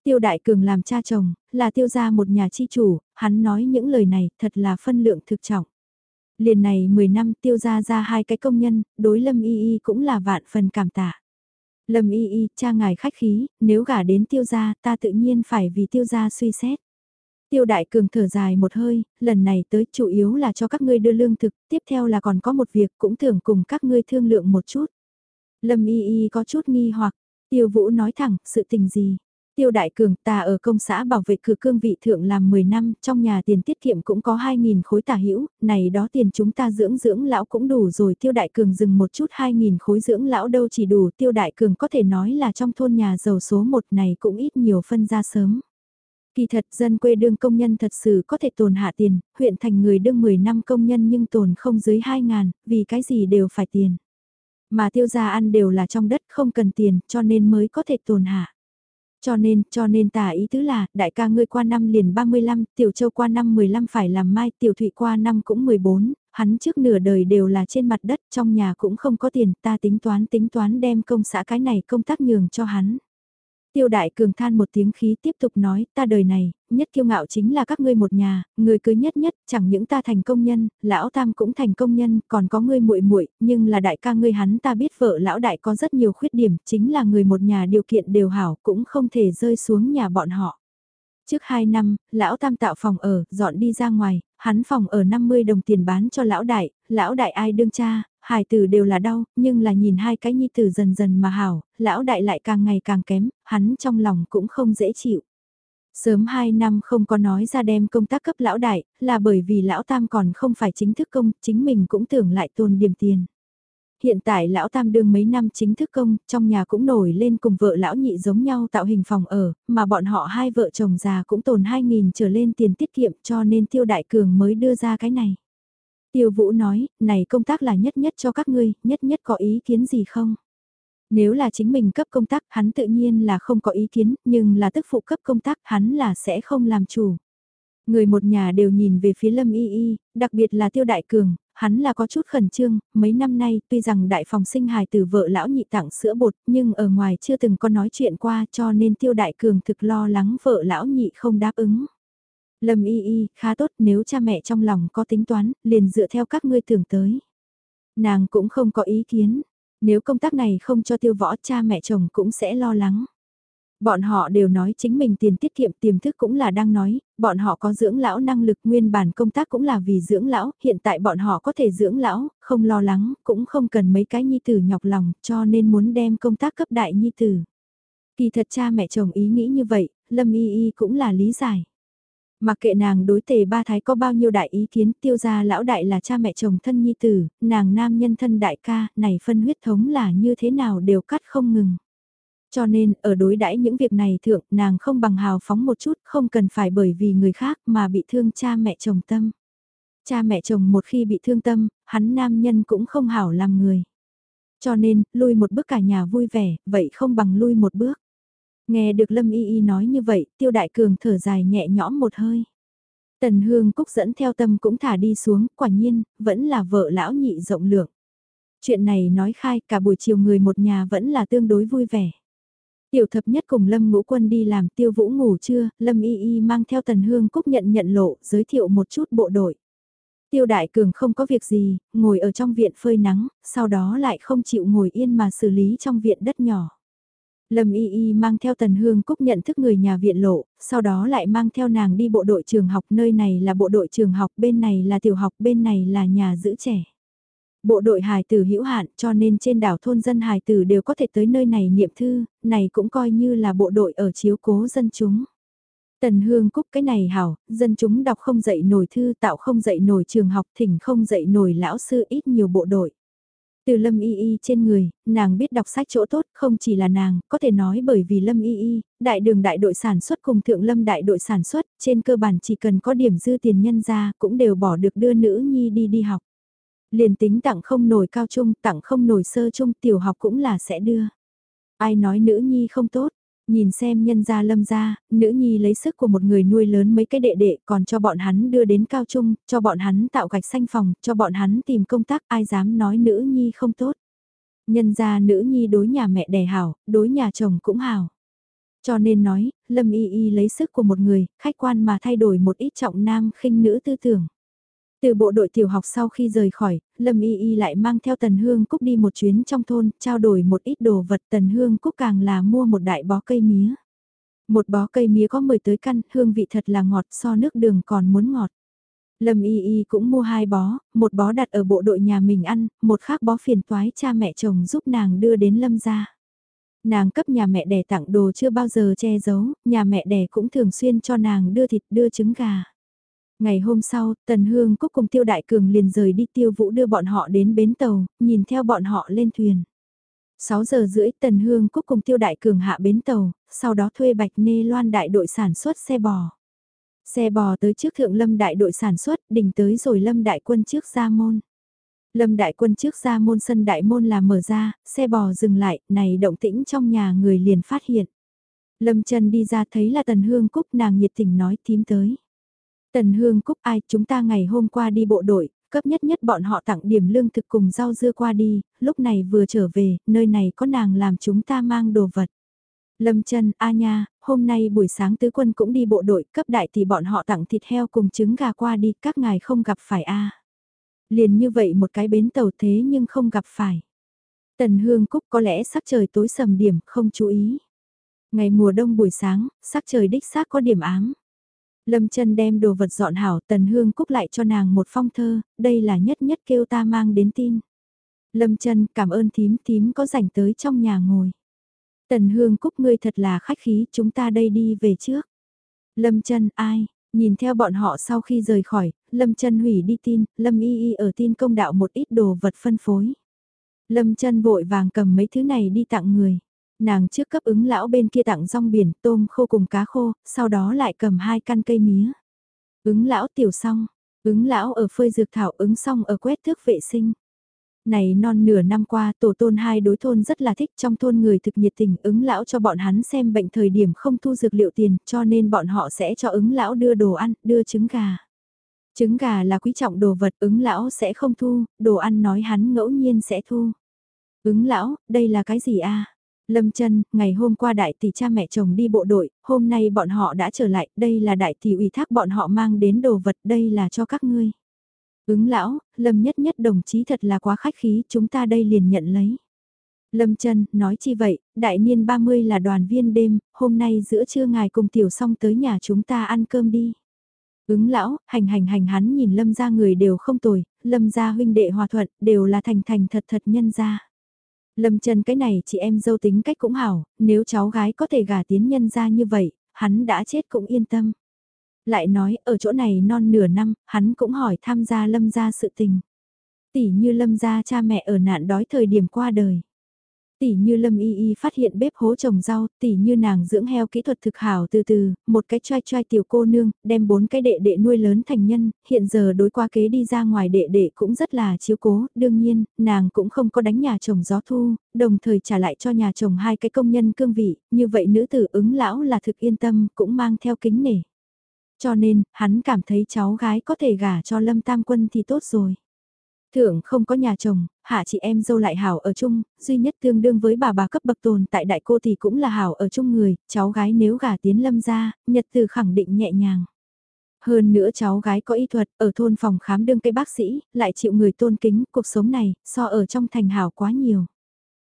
Tiêu đại cường làm cha chồng, là tiêu gia một nhà chi chủ, hắn nói những lời này thật là phân lượng thực trọng. Liền này 10 năm tiêu gia ra hai cái công nhân, đối lâm y y cũng là vạn phần cảm tạ. Lâm y y, cha ngài khách khí, nếu gả đến tiêu gia ta tự nhiên phải vì tiêu gia suy xét. Tiêu đại cường thở dài một hơi, lần này tới chủ yếu là cho các ngươi đưa lương thực, tiếp theo là còn có một việc cũng tưởng cùng các ngươi thương lượng một chút. Lâm y y có chút nghi hoặc, tiêu vũ nói thẳng, sự tình gì? Tiêu đại cường ta ở công xã bảo vệ cửa cương vị thượng làm 10 năm, trong nhà tiền tiết kiệm cũng có 2.000 khối tả hữu này đó tiền chúng ta dưỡng dưỡng lão cũng đủ rồi. Tiêu đại cường dừng một chút 2.000 khối dưỡng lão đâu chỉ đủ. Tiêu đại cường có thể nói là trong thôn nhà giàu số 1 này cũng ít nhiều phân ra sớm. Kỳ thật dân quê đương công nhân thật sự có thể tồn hạ tiền, huyện thành người đương 10 năm công nhân nhưng tồn không dưới 2.000, vì cái gì đều phải tiền. Mà tiêu gia ăn đều là trong đất không cần tiền cho nên mới có thể tồn hạ. Cho nên, cho nên tả ý tứ là, đại ca ngươi qua năm liền 35, tiểu châu qua năm 15 phải làm mai, tiểu thụy qua năm cũng 14, hắn trước nửa đời đều là trên mặt đất, trong nhà cũng không có tiền, ta tính toán tính toán đem công xã cái này công tác nhường cho hắn. Tiêu đại cường than một tiếng khí tiếp tục nói, ta đời này, nhất kiêu ngạo chính là các ngươi một nhà, người cưới nhất nhất, chẳng những ta thành công nhân, lão tam cũng thành công nhân, còn có ngươi muội muội, nhưng là đại ca ngươi hắn ta biết vợ lão đại có rất nhiều khuyết điểm, chính là người một nhà điều kiện đều hảo, cũng không thể rơi xuống nhà bọn họ. Trước 2 năm, lão tam tạo phòng ở, dọn đi ra ngoài, hắn phòng ở 50 đồng tiền bán cho lão đại, lão đại ai đương cha, hài tử đều là đau, nhưng là nhìn hai cái nhi tử dần dần mà hảo, lão đại lại càng ngày càng kém, hắn trong lòng cũng không dễ chịu. Sớm 2 năm không có nói ra đem công tác cấp lão đại, là bởi vì lão tam còn không phải chính thức công, chính mình cũng tưởng lại tồn điểm tiền. Hiện tại lão tam đương mấy năm chính thức công, trong nhà cũng nổi lên cùng vợ lão nhị giống nhau tạo hình phòng ở, mà bọn họ hai vợ chồng già cũng tồn 2.000 trở lên tiền tiết kiệm cho nên tiêu đại cường mới đưa ra cái này. Tiêu Vũ nói, này công tác là nhất nhất cho các ngươi, nhất nhất có ý kiến gì không? Nếu là chính mình cấp công tác hắn tự nhiên là không có ý kiến, nhưng là tức phụ cấp công tác hắn là sẽ không làm chủ. Người một nhà đều nhìn về phía Lâm Y Y, đặc biệt là Tiêu Đại Cường, hắn là có chút khẩn trương, mấy năm nay tuy rằng đại phòng sinh hài từ vợ lão nhị tặng sữa bột nhưng ở ngoài chưa từng có nói chuyện qua cho nên Tiêu Đại Cường thực lo lắng vợ lão nhị không đáp ứng. Lâm y y, khá tốt nếu cha mẹ trong lòng có tính toán, liền dựa theo các ngươi tưởng tới. Nàng cũng không có ý kiến, nếu công tác này không cho tiêu võ cha mẹ chồng cũng sẽ lo lắng. Bọn họ đều nói chính mình tiền tiết kiệm tiềm thức cũng là đang nói, bọn họ có dưỡng lão năng lực nguyên bản công tác cũng là vì dưỡng lão, hiện tại bọn họ có thể dưỡng lão, không lo lắng, cũng không cần mấy cái nhi tử nhọc lòng, cho nên muốn đem công tác cấp đại nhi tử. Kỳ thật cha mẹ chồng ý nghĩ như vậy, Lâm Y Y cũng là lý giải. Mặc kệ nàng đối tề ba thái có bao nhiêu đại ý kiến tiêu gia lão đại là cha mẹ chồng thân nhi tử, nàng nam nhân thân đại ca, này phân huyết thống là như thế nào đều cắt không ngừng. Cho nên, ở đối đãi những việc này thượng, nàng không bằng hào phóng một chút, không cần phải bởi vì người khác mà bị thương cha mẹ chồng tâm. Cha mẹ chồng một khi bị thương tâm, hắn nam nhân cũng không hảo làm người. Cho nên, lui một bước cả nhà vui vẻ, vậy không bằng lui một bước. Nghe được Lâm Y Y nói như vậy, tiêu đại cường thở dài nhẹ nhõm một hơi. Tần Hương Cúc dẫn theo tâm cũng thả đi xuống, quả nhiên, vẫn là vợ lão nhị rộng lượng. Chuyện này nói khai cả buổi chiều người một nhà vẫn là tương đối vui vẻ. Tiểu thập nhất cùng Lâm Ngũ Quân đi làm tiêu vũ ngủ trưa, Lâm Y Y mang theo Tần Hương Cúc nhận nhận lộ, giới thiệu một chút bộ đội. Tiêu Đại Cường không có việc gì, ngồi ở trong viện phơi nắng, sau đó lại không chịu ngồi yên mà xử lý trong viện đất nhỏ. Lâm Y Y mang theo Tần Hương Cúc nhận thức người nhà viện lộ, sau đó lại mang theo nàng đi bộ đội trường học nơi này là bộ đội trường học bên này là tiểu học bên này là nhà giữ trẻ. Bộ đội hài tử hữu hạn cho nên trên đảo thôn dân hài tử đều có thể tới nơi này niệm thư, này cũng coi như là bộ đội ở chiếu cố dân chúng. Tần Hương Cúc cái này hảo, dân chúng đọc không dạy nổi thư tạo không dạy nổi trường học thỉnh không dạy nổi lão sư ít nhiều bộ đội. Từ Lâm Y Y trên người, nàng biết đọc sách chỗ tốt, không chỉ là nàng, có thể nói bởi vì Lâm Y Y, đại đường đại đội sản xuất cùng thượng lâm đại đội sản xuất, trên cơ bản chỉ cần có điểm dư tiền nhân ra, cũng đều bỏ được đưa nữ nhi đi đi học. Liền tính tặng không nổi cao trung, tặng không nổi sơ trung, tiểu học cũng là sẽ đưa. Ai nói nữ nhi không tốt, Nhìn xem nhân gia lâm gia, nữ nhi lấy sức của một người nuôi lớn mấy cái đệ đệ còn cho bọn hắn đưa đến cao trung, cho bọn hắn tạo gạch xanh phòng, cho bọn hắn tìm công tác ai dám nói nữ nhi không tốt. Nhân gia nữ nhi đối nhà mẹ đẻ hảo, đối nhà chồng cũng hảo. Cho nên nói, Lâm Y Y lấy sức của một người, khách quan mà thay đổi một ít trọng nam khinh nữ tư tưởng. Từ bộ đội tiểu học sau khi rời khỏi, Lâm Y Y lại mang theo Tần Hương Cúc đi một chuyến trong thôn, trao đổi một ít đồ vật Tần Hương Cúc càng là mua một đại bó cây mía. Một bó cây mía có 10 tới căn, hương vị thật là ngọt so nước đường còn muốn ngọt. Lâm Y Y cũng mua hai bó, một bó đặt ở bộ đội nhà mình ăn, một khác bó phiền toái cha mẹ chồng giúp nàng đưa đến Lâm gia. Nàng cấp nhà mẹ đẻ tặng đồ chưa bao giờ che giấu, nhà mẹ đẻ cũng thường xuyên cho nàng đưa thịt đưa trứng gà. Ngày hôm sau, Tần Hương Cúc cùng Tiêu Đại Cường liền rời đi Tiêu Vũ đưa bọn họ đến bến tàu, nhìn theo bọn họ lên thuyền. 6 giờ rưỡi Tần Hương Cúc cùng Tiêu Đại Cường hạ bến tàu, sau đó thuê Bạch Nê Loan đại đội sản xuất xe bò. Xe bò tới trước Thượng Lâm đại đội sản xuất, đỉnh tới rồi Lâm đại quân trước ra môn. Lâm đại quân trước ra môn sân đại môn là mở ra, xe bò dừng lại, này động tĩnh trong nhà người liền phát hiện. Lâm Trần đi ra thấy là Tần Hương Cúc nàng nhiệt tình nói tím tới. Tần Hương Cúc ai chúng ta ngày hôm qua đi bộ đội, cấp nhất nhất bọn họ tặng điểm lương thực cùng rau dưa qua đi, lúc này vừa trở về, nơi này có nàng làm chúng ta mang đồ vật. Lâm chân A nha, hôm nay buổi sáng tứ quân cũng đi bộ đội, cấp đại thì bọn họ tặng thịt heo cùng trứng gà qua đi, các ngài không gặp phải A. Liền như vậy một cái bến tàu thế nhưng không gặp phải. Tần Hương Cúc có lẽ sắc trời tối sầm điểm, không chú ý. Ngày mùa đông buổi sáng, sắc trời đích xác có điểm ám. Lâm chân đem đồ vật dọn hảo Tần Hương Cúc lại cho nàng một phong thơ, đây là nhất nhất kêu ta mang đến tin. Lâm chân cảm ơn thím thím có rảnh tới trong nhà ngồi. Tần Hương Cúc ngươi thật là khách khí chúng ta đây đi về trước. Lâm chân ai, nhìn theo bọn họ sau khi rời khỏi, Lâm chân hủy đi tin, Lâm y y ở tin công đạo một ít đồ vật phân phối. Lâm chân vội vàng cầm mấy thứ này đi tặng người. Nàng trước cấp ứng lão bên kia tặng rong biển, tôm khô cùng cá khô, sau đó lại cầm hai căn cây mía. Ứng lão tiểu xong, ứng lão ở phơi dược thảo ứng xong ở quét thước vệ sinh. Này non nửa năm qua tổ tôn hai đối thôn rất là thích trong thôn người thực nhiệt tình ứng lão cho bọn hắn xem bệnh thời điểm không thu dược liệu tiền cho nên bọn họ sẽ cho ứng lão đưa đồ ăn, đưa trứng gà. Trứng gà là quý trọng đồ vật ứng lão sẽ không thu, đồ ăn nói hắn ngẫu nhiên sẽ thu. Ứng lão, đây là cái gì a Lâm Trân, ngày hôm qua đại tỷ cha mẹ chồng đi bộ đội, hôm nay bọn họ đã trở lại, đây là đại tỷ ủy thác bọn họ mang đến đồ vật, đây là cho các ngươi. Ứng lão, Lâm nhất nhất đồng chí thật là quá khách khí, chúng ta đây liền nhận lấy. Lâm Trân nói chi vậy, đại niên 30 là đoàn viên đêm, hôm nay giữa trưa ngài cùng tiểu xong tới nhà chúng ta ăn cơm đi. Ứng lão, hành hành hành hắn nhìn lâm ra người đều không tồi, lâm ra huynh đệ hòa thuận, đều là thành thành thật thật nhân ra. Lâm Trần cái này chị em dâu tính cách cũng hảo, nếu cháu gái có thể gả tiến nhân ra như vậy, hắn đã chết cũng yên tâm. Lại nói, ở chỗ này non nửa năm, hắn cũng hỏi tham gia lâm gia sự tình. Tỷ như lâm gia cha mẹ ở nạn đói thời điểm qua đời. Tỷ như Lâm Y Y phát hiện bếp hố trồng rau, tỷ như nàng dưỡng heo kỹ thuật thực hảo từ từ, một cái trai trai tiểu cô nương, đem bốn cái đệ đệ nuôi lớn thành nhân, hiện giờ đối qua kế đi ra ngoài đệ đệ cũng rất là chiếu cố, đương nhiên, nàng cũng không có đánh nhà chồng gió thu, đồng thời trả lại cho nhà chồng hai cái công nhân cương vị, như vậy nữ tử ứng lão là thực yên tâm, cũng mang theo kính nể. Cho nên, hắn cảm thấy cháu gái có thể gả cho Lâm Tam Quân thì tốt rồi. Thượng không có nhà chồng, hạ chị em dâu lại hảo ở chung, duy nhất tương đương với bà bà cấp bậc tồn tại đại cô thì cũng là hảo ở chung người, cháu gái nếu gả tiến lâm ra, nhật từ khẳng định nhẹ nhàng. Hơn nữa cháu gái có y thuật, ở thôn phòng khám đương cây bác sĩ, lại chịu người tôn kính, cuộc sống này, so ở trong thành hảo quá nhiều.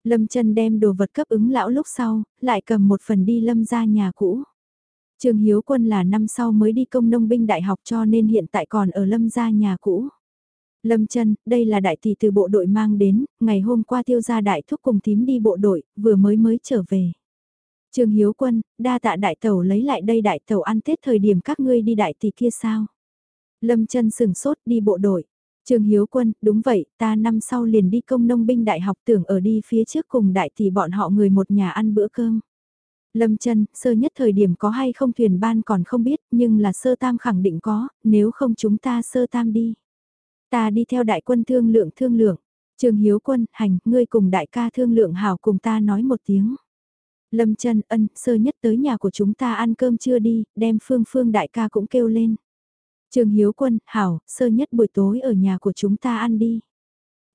Lâm chân đem đồ vật cấp ứng lão lúc sau, lại cầm một phần đi lâm ra nhà cũ. Trường Hiếu Quân là năm sau mới đi công nông binh đại học cho nên hiện tại còn ở lâm gia nhà cũ. Lâm chân, đây là đại tỷ từ bộ đội mang đến, ngày hôm qua tiêu gia đại thúc cùng tím đi bộ đội, vừa mới mới trở về. Trương Hiếu Quân, đa tạ đại tẩu lấy lại đây đại tẩu ăn Tết thời điểm các ngươi đi đại tỷ kia sao? Lâm chân sừng sốt đi bộ đội. Trương Hiếu Quân, đúng vậy, ta năm sau liền đi công nông binh đại học tưởng ở đi phía trước cùng đại tỷ bọn họ người một nhà ăn bữa cơm. Lâm chân, sơ nhất thời điểm có hay không thuyền ban còn không biết, nhưng là sơ tam khẳng định có, nếu không chúng ta sơ tam đi. Ta đi theo đại quân thương lượng thương lượng. Trường Hiếu Quân, hành, ngươi cùng đại ca thương lượng hảo cùng ta nói một tiếng. Lâm chân ân, sơ nhất tới nhà của chúng ta ăn cơm chưa đi, đem phương phương đại ca cũng kêu lên. Trường Hiếu Quân, hảo, sơ nhất buổi tối ở nhà của chúng ta ăn đi.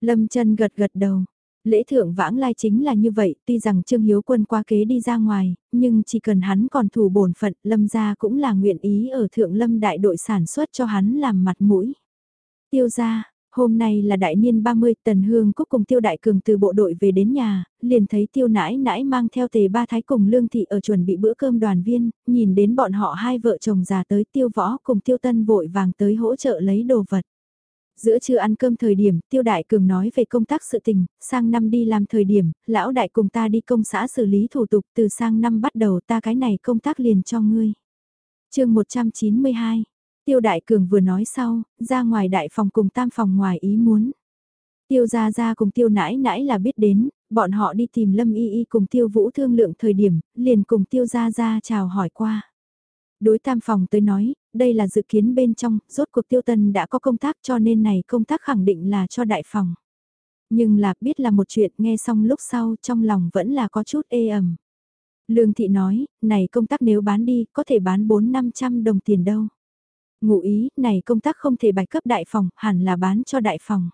Lâm chân gật gật đầu. Lễ thượng vãng lai chính là như vậy, tuy rằng Trương Hiếu Quân qua kế đi ra ngoài, nhưng chỉ cần hắn còn thủ bổn phận, Lâm gia cũng là nguyện ý ở thượng Lâm đại đội sản xuất cho hắn làm mặt mũi. Tiêu gia, hôm nay là đại niên 30, Tần Hương Cúc cùng Tiêu Đại Cường từ bộ đội về đến nhà, liền thấy Tiêu nãi nãi mang theo tề ba thái cùng Lương Thị ở chuẩn bị bữa cơm đoàn viên, nhìn đến bọn họ hai vợ chồng già tới Tiêu Võ cùng Tiêu Tân vội vàng tới hỗ trợ lấy đồ vật. Giữa trưa ăn cơm thời điểm, Tiêu Đại Cường nói về công tác sự tình, sang năm đi làm thời điểm, lão đại cùng ta đi công xã xử lý thủ tục, từ sang năm bắt đầu ta cái này công tác liền cho ngươi. chương 192 Tiêu Đại Cường vừa nói sau, ra ngoài đại phòng cùng tam phòng ngoài ý muốn. Tiêu Gia Gia cùng Tiêu Nãi Nãi là biết đến, bọn họ đi tìm Lâm Y Y cùng Tiêu Vũ thương lượng thời điểm, liền cùng Tiêu Gia Gia chào hỏi qua. Đối tam phòng tới nói, đây là dự kiến bên trong, rốt cuộc Tiêu Tân đã có công tác cho nên này công tác khẳng định là cho đại phòng. Nhưng là biết là một chuyện nghe xong lúc sau trong lòng vẫn là có chút ê ẩm. Lương Thị nói, này công tác nếu bán đi, có thể bán 4-500 đồng tiền đâu. Ngụ ý, này công tác không thể bạch cấp đại phòng, hẳn là bán cho đại phòng.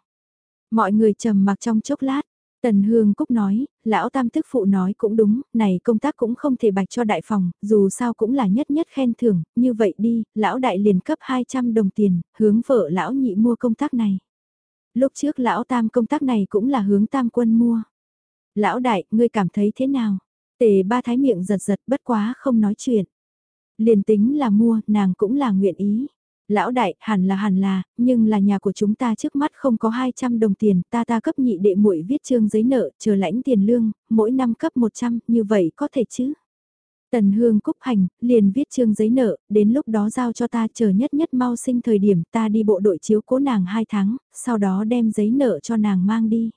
Mọi người trầm mặc trong chốc lát, Tần Hương Cúc nói, lão tam tức phụ nói cũng đúng, này công tác cũng không thể bạch cho đại phòng, dù sao cũng là nhất nhất khen thưởng, như vậy đi, lão đại liền cấp 200 đồng tiền, hướng vợ lão nhị mua công tác này. Lúc trước lão tam công tác này cũng là hướng tam quân mua. Lão đại, ngươi cảm thấy thế nào? Tề ba thái miệng giật giật bất quá không nói chuyện. Liền tính là mua, nàng cũng là nguyện ý. Lão đại, hẳn là hẳn là, nhưng là nhà của chúng ta trước mắt không có 200 đồng tiền, ta ta cấp nhị đệ muội viết trương giấy nợ, chờ lãnh tiền lương, mỗi năm cấp 100, như vậy có thể chứ? Tần Hương Cúc Hành, liền viết trương giấy nợ, đến lúc đó giao cho ta chờ nhất nhất mau sinh thời điểm ta đi bộ đội chiếu cố nàng 2 tháng, sau đó đem giấy nợ cho nàng mang đi.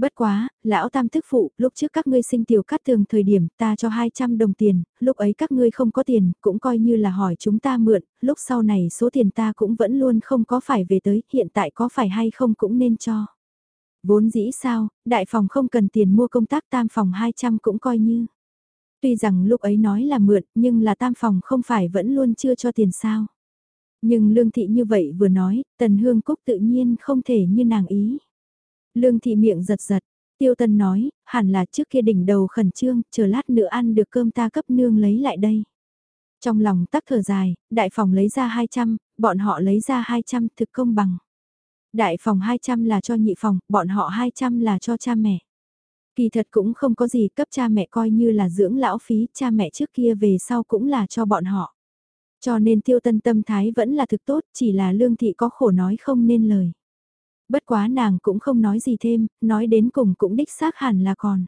Bất quá, lão tam thức phụ, lúc trước các ngươi sinh tiểu cắt thường thời điểm ta cho 200 đồng tiền, lúc ấy các ngươi không có tiền, cũng coi như là hỏi chúng ta mượn, lúc sau này số tiền ta cũng vẫn luôn không có phải về tới, hiện tại có phải hay không cũng nên cho. Vốn dĩ sao, đại phòng không cần tiền mua công tác tam phòng 200 cũng coi như. Tuy rằng lúc ấy nói là mượn, nhưng là tam phòng không phải vẫn luôn chưa cho tiền sao. Nhưng lương thị như vậy vừa nói, tần hương cúc tự nhiên không thể như nàng ý. Lương thị miệng giật giật, tiêu tân nói, hẳn là trước kia đỉnh đầu khẩn trương, chờ lát nữa ăn được cơm ta cấp nương lấy lại đây. Trong lòng tắc thở dài, đại phòng lấy ra 200, bọn họ lấy ra 200 thực công bằng. Đại phòng 200 là cho nhị phòng, bọn họ 200 là cho cha mẹ. Kỳ thật cũng không có gì cấp cha mẹ coi như là dưỡng lão phí, cha mẹ trước kia về sau cũng là cho bọn họ. Cho nên tiêu tân tâm thái vẫn là thực tốt, chỉ là lương thị có khổ nói không nên lời. Bất quá nàng cũng không nói gì thêm, nói đến cùng cũng đích xác hẳn là còn.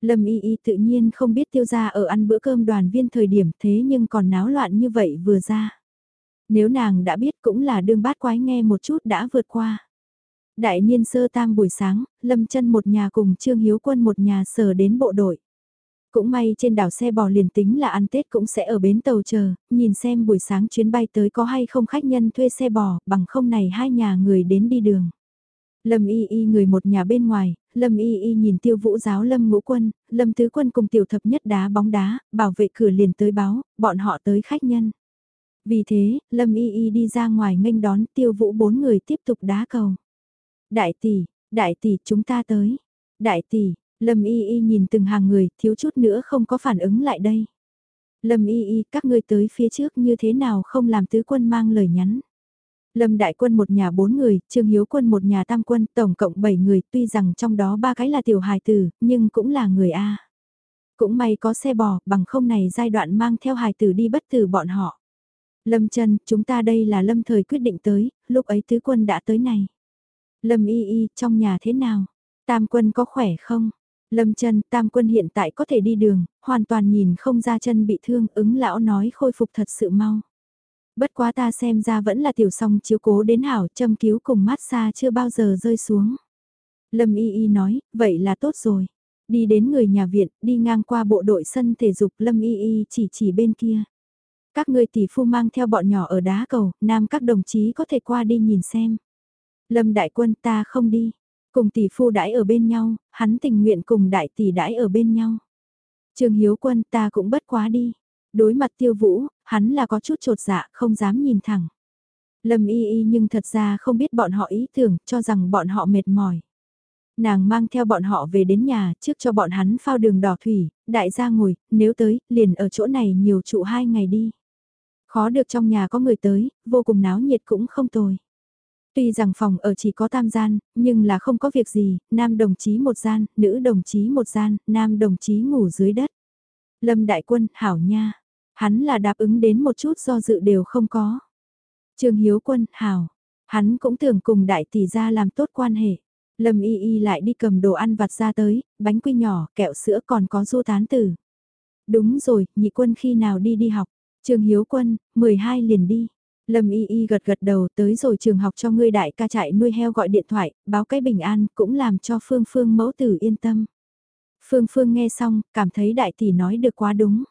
Lâm y y tự nhiên không biết tiêu gia ở ăn bữa cơm đoàn viên thời điểm thế nhưng còn náo loạn như vậy vừa ra. Nếu nàng đã biết cũng là đương bát quái nghe một chút đã vượt qua. Đại niên sơ tam buổi sáng, Lâm chân một nhà cùng Trương Hiếu Quân một nhà sở đến bộ đội. Cũng may trên đảo xe bò liền tính là ăn Tết cũng sẽ ở bến tàu chờ, nhìn xem buổi sáng chuyến bay tới có hay không khách nhân thuê xe bò, bằng không này hai nhà người đến đi đường. Lâm y y người một nhà bên ngoài, Lâm y y nhìn tiêu vũ giáo Lâm ngũ quân, Lâm tứ quân cùng tiểu thập nhất đá bóng đá, bảo vệ cửa liền tới báo, bọn họ tới khách nhân. Vì thế, Lâm y y đi ra ngoài nghênh đón tiêu vũ bốn người tiếp tục đá cầu. Đại tỷ, đại tỷ chúng ta tới. Đại tỷ, Lâm y y nhìn từng hàng người thiếu chút nữa không có phản ứng lại đây. Lâm y y các ngươi tới phía trước như thế nào không làm tứ quân mang lời nhắn. Lâm Đại Quân một nhà bốn người, Trương Hiếu Quân một nhà tam quân, tổng cộng bảy người, tuy rằng trong đó ba cái là tiểu hài tử, nhưng cũng là người A. Cũng may có xe bò, bằng không này giai đoạn mang theo hài tử đi bất tử bọn họ. Lâm chân, chúng ta đây là lâm thời quyết định tới, lúc ấy tứ quân đã tới này. Lâm y y, trong nhà thế nào? Tam quân có khỏe không? Lâm chân, tam quân hiện tại có thể đi đường, hoàn toàn nhìn không ra chân bị thương, ứng lão nói khôi phục thật sự mau. Bất quá ta xem ra vẫn là tiểu song chiếu cố đến hảo, châm cứu cùng mát xa chưa bao giờ rơi xuống. Lâm y y nói, vậy là tốt rồi. Đi đến người nhà viện, đi ngang qua bộ đội sân thể dục Lâm y y chỉ chỉ bên kia. Các người tỷ phu mang theo bọn nhỏ ở đá cầu, nam các đồng chí có thể qua đi nhìn xem. Lâm đại quân ta không đi. Cùng tỷ phu đãi ở bên nhau, hắn tình nguyện cùng đại tỷ đãi ở bên nhau. Trương Hiếu Quân ta cũng bất quá đi. Đối mặt tiêu vũ, hắn là có chút trột dạ, không dám nhìn thẳng. Lâm y y nhưng thật ra không biết bọn họ ý tưởng, cho rằng bọn họ mệt mỏi. Nàng mang theo bọn họ về đến nhà, trước cho bọn hắn phao đường đỏ thủy, đại gia ngồi, nếu tới, liền ở chỗ này nhiều trụ hai ngày đi. Khó được trong nhà có người tới, vô cùng náo nhiệt cũng không tồi. Tuy rằng phòng ở chỉ có tam gian, nhưng là không có việc gì, nam đồng chí một gian, nữ đồng chí một gian, nam đồng chí ngủ dưới đất. Lâm Đại Quân, hảo nha. Hắn là đáp ứng đến một chút do dự đều không có. Trương Hiếu Quân, hảo. Hắn cũng tưởng cùng đại tỷ ra làm tốt quan hệ. Lâm Y Y lại đi cầm đồ ăn vặt ra tới, bánh quy nhỏ, kẹo sữa còn có du tán tử. Đúng rồi, nhị quân khi nào đi đi học. Trương Hiếu Quân, 12 liền đi. Lâm Y Y gật gật đầu tới rồi trường học cho ngươi đại ca chạy nuôi heo gọi điện thoại, báo cái bình an, cũng làm cho Phương Phương mẫu tử yên tâm. Phương Phương nghe xong, cảm thấy đại tỷ nói được quá đúng.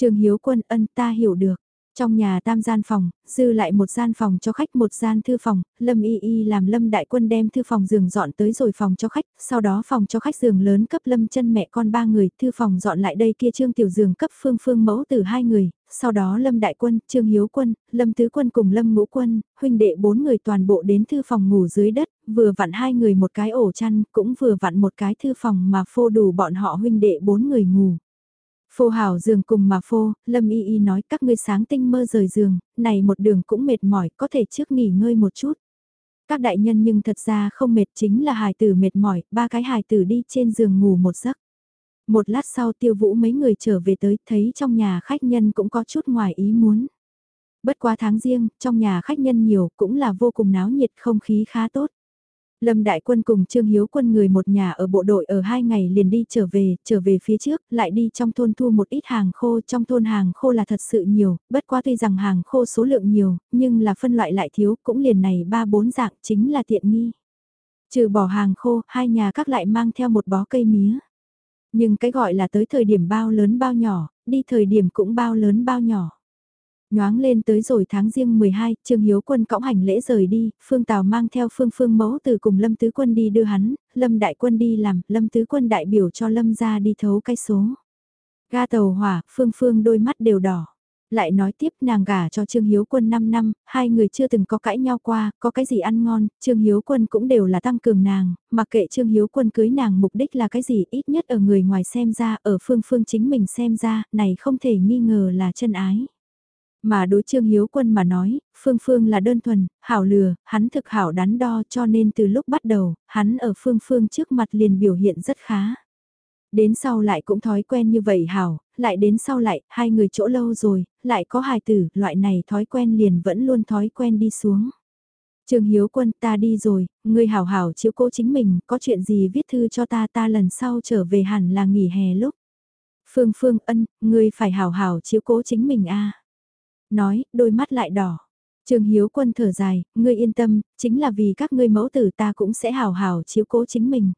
Trường Hiếu Quân ân ta hiểu được. Trong nhà tam gian phòng, dư lại một gian phòng cho khách một gian thư phòng, Lâm Y Y làm Lâm Đại Quân đem thư phòng giường dọn tới rồi phòng cho khách, sau đó phòng cho khách giường lớn cấp Lâm chân mẹ con ba người, thư phòng dọn lại đây kia trương tiểu giường cấp phương phương mẫu từ hai người, sau đó Lâm Đại Quân, Trương Hiếu Quân, Lâm Tứ Quân cùng Lâm Ngũ Quân, huynh đệ bốn người toàn bộ đến thư phòng ngủ dưới đất, vừa vặn hai người một cái ổ chăn, cũng vừa vặn một cái thư phòng mà phô đủ bọn họ huynh đệ bốn người ngủ. Phô hảo giường cùng mà phô, Lâm Y Y nói các ngươi sáng tinh mơ rời giường, này một đường cũng mệt mỏi, có thể trước nghỉ ngơi một chút. Các đại nhân nhưng thật ra không mệt chính là hài tử mệt mỏi, ba cái hài tử đi trên giường ngủ một giấc. Một lát sau tiêu vũ mấy người trở về tới, thấy trong nhà khách nhân cũng có chút ngoài ý muốn. Bất quá tháng riêng, trong nhà khách nhân nhiều cũng là vô cùng náo nhiệt không khí khá tốt. Lâm Đại Quân cùng Trương Hiếu Quân người một nhà ở bộ đội ở hai ngày liền đi trở về, trở về phía trước, lại đi trong thôn thu một ít hàng khô, trong thôn hàng khô là thật sự nhiều, bất quá tuy rằng hàng khô số lượng nhiều, nhưng là phân loại lại thiếu, cũng liền này ba bốn dạng chính là tiện nghi. Trừ bỏ hàng khô, hai nhà các lại mang theo một bó cây mía. Nhưng cái gọi là tới thời điểm bao lớn bao nhỏ, đi thời điểm cũng bao lớn bao nhỏ. Nhoáng lên tới rồi tháng riêng 12, Trương Hiếu Quân cõng hành lễ rời đi, Phương Tào mang theo Phương Phương mẫu từ cùng Lâm Tứ Quân đi đưa hắn, Lâm Đại Quân đi làm, Lâm Tứ Quân đại biểu cho Lâm ra đi thấu cái số. Ga tàu hỏa, Phương Phương đôi mắt đều đỏ. Lại nói tiếp nàng gả cho Trương Hiếu Quân 5 năm, hai người chưa từng có cãi nhau qua, có cái gì ăn ngon, Trương Hiếu Quân cũng đều là tăng cường nàng, mặc kệ Trương Hiếu Quân cưới nàng mục đích là cái gì ít nhất ở người ngoài xem ra, ở phương phương chính mình xem ra, này không thể nghi ngờ là chân ái. Mà đối Trương Hiếu Quân mà nói, Phương Phương là đơn thuần, hảo lừa, hắn thực hảo đắn đo cho nên từ lúc bắt đầu, hắn ở Phương Phương trước mặt liền biểu hiện rất khá. Đến sau lại cũng thói quen như vậy hảo, lại đến sau lại, hai người chỗ lâu rồi, lại có hài tử, loại này thói quen liền vẫn luôn thói quen đi xuống. trương Hiếu Quân ta đi rồi, ngươi hảo hảo chiếu cố chính mình, có chuyện gì viết thư cho ta ta lần sau trở về hẳn là nghỉ hè lúc. Phương Phương ân, ngươi phải hảo hảo chiếu cố chính mình a Nói, đôi mắt lại đỏ. Trường Hiếu Quân thở dài, ngươi yên tâm, chính là vì các ngươi mẫu tử ta cũng sẽ hào hào chiếu cố chính mình.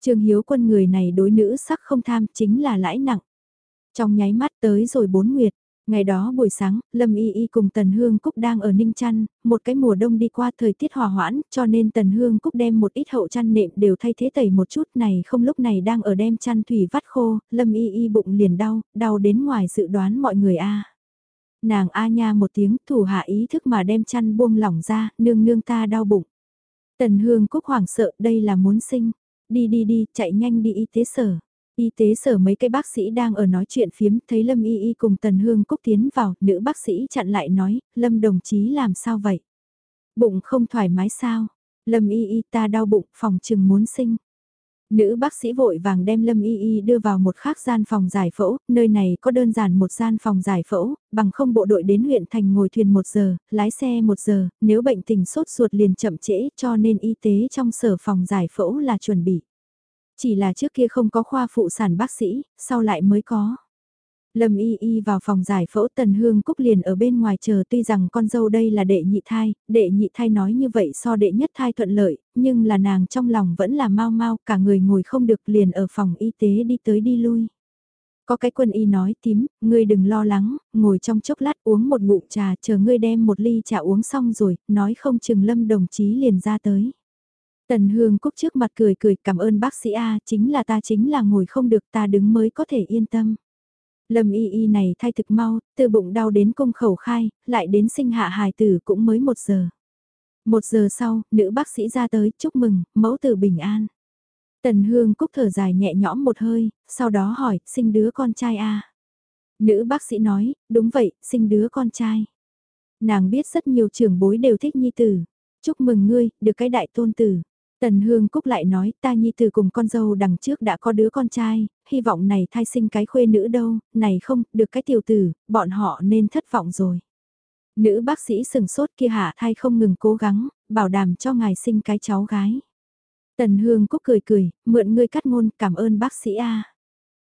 Trường Hiếu Quân người này đối nữ sắc không tham chính là lãi nặng. Trong nháy mắt tới rồi bốn nguyệt, ngày đó buổi sáng, Lâm Y Y cùng Tần Hương Cúc đang ở Ninh Chăn, một cái mùa đông đi qua thời tiết hòa hoãn, cho nên Tần Hương Cúc đem một ít hậu chăn nệm đều thay thế tẩy một chút này không lúc này đang ở đem chăn thủy vắt khô, Lâm Y Y bụng liền đau, đau đến ngoài dự đoán mọi người a. Nàng a nha một tiếng thủ hạ ý thức mà đem chăn buông lỏng ra, nương nương ta đau bụng. Tần Hương Cúc hoảng sợ đây là muốn sinh, đi đi đi, chạy nhanh đi y tế sở. Y tế sở mấy cái bác sĩ đang ở nói chuyện phiếm, thấy Lâm Y Y cùng Tần Hương Cúc tiến vào, nữ bác sĩ chặn lại nói, Lâm đồng chí làm sao vậy? Bụng không thoải mái sao? Lâm Y Y ta đau bụng, phòng chừng muốn sinh. Nữ bác sĩ vội vàng đem Lâm Y Y đưa vào một khác gian phòng giải phẫu, nơi này có đơn giản một gian phòng giải phẫu, bằng không bộ đội đến huyện thành ngồi thuyền một giờ, lái xe một giờ, nếu bệnh tình sốt ruột liền chậm trễ cho nên y tế trong sở phòng giải phẫu là chuẩn bị. Chỉ là trước kia không có khoa phụ sản bác sĩ, sau lại mới có. Lâm Y Y vào phòng giải phẫu Tần Hương Cúc liền ở bên ngoài chờ tuy rằng con dâu đây là đệ nhị thai, đệ nhị thai nói như vậy so đệ nhất thai thuận lợi, nhưng là nàng trong lòng vẫn là mau mau, cả người ngồi không được liền ở phòng y tế đi tới đi lui. Có cái quân y nói tím, ngươi đừng lo lắng, ngồi trong chốc lát uống một ngụm trà chờ ngươi đem một ly trà uống xong rồi, nói không chừng lâm đồng chí liền ra tới. Tần Hương Cúc trước mặt cười cười cảm ơn bác sĩ A, chính là ta chính là ngồi không được ta đứng mới có thể yên tâm. Lâm y y này thay thực mau, từ bụng đau đến cung khẩu khai, lại đến sinh hạ hài tử cũng mới một giờ. Một giờ sau, nữ bác sĩ ra tới, chúc mừng, mẫu tử bình an. Tần Hương Cúc thở dài nhẹ nhõm một hơi, sau đó hỏi, sinh đứa con trai a Nữ bác sĩ nói, đúng vậy, sinh đứa con trai. Nàng biết rất nhiều trưởng bối đều thích nhi tử. Chúc mừng ngươi, được cái đại tôn tử. Tần Hương Cúc lại nói ta nhi từ cùng con dâu đằng trước đã có đứa con trai, hy vọng này thai sinh cái khuê nữ đâu, này không, được cái tiểu tử, bọn họ nên thất vọng rồi. Nữ bác sĩ sừng sốt kia hạ thai không ngừng cố gắng, bảo đảm cho ngài sinh cái cháu gái. Tần Hương Cúc cười cười, mượn ngươi cắt ngôn cảm ơn bác sĩ A.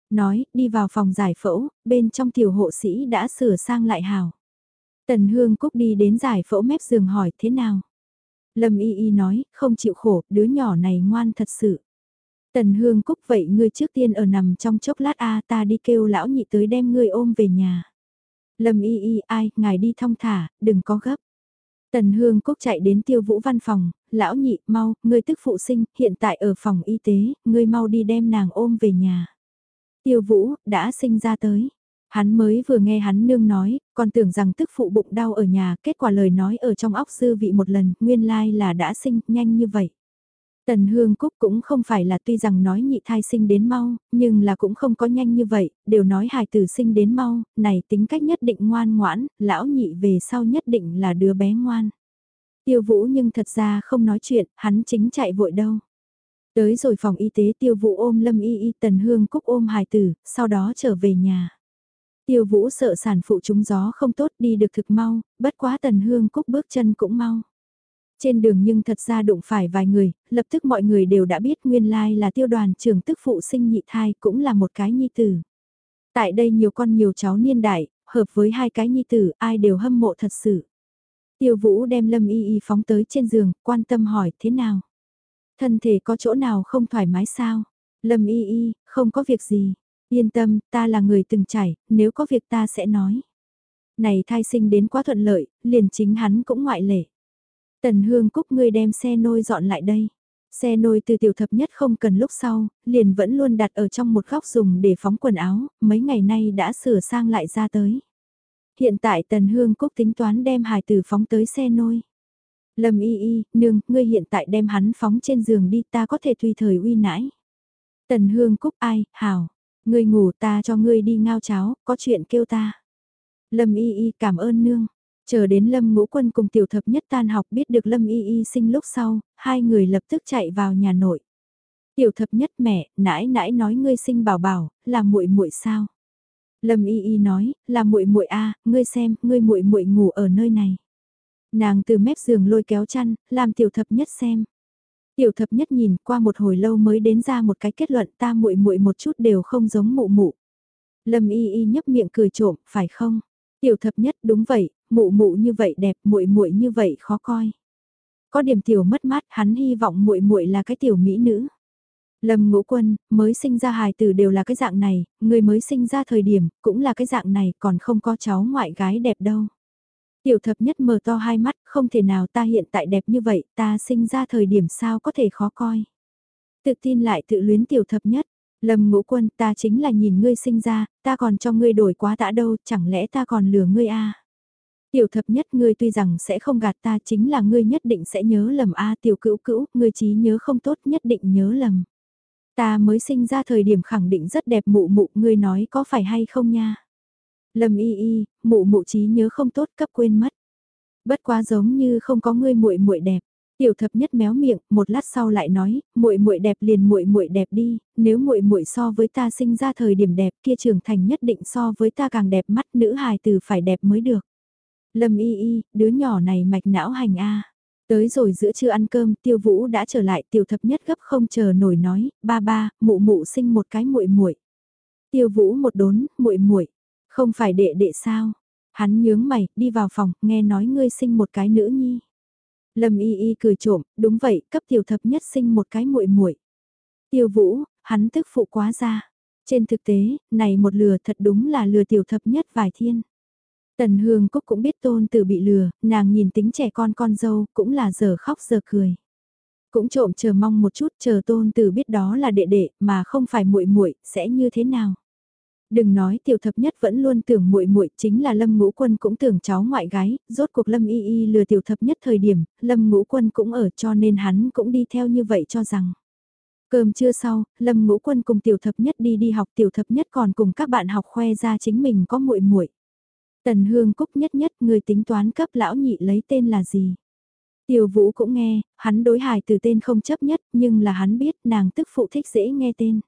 Nói, đi vào phòng giải phẫu, bên trong tiểu hộ sĩ đã sửa sang lại hào. Tần Hương Cúc đi đến giải phẫu mép giường hỏi thế nào. Lâm Y Y nói, không chịu khổ, đứa nhỏ này ngoan thật sự. Tần Hương Cúc vậy ngươi trước tiên ở nằm trong chốc lát a ta đi kêu lão nhị tới đem ngươi ôm về nhà. Lâm Y Y ai, ngài đi thong thả, đừng có gấp. Tần Hương Cúc chạy đến tiêu vũ văn phòng, lão nhị, mau, ngươi tức phụ sinh, hiện tại ở phòng y tế, ngươi mau đi đem nàng ôm về nhà. Tiêu vũ, đã sinh ra tới. Hắn mới vừa nghe hắn nương nói, còn tưởng rằng tức phụ bụng đau ở nhà, kết quả lời nói ở trong óc dư vị một lần, nguyên lai là đã sinh, nhanh như vậy. Tần Hương Cúc cũng không phải là tuy rằng nói nhị thai sinh đến mau, nhưng là cũng không có nhanh như vậy, đều nói hài tử sinh đến mau, này tính cách nhất định ngoan ngoãn, lão nhị về sau nhất định là đứa bé ngoan. Tiêu vũ nhưng thật ra không nói chuyện, hắn chính chạy vội đâu. Tới rồi phòng y tế tiêu vũ ôm lâm y y tần hương cúc ôm hài tử, sau đó trở về nhà. Tiêu vũ sợ sản phụ trúng gió không tốt đi được thực mau, bất quá tần hương cúc bước chân cũng mau. Trên đường nhưng thật ra đụng phải vài người, lập tức mọi người đều đã biết nguyên lai là tiêu đoàn trưởng tức phụ sinh nhị thai cũng là một cái nhi tử. Tại đây nhiều con nhiều cháu niên đại, hợp với hai cái nhi tử ai đều hâm mộ thật sự. Tiêu vũ đem lâm y y phóng tới trên giường, quan tâm hỏi thế nào. Thân thể có chỗ nào không thoải mái sao? Lâm y y, không có việc gì. Yên tâm, ta là người từng trải, nếu có việc ta sẽ nói. Này thai sinh đến quá thuận lợi, liền chính hắn cũng ngoại lệ. Tần Hương Cúc ngươi đem xe nôi dọn lại đây. Xe nôi từ tiểu thập nhất không cần lúc sau, liền vẫn luôn đặt ở trong một góc dùng để phóng quần áo, mấy ngày nay đã sửa sang lại ra tới. Hiện tại Tần Hương Cúc tính toán đem hài tử phóng tới xe nôi. Lâm y y, nương, ngươi hiện tại đem hắn phóng trên giường đi ta có thể tùy thời uy nãi. Tần Hương Cúc ai, hảo, Ngươi ngủ ta cho ngươi đi ngao cháo, có chuyện kêu ta. Lâm y y cảm ơn nương. Chờ đến Lâm ngũ quân cùng tiểu thập nhất tan học biết được Lâm y y sinh lúc sau, hai người lập tức chạy vào nhà nội. Tiểu thập nhất mẹ, nãi nãi nói ngươi sinh bảo bảo, là muội muội sao? Lâm y y nói, là muội muội a, ngươi xem, ngươi muội muội ngủ ở nơi này. Nàng từ mép giường lôi kéo chăn, làm tiểu thập nhất xem. Tiểu thập nhất nhìn qua một hồi lâu mới đến ra một cái kết luận ta muội muội một chút đều không giống mụ mụ. Lâm y y nhấp miệng cười trộm, phải không? Tiểu thập nhất đúng vậy, mụ mụ như vậy đẹp, muội muội như vậy khó coi. Có điểm tiểu mất mát, hắn hy vọng muội muội là cái tiểu mỹ nữ. Lâm Ngũ Quân, mới sinh ra hài tử đều là cái dạng này, người mới sinh ra thời điểm cũng là cái dạng này, còn không có cháu ngoại gái đẹp đâu. Tiểu thập nhất mở to hai mắt, không thể nào ta hiện tại đẹp như vậy, ta sinh ra thời điểm sao có thể khó coi. Tự tin lại tự luyến tiểu thập nhất, lâm ngũ quân ta chính là nhìn ngươi sinh ra, ta còn cho ngươi đổi quá tã đâu, chẳng lẽ ta còn lừa ngươi a Tiểu thập nhất ngươi tuy rằng sẽ không gạt ta chính là ngươi nhất định sẽ nhớ lầm a tiểu cữu cữu, ngươi trí nhớ không tốt nhất định nhớ lầm. Ta mới sinh ra thời điểm khẳng định rất đẹp mụ mụ ngươi nói có phải hay không nha. Lâm y y, mụ mụ trí nhớ không tốt cấp quên mất. Bất quá giống như không có ngươi muội muội đẹp. Tiểu thập nhất méo miệng, một lát sau lại nói, muội muội đẹp liền muội muội đẹp đi, nếu muội muội so với ta sinh ra thời điểm đẹp kia trưởng thành nhất định so với ta càng đẹp mắt nữ hài từ phải đẹp mới được. Lâm y y, đứa nhỏ này mạch não hành a. Tới rồi giữa trưa ăn cơm, tiêu vũ đã trở lại tiểu thập nhất gấp không chờ nổi nói, ba ba, mụ mụ sinh một cái muội muội. Tiêu vũ một đốn, muội muội, không phải đệ đệ sao? Hắn nhướng mày, đi vào phòng, nghe nói ngươi sinh một cái nữ nhi. Lâm Y Y cười trộm, đúng vậy, cấp tiểu thập nhất sinh một cái muội muội. Tiêu Vũ, hắn tức phụ quá ra. Trên thực tế, này một lừa thật đúng là lừa tiểu thập nhất vài thiên. Tần Hương Cúc cũng biết tôn tử bị lừa, nàng nhìn tính trẻ con con dâu, cũng là giờ khóc giờ cười. Cũng trộm chờ mong một chút chờ tôn tử biết đó là đệ đệ, mà không phải muội muội sẽ như thế nào. Đừng nói tiểu thập nhất vẫn luôn tưởng muội muội chính là Lâm Ngũ Quân cũng tưởng cháu ngoại gái, rốt cuộc Lâm Y Y lừa tiểu thập nhất thời điểm, Lâm Ngũ Quân cũng ở cho nên hắn cũng đi theo như vậy cho rằng. Cơm trưa sau, Lâm Ngũ Quân cùng tiểu thập nhất đi đi học tiểu thập nhất còn cùng các bạn học khoe ra chính mình có muội muội. Tần Hương Cúc nhất nhất người tính toán cấp lão nhị lấy tên là gì. Tiểu Vũ cũng nghe, hắn đối hài từ tên không chấp nhất nhưng là hắn biết nàng tức phụ thích dễ nghe tên.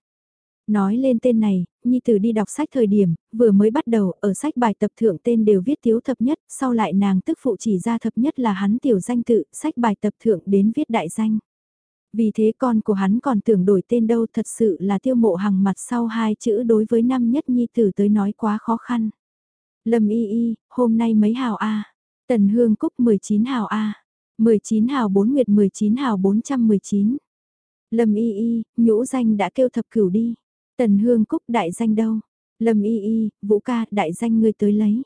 Nói lên tên này, Nhi Tử đi đọc sách thời điểm, vừa mới bắt đầu, ở sách bài tập thượng tên đều viết thiếu thập nhất, sau lại nàng tức phụ chỉ ra thập nhất là hắn tiểu danh tự, sách bài tập thượng đến viết đại danh. Vì thế con của hắn còn tưởng đổi tên đâu thật sự là tiêu mộ hằng mặt sau hai chữ đối với năm nhất Nhi Tử tới nói quá khó khăn. Lâm y y, hôm nay mấy hào A? Tần Hương Cúc 19 hào A. 19 hào 4 nguyệt 19 hào 419. Lâm y y, nhũ danh đã kêu thập cửu đi. Tần Hương Cúc đại danh đâu? Lâm Y Y, Vũ ca, đại danh ngươi tới lấy.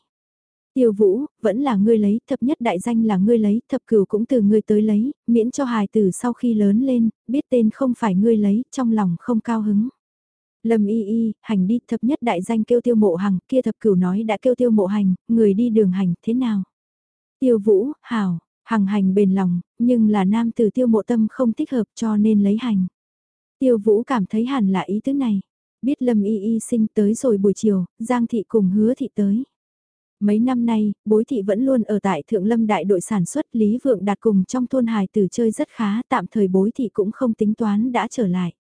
Tiêu Vũ, vẫn là ngươi lấy, thập nhất đại danh là ngươi lấy, thập cửu cũng từ ngươi tới lấy, miễn cho hài tử sau khi lớn lên, biết tên không phải ngươi lấy, trong lòng không cao hứng. Lâm Y Y, hành đi, thập nhất đại danh kêu tiêu mộ hằng, kia thập cửu nói đã kêu tiêu mộ hành, người đi đường hành, thế nào? Tiêu Vũ, hảo, hằng hành bền lòng, nhưng là nam tử tiêu mộ tâm không thích hợp cho nên lấy hành. Tiêu Vũ cảm thấy hẳn là ý tứ này. Biết Lâm Y Y sinh tới rồi buổi chiều, Giang Thị cùng hứa thị tới. Mấy năm nay, bối thị vẫn luôn ở tại Thượng Lâm đại đội sản xuất Lý Vượng đạt cùng trong thôn hài tử chơi rất khá, tạm thời bối thị cũng không tính toán đã trở lại.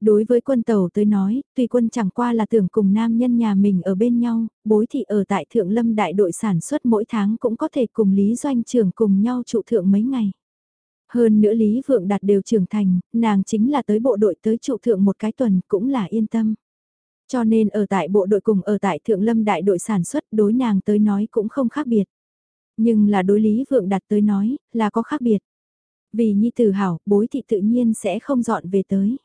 Đối với quân tàu tới nói, tùy quân chẳng qua là tưởng cùng nam nhân nhà mình ở bên nhau, bối thị ở tại Thượng Lâm đại đội sản xuất mỗi tháng cũng có thể cùng Lý Doanh trưởng cùng nhau trụ thượng mấy ngày. Hơn nữa Lý Vượng Đạt đều trưởng thành, nàng chính là tới bộ đội tới trụ thượng một cái tuần cũng là yên tâm. Cho nên ở tại bộ đội cùng ở tại Thượng Lâm đại đội sản xuất đối nàng tới nói cũng không khác biệt. Nhưng là đối Lý Vượng Đạt tới nói là có khác biệt. Vì Nhi Tử Hảo, bối thị tự nhiên sẽ không dọn về tới.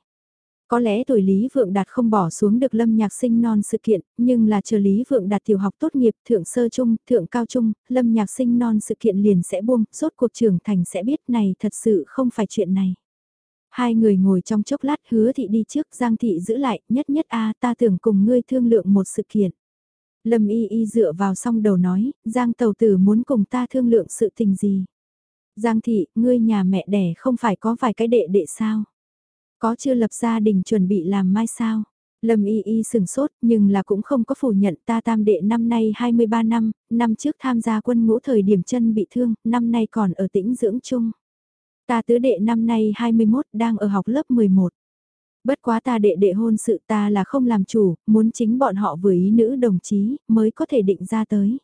Có lẽ tuổi Lý Vượng Đạt không bỏ xuống được lâm nhạc sinh non sự kiện, nhưng là chờ Lý Vượng Đạt tiểu học tốt nghiệp thượng sơ trung, thượng cao trung, lâm nhạc sinh non sự kiện liền sẽ buông, suốt cuộc trưởng thành sẽ biết này thật sự không phải chuyện này. Hai người ngồi trong chốc lát hứa thị đi trước Giang thị giữ lại, nhất nhất a ta tưởng cùng ngươi thương lượng một sự kiện. Lâm y y dựa vào song đầu nói, Giang tàu tử muốn cùng ta thương lượng sự tình gì. Giang thị, ngươi nhà mẹ đẻ không phải có vài cái đệ đệ sao? Có chưa lập gia đình chuẩn bị làm mai sao? Lâm y y sừng sốt nhưng là cũng không có phủ nhận ta tam đệ năm nay 23 năm, năm trước tham gia quân ngũ thời điểm chân bị thương, năm nay còn ở tĩnh dưỡng chung. Ta tứ đệ năm nay 21 đang ở học lớp 11. Bất quá ta đệ đệ hôn sự ta là không làm chủ, muốn chính bọn họ vừa ý nữ đồng chí mới có thể định ra tới.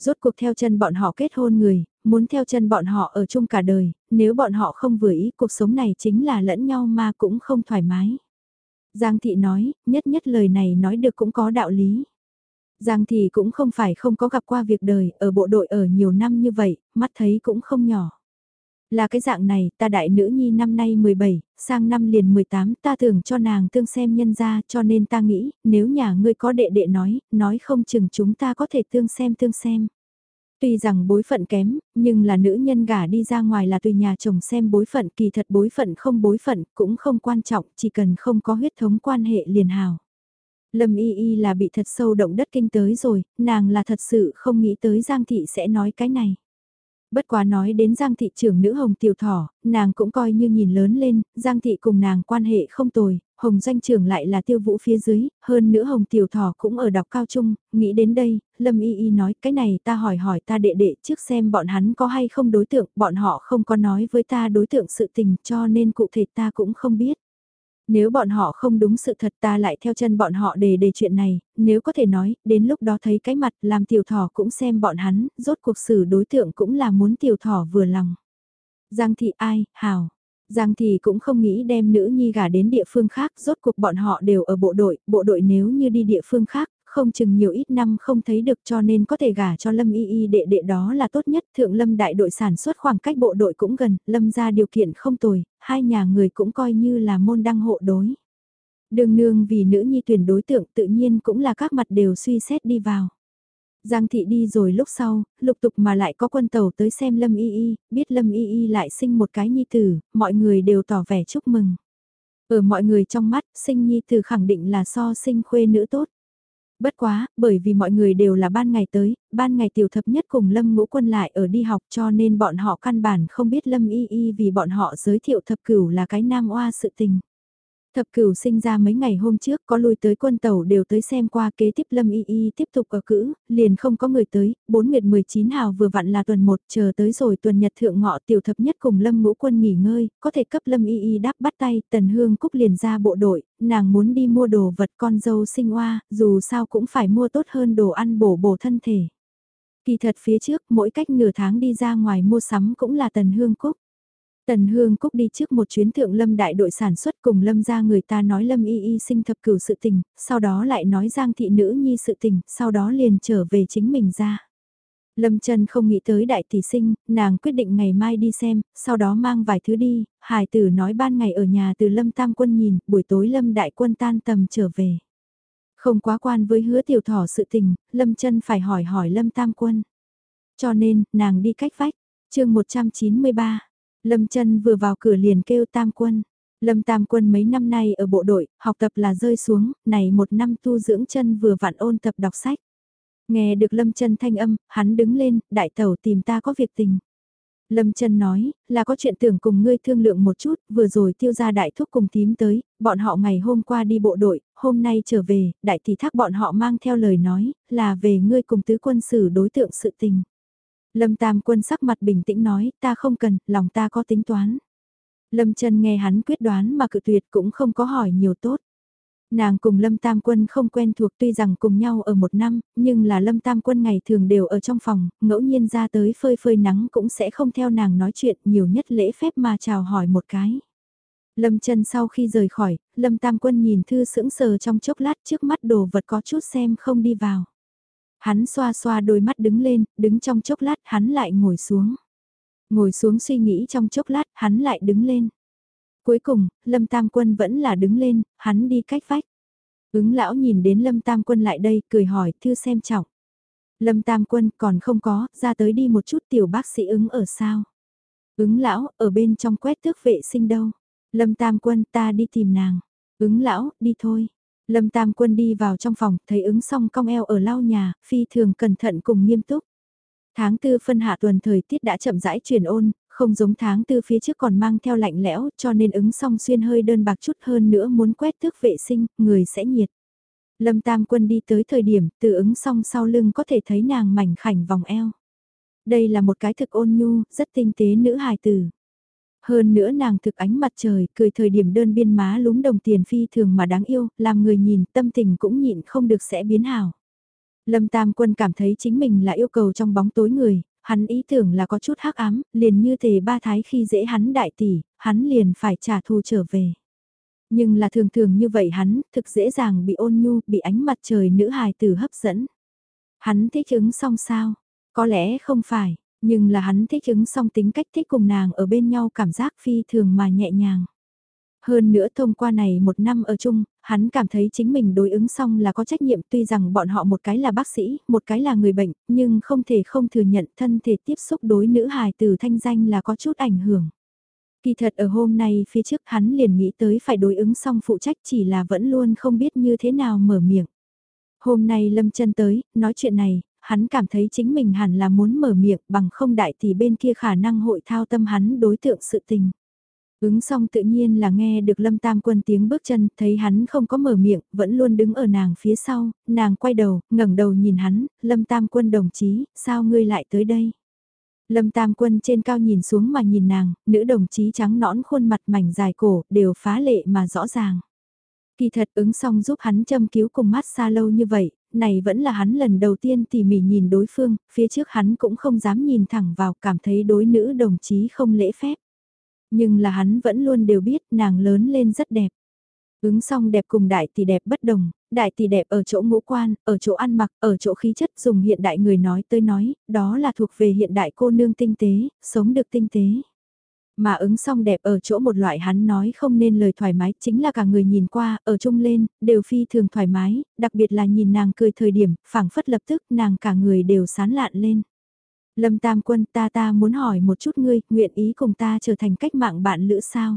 Rốt cuộc theo chân bọn họ kết hôn người, muốn theo chân bọn họ ở chung cả đời, nếu bọn họ không vừa ý cuộc sống này chính là lẫn nhau mà cũng không thoải mái. Giang Thị nói, nhất nhất lời này nói được cũng có đạo lý. Giang Thị cũng không phải không có gặp qua việc đời, ở bộ đội ở nhiều năm như vậy, mắt thấy cũng không nhỏ. Là cái dạng này, ta đại nữ nhi năm nay 17, sang năm liền 18, ta tưởng cho nàng tương xem nhân ra cho nên ta nghĩ, nếu nhà ngươi có đệ đệ nói, nói không chừng chúng ta có thể tương xem tương xem. Tuy rằng bối phận kém, nhưng là nữ nhân gả đi ra ngoài là tùy nhà chồng xem bối phận kỳ thật bối phận không bối phận cũng không quan trọng, chỉ cần không có huyết thống quan hệ liền hào. Lâm y y là bị thật sâu động đất kinh tới rồi, nàng là thật sự không nghĩ tới Giang Thị sẽ nói cái này. Bất quá nói đến Giang Thị trưởng nữ Hồng Tiểu Thỏ, nàng cũng coi như nhìn lớn lên, Giang Thị cùng nàng quan hệ không tồi, Hồng doanh trưởng lại là tiêu vũ phía dưới, hơn nữa Hồng tiểu thỏ cũng ở đọc cao trung, nghĩ đến đây, Lâm Y Y nói cái này ta hỏi hỏi ta đệ đệ trước xem bọn hắn có hay không đối tượng, bọn họ không có nói với ta đối tượng sự tình cho nên cụ thể ta cũng không biết. Nếu bọn họ không đúng sự thật ta lại theo chân bọn họ để đề chuyện này, nếu có thể nói, đến lúc đó thấy cái mặt làm tiểu thỏ cũng xem bọn hắn, rốt cuộc xử đối tượng cũng là muốn tiểu thỏ vừa lòng. Giang thị ai, hào. Giang thị cũng không nghĩ đem nữ nhi gả đến địa phương khác, rốt cuộc bọn họ đều ở bộ đội, bộ đội nếu như đi địa phương khác, không chừng nhiều ít năm không thấy được cho nên có thể gả cho Lâm Y Y đệ đệ đó là tốt nhất. Thượng Lâm đại đội sản xuất khoảng cách bộ đội cũng gần, Lâm ra điều kiện không tồi, hai nhà người cũng coi như là môn đăng hộ đối. Đường nương vì nữ nhi tuyển đối tượng tự nhiên cũng là các mặt đều suy xét đi vào. Giang thị đi rồi lúc sau, lục tục mà lại có quân tàu tới xem Lâm Y Y, biết Lâm Y Y lại sinh một cái nhi tử, mọi người đều tỏ vẻ chúc mừng. Ở mọi người trong mắt, sinh nhi tử khẳng định là so sinh khuê nữ tốt. Bất quá, bởi vì mọi người đều là ban ngày tới, ban ngày tiểu thập nhất cùng Lâm ngũ quân lại ở đi học cho nên bọn họ căn bản không biết Lâm y y vì bọn họ giới thiệu thập cửu là cái nam oa sự tình. Thập cửu sinh ra mấy ngày hôm trước có lui tới quân tàu đều tới xem qua kế tiếp Lâm Y Y tiếp tục ở cữ, liền không có người tới, 4 nguyệt 19 hào vừa vặn là tuần 1 chờ tới rồi tuần nhật thượng ngọ tiểu thập nhất cùng Lâm ngũ quân nghỉ ngơi, có thể cấp Lâm Y Y đáp bắt tay, tần hương cúc liền ra bộ đội, nàng muốn đi mua đồ vật con dâu sinh hoa, dù sao cũng phải mua tốt hơn đồ ăn bổ bổ thân thể. Kỳ thật phía trước mỗi cách nửa tháng đi ra ngoài mua sắm cũng là tần hương cúc. Tần Hương Cúc đi trước một chuyến thượng lâm đại đội sản xuất cùng lâm ra người ta nói lâm y y sinh thập cửu sự tình, sau đó lại nói giang thị nữ nhi sự tình, sau đó liền trở về chính mình ra. Lâm Trần không nghĩ tới đại tỷ sinh, nàng quyết định ngày mai đi xem, sau đó mang vài thứ đi, hải tử nói ban ngày ở nhà từ Lâm Tam Quân nhìn, buổi tối Lâm Đại Quân tan tầm trở về. Không quá quan với hứa tiểu thỏ sự tình, Lâm Trân phải hỏi hỏi Lâm Tam Quân. Cho nên, nàng đi cách vách, chương 193 Lâm chân vừa vào cửa liền kêu tam quân. Lâm tam quân mấy năm nay ở bộ đội, học tập là rơi xuống, này một năm tu dưỡng chân vừa vặn ôn tập đọc sách. Nghe được Lâm chân thanh âm, hắn đứng lên, đại tẩu tìm ta có việc tình. Lâm Trân nói, là có chuyện tưởng cùng ngươi thương lượng một chút, vừa rồi tiêu gia đại thúc cùng tím tới, bọn họ ngày hôm qua đi bộ đội, hôm nay trở về, đại tỷ thác bọn họ mang theo lời nói, là về ngươi cùng tứ quân xử đối tượng sự tình. Lâm Tam Quân sắc mặt bình tĩnh nói, ta không cần, lòng ta có tính toán. Lâm Trần nghe hắn quyết đoán mà cự tuyệt cũng không có hỏi nhiều tốt. Nàng cùng Lâm Tam Quân không quen thuộc tuy rằng cùng nhau ở một năm, nhưng là Lâm Tam Quân ngày thường đều ở trong phòng, ngẫu nhiên ra tới phơi phơi nắng cũng sẽ không theo nàng nói chuyện nhiều nhất lễ phép mà chào hỏi một cái. Lâm Trần sau khi rời khỏi, Lâm Tam Quân nhìn thư sững sờ trong chốc lát trước mắt đồ vật có chút xem không đi vào. Hắn xoa xoa đôi mắt đứng lên, đứng trong chốc lát hắn lại ngồi xuống. Ngồi xuống suy nghĩ trong chốc lát hắn lại đứng lên. Cuối cùng, Lâm Tam Quân vẫn là đứng lên, hắn đi cách vách. Ứng lão nhìn đến Lâm Tam Quân lại đây, cười hỏi, thư xem trọng. Lâm Tam Quân còn không có, ra tới đi một chút tiểu bác sĩ ứng ở sao. Ứng lão, ở bên trong quét tước vệ sinh đâu. Lâm Tam Quân ta đi tìm nàng. Ứng lão, đi thôi. Lâm Tam Quân đi vào trong phòng, thấy ứng song cong eo ở lau nhà, phi thường cẩn thận cùng nghiêm túc. Tháng tư phân hạ tuần thời tiết đã chậm rãi chuyển ôn, không giống tháng tư phía trước còn mang theo lạnh lẽo cho nên ứng song xuyên hơi đơn bạc chút hơn nữa muốn quét thước vệ sinh, người sẽ nhiệt. Lâm Tam Quân đi tới thời điểm từ ứng song sau lưng có thể thấy nàng mảnh khảnh vòng eo. Đây là một cái thực ôn nhu, rất tinh tế nữ hài tử. Hơn nữa nàng thực ánh mặt trời, cười thời điểm đơn biên má lúm đồng tiền phi thường mà đáng yêu, làm người nhìn tâm tình cũng nhịn không được sẽ biến hảo. Lâm Tam Quân cảm thấy chính mình là yêu cầu trong bóng tối người, hắn ý tưởng là có chút hắc ám, liền như thể ba thái khi dễ hắn đại tỷ, hắn liền phải trả thù trở về. Nhưng là thường thường như vậy hắn, thực dễ dàng bị ôn nhu, bị ánh mặt trời nữ hài tử hấp dẫn. Hắn thích ứng xong sao? Có lẽ không phải, nhưng là hắn thích ứng song tính cách thích cùng nàng ở bên nhau cảm giác phi thường mà nhẹ nhàng. Hơn nữa thông qua này một năm ở chung, hắn cảm thấy chính mình đối ứng xong là có trách nhiệm tuy rằng bọn họ một cái là bác sĩ, một cái là người bệnh, nhưng không thể không thừa nhận thân thể tiếp xúc đối nữ hài từ thanh danh là có chút ảnh hưởng. Kỳ thật ở hôm nay phía trước hắn liền nghĩ tới phải đối ứng xong phụ trách chỉ là vẫn luôn không biết như thế nào mở miệng. Hôm nay Lâm chân tới, nói chuyện này, hắn cảm thấy chính mình hẳn là muốn mở miệng bằng không đại thì bên kia khả năng hội thao tâm hắn đối tượng sự tình. Ứng xong tự nhiên là nghe được Lâm Tam Quân tiếng bước chân, thấy hắn không có mở miệng, vẫn luôn đứng ở nàng phía sau, nàng quay đầu, ngẩng đầu nhìn hắn, Lâm Tam Quân đồng chí, sao ngươi lại tới đây? Lâm Tam Quân trên cao nhìn xuống mà nhìn nàng, nữ đồng chí trắng nõn khuôn mặt mảnh dài cổ, đều phá lệ mà rõ ràng. Kỳ thật ứng xong giúp hắn châm cứu cùng mát xa lâu như vậy, này vẫn là hắn lần đầu tiên tỉ mỉ nhìn đối phương, phía trước hắn cũng không dám nhìn thẳng vào, cảm thấy đối nữ đồng chí không lễ phép. Nhưng là hắn vẫn luôn đều biết nàng lớn lên rất đẹp. Ứng song đẹp cùng đại tỷ đẹp bất đồng, đại tỷ đẹp ở chỗ ngũ quan, ở chỗ ăn mặc, ở chỗ khí chất dùng hiện đại người nói tới nói, đó là thuộc về hiện đại cô nương tinh tế, sống được tinh tế. Mà ứng song đẹp ở chỗ một loại hắn nói không nên lời thoải mái, chính là cả người nhìn qua, ở chung lên, đều phi thường thoải mái, đặc biệt là nhìn nàng cười thời điểm, phảng phất lập tức nàng cả người đều sán lạn lên. Lâm Tam Quân ta ta muốn hỏi một chút ngươi, nguyện ý cùng ta trở thành cách mạng bạn lữ sao?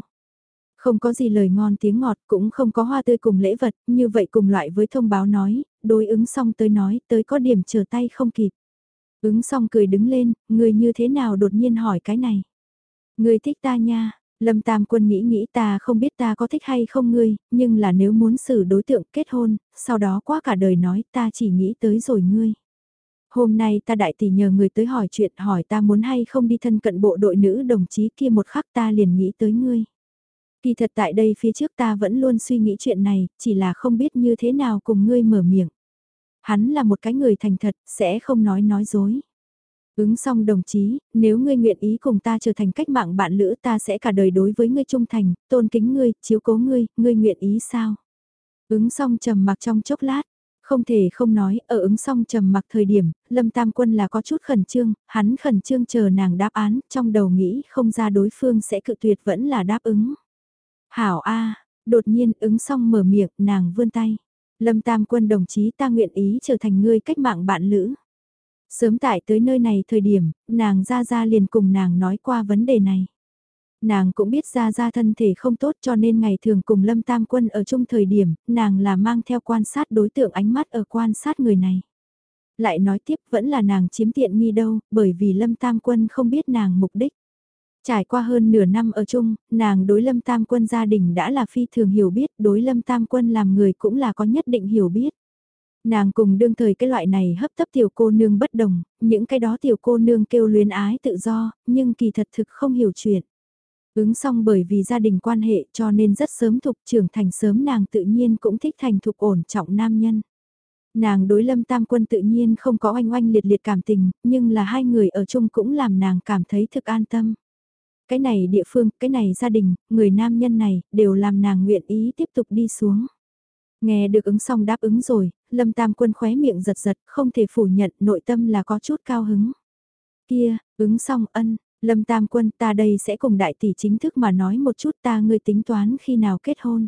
Không có gì lời ngon tiếng ngọt, cũng không có hoa tươi cùng lễ vật, như vậy cùng loại với thông báo nói, đối ứng xong tới nói, tới có điểm chờ tay không kịp. Ứng xong cười đứng lên, người như thế nào đột nhiên hỏi cái này? Ngươi thích ta nha, Lâm Tam Quân nghĩ nghĩ ta không biết ta có thích hay không ngươi, nhưng là nếu muốn xử đối tượng kết hôn, sau đó qua cả đời nói ta chỉ nghĩ tới rồi ngươi. Hôm nay ta đại tỷ nhờ người tới hỏi chuyện hỏi ta muốn hay không đi thân cận bộ đội nữ đồng chí kia một khắc ta liền nghĩ tới ngươi. Kỳ thật tại đây phía trước ta vẫn luôn suy nghĩ chuyện này, chỉ là không biết như thế nào cùng ngươi mở miệng. Hắn là một cái người thành thật, sẽ không nói nói dối. Ứng xong đồng chí, nếu ngươi nguyện ý cùng ta trở thành cách mạng bạn lữ ta sẽ cả đời đối với ngươi trung thành, tôn kính ngươi, chiếu cố ngươi, ngươi nguyện ý sao? Ứng xong trầm mặc trong chốc lát, không thể không nói, ở ứng xong trầm mặc thời điểm, Lâm Tam Quân là có chút khẩn trương, hắn khẩn trương chờ nàng đáp án, trong đầu nghĩ không ra đối phương sẽ cự tuyệt vẫn là đáp ứng. Hảo A, đột nhiên ứng xong mở miệng, nàng vươn tay. Lâm Tam Quân đồng chí ta nguyện ý trở thành ngươi cách mạng bạn lữ. Sớm tại tới nơi này thời điểm, nàng ra ra liền cùng nàng nói qua vấn đề này. Nàng cũng biết ra ra thân thể không tốt cho nên ngày thường cùng Lâm Tam Quân ở chung thời điểm, nàng là mang theo quan sát đối tượng ánh mắt ở quan sát người này. Lại nói tiếp vẫn là nàng chiếm tiện nghi đâu, bởi vì Lâm Tam Quân không biết nàng mục đích. Trải qua hơn nửa năm ở chung, nàng đối Lâm Tam Quân gia đình đã là phi thường hiểu biết, đối Lâm Tam Quân làm người cũng là có nhất định hiểu biết. Nàng cùng đương thời cái loại này hấp tấp tiểu cô nương bất đồng, những cái đó tiểu cô nương kêu luyến ái tự do, nhưng kỳ thật thực không hiểu chuyện. Ứng xong bởi vì gia đình quan hệ cho nên rất sớm thục trưởng thành sớm nàng tự nhiên cũng thích thành thục ổn trọng nam nhân. Nàng đối lâm tam quân tự nhiên không có oanh oanh liệt liệt cảm tình, nhưng là hai người ở chung cũng làm nàng cảm thấy thực an tâm. Cái này địa phương, cái này gia đình, người nam nhân này, đều làm nàng nguyện ý tiếp tục đi xuống. Nghe được ứng xong đáp ứng rồi, Lâm Tam Quân khóe miệng giật giật, không thể phủ nhận nội tâm là có chút cao hứng. Kia, ứng xong ân, Lâm Tam Quân ta đây sẽ cùng đại tỷ chính thức mà nói một chút ta ngươi tính toán khi nào kết hôn.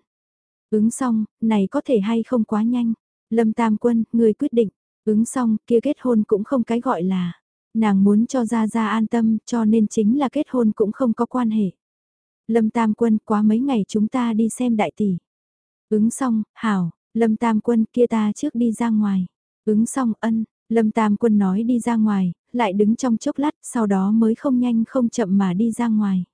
Ứng xong, này có thể hay không quá nhanh. Lâm Tam Quân, ngươi quyết định. Ứng xong, kia kết hôn cũng không cái gọi là. Nàng muốn cho Gia Gia an tâm cho nên chính là kết hôn cũng không có quan hệ. Lâm Tam Quân quá mấy ngày chúng ta đi xem đại tỷ. Ứng xong, hảo, Lâm Tam Quân kia ta trước đi ra ngoài. Ứng xong ân, Lâm Tam Quân nói đi ra ngoài, lại đứng trong chốc lát, sau đó mới không nhanh không chậm mà đi ra ngoài.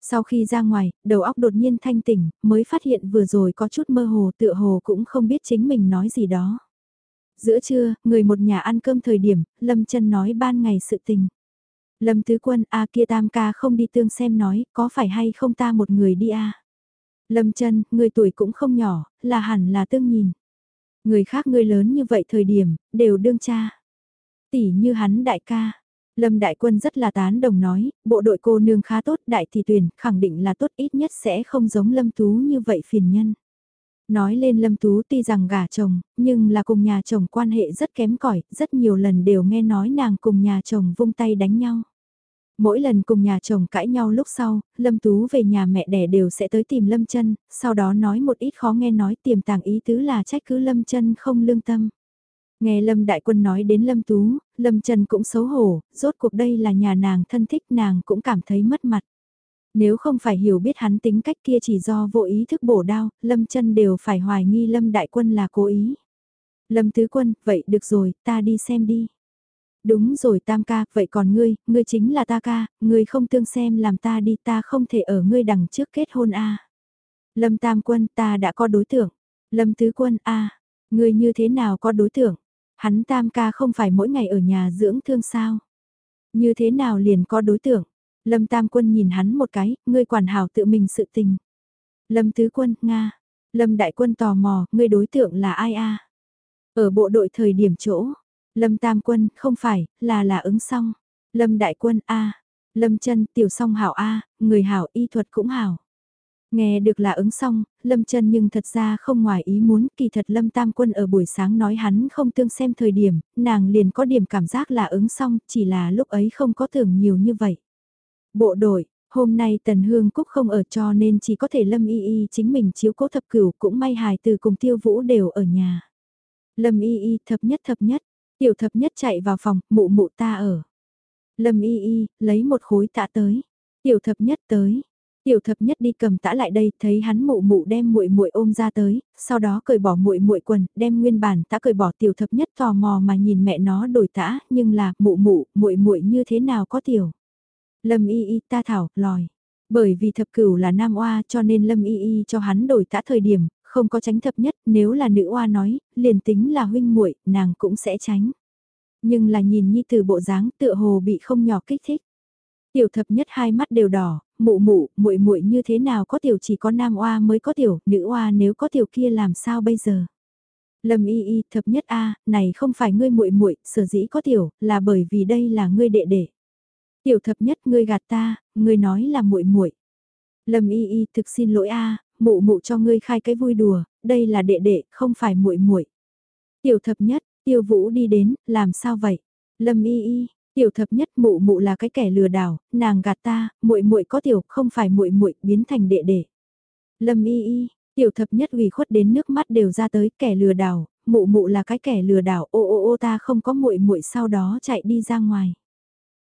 Sau khi ra ngoài, đầu óc đột nhiên thanh tỉnh, mới phát hiện vừa rồi có chút mơ hồ tựa hồ cũng không biết chính mình nói gì đó. Giữa trưa, người một nhà ăn cơm thời điểm, Lâm chân nói ban ngày sự tình. Lâm Tứ Quân, a kia tam ca không đi tương xem nói, có phải hay không ta một người đi a Lâm chân, người tuổi cũng không nhỏ, là hẳn là tương nhìn. Người khác người lớn như vậy thời điểm, đều đương cha. Tỷ như hắn đại ca. Lâm Đại Quân rất là tán đồng nói, bộ đội cô nương khá tốt, đại thị tuyển, khẳng định là tốt ít nhất sẽ không giống Lâm Tú như vậy phiền nhân. Nói lên Lâm Tú tuy rằng gả chồng, nhưng là cùng nhà chồng quan hệ rất kém cỏi rất nhiều lần đều nghe nói nàng cùng nhà chồng vung tay đánh nhau. Mỗi lần cùng nhà chồng cãi nhau lúc sau, Lâm Tú về nhà mẹ đẻ đều sẽ tới tìm Lâm chân sau đó nói một ít khó nghe nói tiềm tàng ý tứ là trách cứ Lâm chân không lương tâm. Nghe Lâm Đại Quân nói đến Lâm Tú, Lâm Trần cũng xấu hổ, rốt cuộc đây là nhà nàng thân thích nàng cũng cảm thấy mất mặt. Nếu không phải hiểu biết hắn tính cách kia chỉ do vô ý thức bổ đao, Lâm Trân đều phải hoài nghi Lâm Đại Quân là cố ý. Lâm Tứ Quân, vậy được rồi, ta đi xem đi. Đúng rồi tam ca, vậy còn ngươi, ngươi chính là ta ca, ngươi không tương xem làm ta đi ta không thể ở ngươi đằng trước kết hôn a Lâm tam quân ta đã có đối tượng. Lâm tứ quân a ngươi như thế nào có đối tượng? Hắn tam ca không phải mỗi ngày ở nhà dưỡng thương sao? Như thế nào liền có đối tượng? Lâm tam quân nhìn hắn một cái, ngươi quản hảo tự mình sự tình. Lâm tứ quân, Nga. Lâm đại quân tò mò, ngươi đối tượng là ai a Ở bộ đội thời điểm chỗ. Lâm tam quân, không phải, là là ứng song. Lâm đại quân, a Lâm chân, tiểu song hảo a người hảo y thuật cũng hảo. Nghe được là ứng xong, Lâm chân nhưng thật ra không ngoài ý muốn, kỳ thật Lâm Tam Quân ở buổi sáng nói hắn không tương xem thời điểm, nàng liền có điểm cảm giác là ứng xong, chỉ là lúc ấy không có tưởng nhiều như vậy. Bộ đội, hôm nay Tần Hương Cúc không ở cho nên chỉ có thể Lâm Y Y chính mình chiếu cố thập cửu cũng may hài từ cùng tiêu vũ đều ở nhà. Lâm Y Y thập nhất thập nhất, tiểu thập nhất chạy vào phòng, mụ mụ ta ở. Lâm Y Y, lấy một khối tạ tới. Tiểu thập nhất tới, Tiểu thập nhất đi cầm tã lại đây, thấy hắn mụ mụ đem muội muội ôm ra tới, sau đó cởi bỏ muội muội quần, đem nguyên bản tã cởi bỏ tiểu thập nhất tò mò mà nhìn mẹ nó đổi tã, nhưng là, mụ mụ, muội muội như thế nào có tiểu. Lâm y y ta thảo, lòi. Bởi vì thập cửu là nam oa cho nên lâm y y cho hắn đổi tã thời điểm, không có tránh thập nhất, nếu là nữ oa nói, liền tính là huynh muội nàng cũng sẽ tránh. Nhưng là nhìn nhi từ bộ dáng tựa hồ bị không nhỏ kích thích. Tiểu thập nhất hai mắt đều đỏ, mụ mụ, muội muội như thế nào có tiểu chỉ có nam oa mới có tiểu, nữ oa nếu có tiểu kia làm sao bây giờ? Lâm y y thập nhất a, này không phải ngươi muội muội, sở dĩ có tiểu, là bởi vì đây là ngươi đệ đệ. Tiểu thập nhất ngươi gạt ta, ngươi nói là muội muội. Lâm y y thực xin lỗi a, mụ mụ cho ngươi khai cái vui đùa, đây là đệ đệ, không phải muội muội. Tiểu thập nhất, tiêu vũ đi đến, làm sao vậy? Lâm y y, Tiểu thập nhất mụ mụ là cái kẻ lừa đảo, nàng gạt ta, muội muội có tiểu, không phải muội muội biến thành đệ đệ. Lâm y y, tiểu thập nhất ủy khuất đến nước mắt đều ra tới kẻ lừa đảo, mụ mụ là cái kẻ lừa đảo, ô ô ô ta không có muội muội sau đó chạy đi ra ngoài.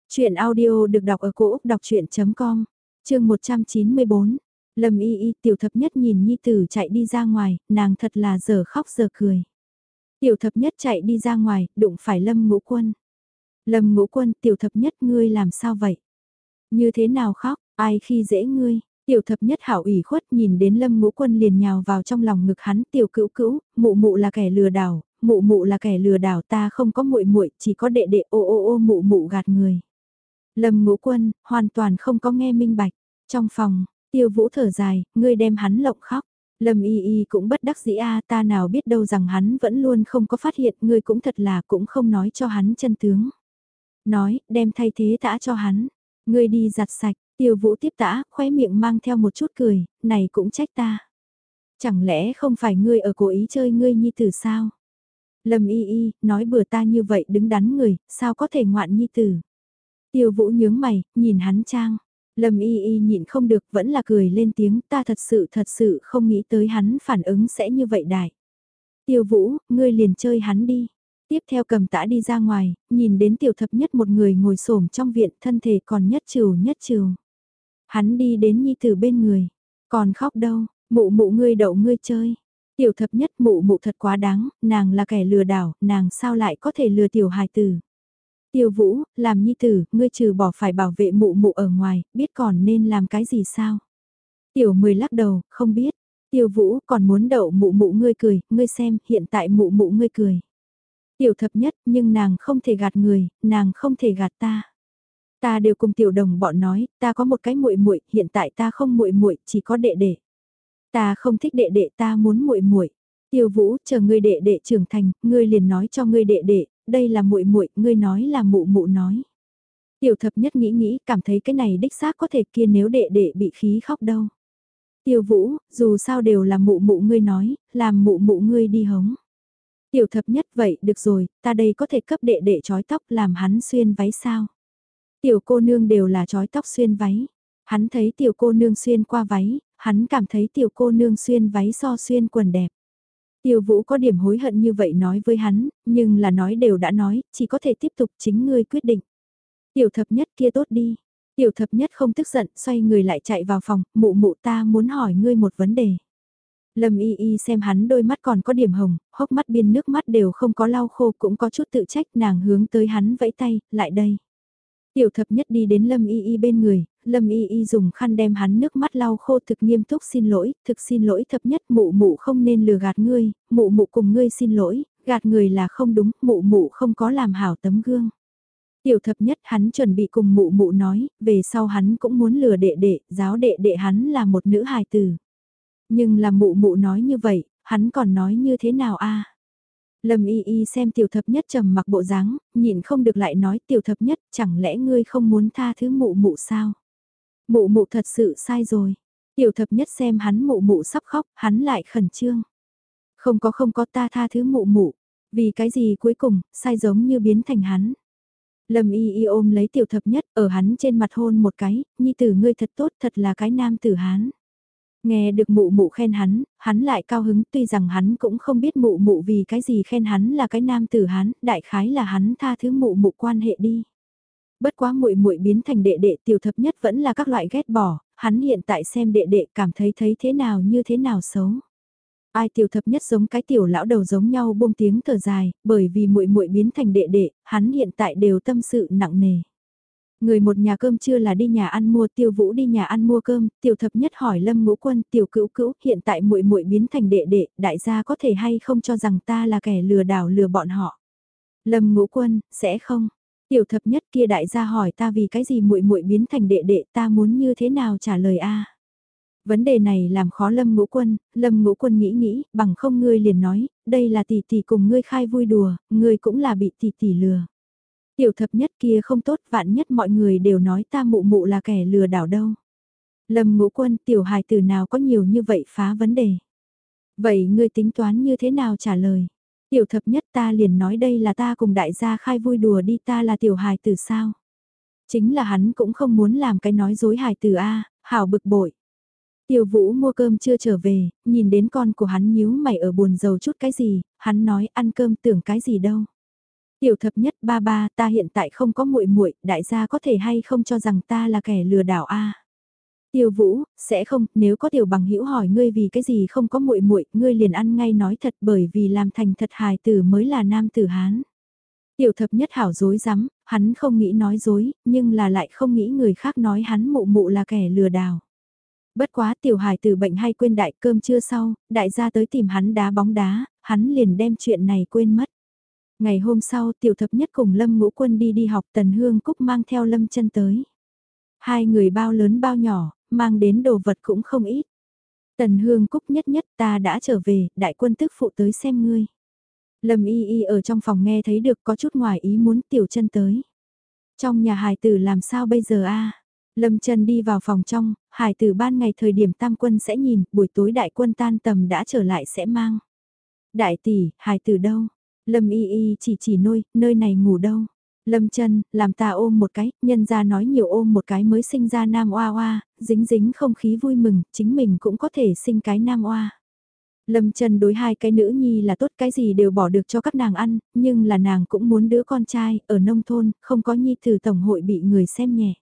Chuyện audio được đọc ở cổ Úc đọc chuyện.com, chương 194. Lâm y y tiểu thập nhất nhìn nhi tử chạy đi ra ngoài, nàng thật là giờ khóc giờ cười. Tiểu thập nhất chạy đi ra ngoài, đụng phải lâm ngũ quân. Lâm ngũ quân tiểu thập nhất ngươi làm sao vậy? Như thế nào khóc, ai khi dễ ngươi? Tiểu thập nhất hảo ủy khuất nhìn đến lâm ngũ quân liền nhào vào trong lòng ngực hắn tiểu cữu cữu, mụ mụ là kẻ lừa đảo, mụ mụ là kẻ lừa đảo ta không có muội muội chỉ có đệ đệ ô ô ô mụ mụ gạt người. Lâm ngũ quân, hoàn toàn không có nghe minh bạch. Trong phòng, tiêu vũ thở dài, ngươi đem hắn lộng khóc. Lâm y y cũng bất đắc dĩ a ta nào biết đâu rằng hắn vẫn luôn không có phát hiện ngươi cũng thật là cũng không nói cho hắn chân tướng. Nói, đem thay thế tã cho hắn. Ngươi đi giặt sạch, tiêu vũ tiếp tã, khóe miệng mang theo một chút cười, này cũng trách ta. Chẳng lẽ không phải ngươi ở cố ý chơi ngươi nhi tử sao? Lâm y y, nói bừa ta như vậy đứng đắn người, sao có thể ngoạn nhi tử? Tiêu vũ nhướng mày, nhìn hắn trang. Lâm y y nhịn không được vẫn là cười lên tiếng ta thật sự thật sự không nghĩ tới hắn phản ứng sẽ như vậy đại. Tiêu vũ, ngươi liền chơi hắn đi. Tiếp theo cầm tã đi ra ngoài, nhìn đến tiểu thập nhất một người ngồi xổm trong viện thân thể còn nhất trừ nhất trừ. Hắn đi đến nhi tử bên người, còn khóc đâu, mụ mụ ngươi đậu ngươi chơi. Tiểu thập nhất mụ mụ thật quá đáng, nàng là kẻ lừa đảo, nàng sao lại có thể lừa tiểu hài tử. Tiêu vũ, làm nhi tử, ngươi trừ bỏ phải bảo vệ mụ mụ ở ngoài, biết còn nên làm cái gì sao? Tiểu mười lắc đầu, không biết. Tiêu vũ còn muốn đậu mụ mụ ngươi cười, ngươi xem, hiện tại mụ mụ ngươi cười. Tiểu thập nhất, nhưng nàng không thể gạt người, nàng không thể gạt ta. Ta đều cùng tiểu đồng bọn nói, ta có một cái muội muội, hiện tại ta không muội muội, chỉ có đệ đệ. Ta không thích đệ đệ, ta muốn muội muội. Tiêu Vũ, chờ ngươi đệ đệ trưởng thành, ngươi liền nói cho ngươi đệ đệ, đây là muội muội, ngươi nói là mụ mụ nói. Tiểu thập nhất nghĩ nghĩ, cảm thấy cái này đích xác có thể kia nếu đệ đệ bị khí khóc đâu. Tiêu Vũ, dù sao đều là mụ mụ ngươi nói, làm mụ mụ ngươi đi hống. Tiểu thập nhất vậy được rồi, ta đây có thể cấp đệ đệ trói tóc làm hắn xuyên váy sao. Tiểu cô nương đều là trói tóc xuyên váy. Hắn thấy tiểu cô nương xuyên qua váy, hắn cảm thấy tiểu cô nương xuyên váy so xuyên quần đẹp. Tiêu vũ có điểm hối hận như vậy nói với hắn, nhưng là nói đều đã nói, chỉ có thể tiếp tục chính ngươi quyết định. Tiểu thập nhất kia tốt đi. Tiểu thập nhất không tức giận, xoay người lại chạy vào phòng, mụ mụ ta muốn hỏi ngươi một vấn đề. Lâm y y xem hắn đôi mắt còn có điểm hồng, hốc mắt biên nước mắt đều không có lau khô cũng có chút tự trách nàng hướng tới hắn vẫy tay, lại đây. Tiểu thập nhất đi đến Lâm y y bên người, Lâm y y dùng khăn đem hắn nước mắt lau khô thực nghiêm túc xin lỗi, thực xin lỗi thập nhất mụ mụ không nên lừa gạt ngươi, mụ mụ cùng ngươi xin lỗi, gạt người là không đúng, mụ mụ không có làm hảo tấm gương. Tiểu thập nhất hắn chuẩn bị cùng mụ mụ nói, về sau hắn cũng muốn lừa đệ đệ, giáo đệ đệ hắn là một nữ hài tử. Nhưng là mụ mụ nói như vậy, hắn còn nói như thế nào a? Lâm y y xem tiểu thập nhất trầm mặc bộ dáng, nhịn không được lại nói tiểu thập nhất chẳng lẽ ngươi không muốn tha thứ mụ mụ sao? Mụ mụ thật sự sai rồi. Tiểu thập nhất xem hắn mụ mụ sắp khóc, hắn lại khẩn trương. Không có không có ta tha thứ mụ mụ. Vì cái gì cuối cùng, sai giống như biến thành hắn. Lâm y y ôm lấy tiểu thập nhất, ở hắn trên mặt hôn một cái, nhi tử ngươi thật tốt thật là cái nam tử hán. Nghe được mụ mụ khen hắn, hắn lại cao hứng tuy rằng hắn cũng không biết mụ mụ vì cái gì khen hắn là cái nam tử hắn, đại khái là hắn tha thứ mụ mụ quan hệ đi. Bất quá muội muội biến thành đệ đệ tiểu thập nhất vẫn là các loại ghét bỏ, hắn hiện tại xem đệ đệ cảm thấy thấy thế nào như thế nào xấu. Ai tiểu thập nhất giống cái tiểu lão đầu giống nhau buông tiếng thở dài, bởi vì muội muội biến thành đệ đệ, hắn hiện tại đều tâm sự nặng nề. Người một nhà cơm chưa là đi nhà ăn mua tiêu vũ đi nhà ăn mua cơm, tiểu thập nhất hỏi lâm ngũ quân tiểu cữu cữu hiện tại muội muội biến thành đệ đệ, đại gia có thể hay không cho rằng ta là kẻ lừa đảo lừa bọn họ. Lâm ngũ quân, sẽ không. Tiểu thập nhất kia đại gia hỏi ta vì cái gì muội muội biến thành đệ đệ ta muốn như thế nào trả lời a Vấn đề này làm khó Lâm Ngũ Quân, Lâm Ngũ Quân nghĩ nghĩ, bằng không ngươi liền nói, đây là tỷ tỷ cùng ngươi khai vui đùa, ngươi cũng là bị tỷ tỷ lừa. Tiểu thập nhất kia không tốt, vạn nhất mọi người đều nói ta mụ mụ là kẻ lừa đảo đâu. Lâm Ngũ Quân, tiểu hài tử nào có nhiều như vậy phá vấn đề. Vậy ngươi tính toán như thế nào trả lời? Tiểu thập nhất ta liền nói đây là ta cùng đại gia khai vui đùa đi ta là tiểu hài tử sao? Chính là hắn cũng không muốn làm cái nói dối hài tử A, hảo bực bội. Tiêu Vũ mua cơm chưa trở về, nhìn đến con của hắn nhíu mày ở buồn dầu chút cái gì, hắn nói ăn cơm tưởng cái gì đâu. Tiểu thập nhất ba ba ta hiện tại không có muội muội, đại gia có thể hay không cho rằng ta là kẻ lừa đảo a. Tiêu Vũ, sẽ không, nếu có tiểu bằng hữu hỏi ngươi vì cái gì không có muội muội, ngươi liền ăn ngay nói thật bởi vì làm thành thật hài tử mới là nam tử hán. Tiểu thập nhất hảo dối rắm hắn không nghĩ nói dối, nhưng là lại không nghĩ người khác nói hắn mụ mụ là kẻ lừa đảo. Bất quá tiểu hài Tử bệnh hay quên đại cơm chưa sau, đại gia tới tìm hắn đá bóng đá, hắn liền đem chuyện này quên mất. Ngày hôm sau tiểu thập nhất cùng Lâm Ngũ Quân đi đi học Tần Hương Cúc mang theo Lâm chân tới. Hai người bao lớn bao nhỏ, mang đến đồ vật cũng không ít. Tần Hương Cúc nhất nhất ta đã trở về, đại quân tức phụ tới xem ngươi. Lâm y y ở trong phòng nghe thấy được có chút ngoài ý muốn tiểu chân tới. Trong nhà hài tử làm sao bây giờ a Lâm chân đi vào phòng trong, hải tử ban ngày thời điểm tam quân sẽ nhìn, buổi tối đại quân tan tầm đã trở lại sẽ mang. Đại tỷ, hải tử đâu? Lâm y y chỉ chỉ nôi, nơi này ngủ đâu? Lâm chân, làm ta ôm một cái, nhân ra nói nhiều ôm một cái mới sinh ra nam oa oa, dính dính không khí vui mừng, chính mình cũng có thể sinh cái nam oa. Lâm chân đối hai cái nữ nhi là tốt cái gì đều bỏ được cho các nàng ăn, nhưng là nàng cũng muốn đứa con trai, ở nông thôn, không có nhi từ tổng hội bị người xem nhẹ.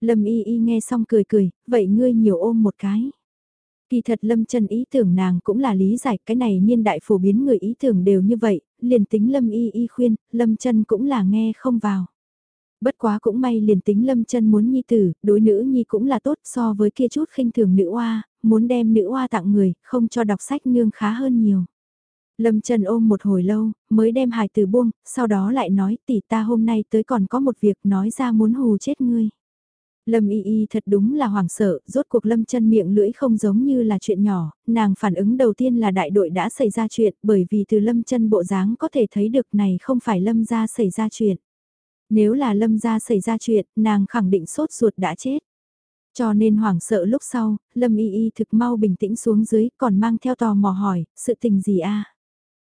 Lâm y y nghe xong cười cười, vậy ngươi nhiều ôm một cái. Kỳ thật Lâm chân ý tưởng nàng cũng là lý giải cái này niên đại phổ biến người ý tưởng đều như vậy, liền tính Lâm y y khuyên, Lâm chân cũng là nghe không vào. Bất quá cũng may liền tính Lâm chân muốn nhi tử, đối nữ nhi cũng là tốt so với kia chút khinh thường nữ oa, muốn đem nữ oa tặng người, không cho đọc sách nương khá hơn nhiều. Lâm Trần ôm một hồi lâu, mới đem hài từ buông, sau đó lại nói tỷ ta hôm nay tới còn có một việc nói ra muốn hù chết ngươi. Lâm y y thật đúng là hoảng sợ, rốt cuộc lâm chân miệng lưỡi không giống như là chuyện nhỏ, nàng phản ứng đầu tiên là đại đội đã xảy ra chuyện bởi vì từ lâm chân bộ dáng có thể thấy được này không phải lâm ra xảy ra chuyện. Nếu là lâm ra xảy ra chuyện, nàng khẳng định sốt ruột đã chết. Cho nên hoảng sợ lúc sau, lâm y y thực mau bình tĩnh xuống dưới còn mang theo tò mò hỏi, sự tình gì a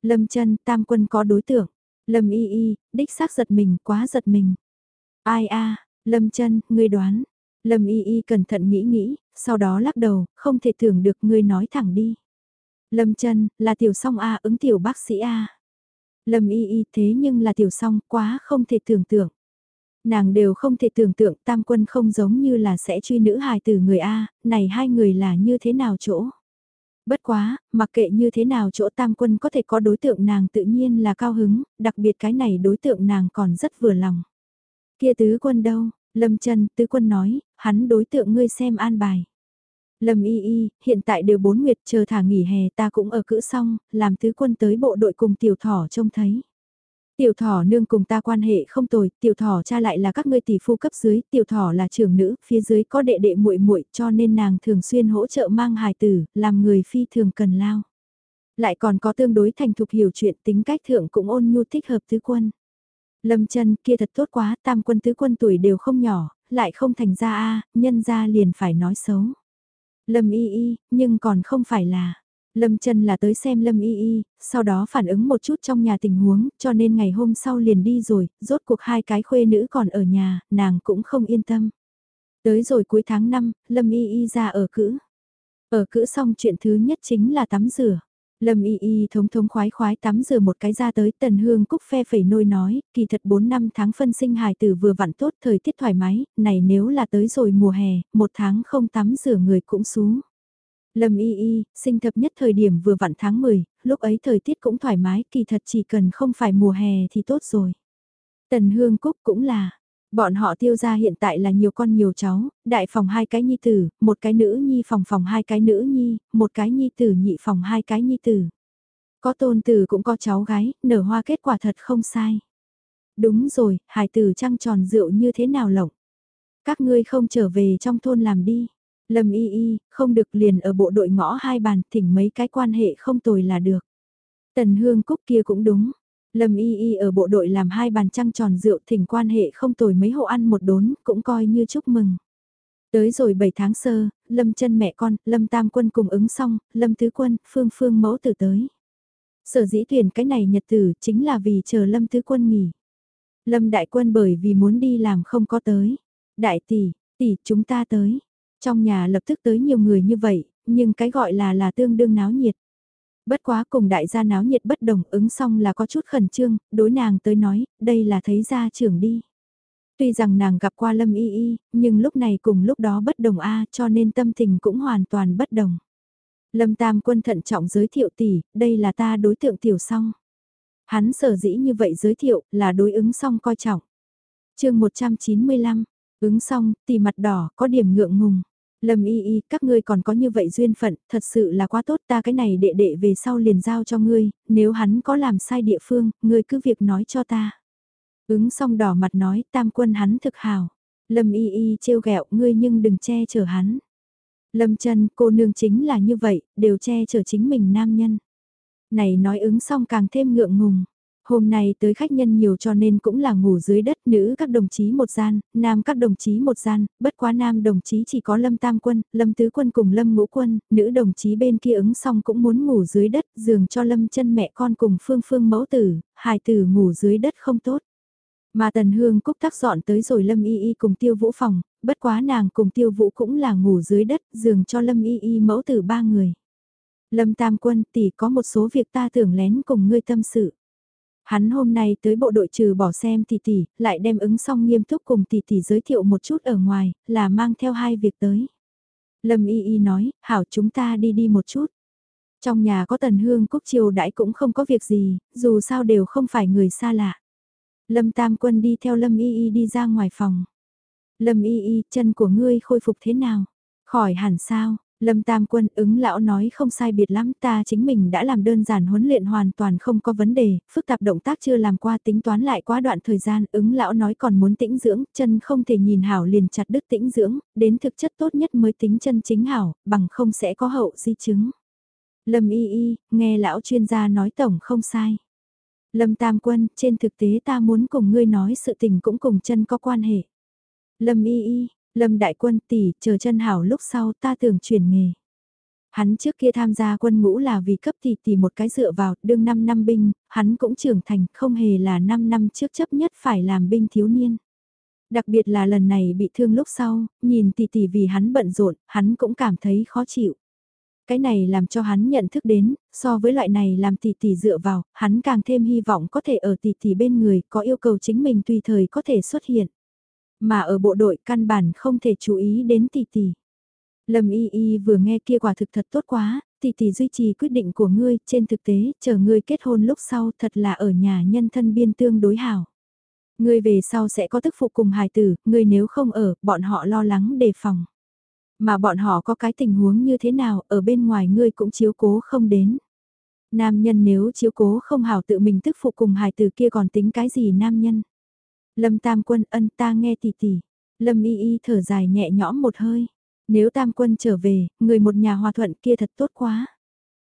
Lâm chân tam quân có đối tượng. Lâm y y, đích xác giật mình, quá giật mình. Ai a Lâm chân, ngươi đoán. Lâm y y cẩn thận nghĩ nghĩ, sau đó lắc đầu, không thể tưởng được ngươi nói thẳng đi. Lâm chân, là tiểu song A ứng tiểu bác sĩ A. Lâm y y thế nhưng là tiểu song quá không thể tưởng tượng. Nàng đều không thể tưởng tượng tam quân không giống như là sẽ truy nữ hài từ người A, này hai người là như thế nào chỗ. Bất quá, mặc kệ như thế nào chỗ tam quân có thể có đối tượng nàng tự nhiên là cao hứng, đặc biệt cái này đối tượng nàng còn rất vừa lòng. Kia tứ quân đâu, Lâm chân tứ quân nói, hắn đối tượng ngươi xem an bài. Lâm y y, hiện tại đều bốn nguyệt chờ thả nghỉ hè ta cũng ở cữ xong, làm tứ quân tới bộ đội cùng tiểu thỏ trông thấy. Tiểu thỏ nương cùng ta quan hệ không tồi, tiểu thỏ cha lại là các ngươi tỷ phu cấp dưới, tiểu thỏ là trưởng nữ, phía dưới có đệ đệ muội muội, cho nên nàng thường xuyên hỗ trợ mang hài tử, làm người phi thường cần lao. Lại còn có tương đối thành thục hiểu chuyện tính cách thượng cũng ôn nhu thích hợp tứ quân. Lâm chân kia thật tốt quá, tam quân tứ quân tuổi đều không nhỏ, lại không thành ra a nhân ra liền phải nói xấu. Lâm y y, nhưng còn không phải là. Lâm chân là tới xem Lâm y y, sau đó phản ứng một chút trong nhà tình huống, cho nên ngày hôm sau liền đi rồi, rốt cuộc hai cái khuê nữ còn ở nhà, nàng cũng không yên tâm. Tới rồi cuối tháng 5, Lâm y y ra ở cữ. Ở cữ xong chuyện thứ nhất chính là tắm rửa. Lâm y y thống thống khoái khoái tắm rửa một cái ra tới tần hương cúc phe phẩy nôi nói, kỳ thật 4 năm tháng phân sinh hài tử vừa vặn tốt thời tiết thoải mái, này nếu là tới rồi mùa hè, một tháng không tắm rửa người cũng xuống Lâm y y, sinh thập nhất thời điểm vừa vặn tháng 10, lúc ấy thời tiết cũng thoải mái, kỳ thật chỉ cần không phải mùa hè thì tốt rồi. Tần hương cúc cũng là, Bọn họ tiêu gia hiện tại là nhiều con nhiều cháu, đại phòng hai cái nhi tử, một cái nữ nhi phòng phòng hai cái nữ nhi, một cái nhi tử nhị phòng hai cái nhi tử. Có tôn tử cũng có cháu gái, nở hoa kết quả thật không sai. Đúng rồi, hải tử trăng tròn rượu như thế nào lộng. Các ngươi không trở về trong thôn làm đi. Lâm y y, không được liền ở bộ đội ngõ hai bàn thỉnh mấy cái quan hệ không tồi là được. Tần hương cúc kia cũng đúng. Lâm Y Y ở bộ đội làm hai bàn trăng tròn rượu thỉnh quan hệ không tồi mấy hộ ăn một đốn, cũng coi như chúc mừng. Tới rồi 7 tháng sơ, Lâm chân mẹ con, Lâm Tam Quân cùng ứng xong, Lâm Tứ Quân, Phương Phương mẫu tử tới. Sở dĩ tuyển cái này nhật tử chính là vì chờ Lâm Tứ Quân nghỉ. Lâm Đại Quân bởi vì muốn đi làm không có tới. Đại tỷ, tỷ chúng ta tới. Trong nhà lập tức tới nhiều người như vậy, nhưng cái gọi là là tương đương náo nhiệt. Bất quá cùng đại gia náo nhiệt bất đồng ứng xong là có chút khẩn trương, đối nàng tới nói, đây là thấy gia trưởng đi. Tuy rằng nàng gặp qua Lâm Y Y, nhưng lúc này cùng lúc đó bất đồng A cho nên tâm tình cũng hoàn toàn bất đồng. Lâm Tam Quân thận trọng giới thiệu tỷ, đây là ta đối tượng tiểu song. Hắn sở dĩ như vậy giới thiệu là đối ứng song coi trọng. chương 195, ứng song, tỷ mặt đỏ, có điểm ngượng ngùng. Lâm y y, các ngươi còn có như vậy duyên phận, thật sự là quá tốt ta cái này đệ đệ về sau liền giao cho ngươi, nếu hắn có làm sai địa phương, ngươi cứ việc nói cho ta. Ứng xong đỏ mặt nói, tam quân hắn thực hào. Lâm y y trêu ghẹo ngươi nhưng đừng che chở hắn. Lâm chân cô nương chính là như vậy, đều che chở chính mình nam nhân. Này nói ứng xong càng thêm ngượng ngùng. Hôm nay tới khách nhân nhiều cho nên cũng là ngủ dưới đất nữ các đồng chí một gian, nam các đồng chí một gian, bất quá nam đồng chí chỉ có lâm tam quân, lâm tứ quân cùng lâm ngũ quân, nữ đồng chí bên kia ứng xong cũng muốn ngủ dưới đất, giường cho lâm chân mẹ con cùng phương phương mẫu tử, hài tử ngủ dưới đất không tốt. Mà tần hương cúc tác dọn tới rồi lâm y y cùng tiêu vũ phòng, bất quá nàng cùng tiêu vũ cũng là ngủ dưới đất, giường cho lâm y y mẫu tử ba người. Lâm tam quân tỷ có một số việc ta tưởng lén cùng ngươi tâm sự. Hắn hôm nay tới bộ đội trừ bỏ xem tỷ tỷ, lại đem ứng xong nghiêm túc cùng tỷ tỷ giới thiệu một chút ở ngoài, là mang theo hai việc tới. Lâm Y Y nói, hảo chúng ta đi đi một chút. Trong nhà có tần hương cúc chiều đãi cũng không có việc gì, dù sao đều không phải người xa lạ. Lâm Tam Quân đi theo Lâm Y Y đi ra ngoài phòng. Lâm Y Y, chân của ngươi khôi phục thế nào? Khỏi hẳn sao? Lâm Tam Quân ứng lão nói không sai biệt lắm ta chính mình đã làm đơn giản huấn luyện hoàn toàn không có vấn đề, phức tạp động tác chưa làm qua tính toán lại quá đoạn thời gian ứng lão nói còn muốn tĩnh dưỡng, chân không thể nhìn hảo liền chặt đứt tĩnh dưỡng, đến thực chất tốt nhất mới tính chân chính hảo, bằng không sẽ có hậu di chứng. Lâm y y, nghe lão chuyên gia nói tổng không sai. Lâm Tam Quân, trên thực tế ta muốn cùng ngươi nói sự tình cũng cùng chân có quan hệ. Lâm y y, Lâm đại quân tỷ, chờ chân hảo lúc sau ta tưởng chuyển nghề. Hắn trước kia tham gia quân ngũ là vì cấp tỷ tỷ một cái dựa vào, đương 5 năm binh, hắn cũng trưởng thành, không hề là 5 năm trước chấp nhất phải làm binh thiếu niên. Đặc biệt là lần này bị thương lúc sau, nhìn tỷ tỷ vì hắn bận rộn, hắn cũng cảm thấy khó chịu. Cái này làm cho hắn nhận thức đến, so với loại này làm tỷ tỷ dựa vào, hắn càng thêm hy vọng có thể ở tỷ tỷ bên người, có yêu cầu chính mình tùy thời có thể xuất hiện. Mà ở bộ đội căn bản không thể chú ý đến tỷ tỷ. Lâm Y Y vừa nghe kia quả thực thật tốt quá, tỷ tỷ duy trì quyết định của ngươi, trên thực tế, chờ ngươi kết hôn lúc sau thật là ở nhà nhân thân biên tương đối hảo. Ngươi về sau sẽ có tức phụ cùng hài tử, ngươi nếu không ở, bọn họ lo lắng đề phòng. Mà bọn họ có cái tình huống như thế nào, ở bên ngoài ngươi cũng chiếu cố không đến. Nam nhân nếu chiếu cố không hảo tự mình tức phụ cùng hài tử kia còn tính cái gì nam nhân. Lâm Tam Quân ân ta nghe tỷ tỷ. Lâm Y Y thở dài nhẹ nhõm một hơi. Nếu Tam Quân trở về, người một nhà hòa thuận kia thật tốt quá.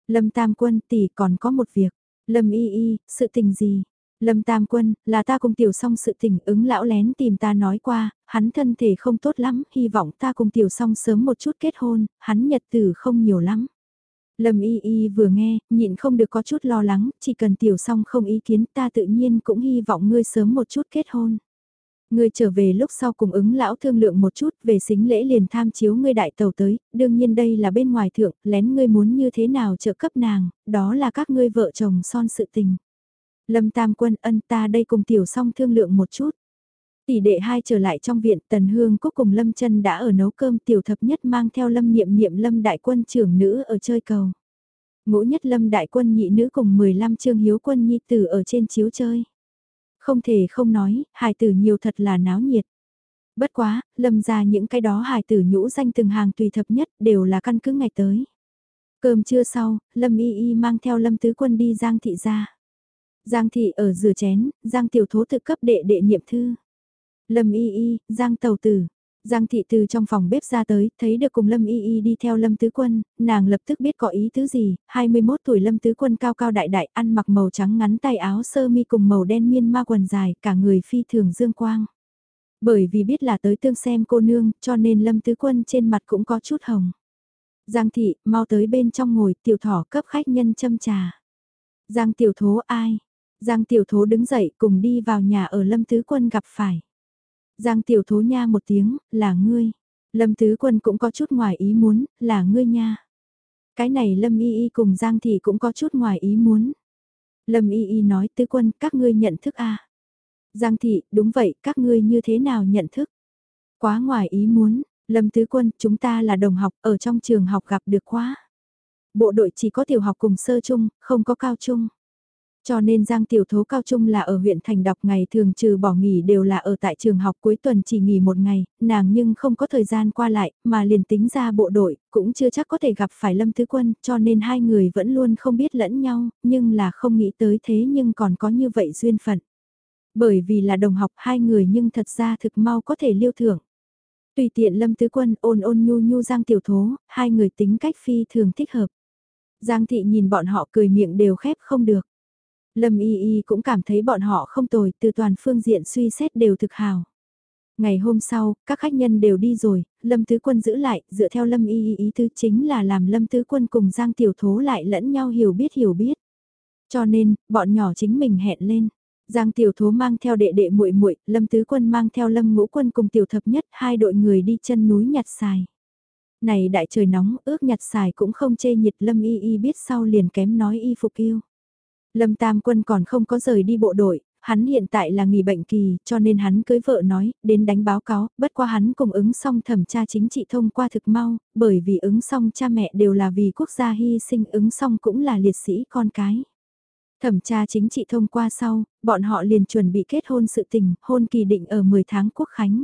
Lâm Tam Quân tỷ còn có một việc. Lâm Y Y, sự tình gì? Lâm Tam Quân, là ta cùng tiểu song sự tình ứng lão lén tìm ta nói qua, hắn thân thể không tốt lắm, hy vọng ta cùng tiểu song sớm một chút kết hôn, hắn nhật tử không nhiều lắm. Lâm Y Y vừa nghe, nhịn không được có chút lo lắng, chỉ cần tiểu song không ý kiến ta tự nhiên cũng hy vọng ngươi sớm một chút kết hôn. Ngươi trở về lúc sau cùng ứng lão thương lượng một chút về xính lễ liền tham chiếu ngươi đại tàu tới, đương nhiên đây là bên ngoài thượng, lén ngươi muốn như thế nào trợ cấp nàng, đó là các ngươi vợ chồng son sự tình. Lâm Tam Quân ân ta đây cùng tiểu song thương lượng một chút. Tỷ đệ hai trở lại trong viện, Tần Hương Cúc cùng Lâm chân đã ở nấu cơm tiểu thập nhất mang theo Lâm niệm niệm Lâm đại quân trưởng nữ ở chơi cầu. Ngũ nhất Lâm đại quân nhị nữ cùng 15 trương hiếu quân nhi tử ở trên chiếu chơi. Không thể không nói, hài tử nhiều thật là náo nhiệt. Bất quá, Lâm ra những cái đó hài tử nhũ danh từng hàng tùy thập nhất đều là căn cứ ngày tới. Cơm trưa sau, Lâm y y mang theo Lâm tứ quân đi Giang thị ra. Giang thị ở rửa chén, Giang tiểu thố tự cấp đệ đệ niệm thư. Lâm y y, Giang tàu tử. Giang thị từ trong phòng bếp ra tới, thấy được cùng Lâm Y Y đi theo Lâm Tứ Quân, nàng lập tức biết có ý tứ gì, 21 tuổi Lâm Tứ Quân cao cao đại đại, ăn mặc màu trắng ngắn tay áo sơ mi cùng màu đen miên ma quần dài, cả người phi thường dương quang. Bởi vì biết là tới tương xem cô nương, cho nên Lâm Tứ Quân trên mặt cũng có chút hồng. Giang thị, mau tới bên trong ngồi, tiểu thỏ cấp khách nhân châm trà. Giang tiểu thố ai? Giang tiểu thố đứng dậy cùng đi vào nhà ở Lâm Tứ Quân gặp phải. Giang tiểu thố nha một tiếng, là ngươi. Lâm Tứ Quân cũng có chút ngoài ý muốn, là ngươi nha. Cái này Lâm Y Y cùng Giang Thị cũng có chút ngoài ý muốn. Lâm Y Y nói Tứ Quân các ngươi nhận thức a à? Giang Thị, đúng vậy, các ngươi như thế nào nhận thức? Quá ngoài ý muốn, Lâm Tứ Quân, chúng ta là đồng học, ở trong trường học gặp được quá. Bộ đội chỉ có tiểu học cùng sơ chung, không có cao trung. Cho nên Giang Tiểu Thố cao trung là ở huyện thành đọc ngày thường trừ bỏ nghỉ đều là ở tại trường học cuối tuần chỉ nghỉ một ngày, nàng nhưng không có thời gian qua lại, mà liền tính ra bộ đội, cũng chưa chắc có thể gặp phải Lâm Thứ Quân, cho nên hai người vẫn luôn không biết lẫn nhau, nhưng là không nghĩ tới thế nhưng còn có như vậy duyên phận. Bởi vì là đồng học hai người nhưng thật ra thực mau có thể liêu thưởng. Tùy tiện Lâm Tứ Quân ôn ôn nhu nhu Giang Tiểu Thố, hai người tính cách phi thường thích hợp. Giang Thị nhìn bọn họ cười miệng đều khép không được. Lâm Y Y cũng cảm thấy bọn họ không tồi, từ toàn phương diện suy xét đều thực hào. Ngày hôm sau, các khách nhân đều đi rồi, Lâm Tứ Quân giữ lại, dựa theo Lâm Y Y ý tứ chính là làm Lâm Tứ Quân cùng Giang Tiểu Thố lại lẫn nhau hiểu biết hiểu biết. Cho nên, bọn nhỏ chính mình hẹn lên. Giang Tiểu Thố mang theo đệ đệ muội muội, Lâm Tứ Quân mang theo Lâm Ngũ Quân cùng Tiểu Thập Nhất, hai đội người đi chân núi nhặt xài. Này đại trời nóng, ước nhặt xài cũng không chê nhiệt Lâm Y Y biết sau liền kém nói y phục yêu. Lâm Tam Quân còn không có rời đi bộ đội, hắn hiện tại là nghỉ bệnh kỳ, cho nên hắn cưới vợ nói, đến đánh báo cáo, bất qua hắn cùng ứng xong thẩm tra chính trị thông qua thực mau, bởi vì ứng xong cha mẹ đều là vì quốc gia hy sinh ứng xong cũng là liệt sĩ con cái. Thẩm tra chính trị thông qua sau, bọn họ liền chuẩn bị kết hôn sự tình, hôn kỳ định ở 10 tháng quốc khánh.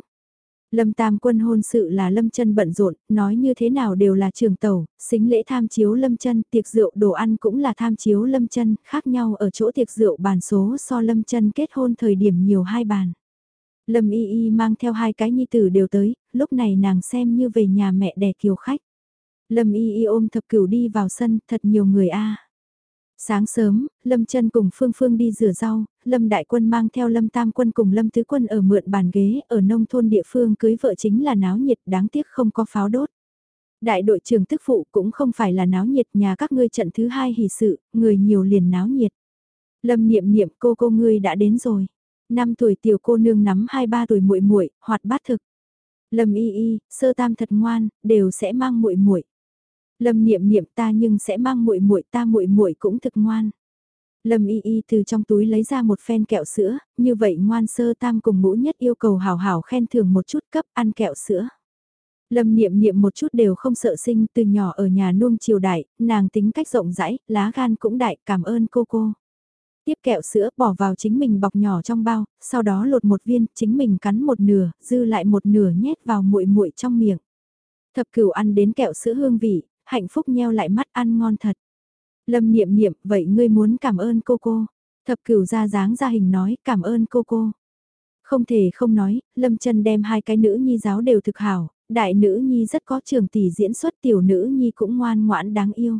Lâm Tam Quân hôn sự là Lâm chân bận rộn, nói như thế nào đều là trường tàu, xính lễ tham chiếu Lâm chân, tiệc rượu đồ ăn cũng là tham chiếu Lâm chân, khác nhau ở chỗ tiệc rượu bàn số so Lâm chân kết hôn thời điểm nhiều hai bàn. Lâm Y Y mang theo hai cái nhi tử đều tới, lúc này nàng xem như về nhà mẹ đẻ kiều khách. Lâm Y Y ôm thập cửu đi vào sân, thật nhiều người a. Sáng sớm, Lâm chân cùng Phương Phương đi rửa rau, Lâm Đại Quân mang theo Lâm Tam Quân cùng Lâm Tứ Quân ở mượn bàn ghế ở nông thôn địa phương cưới vợ chính là náo nhiệt đáng tiếc không có pháo đốt. Đại đội trưởng tức phụ cũng không phải là náo nhiệt nhà các ngươi trận thứ hai hỷ sự, người nhiều liền náo nhiệt. Lâm niệm niệm cô cô ngươi đã đến rồi. Năm tuổi tiểu cô nương nắm hai ba tuổi muội muội hoạt bát thực. Lâm y y, sơ tam thật ngoan, đều sẽ mang muội muội. Lâm niệm niệm ta nhưng sẽ mang muội muội ta muội muội cũng thực ngoan. Lâm y y từ trong túi lấy ra một phen kẹo sữa, như vậy ngoan sơ tam cùng ngũ nhất yêu cầu hảo hảo khen thưởng một chút cấp ăn kẹo sữa. Lâm niệm niệm một chút đều không sợ sinh từ nhỏ ở nhà nuông chiều đại, nàng tính cách rộng rãi, lá gan cũng đại, cảm ơn cô cô. Tiếp kẹo sữa bỏ vào chính mình bọc nhỏ trong bao, sau đó lột một viên, chính mình cắn một nửa, dư lại một nửa nhét vào muội muội trong miệng. Thập cửu ăn đến kẹo sữa hương vị, hạnh phúc nheo lại mắt ăn ngon thật. Lâm niệm niệm, vậy ngươi muốn cảm ơn cô cô. Thập cửu ra dáng ra hình nói, cảm ơn cô cô. Không thể không nói, Lâm chân đem hai cái nữ nhi giáo đều thực hảo, đại nữ nhi rất có trường tỷ diễn xuất tiểu nữ nhi cũng ngoan ngoãn đáng yêu.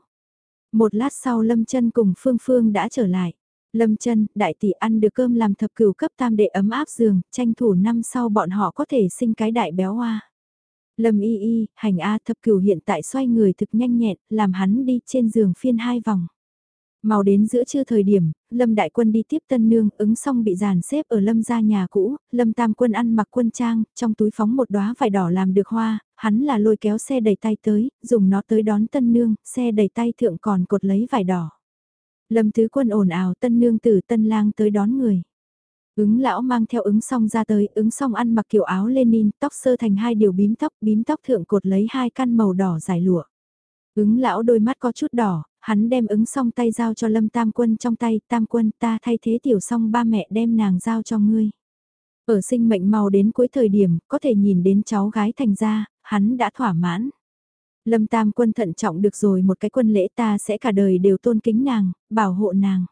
Một lát sau Lâm chân cùng Phương Phương đã trở lại. Lâm chân, đại tỷ ăn được cơm làm thập cửu cấp tam đệ ấm áp giường, tranh thủ năm sau bọn họ có thể sinh cái đại béo hoa. Lâm y y, hành A thập cửu hiện tại xoay người thực nhanh nhẹn, làm hắn đi trên giường phiên hai vòng. Màu đến giữa trưa thời điểm, Lâm Đại Quân đi tiếp tân nương, ứng xong bị dàn xếp ở Lâm gia nhà cũ, Lâm Tam Quân ăn mặc quân trang, trong túi phóng một đóa vải đỏ làm được hoa, hắn là lôi kéo xe đẩy tay tới, dùng nó tới đón tân nương, xe đẩy tay thượng còn cột lấy vải đỏ. Lâm Tứ Quân ồn ào tân nương tử tân lang tới đón người. Ứng lão mang theo ứng song ra tới, ứng song ăn mặc kiểu áo Lenin, tóc sơ thành hai điều bím tóc, bím tóc thượng cột lấy hai căn màu đỏ dài lụa. Ứng lão đôi mắt có chút đỏ, hắn đem ứng song tay giao cho lâm tam quân trong tay, tam quân ta thay thế tiểu song ba mẹ đem nàng giao cho ngươi. Ở sinh mệnh màu đến cuối thời điểm, có thể nhìn đến cháu gái thành ra, hắn đã thỏa mãn. Lâm tam quân thận trọng được rồi một cái quân lễ ta sẽ cả đời đều tôn kính nàng, bảo hộ nàng.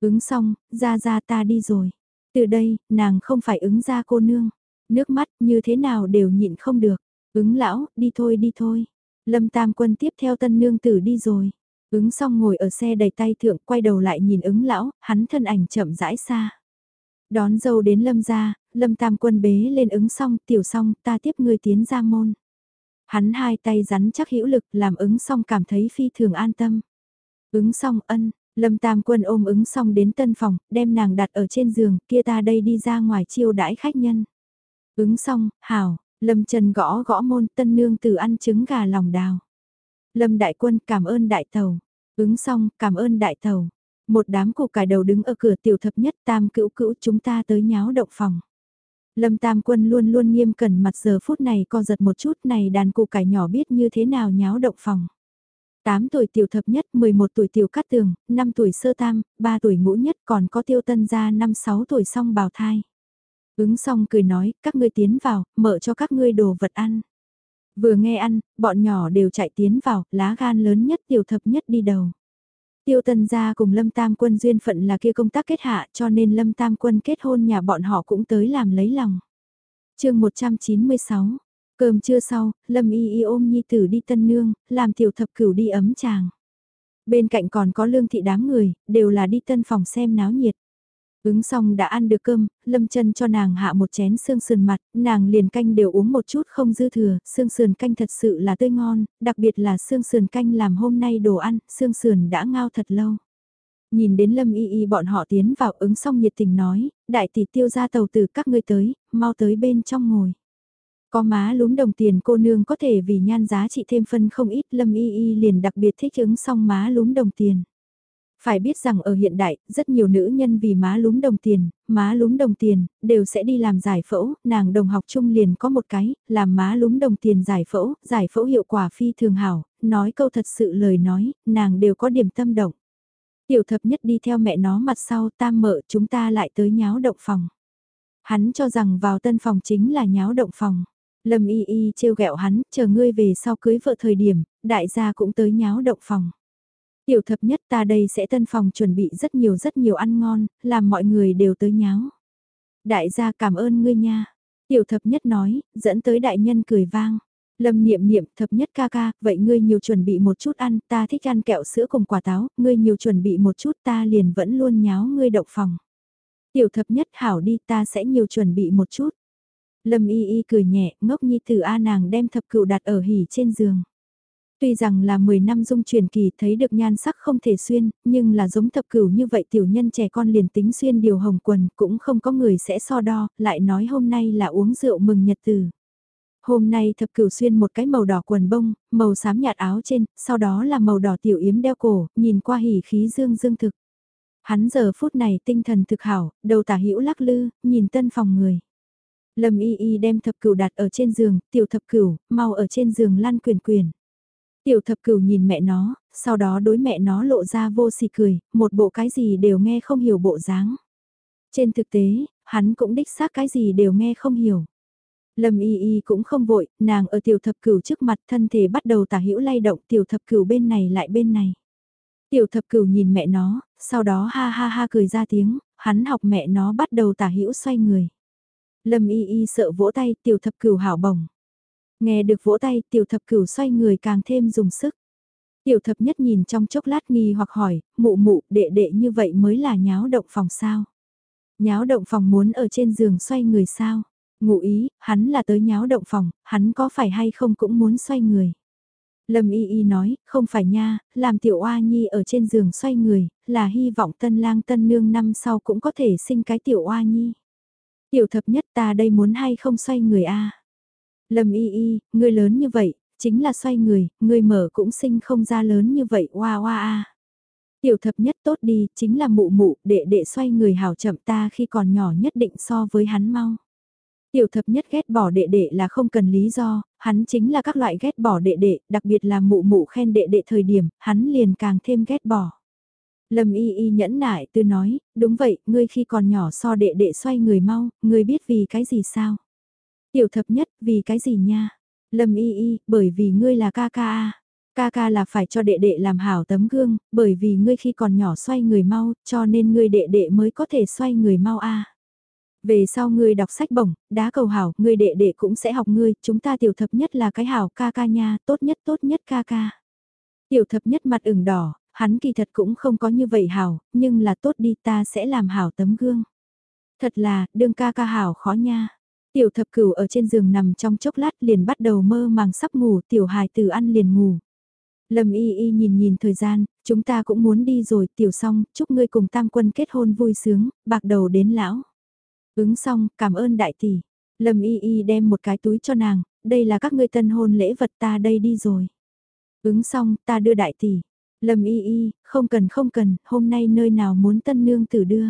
Ứng xong, ra ra ta đi rồi. Từ đây, nàng không phải ứng ra cô nương. Nước mắt như thế nào đều nhịn không được. Ứng lão, đi thôi đi thôi. Lâm Tam Quân tiếp theo tân nương tử đi rồi. Ứng xong ngồi ở xe đầy tay thượng quay đầu lại nhìn ứng lão, hắn thân ảnh chậm rãi xa. Đón dâu đến lâm gia, lâm tam quân bế lên ứng xong, tiểu xong, ta tiếp người tiến ra môn. Hắn hai tay rắn chắc hữu lực làm ứng xong cảm thấy phi thường an tâm. Ứng xong ân, lâm tam quân ôm ứng xong đến tân phòng, đem nàng đặt ở trên giường, kia ta đây đi ra ngoài chiêu đãi khách nhân. Ứng xong, hảo, lâm trần gõ gõ môn tân nương từ ăn trứng gà lòng đào. Lâm đại quân cảm ơn đại tàu. Ứng xong, cảm ơn đại tàu. Một đám cụ cải đầu đứng ở cửa tiểu thập nhất tam cữu cữu chúng ta tới nháo động phòng. Lâm Tam Quân luôn luôn nghiêm cẩn mặt giờ phút này co giật một chút này đàn cụ cải nhỏ biết như thế nào nháo động phòng. 8 tuổi tiểu thập nhất, 11 tuổi tiểu cát tường, 5 tuổi sơ tam, 3 tuổi ngũ nhất còn có tiêu tân gia 5-6 tuổi song bào thai. Ứng xong cười nói, các ngươi tiến vào, mở cho các ngươi đồ vật ăn. Vừa nghe ăn, bọn nhỏ đều chạy tiến vào, lá gan lớn nhất tiểu thập nhất đi đầu. Tiêu tân gia cùng Lâm Tam Quân duyên phận là kia công tác kết hạ cho nên Lâm Tam Quân kết hôn nhà bọn họ cũng tới làm lấy lòng. chương 196, cơm trưa sau, Lâm Y Y ôm Nhi Tử đi tân nương, làm tiểu thập cửu đi ấm chàng. Bên cạnh còn có lương thị đám người, đều là đi tân phòng xem náo nhiệt. Ứng xong đã ăn được cơm, Lâm chân cho nàng hạ một chén xương sườn mặt, nàng liền canh đều uống một chút không dư thừa, xương sườn canh thật sự là tươi ngon, đặc biệt là xương sườn canh làm hôm nay đồ ăn, xương sườn đã ngao thật lâu. Nhìn đến Lâm Y Y bọn họ tiến vào ứng xong nhiệt tình nói, đại tỷ tiêu ra tàu từ các ngươi tới, mau tới bên trong ngồi. Có má lúm đồng tiền cô nương có thể vì nhan giá trị thêm phân không ít Lâm Y Y liền đặc biệt thích ứng xong má lúm đồng tiền. Phải biết rằng ở hiện đại, rất nhiều nữ nhân vì má lúm đồng tiền, má lúm đồng tiền, đều sẽ đi làm giải phẫu, nàng đồng học chung liền có một cái, làm má lúm đồng tiền giải phẫu, giải phẫu hiệu quả phi thường hảo, nói câu thật sự lời nói, nàng đều có điểm tâm động. Tiểu thập nhất đi theo mẹ nó mặt sau tam mợ chúng ta lại tới nháo động phòng. Hắn cho rằng vào tân phòng chính là nháo động phòng. Lâm y y trêu ghẹo hắn, chờ ngươi về sau cưới vợ thời điểm, đại gia cũng tới nháo động phòng. Tiểu thập nhất ta đây sẽ tân phòng chuẩn bị rất nhiều rất nhiều ăn ngon, làm mọi người đều tới nháo. Đại gia cảm ơn ngươi nha. Tiểu thập nhất nói, dẫn tới đại nhân cười vang. Lâm niệm niệm thập nhất ca ca, vậy ngươi nhiều chuẩn bị một chút ăn, ta thích ăn kẹo sữa cùng quả táo, ngươi nhiều chuẩn bị một chút ta liền vẫn luôn nháo ngươi động phòng. Tiểu thập nhất hảo đi ta sẽ nhiều chuẩn bị một chút. Lâm y y cười nhẹ, ngốc nhi từ A nàng đem thập cựu đặt ở hỉ trên giường. Tuy rằng là 10 năm dung truyền kỳ thấy được nhan sắc không thể xuyên, nhưng là giống thập cửu như vậy tiểu nhân trẻ con liền tính xuyên điều hồng quần cũng không có người sẽ so đo, lại nói hôm nay là uống rượu mừng nhật từ. Hôm nay thập cửu xuyên một cái màu đỏ quần bông, màu xám nhạt áo trên, sau đó là màu đỏ tiểu yếm đeo cổ, nhìn qua hỉ khí dương dương thực. Hắn giờ phút này tinh thần thực hảo, đầu tả hữu lắc lư, nhìn tân phòng người. Lâm y y đem thập cửu đặt ở trên giường, tiểu thập cửu, mau ở trên giường lăn quyền quyền. Tiểu thập cửu nhìn mẹ nó, sau đó đối mẹ nó lộ ra vô sỉ cười, một bộ cái gì đều nghe không hiểu bộ dáng. Trên thực tế, hắn cũng đích xác cái gì đều nghe không hiểu. Lâm y y cũng không vội, nàng ở tiểu thập cửu trước mặt thân thể bắt đầu tả hữu lay động tiểu thập cửu bên này lại bên này. Tiểu thập cửu nhìn mẹ nó, sau đó ha ha ha cười ra tiếng, hắn học mẹ nó bắt đầu tả hữu xoay người. Lâm y y sợ vỗ tay tiểu thập cửu hảo bổng. Nghe được vỗ tay tiểu thập cửu xoay người càng thêm dùng sức. Tiểu thập nhất nhìn trong chốc lát nghi hoặc hỏi, mụ mụ đệ đệ như vậy mới là nháo động phòng sao. Nháo động phòng muốn ở trên giường xoay người sao. Ngụ ý, hắn là tới nháo động phòng, hắn có phải hay không cũng muốn xoay người. Lâm Y Y nói, không phải nha, làm tiểu oa nhi ở trên giường xoay người, là hy vọng tân lang tân nương năm sau cũng có thể sinh cái tiểu oa nhi. Tiểu thập nhất ta đây muốn hay không xoay người a Lâm Y Y, ngươi lớn như vậy, chính là xoay người, ngươi mở cũng sinh không ra lớn như vậy oa oa a Tiểu thập nhất tốt đi, chính là mụ mụ, đệ đệ xoay người hào chậm ta khi còn nhỏ nhất định so với hắn mau. Tiểu thập nhất ghét bỏ đệ đệ là không cần lý do, hắn chính là các loại ghét bỏ đệ đệ, đặc biệt là mụ mụ khen đệ đệ thời điểm, hắn liền càng thêm ghét bỏ. Lâm y y nhẫn nại tư nói, đúng vậy, ngươi khi còn nhỏ so đệ đệ xoay người mau, ngươi biết vì cái gì sao? Tiểu thập nhất, vì cái gì nha? Lâm y y, bởi vì ngươi là ca ca a. Ca ca là phải cho đệ đệ làm hảo tấm gương, bởi vì ngươi khi còn nhỏ xoay người mau, cho nên ngươi đệ đệ mới có thể xoay người mau a. Về sau ngươi đọc sách bổng, đá cầu hảo, ngươi đệ đệ cũng sẽ học ngươi, chúng ta tiểu thập nhất là cái hảo ca ca nha, tốt nhất tốt nhất ca ca. Tiểu thập nhất mặt ửng đỏ, hắn kỳ thật cũng không có như vậy hảo, nhưng là tốt đi ta sẽ làm hảo tấm gương. Thật là, đương ca ca hảo khó nha. Tiểu thập cửu ở trên giường nằm trong chốc lát liền bắt đầu mơ màng sắp ngủ, tiểu hài từ ăn liền ngủ. Lâm y y nhìn nhìn thời gian, chúng ta cũng muốn đi rồi, tiểu xong, chúc ngươi cùng tam quân kết hôn vui sướng, bạc đầu đến lão. Ứng xong, cảm ơn đại tỷ. Lâm y y đem một cái túi cho nàng, đây là các ngươi tân hôn lễ vật ta đây đi rồi. Ứng xong, ta đưa đại tỷ. Lâm y y, không cần không cần, hôm nay nơi nào muốn tân nương tử đưa.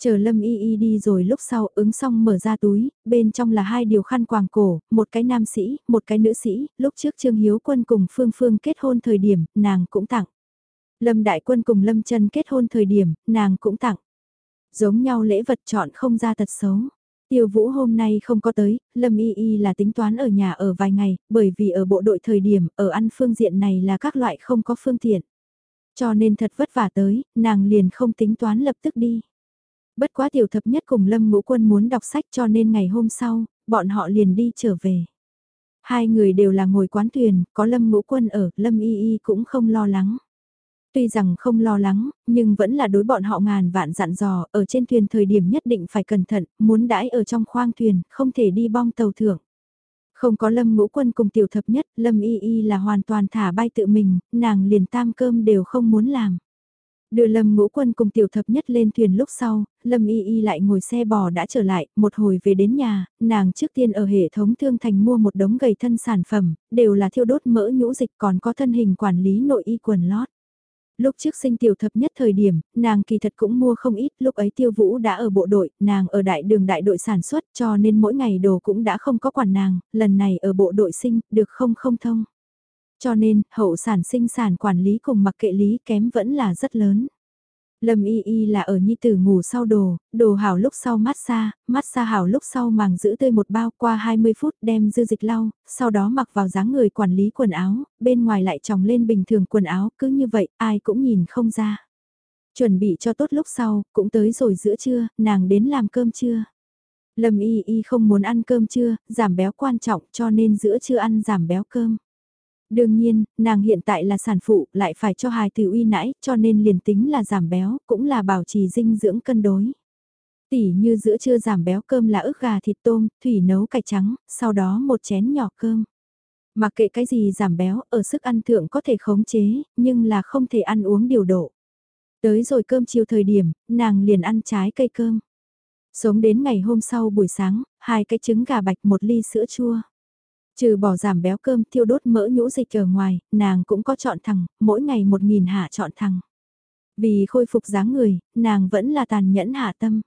Chờ Lâm Y Y đi rồi lúc sau ứng xong mở ra túi, bên trong là hai điều khăn quàng cổ, một cái nam sĩ, một cái nữ sĩ, lúc trước Trương Hiếu Quân cùng Phương Phương kết hôn thời điểm, nàng cũng tặng. Lâm Đại Quân cùng Lâm Trân kết hôn thời điểm, nàng cũng tặng. Giống nhau lễ vật chọn không ra thật xấu. Tiêu Vũ hôm nay không có tới, Lâm Y Y là tính toán ở nhà ở vài ngày, bởi vì ở bộ đội thời điểm, ở ăn phương diện này là các loại không có phương tiện. Cho nên thật vất vả tới, nàng liền không tính toán lập tức đi. Bất quá tiểu thập nhất cùng Lâm Ngũ Quân muốn đọc sách cho nên ngày hôm sau, bọn họ liền đi trở về. Hai người đều là ngồi quán thuyền, có Lâm Ngũ Quân ở, Lâm Y Y cũng không lo lắng. Tuy rằng không lo lắng, nhưng vẫn là đối bọn họ ngàn vạn dặn dò, ở trên thuyền thời điểm nhất định phải cẩn thận, muốn đãi ở trong khoang thuyền, không thể đi bong tàu thưởng. Không có Lâm Ngũ Quân cùng tiểu thập nhất, Lâm Y Y là hoàn toàn thả bay tự mình, nàng liền tam cơm đều không muốn làm. Đưa Lâm Ngũ Quân cùng tiểu thập nhất lên thuyền lúc sau, Lâm Y Y lại ngồi xe bò đã trở lại, một hồi về đến nhà, nàng trước tiên ở hệ thống thương thành mua một đống gầy thân sản phẩm, đều là thiêu đốt mỡ nhũ dịch còn có thân hình quản lý nội y quần lót. Lúc trước sinh tiểu thập nhất thời điểm, nàng kỳ thật cũng mua không ít, lúc ấy tiêu vũ đã ở bộ đội, nàng ở đại đường đại đội sản xuất cho nên mỗi ngày đồ cũng đã không có quản nàng, lần này ở bộ đội sinh, được không không thông. Cho nên, hậu sản sinh sản quản lý cùng mặc kệ lý kém vẫn là rất lớn. Lâm y y là ở nhi tử ngủ sau đồ, đồ hảo lúc sau mát xa, mát xa hảo lúc sau màng giữ tươi một bao qua 20 phút đem dư dịch lau, sau đó mặc vào dáng người quản lý quần áo, bên ngoài lại tròng lên bình thường quần áo, cứ như vậy ai cũng nhìn không ra. Chuẩn bị cho tốt lúc sau, cũng tới rồi giữa trưa, nàng đến làm cơm trưa. Lâm y y không muốn ăn cơm trưa, giảm béo quan trọng cho nên giữa trưa ăn giảm béo cơm. Đương nhiên, nàng hiện tại là sản phụ, lại phải cho hài tử uy nãi, cho nên liền tính là giảm béo, cũng là bảo trì dinh dưỡng cân đối. Tỉ như giữa trưa giảm béo cơm là ức gà thịt tôm, thủy nấu cải trắng, sau đó một chén nhỏ cơm. Mặc kệ cái gì giảm béo, ở sức ăn thượng có thể khống chế, nhưng là không thể ăn uống điều độ. Tới rồi cơm chiều thời điểm, nàng liền ăn trái cây cơm. Sống đến ngày hôm sau buổi sáng, hai cái trứng gà bạch một ly sữa chua. Trừ bỏ giảm béo cơm thiêu đốt mỡ nhũ dịch ở ngoài, nàng cũng có chọn thằng, mỗi ngày một nghìn hạ chọn thằng. Vì khôi phục dáng người, nàng vẫn là tàn nhẫn hạ tâm.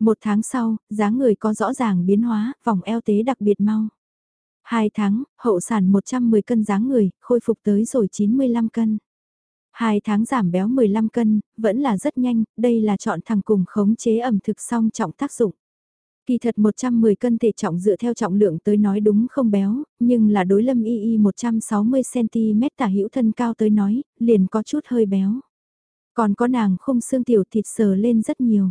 Một tháng sau, dáng người có rõ ràng biến hóa, vòng eo tế đặc biệt mau. Hai tháng, hậu sản 110 cân dáng người, khôi phục tới rồi 95 cân. Hai tháng giảm béo 15 cân, vẫn là rất nhanh, đây là chọn thằng cùng khống chế ẩm thực song trọng tác dụng. Kỳ thật 110 cân thể trọng dựa theo trọng lượng tới nói đúng không béo, nhưng là đối lâm y y 160cm tả hữu thân cao tới nói, liền có chút hơi béo. Còn có nàng không xương tiểu thịt sờ lên rất nhiều.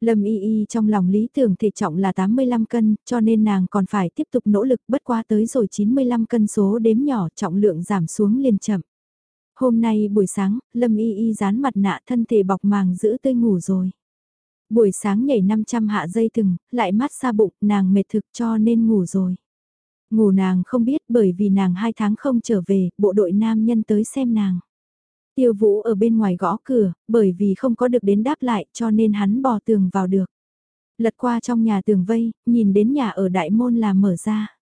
Lâm Y Y trong lòng lý tưởng thể trọng là 85 cân, cho nên nàng còn phải tiếp tục nỗ lực bất qua tới rồi 95 cân số đếm nhỏ trọng lượng giảm xuống liền chậm. Hôm nay buổi sáng, Lâm Y Y dán mặt nạ thân thể bọc màng giữ tươi ngủ rồi. Buổi sáng nhảy 500 hạ dây thừng, lại mát xa bụng, nàng mệt thực cho nên ngủ rồi. Ngủ nàng không biết bởi vì nàng hai tháng không trở về, bộ đội nam nhân tới xem nàng. Tiêu vũ ở bên ngoài gõ cửa, bởi vì không có được đến đáp lại cho nên hắn bò tường vào được. Lật qua trong nhà tường vây, nhìn đến nhà ở đại môn là mở ra.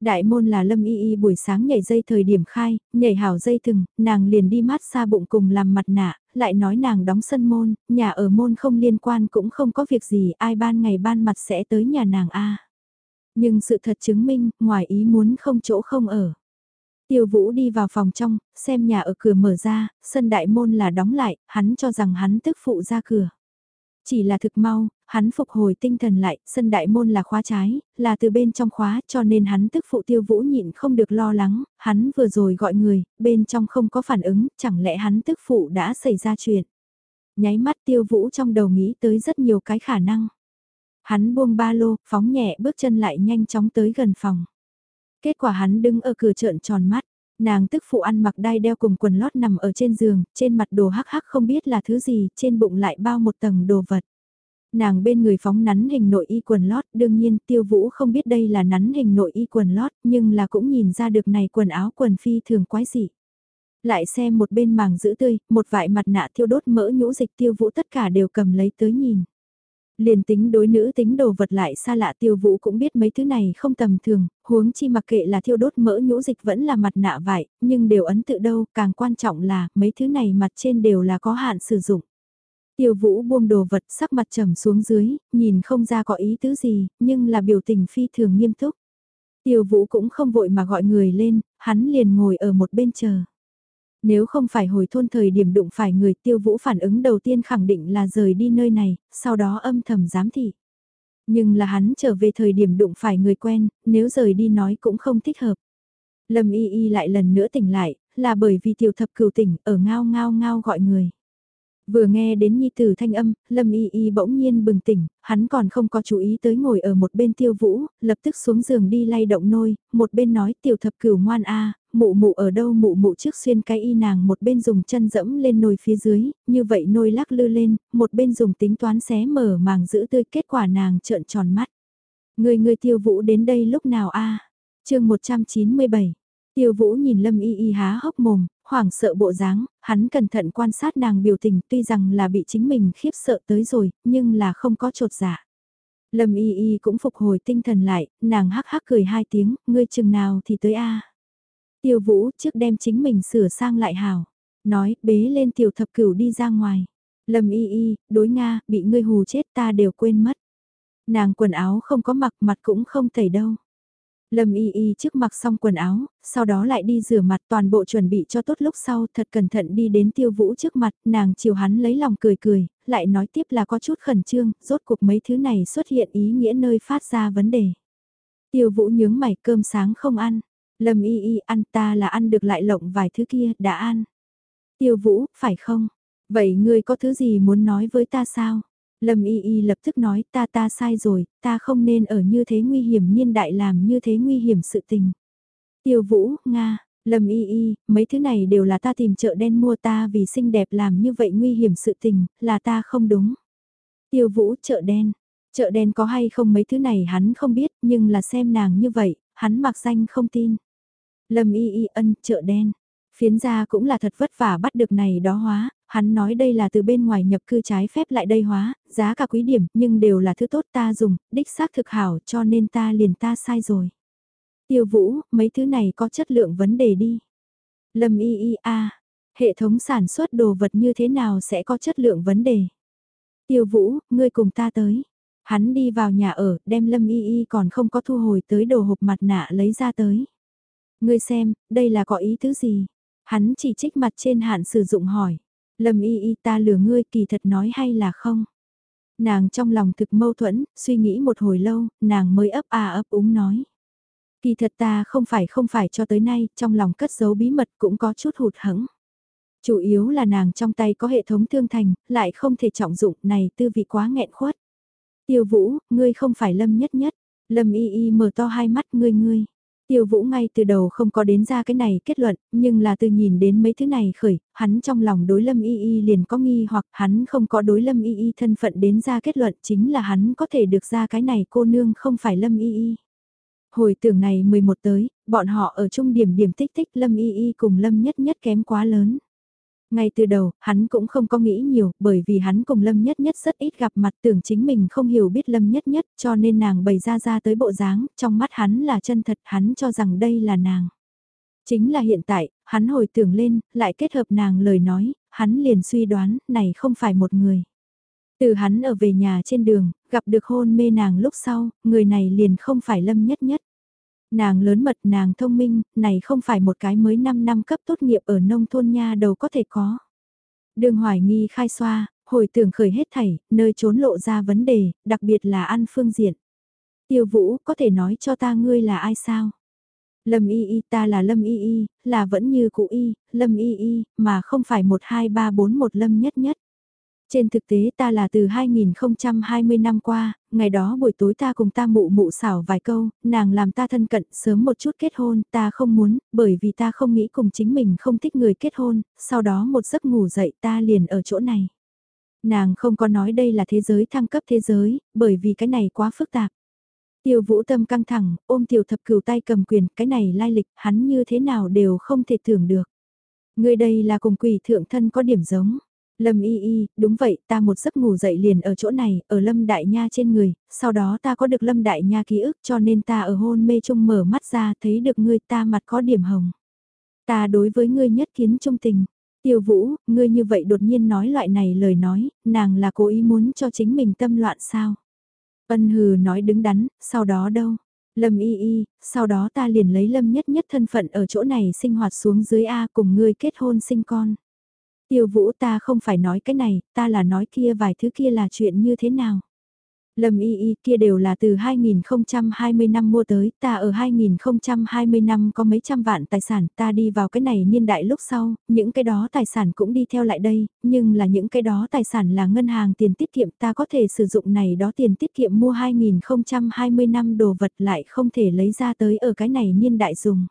Đại môn là lâm y y buổi sáng nhảy dây thời điểm khai, nhảy hảo dây thừng, nàng liền đi mát xa bụng cùng làm mặt nạ, lại nói nàng đóng sân môn, nhà ở môn không liên quan cũng không có việc gì, ai ban ngày ban mặt sẽ tới nhà nàng a Nhưng sự thật chứng minh, ngoài ý muốn không chỗ không ở. Tiêu Vũ đi vào phòng trong, xem nhà ở cửa mở ra, sân đại môn là đóng lại, hắn cho rằng hắn tức phụ ra cửa. Chỉ là thực mau, hắn phục hồi tinh thần lại, sân đại môn là khóa trái, là từ bên trong khóa cho nên hắn tức phụ tiêu vũ nhịn không được lo lắng, hắn vừa rồi gọi người, bên trong không có phản ứng, chẳng lẽ hắn tức phụ đã xảy ra chuyện. Nháy mắt tiêu vũ trong đầu nghĩ tới rất nhiều cái khả năng. Hắn buông ba lô, phóng nhẹ bước chân lại nhanh chóng tới gần phòng. Kết quả hắn đứng ở cửa trợn tròn mắt. Nàng tức phụ ăn mặc đai đeo cùng quần lót nằm ở trên giường, trên mặt đồ hắc hắc không biết là thứ gì, trên bụng lại bao một tầng đồ vật. Nàng bên người phóng nắn hình nội y quần lót, đương nhiên tiêu vũ không biết đây là nắn hình nội y quần lót, nhưng là cũng nhìn ra được này quần áo quần phi thường quái dị. Lại xem một bên màng giữ tươi, một vải mặt nạ thiêu đốt mỡ nhũ dịch tiêu vũ tất cả đều cầm lấy tới nhìn. Liền tính đối nữ tính đồ vật lại xa lạ tiêu vũ cũng biết mấy thứ này không tầm thường, huống chi mặc kệ là thiêu đốt mỡ nhũ dịch vẫn là mặt nạ vải, nhưng đều ấn tự đâu, càng quan trọng là mấy thứ này mặt trên đều là có hạn sử dụng. Tiêu vũ buông đồ vật sắc mặt trầm xuống dưới, nhìn không ra có ý tứ gì, nhưng là biểu tình phi thường nghiêm túc. Tiêu vũ cũng không vội mà gọi người lên, hắn liền ngồi ở một bên chờ. Nếu không phải hồi thôn thời điểm đụng phải người tiêu vũ phản ứng đầu tiên khẳng định là rời đi nơi này, sau đó âm thầm giám thị. Nhưng là hắn trở về thời điểm đụng phải người quen, nếu rời đi nói cũng không thích hợp. Lâm y y lại lần nữa tỉnh lại, là bởi vì tiểu thập cửu tỉnh ở ngao ngao ngao gọi người. Vừa nghe đến nhi tử thanh âm, Lâm Y Y bỗng nhiên bừng tỉnh, hắn còn không có chú ý tới ngồi ở một bên tiêu vũ, lập tức xuống giường đi lay động nôi, một bên nói tiểu thập cửu ngoan a mụ mụ ở đâu mụ mụ trước xuyên cái y nàng một bên dùng chân dẫm lên nồi phía dưới, như vậy nồi lắc lư lên, một bên dùng tính toán xé mở màng giữ tươi kết quả nàng trợn tròn mắt. Người người tiêu vũ đến đây lúc nào a à? chương 197 Tiêu Vũ nhìn Lâm Y Y há hốc mồm, hoảng sợ bộ dáng, hắn cẩn thận quan sát nàng biểu tình tuy rằng là bị chính mình khiếp sợ tới rồi, nhưng là không có trột dạ. Lâm Y Y cũng phục hồi tinh thần lại, nàng hắc hắc cười hai tiếng, ngươi chừng nào thì tới a. Tiêu Vũ trước đem chính mình sửa sang lại hào, nói bế lên tiểu thập cửu đi ra ngoài. Lâm Y Y, đối Nga, bị ngươi hù chết ta đều quên mất. Nàng quần áo không có mặc mặt cũng không tẩy đâu. Lâm y y trước mặc xong quần áo, sau đó lại đi rửa mặt toàn bộ chuẩn bị cho tốt lúc sau thật cẩn thận đi đến tiêu vũ trước mặt, nàng chiều hắn lấy lòng cười cười, lại nói tiếp là có chút khẩn trương, rốt cuộc mấy thứ này xuất hiện ý nghĩa nơi phát ra vấn đề. Tiêu vũ nhướng mày cơm sáng không ăn, Lâm y y ăn ta là ăn được lại lộng vài thứ kia, đã ăn. Tiêu vũ, phải không? Vậy ngươi có thứ gì muốn nói với ta sao? Lâm Y Y lập tức nói ta ta sai rồi, ta không nên ở như thế nguy hiểm niên đại làm như thế nguy hiểm sự tình. Tiêu Vũ, Nga, Lâm Y Y, mấy thứ này đều là ta tìm chợ đen mua ta vì xinh đẹp làm như vậy nguy hiểm sự tình, là ta không đúng. Tiêu Vũ, chợ đen. Chợ đen có hay không mấy thứ này hắn không biết, nhưng là xem nàng như vậy, hắn mặc danh không tin. Lâm Y Y ân, chợ đen. Phiến gia cũng là thật vất vả bắt được này đó hóa, hắn nói đây là từ bên ngoài nhập cư trái phép lại đây hóa, giá cả quý điểm nhưng đều là thứ tốt ta dùng, đích xác thực hảo cho nên ta liền ta sai rồi. Tiêu vũ, mấy thứ này có chất lượng vấn đề đi. Lâm y y a, hệ thống sản xuất đồ vật như thế nào sẽ có chất lượng vấn đề. Tiêu vũ, ngươi cùng ta tới. Hắn đi vào nhà ở, đem Lâm Y Y còn không có thu hồi tới đồ hộp mặt nạ lấy ra tới. Ngươi xem, đây là có ý thứ gì? Hắn chỉ trích mặt trên hạn sử dụng hỏi. Lâm Y Y ta lừa ngươi kỳ thật nói hay là không? Nàng trong lòng thực mâu thuẫn, suy nghĩ một hồi lâu, nàng mới ấp à ấp úng nói. Kỳ thật ta không phải không phải cho tới nay, trong lòng cất giấu bí mật cũng có chút hụt hẫng. Chủ yếu là nàng trong tay có hệ thống thương thành, lại không thể trọng dụng này tư vị quá nghẹn khuất. Tiêu vũ, ngươi không phải lâm nhất nhất. Lâm y y mở to hai mắt ngươi ngươi. Tiêu vũ ngay từ đầu không có đến ra cái này kết luận, nhưng là từ nhìn đến mấy thứ này khởi, hắn trong lòng đối lâm y y liền có nghi hoặc hắn không có đối lâm y y thân phận đến ra kết luận chính là hắn có thể được ra cái này cô nương không phải lâm y y. Hồi tưởng này 11 tới, bọn họ ở trung điểm điểm tích tích lâm y y cùng lâm nhất nhất kém quá lớn. Ngay từ đầu, hắn cũng không có nghĩ nhiều, bởi vì hắn cùng Lâm Nhất Nhất rất ít gặp mặt tưởng chính mình không hiểu biết Lâm Nhất Nhất, cho nên nàng bày ra ra tới bộ dáng, trong mắt hắn là chân thật, hắn cho rằng đây là nàng. Chính là hiện tại, hắn hồi tưởng lên, lại kết hợp nàng lời nói, hắn liền suy đoán, này không phải một người. Từ hắn ở về nhà trên đường, gặp được hôn mê nàng lúc sau, người này liền không phải Lâm Nhất Nhất. Nàng lớn mật nàng thông minh, này không phải một cái mới 5 năm cấp tốt nghiệp ở nông thôn nha đầu có thể có. Đường hoài nghi khai xoa, hồi tưởng khởi hết thảy, nơi trốn lộ ra vấn đề, đặc biệt là ăn phương diện. Tiêu vũ, có thể nói cho ta ngươi là ai sao? Lâm y y ta là Lâm y y, là vẫn như cụ y, Lâm y y, mà không phải 12341 Lâm nhất nhất. Trên thực tế ta là từ 2020 năm qua, ngày đó buổi tối ta cùng ta mụ mụ xảo vài câu, nàng làm ta thân cận sớm một chút kết hôn, ta không muốn, bởi vì ta không nghĩ cùng chính mình không thích người kết hôn, sau đó một giấc ngủ dậy ta liền ở chỗ này. Nàng không có nói đây là thế giới thăng cấp thế giới, bởi vì cái này quá phức tạp. Tiêu vũ tâm căng thẳng, ôm tiểu thập cửu tay cầm quyền, cái này lai lịch, hắn như thế nào đều không thể tưởng được. Người đây là cùng quỷ thượng thân có điểm giống. Lâm y y, đúng vậy, ta một giấc ngủ dậy liền ở chỗ này, ở Lâm Đại Nha trên người, sau đó ta có được Lâm Đại Nha ký ức cho nên ta ở hôn mê chung mở mắt ra thấy được ngươi ta mặt có điểm hồng. Ta đối với ngươi nhất kiến trung tình. Tiêu vũ, ngươi như vậy đột nhiên nói loại này lời nói, nàng là cố ý muốn cho chính mình tâm loạn sao? Ân hừ nói đứng đắn, sau đó đâu? Lâm y y, sau đó ta liền lấy lâm nhất nhất thân phận ở chỗ này sinh hoạt xuống dưới A cùng ngươi kết hôn sinh con. Tiêu vũ ta không phải nói cái này, ta là nói kia vài thứ kia là chuyện như thế nào. Lâm y y kia đều là từ 2020 năm mua tới, ta ở 2020 năm có mấy trăm vạn tài sản, ta đi vào cái này niên đại lúc sau, những cái đó tài sản cũng đi theo lại đây, nhưng là những cái đó tài sản là ngân hàng tiền tiết kiệm ta có thể sử dụng này đó tiền tiết kiệm mua 2020 năm đồ vật lại không thể lấy ra tới ở cái này niên đại dùng.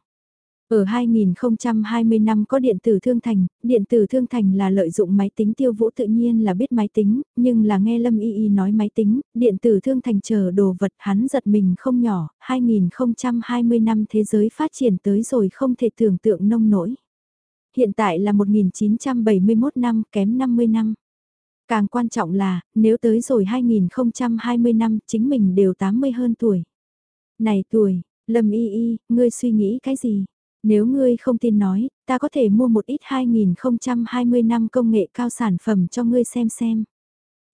Ở 2020 năm có điện tử thương thành, điện tử thương thành là lợi dụng máy tính tiêu vũ tự nhiên là biết máy tính, nhưng là nghe Lâm Y Y nói máy tính, điện tử thương thành chờ đồ vật hắn giật mình không nhỏ, 2020 năm thế giới phát triển tới rồi không thể tưởng tượng nông nổi. Hiện tại là 1971 năm kém 50 năm. Càng quan trọng là, nếu tới rồi 2020 năm chính mình đều 80 hơn tuổi. Này tuổi, Lâm Y Y, ngươi suy nghĩ cái gì? Nếu ngươi không tin nói, ta có thể mua một ít 2020 năm công nghệ cao sản phẩm cho ngươi xem xem.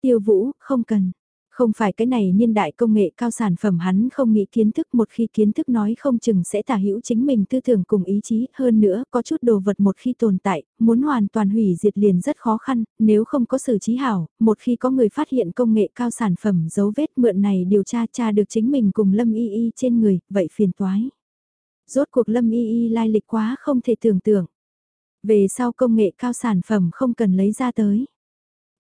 Tiêu vũ, không cần. Không phải cái này niên đại công nghệ cao sản phẩm hắn không nghĩ kiến thức một khi kiến thức nói không chừng sẽ tả hữu chính mình tư tưởng cùng ý chí hơn nữa có chút đồ vật một khi tồn tại, muốn hoàn toàn hủy diệt liền rất khó khăn, nếu không có xử trí hảo, một khi có người phát hiện công nghệ cao sản phẩm dấu vết mượn này điều tra tra được chính mình cùng lâm y y trên người, vậy phiền toái. Rốt cuộc lâm y y lai lịch quá không thể tưởng tượng. Về sau công nghệ cao sản phẩm không cần lấy ra tới.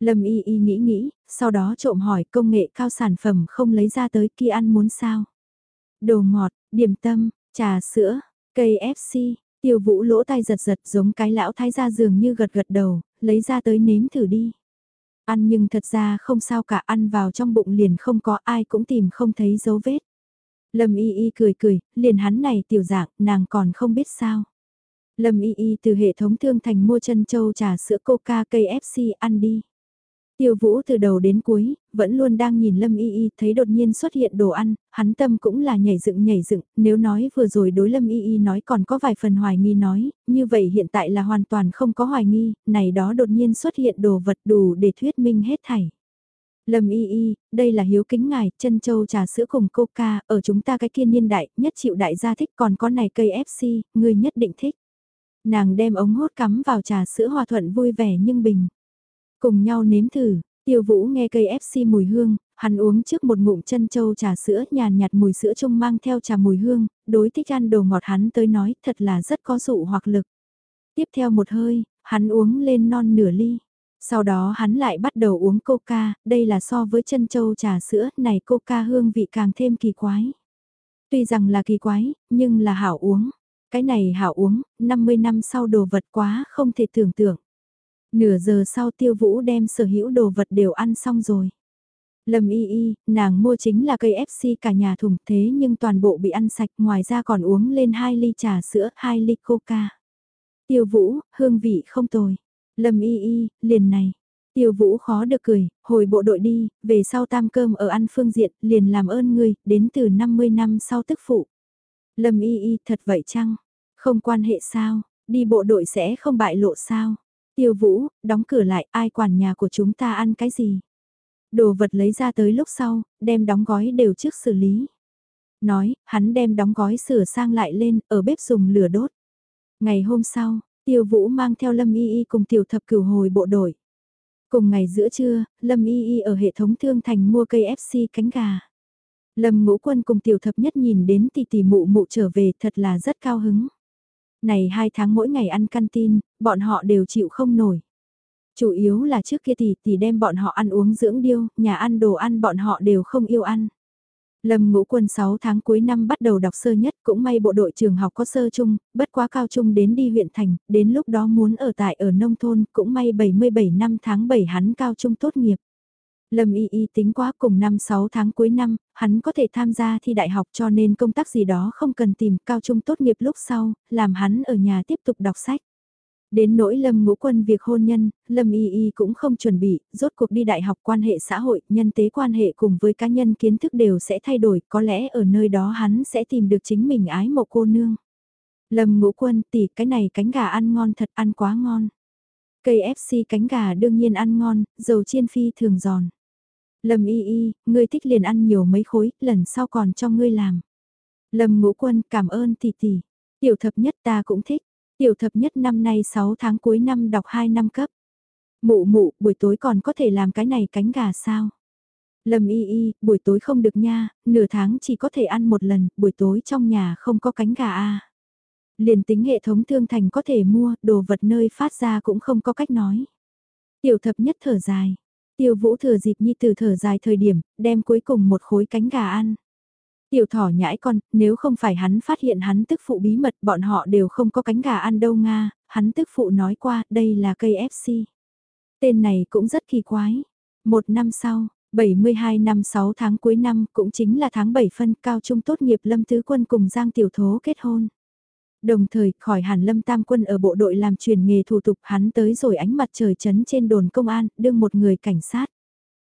Lâm y y nghĩ nghĩ, sau đó trộm hỏi công nghệ cao sản phẩm không lấy ra tới kia ăn muốn sao. Đồ ngọt, điểm tâm, trà sữa, cây FC, tiêu vũ lỗ tai giật giật giống cái lão thái gia dường như gật gật đầu, lấy ra tới nếm thử đi. Ăn nhưng thật ra không sao cả ăn vào trong bụng liền không có ai cũng tìm không thấy dấu vết. Lâm Y Y cười cười, liền hắn này tiểu dạng, nàng còn không biết sao. Lâm Y Y từ hệ thống thương thành mua chân châu trà sữa coca cây ăn đi. Tiêu Vũ từ đầu đến cuối, vẫn luôn đang nhìn Lâm Y Y, thấy đột nhiên xuất hiện đồ ăn, hắn tâm cũng là nhảy dựng nhảy dựng, nếu nói vừa rồi đối Lâm Y Y nói còn có vài phần hoài nghi nói, như vậy hiện tại là hoàn toàn không có hoài nghi, này đó đột nhiên xuất hiện đồ vật đủ để thuyết minh hết thảy. Lâm y y, đây là hiếu kính ngài, chân châu trà sữa cùng coca, ở chúng ta cái kia niên đại, nhất chịu đại gia thích còn có này cây FC, người nhất định thích. Nàng đem ống hốt cắm vào trà sữa hòa thuận vui vẻ nhưng bình. Cùng nhau nếm thử, tiêu vũ nghe cây FC mùi hương, hắn uống trước một ngụm chân châu trà sữa nhàn nhạt mùi sữa trông mang theo trà mùi hương, đối thích ăn đồ ngọt hắn tới nói thật là rất có dụ hoặc lực. Tiếp theo một hơi, hắn uống lên non nửa ly. Sau đó hắn lại bắt đầu uống coca, đây là so với chân châu trà sữa này coca hương vị càng thêm kỳ quái. Tuy rằng là kỳ quái, nhưng là hảo uống. Cái này hảo uống, 50 năm sau đồ vật quá không thể tưởng tượng. Nửa giờ sau tiêu vũ đem sở hữu đồ vật đều ăn xong rồi. Lâm y y, nàng mua chính là cây FC cả nhà thùng thế nhưng toàn bộ bị ăn sạch ngoài ra còn uống lên 2 ly trà sữa, 2 ly coca. Tiêu vũ, hương vị không tồi. Lâm y y, liền này. Tiêu vũ khó được cười, hồi bộ đội đi, về sau tam cơm ở ăn phương diện, liền làm ơn ngươi, đến từ 50 năm sau tức phụ. Lâm y y, thật vậy chăng? Không quan hệ sao, đi bộ đội sẽ không bại lộ sao? Tiêu vũ, đóng cửa lại, ai quản nhà của chúng ta ăn cái gì? Đồ vật lấy ra tới lúc sau, đem đóng gói đều trước xử lý. Nói, hắn đem đóng gói sửa sang lại lên, ở bếp dùng lửa đốt. Ngày hôm sau, Tiêu Vũ mang theo Lâm Y Y cùng tiểu thập cửu hồi bộ đội. Cùng ngày giữa trưa, Lâm Y Y ở hệ thống thương thành mua cây FC cánh gà. Lâm ngũ quân cùng tiểu thập nhất nhìn đến tỷ tỷ mụ mụ trở về thật là rất cao hứng. Này hai tháng mỗi ngày ăn canteen, bọn họ đều chịu không nổi. Chủ yếu là trước kia tỷ tỷ đem bọn họ ăn uống dưỡng điêu, nhà ăn đồ ăn bọn họ đều không yêu ăn. Lâm ngũ quân 6 tháng cuối năm bắt đầu đọc sơ nhất cũng may bộ đội trường học có sơ chung, bất quá cao trung đến đi huyện thành, đến lúc đó muốn ở tại ở nông thôn cũng may 77 năm tháng 7 hắn cao trung tốt nghiệp. Lâm Y Y tính quá cùng năm 6 tháng cuối năm, hắn có thể tham gia thi đại học cho nên công tác gì đó không cần tìm cao trung tốt nghiệp lúc sau, làm hắn ở nhà tiếp tục đọc sách. Đến nỗi Lâm Ngũ Quân việc hôn nhân, Lâm Y Y cũng không chuẩn bị, rốt cuộc đi đại học quan hệ xã hội, nhân tế quan hệ cùng với cá nhân kiến thức đều sẽ thay đổi, có lẽ ở nơi đó hắn sẽ tìm được chính mình ái một cô nương. Lâm Ngũ Quân tỉ cái này cánh gà ăn ngon thật ăn quá ngon. Cây FC cánh gà đương nhiên ăn ngon, dầu chiên phi thường giòn. Lâm Y Y, ngươi thích liền ăn nhiều mấy khối, lần sau còn cho ngươi làm. Lâm Ngũ Quân cảm ơn tỷ tỷ. Tiểu thập nhất ta cũng thích. Tiểu thập nhất năm nay 6 tháng cuối năm đọc 2 năm cấp. Mụ mụ, buổi tối còn có thể làm cái này cánh gà sao? Lâm y y, buổi tối không được nha, nửa tháng chỉ có thể ăn một lần, buổi tối trong nhà không có cánh gà a. À. Liền tính hệ thống thương thành có thể mua, đồ vật nơi phát ra cũng không có cách nói. Tiểu thập nhất thở dài. Tiêu vũ thừa dịp nhi từ thở dài thời điểm, đem cuối cùng một khối cánh gà ăn. Tiểu thỏ nhãi con, nếu không phải hắn phát hiện hắn tức phụ bí mật bọn họ đều không có cánh gà ăn đâu Nga, hắn tức phụ nói qua đây là cây FC. Tên này cũng rất kỳ quái. Một năm sau, 72 năm 6 tháng cuối năm cũng chính là tháng 7 phân cao trung tốt nghiệp Lâm Tứ Quân cùng Giang Tiểu Thố kết hôn. Đồng thời, khỏi hàn Lâm Tam Quân ở bộ đội làm truyền nghề thủ tục hắn tới rồi ánh mặt trời chấn trên đồn công an, đương một người cảnh sát.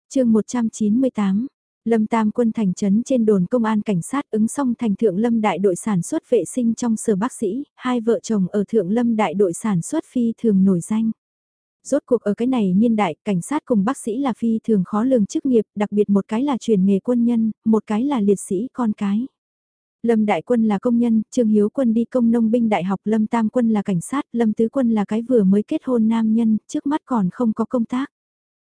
chương 198 Lâm Tam quân thành trấn trên đồn công an cảnh sát ứng xong thành thượng lâm đại đội sản xuất vệ sinh trong sở bác sĩ, hai vợ chồng ở thượng lâm đại đội sản xuất phi thường nổi danh. Rốt cuộc ở cái này niên đại, cảnh sát cùng bác sĩ là phi thường khó lường chức nghiệp, đặc biệt một cái là truyền nghề quân nhân, một cái là liệt sĩ con cái. Lâm Đại Quân là công nhân, Trương Hiếu Quân đi công nông binh đại học, Lâm Tam Quân là cảnh sát, Lâm Tứ Quân là cái vừa mới kết hôn nam nhân, trước mắt còn không có công tác.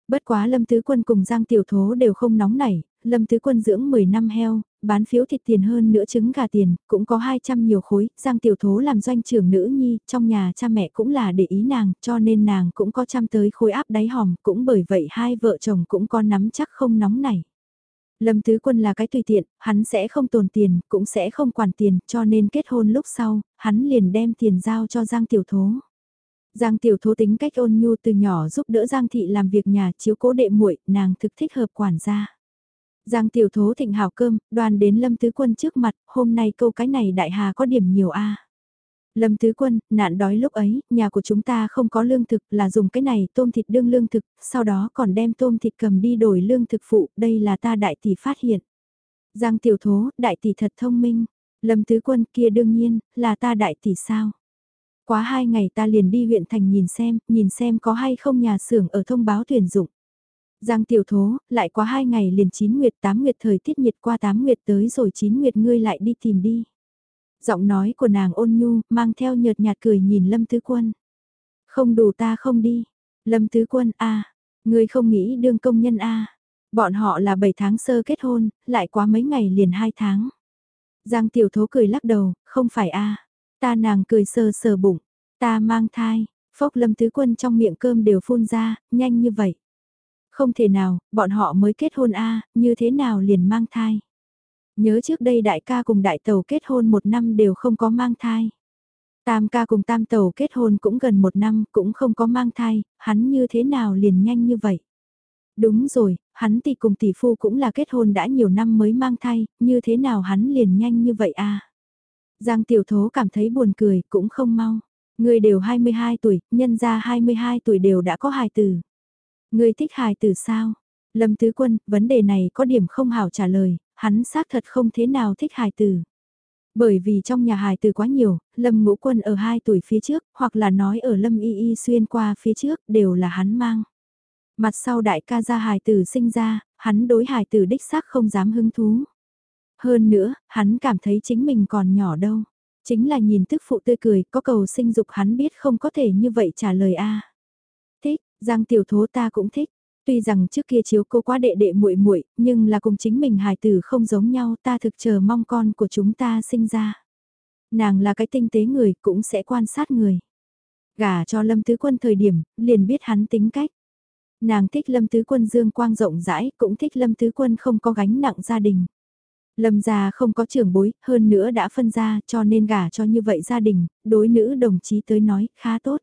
Bất quá Lâm Tứ Quân cùng Giang Tiểu Thố đều không nóng nảy, Lâm Tứ Quân dưỡng 10 năm heo, bán phiếu thịt tiền hơn nữa trứng gà tiền, cũng có 200 nhiều khối, Giang Tiểu Thố làm doanh trưởng nữ nhi, trong nhà cha mẹ cũng là để ý nàng, cho nên nàng cũng có trăm tới khối áp đáy hòm, cũng bởi vậy hai vợ chồng cũng có nắm chắc không nóng này. Lâm Tứ Quân là cái tùy tiện, hắn sẽ không tồn tiền, cũng sẽ không quản tiền, cho nên kết hôn lúc sau, hắn liền đem tiền giao cho Giang Tiểu Thố. Giang Tiểu Thố tính cách ôn nhu từ nhỏ giúp đỡ Giang Thị làm việc nhà chiếu cố đệ muội, nàng thực thích hợp quản gia. Giang tiểu thố thịnh hảo cơm, đoàn đến Lâm Tứ Quân trước mặt, hôm nay câu cái này đại hà có điểm nhiều a. Lâm Tứ Quân, nạn đói lúc ấy, nhà của chúng ta không có lương thực là dùng cái này tôm thịt đương lương thực, sau đó còn đem tôm thịt cầm đi đổi lương thực phụ, đây là ta đại tỷ phát hiện. Giang tiểu thố, đại tỷ thật thông minh. Lâm Tứ Quân kia đương nhiên, là ta đại tỷ sao. Quá hai ngày ta liền đi huyện thành nhìn xem, nhìn xem có hay không nhà xưởng ở thông báo tuyển dụng. Giang tiểu thố, lại quá hai ngày liền chín nguyệt tám nguyệt thời tiết nhiệt qua tám nguyệt tới rồi chín nguyệt ngươi lại đi tìm đi. Giọng nói của nàng ôn nhu, mang theo nhợt nhạt cười nhìn Lâm Tứ Quân. Không đủ ta không đi. Lâm Tứ Quân a ngươi không nghĩ đương công nhân a Bọn họ là 7 tháng sơ kết hôn, lại quá mấy ngày liền 2 tháng. Giang tiểu thố cười lắc đầu, không phải a Ta nàng cười sờ sờ bụng, ta mang thai, phốc lâm tứ quân trong miệng cơm đều phun ra, nhanh như vậy. Không thể nào, bọn họ mới kết hôn a như thế nào liền mang thai. Nhớ trước đây đại ca cùng đại tàu kết hôn một năm đều không có mang thai. Tam ca cùng tam tàu kết hôn cũng gần một năm cũng không có mang thai, hắn như thế nào liền nhanh như vậy. Đúng rồi, hắn tỷ cùng tỷ phu cũng là kết hôn đã nhiều năm mới mang thai, như thế nào hắn liền nhanh như vậy à? Giang tiểu thố cảm thấy buồn cười, cũng không mau. Người đều 22 tuổi, nhân ra 22 tuổi đều đã có hài tử. Người thích hài tử sao? Lâm Tứ Quân, vấn đề này có điểm không hảo trả lời, hắn xác thật không thế nào thích hài tử. Bởi vì trong nhà hài tử quá nhiều, Lâm Ngũ Quân ở 2 tuổi phía trước, hoặc là nói ở Lâm Y Y xuyên qua phía trước, đều là hắn mang. Mặt sau đại ca gia hài tử sinh ra, hắn đối hài tử đích xác không dám hứng thú. Hơn nữa, hắn cảm thấy chính mình còn nhỏ đâu. Chính là nhìn tức phụ tươi cười, có cầu sinh dục hắn biết không có thể như vậy trả lời a. Giang tiểu thố ta cũng thích. Tuy rằng trước kia chiếu cô quá đệ đệ muội muội, nhưng là cùng chính mình hài tử không giống nhau, ta thực chờ mong con của chúng ta sinh ra. Nàng là cái tinh tế người, cũng sẽ quan sát người. Gả cho Lâm Tứ Quân thời điểm, liền biết hắn tính cách. Nàng thích Lâm Tứ Quân dương quang rộng rãi, cũng thích Lâm Tứ Quân không có gánh nặng gia đình. Lâm gia không có trưởng bối, hơn nữa đã phân ra cho nên gả cho như vậy gia đình, đối nữ đồng chí tới nói khá tốt.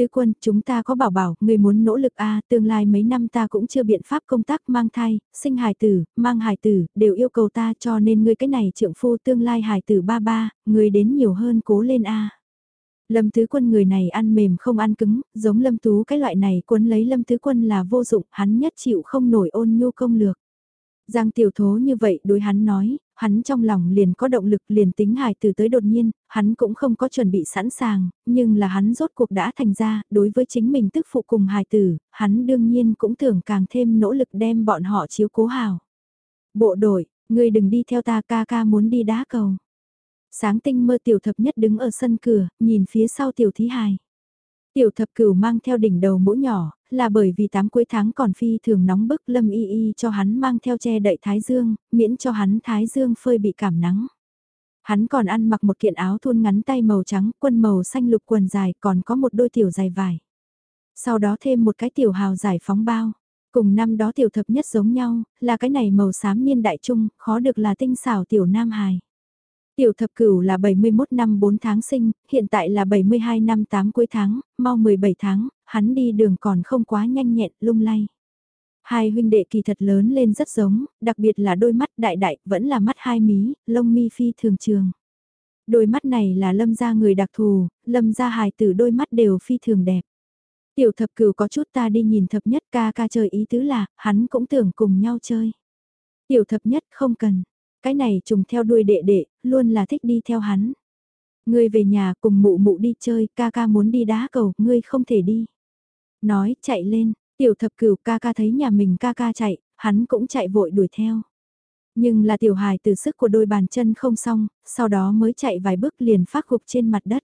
Tứ quân, chúng ta có bảo bảo, người muốn nỗ lực a tương lai mấy năm ta cũng chưa biện pháp công tác mang thai, sinh hài tử, mang hài tử, đều yêu cầu ta cho nên người cái này trượng phu tương lai hài tử ba ba, người đến nhiều hơn cố lên a Lâm Tứ Quân người này ăn mềm không ăn cứng, giống Lâm Tú cái loại này cuốn lấy Lâm Tứ Quân là vô dụng, hắn nhất chịu không nổi ôn nhu công lược. Giang tiểu thố như vậy đối hắn nói, hắn trong lòng liền có động lực liền tính hài từ tới đột nhiên, hắn cũng không có chuẩn bị sẵn sàng, nhưng là hắn rốt cuộc đã thành ra, đối với chính mình tức phụ cùng hài tử, hắn đương nhiên cũng tưởng càng thêm nỗ lực đem bọn họ chiếu cố hào. Bộ đội, ngươi đừng đi theo ta ca ca muốn đi đá cầu. Sáng tinh mơ tiểu thập nhất đứng ở sân cửa, nhìn phía sau tiểu thí hài. Tiểu thập cửu mang theo đỉnh đầu mũ nhỏ, là bởi vì tám cuối tháng còn phi thường nóng bức lâm y y cho hắn mang theo che đậy thái dương, miễn cho hắn thái dương phơi bị cảm nắng. Hắn còn ăn mặc một kiện áo thun ngắn tay màu trắng, quân màu xanh lục quần dài còn có một đôi tiểu dài vải. Sau đó thêm một cái tiểu hào giải phóng bao. Cùng năm đó tiểu thập nhất giống nhau, là cái này màu xám niên đại trung, khó được là tinh xảo tiểu nam hài. Tiểu thập cửu là 71 năm 4 tháng sinh, hiện tại là 72 năm 8 cuối tháng, mau 17 tháng, hắn đi đường còn không quá nhanh nhẹn, lung lay. Hai huynh đệ kỳ thật lớn lên rất giống, đặc biệt là đôi mắt đại đại, vẫn là mắt hai mí, lông mi phi thường trường. Đôi mắt này là lâm gia người đặc thù, lâm gia hài tử đôi mắt đều phi thường đẹp. Tiểu thập cửu có chút ta đi nhìn thập nhất ca ca chơi ý tứ là, hắn cũng tưởng cùng nhau chơi. Tiểu thập nhất không cần, cái này trùng theo đuôi đệ đệ, luôn là thích đi theo hắn. Ngươi về nhà cùng mụ mụ đi chơi, ca ca muốn đi đá cầu, ngươi không thể đi. Nói, chạy lên, tiểu thập cửu ca ca thấy nhà mình ca ca chạy, hắn cũng chạy vội đuổi theo. Nhưng là tiểu hài từ sức của đôi bàn chân không xong, sau đó mới chạy vài bước liền phát gục trên mặt đất.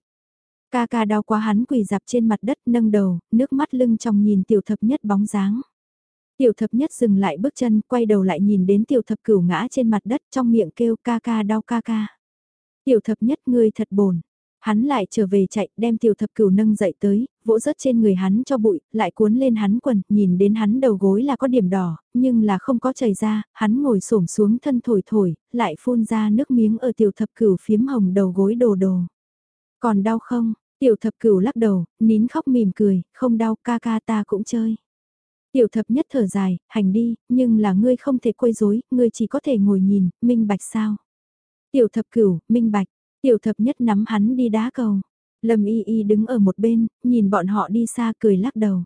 Ca ca đau quá hắn quỳ dạp trên mặt đất nâng đầu, nước mắt lưng trong nhìn tiểu thập nhất bóng dáng. Tiểu thập nhất dừng lại bước chân, quay đầu lại nhìn đến tiểu thập cửu ngã trên mặt đất trong miệng kêu ca ca đau ca ca. Tiểu thập nhất ngươi thật bồn. Hắn lại trở về chạy, đem tiểu thập cửu nâng dậy tới, vỗ rớt trên người hắn cho bụi, lại cuốn lên hắn quần, nhìn đến hắn đầu gối là có điểm đỏ, nhưng là không có chảy ra, hắn ngồi xổm xuống thân thổi thổi, lại phun ra nước miếng ở tiểu thập cửu phiếm hồng đầu gối đồ đồ. Còn đau không? Tiểu thập cửu lắc đầu, nín khóc mỉm cười, không đau ca ca ta cũng chơi. Tiểu thập nhất thở dài, hành đi, nhưng là ngươi không thể quấy rối, ngươi chỉ có thể ngồi nhìn, minh bạch sao. Tiểu thập cửu, minh bạch, tiểu thập nhất nắm hắn đi đá cầu. Lâm y y đứng ở một bên, nhìn bọn họ đi xa cười lắc đầu.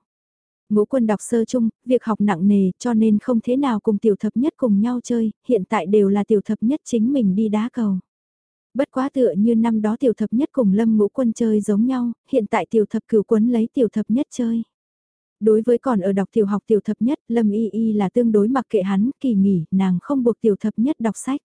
Ngũ quân đọc sơ chung, việc học nặng nề cho nên không thế nào cùng tiểu thập nhất cùng nhau chơi, hiện tại đều là tiểu thập nhất chính mình đi đá cầu. Bất quá tựa như năm đó tiểu thập nhất cùng lâm ngũ quân chơi giống nhau, hiện tại tiểu thập cửu quấn lấy tiểu thập nhất chơi. Đối với còn ở đọc tiểu học tiểu thập nhất, Lâm Y Y là tương đối mặc kệ hắn, kỳ nghỉ, nàng không buộc tiểu thập nhất đọc sách.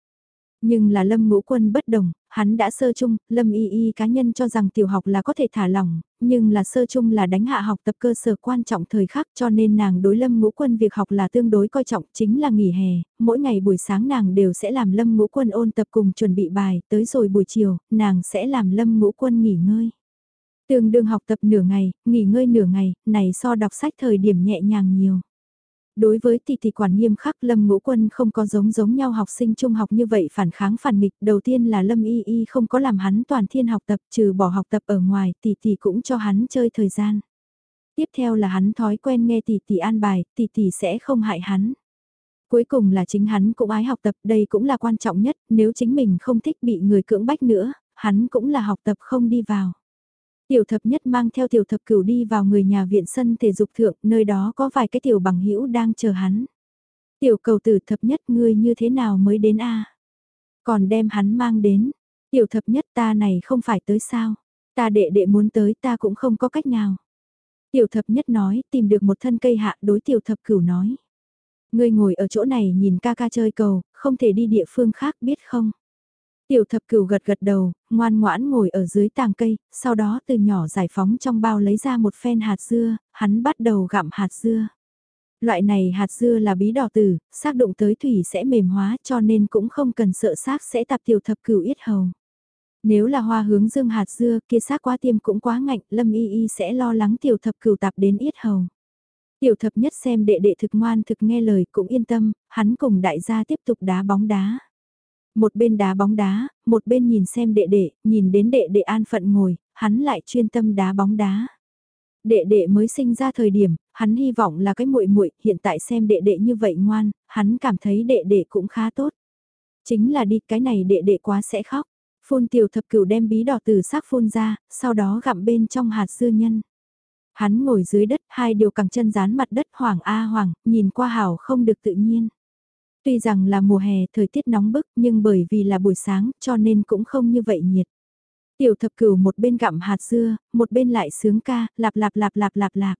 Nhưng là Lâm Ngũ Quân bất đồng, hắn đã sơ chung, Lâm Y Y cá nhân cho rằng tiểu học là có thể thả lỏng, nhưng là sơ chung là đánh hạ học tập cơ sở quan trọng thời khắc cho nên nàng đối Lâm Ngũ Quân việc học là tương đối coi trọng chính là nghỉ hè, mỗi ngày buổi sáng nàng đều sẽ làm Lâm Ngũ Quân ôn tập cùng chuẩn bị bài, tới rồi buổi chiều, nàng sẽ làm Lâm Ngũ Quân nghỉ ngơi. Tương đương học tập nửa ngày, nghỉ ngơi nửa ngày, này so đọc sách thời điểm nhẹ nhàng nhiều. Đối với tỷ tỷ quản nghiêm khắc Lâm Ngũ Quân không có giống giống nhau học sinh trung học như vậy phản kháng phản nghịch. Đầu tiên là Lâm Y Y không có làm hắn toàn thiên học tập trừ bỏ học tập ở ngoài tỷ tỷ cũng cho hắn chơi thời gian. Tiếp theo là hắn thói quen nghe tỷ tỷ an bài, tỷ tỷ sẽ không hại hắn. Cuối cùng là chính hắn cũng ái học tập, đây cũng là quan trọng nhất, nếu chính mình không thích bị người cưỡng bách nữa, hắn cũng là học tập không đi vào. Tiểu thập nhất mang theo tiểu thập cửu đi vào người nhà viện sân thể dục thượng, nơi đó có vài cái tiểu bằng hữu đang chờ hắn. Tiểu cầu tử thập nhất ngươi như thế nào mới đến a Còn đem hắn mang đến. Tiểu thập nhất ta này không phải tới sao. Ta đệ đệ muốn tới ta cũng không có cách nào. Tiểu thập nhất nói tìm được một thân cây hạ đối tiểu thập cửu nói. Ngươi ngồi ở chỗ này nhìn ca ca chơi cầu, không thể đi địa phương khác biết không? Tiểu thập cửu gật gật đầu, ngoan ngoãn ngồi ở dưới tàng cây, sau đó từ nhỏ giải phóng trong bao lấy ra một phen hạt dưa, hắn bắt đầu gặm hạt dưa. Loại này hạt dưa là bí đỏ tử, xác đụng tới thủy sẽ mềm hóa cho nên cũng không cần sợ xác sẽ tạp tiểu thập cửu yết hầu. Nếu là hoa hướng dương hạt dưa kia xác quá tiêm cũng quá ngạnh, lâm y y sẽ lo lắng tiểu thập cửu tạp đến yết hầu. Tiểu thập nhất xem đệ đệ thực ngoan thực nghe lời cũng yên tâm, hắn cùng đại gia tiếp tục đá bóng đá. Một bên đá bóng đá, một bên nhìn xem đệ đệ, nhìn đến đệ đệ an phận ngồi, hắn lại chuyên tâm đá bóng đá. Đệ đệ mới sinh ra thời điểm, hắn hy vọng là cái muội muội, hiện tại xem đệ đệ như vậy ngoan, hắn cảm thấy đệ đệ cũng khá tốt. Chính là đi cái này đệ đệ quá sẽ khóc. Phun tiểu thập cửu đem bí đỏ từ xác phun ra, sau đó gặm bên trong hạt dưa nhân. Hắn ngồi dưới đất, hai điều cẳng chân dán mặt đất hoàng a hoàng, nhìn qua hảo không được tự nhiên. Tuy rằng là mùa hè thời tiết nóng bức nhưng bởi vì là buổi sáng cho nên cũng không như vậy nhiệt. Tiểu thập cửu một bên gặm hạt dưa, một bên lại sướng ca, lạp lạp lạp lạp lạp lạp.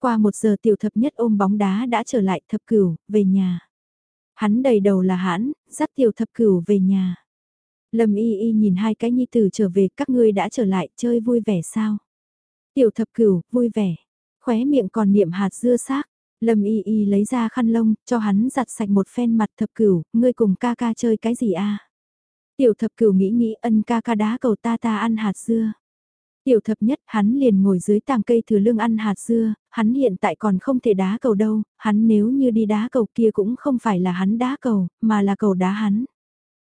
Qua một giờ tiểu thập nhất ôm bóng đá đã trở lại thập cửu, về nhà. Hắn đầy đầu là hãn, dắt tiểu thập cửu về nhà. Lâm y y nhìn hai cái nhi tử trở về các ngươi đã trở lại chơi vui vẻ sao? Tiểu thập cửu, vui vẻ. Khóe miệng còn niệm hạt dưa xác. Lâm y y lấy ra khăn lông, cho hắn giặt sạch một phen mặt thập cửu, ngươi cùng ca ca chơi cái gì a? Tiểu thập cửu nghĩ nghĩ ân ca ca đá cầu ta ta ăn hạt dưa. Tiểu thập nhất hắn liền ngồi dưới tàng cây thừa lương ăn hạt dưa, hắn hiện tại còn không thể đá cầu đâu, hắn nếu như đi đá cầu kia cũng không phải là hắn đá cầu, mà là cầu đá hắn.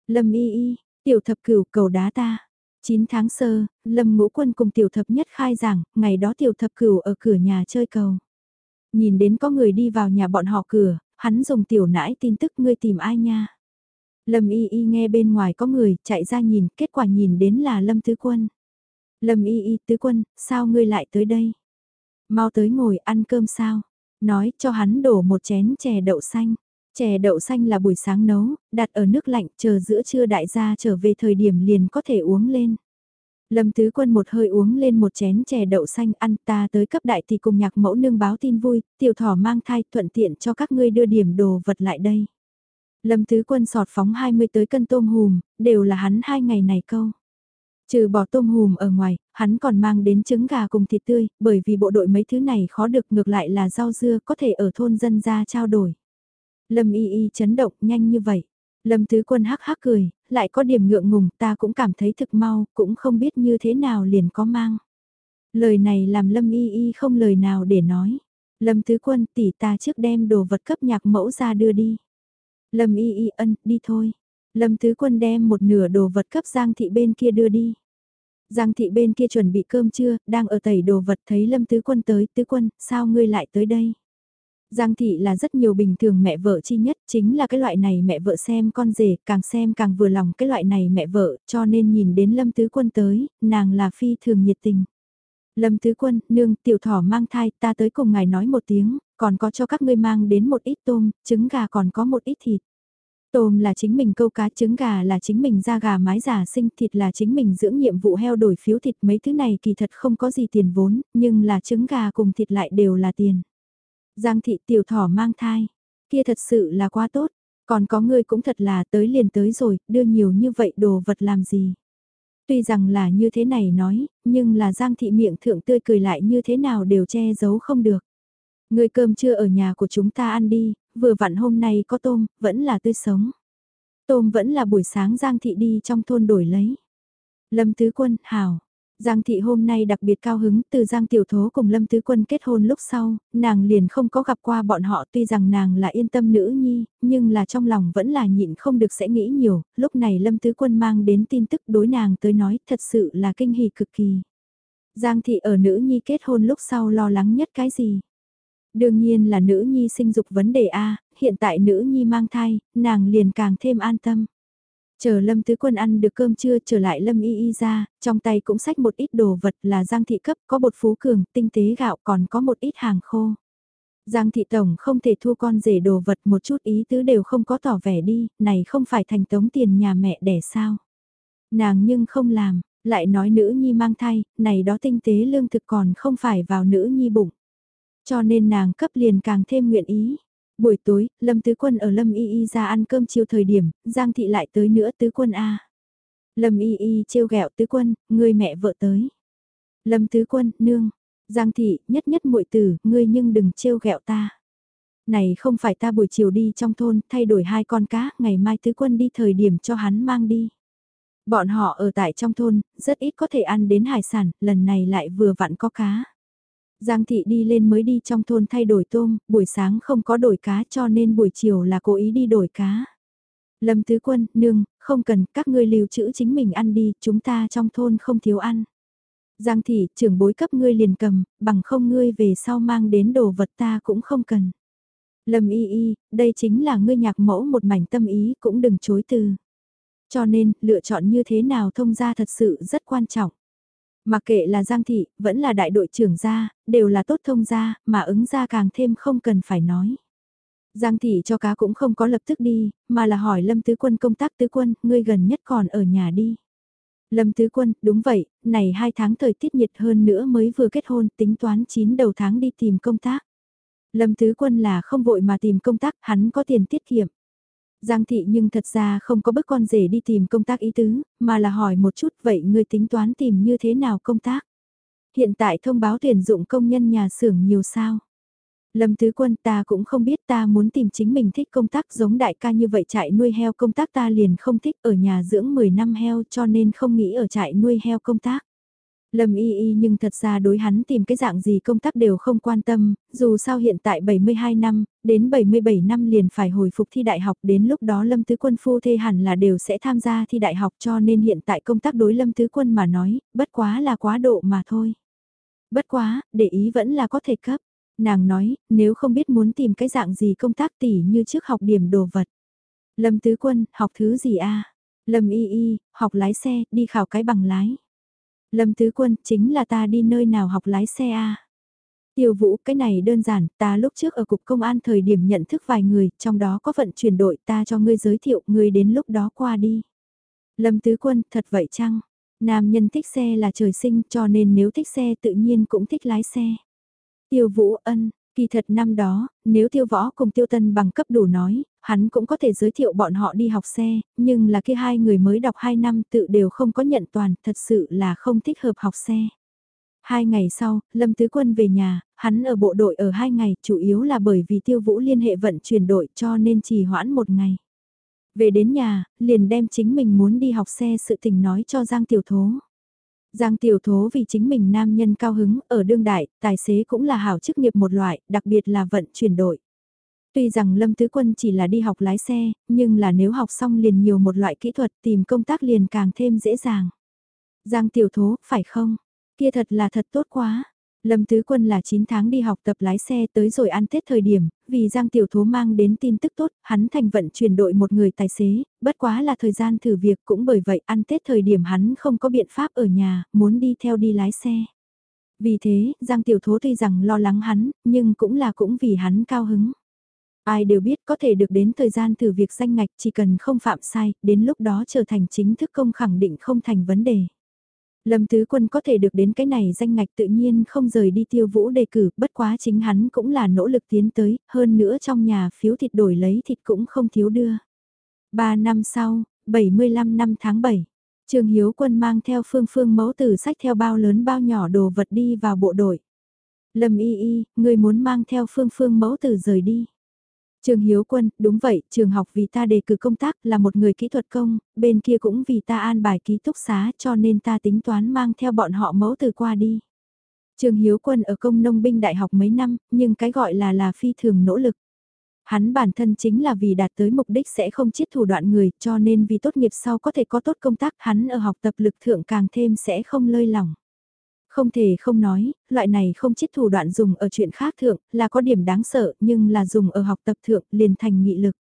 Lâm y y, tiểu thập cửu cầu đá ta. 9 tháng sơ, Lâm ngũ quân cùng tiểu thập nhất khai giảng, ngày đó tiểu thập cửu ở cửa nhà chơi cầu. Nhìn đến có người đi vào nhà bọn họ cửa, hắn dùng tiểu nãi tin tức ngươi tìm ai nha. Lâm y y nghe bên ngoài có người, chạy ra nhìn, kết quả nhìn đến là Lâm Tứ Quân. Lâm y y Tứ Quân, sao ngươi lại tới đây? Mau tới ngồi ăn cơm sao? Nói cho hắn đổ một chén chè đậu xanh. Chè đậu xanh là buổi sáng nấu, đặt ở nước lạnh chờ giữa trưa đại gia trở về thời điểm liền có thể uống lên. Lâm Tứ Quân một hơi uống lên một chén chè đậu xanh ăn ta tới cấp đại thì cùng nhạc mẫu nương báo tin vui, tiểu thỏ mang thai thuận tiện cho các ngươi đưa điểm đồ vật lại đây. Lâm Tứ Quân sọt phóng 20 tới cân tôm hùm, đều là hắn hai ngày này câu. Trừ bỏ tôm hùm ở ngoài, hắn còn mang đến trứng gà cùng thịt tươi, bởi vì bộ đội mấy thứ này khó được ngược lại là rau dưa có thể ở thôn dân ra trao đổi. Lâm y y chấn động nhanh như vậy. Lâm Tứ Quân hắc hắc cười, lại có điểm ngượng ngùng ta cũng cảm thấy thực mau, cũng không biết như thế nào liền có mang. Lời này làm Lâm Y Y không lời nào để nói. Lâm Tứ Quân tỷ ta trước đem đồ vật cấp nhạc mẫu ra đưa đi. Lâm Y Y ân, đi thôi. Lâm Tứ Quân đem một nửa đồ vật cấp Giang Thị bên kia đưa đi. Giang Thị bên kia chuẩn bị cơm trưa, đang ở tẩy đồ vật thấy Lâm Tứ Quân tới. Tứ Quân, sao ngươi lại tới đây? Giang thị là rất nhiều bình thường mẹ vợ chi nhất, chính là cái loại này mẹ vợ xem con rể, càng xem càng vừa lòng cái loại này mẹ vợ, cho nên nhìn đến Lâm Tứ Quân tới, nàng là phi thường nhiệt tình. Lâm Tứ Quân, nương, tiểu thỏ mang thai, ta tới cùng ngài nói một tiếng, còn có cho các ngươi mang đến một ít tôm, trứng gà còn có một ít thịt. Tôm là chính mình câu cá trứng gà là chính mình ra gà mái giả sinh thịt là chính mình dưỡng nhiệm vụ heo đổi phiếu thịt mấy thứ này kỳ thật không có gì tiền vốn, nhưng là trứng gà cùng thịt lại đều là tiền. Giang thị tiểu thỏ mang thai, kia thật sự là quá tốt, còn có người cũng thật là tới liền tới rồi, đưa nhiều như vậy đồ vật làm gì. Tuy rằng là như thế này nói, nhưng là Giang thị miệng thượng tươi cười lại như thế nào đều che giấu không được. Ngươi cơm chưa ở nhà của chúng ta ăn đi, vừa vặn hôm nay có tôm, vẫn là tươi sống. Tôm vẫn là buổi sáng Giang thị đi trong thôn đổi lấy. Lâm Tứ Quân, hảo. Giang thị hôm nay đặc biệt cao hứng từ Giang Tiểu Thố cùng Lâm Tứ Quân kết hôn lúc sau, nàng liền không có gặp qua bọn họ tuy rằng nàng là yên tâm nữ nhi, nhưng là trong lòng vẫn là nhịn không được sẽ nghĩ nhiều, lúc này Lâm Tứ Quân mang đến tin tức đối nàng tới nói thật sự là kinh hỉ cực kỳ. Giang thị ở nữ nhi kết hôn lúc sau lo lắng nhất cái gì? Đương nhiên là nữ nhi sinh dục vấn đề A, hiện tại nữ nhi mang thai, nàng liền càng thêm an tâm. Chờ Lâm Tứ Quân ăn được cơm trưa trở lại Lâm Y Y ra, trong tay cũng xách một ít đồ vật là Giang Thị cấp, có bột phú cường, tinh tế gạo còn có một ít hàng khô. Giang Thị Tổng không thể thua con rể đồ vật một chút ý tứ đều không có tỏ vẻ đi, này không phải thành tống tiền nhà mẹ đẻ sao. Nàng nhưng không làm, lại nói nữ nhi mang thai, này đó tinh tế lương thực còn không phải vào nữ nhi bụng. Cho nên nàng cấp liền càng thêm nguyện ý. Buổi tối, Lâm Tứ Quân ở Lâm Y Y ra ăn cơm chiều thời điểm, Giang Thị lại tới nữa Tứ Quân A. Lâm Y Y trêu ghẹo Tứ Quân, người mẹ vợ tới. Lâm Tứ Quân, nương. Giang Thị, nhất nhất muội tử, ngươi nhưng đừng trêu ghẹo ta. Này không phải ta buổi chiều đi trong thôn, thay đổi hai con cá, ngày mai Tứ Quân đi thời điểm cho hắn mang đi. Bọn họ ở tại trong thôn, rất ít có thể ăn đến hải sản, lần này lại vừa vặn có cá. Giang thị đi lên mới đi trong thôn thay đổi tôm, buổi sáng không có đổi cá cho nên buổi chiều là cố ý đi đổi cá. Lâm Tứ Quân, nương, không cần, các ngươi lưu trữ chính mình ăn đi, chúng ta trong thôn không thiếu ăn. Giang thị, trưởng bối cấp ngươi liền cầm, bằng không ngươi về sau mang đến đồ vật ta cũng không cần. Lâm y y, đây chính là ngươi nhạc mẫu một mảnh tâm ý cũng đừng chối từ. Cho nên, lựa chọn như thế nào thông ra thật sự rất quan trọng. Mà kệ là Giang Thị, vẫn là đại đội trưởng gia, đều là tốt thông gia, mà ứng gia càng thêm không cần phải nói. Giang Thị cho cá cũng không có lập tức đi, mà là hỏi Lâm Tứ Quân công tác Tứ Quân, ngươi gần nhất còn ở nhà đi. Lâm Tứ Quân, đúng vậy, này hai tháng thời tiết nhiệt hơn nữa mới vừa kết hôn, tính toán 9 đầu tháng đi tìm công tác. Lâm Tứ Quân là không vội mà tìm công tác, hắn có tiền tiết kiệm. Giang thị nhưng thật ra không có bức con rể đi tìm công tác ý tứ, mà là hỏi một chút vậy ngươi tính toán tìm như thế nào công tác. Hiện tại thông báo tuyển dụng công nhân nhà xưởng nhiều sao. Lâm Tứ Quân ta cũng không biết ta muốn tìm chính mình thích công tác giống đại ca như vậy trại nuôi heo công tác ta liền không thích ở nhà dưỡng 10 năm heo cho nên không nghĩ ở trại nuôi heo công tác. Lâm y y nhưng thật ra đối hắn tìm cái dạng gì công tác đều không quan tâm, dù sao hiện tại 72 năm, đến 77 năm liền phải hồi phục thi đại học đến lúc đó Lâm Tứ Quân phu thê hẳn là đều sẽ tham gia thi đại học cho nên hiện tại công tác đối Lâm Tứ Quân mà nói, bất quá là quá độ mà thôi. Bất quá, để ý vẫn là có thể cấp. Nàng nói, nếu không biết muốn tìm cái dạng gì công tác tỉ như trước học điểm đồ vật. Lâm Tứ Quân, học thứ gì a Lâm Y Y, học lái xe, đi khảo cái bằng lái. Lâm Tứ Quân, chính là ta đi nơi nào học lái xe a Tiêu Vũ, cái này đơn giản, ta lúc trước ở cục công an thời điểm nhận thức vài người, trong đó có vận chuyển đội ta cho ngươi giới thiệu, ngươi đến lúc đó qua đi. Lâm Tứ Quân, thật vậy chăng? Nam nhân thích xe là trời sinh cho nên nếu thích xe tự nhiên cũng thích lái xe. Tiêu Vũ ân, kỳ thật năm đó, nếu tiêu võ cùng tiêu tân bằng cấp đủ nói, hắn cũng có thể giới thiệu bọn họ đi học xe, nhưng là kia hai người mới đọc 2 năm tự đều không có nhận toàn, thật sự là không thích hợp học xe. Hai ngày sau, Lâm Tứ Quân về nhà, hắn ở bộ đội ở hai ngày, chủ yếu là bởi vì tiêu vũ liên hệ vận chuyển đội cho nên trì hoãn một ngày. Về đến nhà, liền đem chính mình muốn đi học xe sự tình nói cho Giang Tiểu Thố. Giang Tiểu Thố vì chính mình nam nhân cao hứng, ở đương đại, tài xế cũng là hảo chức nghiệp một loại, đặc biệt là vận chuyển đội. Tuy rằng Lâm Tứ Quân chỉ là đi học lái xe, nhưng là nếu học xong liền nhiều một loại kỹ thuật tìm công tác liền càng thêm dễ dàng. Giang Tiểu Thố, phải không? Kia thật là thật tốt quá. Lâm Tứ Quân là 9 tháng đi học tập lái xe tới rồi ăn Tết thời điểm, vì Giang Tiểu Thố mang đến tin tức tốt, hắn thành vận chuyển đội một người tài xế, bất quá là thời gian thử việc cũng bởi vậy ăn Tết thời điểm hắn không có biện pháp ở nhà, muốn đi theo đi lái xe. Vì thế, Giang Tiểu Thố tuy rằng lo lắng hắn, nhưng cũng là cũng vì hắn cao hứng. Ai đều biết có thể được đến thời gian thử việc danh ngạch chỉ cần không phạm sai, đến lúc đó trở thành chính thức công khẳng định không thành vấn đề. Lâm Tứ Quân có thể được đến cái này danh ngạch tự nhiên không rời đi tiêu vũ đề cử, bất quá chính hắn cũng là nỗ lực tiến tới, hơn nữa trong nhà phiếu thịt đổi lấy thịt cũng không thiếu đưa. Ba năm sau, 75 năm tháng 7, Trường Hiếu Quân mang theo phương phương mẫu tử sách theo bao lớn bao nhỏ đồ vật đi vào bộ đội. Lâm y y, người muốn mang theo phương phương mẫu tử rời đi. Trường Hiếu Quân, đúng vậy, trường học vì ta đề cử công tác là một người kỹ thuật công, bên kia cũng vì ta an bài ký túc xá cho nên ta tính toán mang theo bọn họ mẫu từ qua đi. Trường Hiếu Quân ở công nông binh đại học mấy năm, nhưng cái gọi là là phi thường nỗ lực. Hắn bản thân chính là vì đạt tới mục đích sẽ không chiết thủ đoạn người cho nên vì tốt nghiệp sau có thể có tốt công tác hắn ở học tập lực thượng càng thêm sẽ không lơi lỏng. Không thể không nói, loại này không chết thủ đoạn dùng ở chuyện khác thượng, là có điểm đáng sợ, nhưng là dùng ở học tập thượng liền thành nghị lực.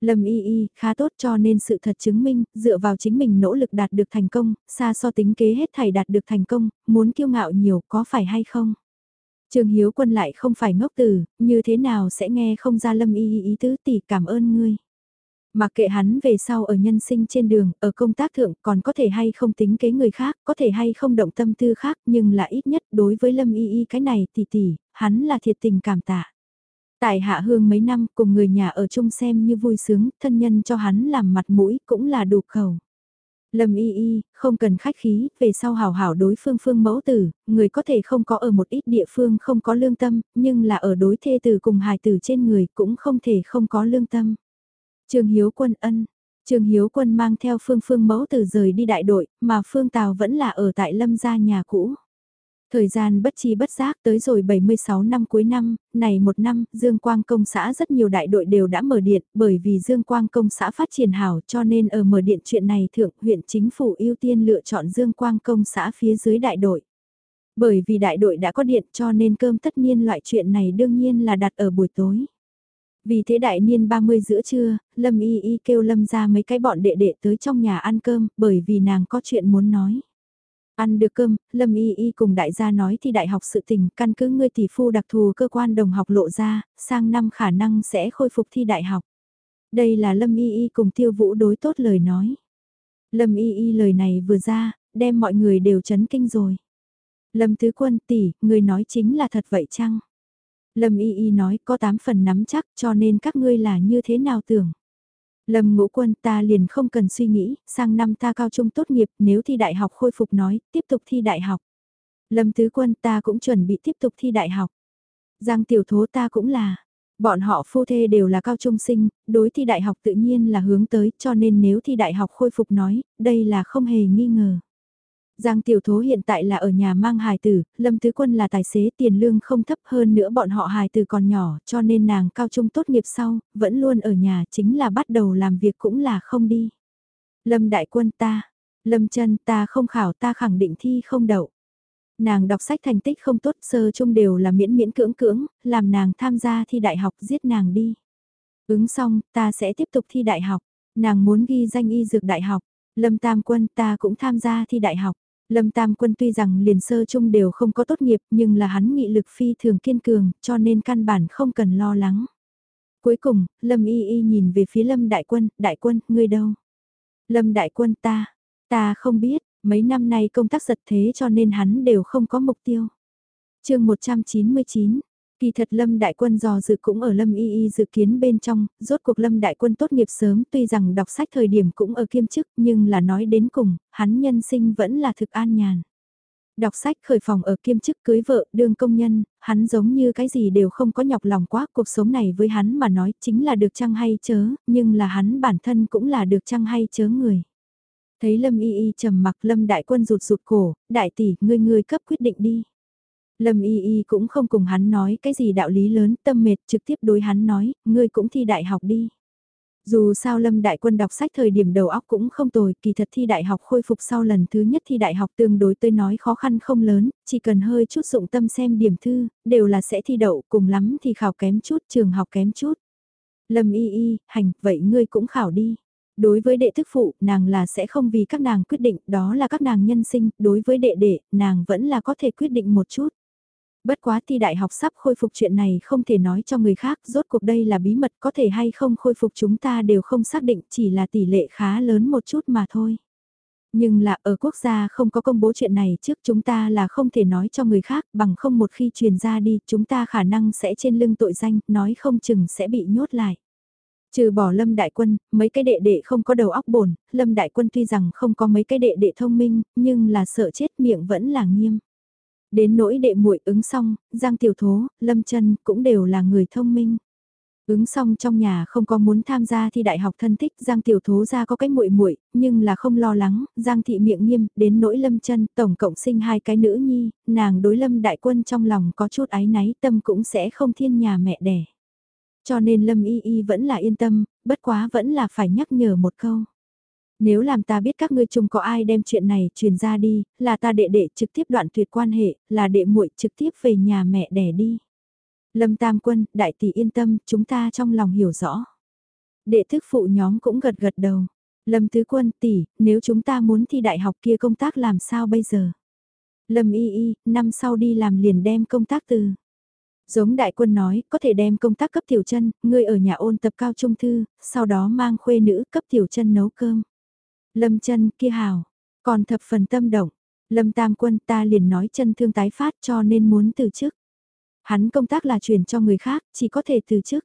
Lâm y y, khá tốt cho nên sự thật chứng minh, dựa vào chính mình nỗ lực đạt được thành công, xa so tính kế hết thảy đạt được thành công, muốn kiêu ngạo nhiều có phải hay không? Trường Hiếu Quân lại không phải ngốc từ, như thế nào sẽ nghe không ra Lâm y y ý tứ tỷ cảm ơn ngươi. Mặc kệ hắn về sau ở nhân sinh trên đường, ở công tác thượng còn có thể hay không tính kế người khác, có thể hay không động tâm tư khác, nhưng là ít nhất đối với Lâm Y Y cái này tỷ tỷ, hắn là thiệt tình cảm tạ. Tại hạ hương mấy năm cùng người nhà ở chung xem như vui sướng, thân nhân cho hắn làm mặt mũi cũng là đủ khẩu. Lâm y y, không cần khách khí, về sau hảo hảo đối phương phương mẫu tử, người có thể không có ở một ít địa phương không có lương tâm, nhưng là ở đối thê tử cùng hài tử trên người cũng không thể không có lương tâm. Trương Hiếu Quân ân. Trương Hiếu Quân mang theo Phương Phương mẫu từ rời đi đại đội, mà Phương Tào vẫn là ở tại Lâm gia nhà cũ. Thời gian bất chi bất giác tới rồi 76 năm cuối năm, này một năm, Dương Quang Công xã rất nhiều đại đội đều đã mở điện, bởi vì Dương Quang Công xã phát triển hảo cho nên ở mở điện chuyện này thượng huyện chính phủ ưu tiên lựa chọn Dương Quang Công xã phía dưới đại đội. Bởi vì đại đội đã có điện cho nên cơm tất niên loại chuyện này đương nhiên là đặt ở buổi tối. Vì thế đại niên 30 giữa trưa, Lâm Y Y kêu Lâm ra mấy cái bọn đệ đệ tới trong nhà ăn cơm, bởi vì nàng có chuyện muốn nói. Ăn được cơm, Lâm Y Y cùng đại gia nói thì đại học sự tình, căn cứ ngươi tỷ phu đặc thù cơ quan đồng học lộ ra, sang năm khả năng sẽ khôi phục thi đại học. Đây là Lâm Y Y cùng tiêu vũ đối tốt lời nói. Lâm Y Y lời này vừa ra, đem mọi người đều chấn kinh rồi. Lâm Tứ Quân tỷ, người nói chính là thật vậy chăng? Lâm Y Y nói có 8 phần nắm chắc cho nên các ngươi là như thế nào tưởng. Lâm ngũ quân ta liền không cần suy nghĩ, sang năm ta cao trung tốt nghiệp nếu thi đại học khôi phục nói, tiếp tục thi đại học. Lâm tứ quân ta cũng chuẩn bị tiếp tục thi đại học. Giang tiểu thố ta cũng là. Bọn họ phu thê đều là cao trung sinh, đối thi đại học tự nhiên là hướng tới cho nên nếu thi đại học khôi phục nói, đây là không hề nghi ngờ. Giang Tiểu Thố hiện tại là ở nhà mang hài tử, Lâm Tứ Quân là tài xế tiền lương không thấp hơn nữa bọn họ hài tử còn nhỏ cho nên nàng cao trung tốt nghiệp sau, vẫn luôn ở nhà chính là bắt đầu làm việc cũng là không đi. Lâm Đại Quân ta, Lâm chân ta không khảo ta khẳng định thi không đậu. Nàng đọc sách thành tích không tốt sơ chung đều là miễn miễn cưỡng cưỡng, làm nàng tham gia thi đại học giết nàng đi. Ứng xong, ta sẽ tiếp tục thi đại học. Nàng muốn ghi danh y dược đại học. Lâm Tam Quân ta cũng tham gia thi đại học. Lâm Tam Quân tuy rằng liền sơ chung đều không có tốt nghiệp nhưng là hắn nghị lực phi thường kiên cường cho nên căn bản không cần lo lắng. Cuối cùng, Lâm Y Y nhìn về phía Lâm Đại Quân, Đại Quân, ngươi đâu? Lâm Đại Quân ta, ta không biết, mấy năm nay công tác giật thế cho nên hắn đều không có mục tiêu. chương 199, Kỳ thật Lâm Đại Quân dò dự cũng ở Lâm Y Y dự kiến bên trong, rốt cuộc Lâm Đại Quân tốt nghiệp sớm tuy rằng đọc sách thời điểm cũng ở kiêm chức nhưng là nói đến cùng, hắn nhân sinh vẫn là thực an nhàn. Đọc sách khởi phòng ở kiêm chức cưới vợ, đương công nhân, hắn giống như cái gì đều không có nhọc lòng quá, cuộc sống này với hắn mà nói chính là được chăng hay chớ, nhưng là hắn bản thân cũng là được chăng hay chớ người. Thấy Lâm Y Y trầm mặc Lâm Đại Quân rụt rụt cổ, đại tỷ, ngươi ngươi cấp quyết định đi. Lâm Y Y cũng không cùng hắn nói cái gì đạo lý lớn tâm mệt trực tiếp đối hắn nói, ngươi cũng thi đại học đi. Dù sao Lâm Đại Quân đọc sách thời điểm đầu óc cũng không tồi, kỳ thật thi đại học khôi phục sau lần thứ nhất thi đại học tương đối tôi nói khó khăn không lớn, chỉ cần hơi chút dụng tâm xem điểm thư, đều là sẽ thi đậu, cùng lắm thì khảo kém chút, trường học kém chút. Lâm Y Y, hành, vậy ngươi cũng khảo đi. Đối với đệ thức phụ, nàng là sẽ không vì các nàng quyết định, đó là các nàng nhân sinh, đối với đệ đệ, nàng vẫn là có thể quyết định một chút. Bất quá thi đại học sắp khôi phục chuyện này không thể nói cho người khác, rốt cuộc đây là bí mật có thể hay không khôi phục chúng ta đều không xác định chỉ là tỷ lệ khá lớn một chút mà thôi. Nhưng là ở quốc gia không có công bố chuyện này trước chúng ta là không thể nói cho người khác bằng không một khi truyền ra đi chúng ta khả năng sẽ trên lưng tội danh, nói không chừng sẽ bị nhốt lại. Trừ bỏ Lâm Đại Quân, mấy cái đệ đệ không có đầu óc bổn, Lâm Đại Quân tuy rằng không có mấy cái đệ đệ thông minh, nhưng là sợ chết miệng vẫn là nghiêm. Đến nỗi đệ muội ứng xong, Giang Tiểu Thố, Lâm Trân cũng đều là người thông minh. Ứng xong trong nhà không có muốn tham gia thi đại học thân thích, Giang Tiểu Thố ra có cái muội muội, nhưng là không lo lắng, Giang thị miệng nghiêm, đến nỗi Lâm chân, tổng cộng sinh hai cái nữ nhi, nàng đối Lâm đại quân trong lòng có chút ái náy, tâm cũng sẽ không thiên nhà mẹ đẻ. Cho nên Lâm Y Y vẫn là yên tâm, bất quá vẫn là phải nhắc nhở một câu. Nếu làm ta biết các ngươi chung có ai đem chuyện này truyền ra đi, là ta đệ đệ trực tiếp đoạn tuyệt quan hệ, là đệ muội trực tiếp về nhà mẹ đẻ đi. Lâm Tam Quân, đại tỷ yên tâm, chúng ta trong lòng hiểu rõ. Đệ thức phụ nhóm cũng gật gật đầu. Lâm Tứ Quân tỷ, nếu chúng ta muốn thi đại học kia công tác làm sao bây giờ? Lâm Y Y, năm sau đi làm liền đem công tác từ. Giống đại quân nói, có thể đem công tác cấp tiểu chân, ngươi ở nhà ôn tập cao trung thư, sau đó mang khuê nữ cấp tiểu chân nấu cơm. Lâm chân kia hào, còn thập phần tâm động. Lâm tam quân ta liền nói chân thương tái phát cho nên muốn từ chức. Hắn công tác là chuyển cho người khác, chỉ có thể từ chức.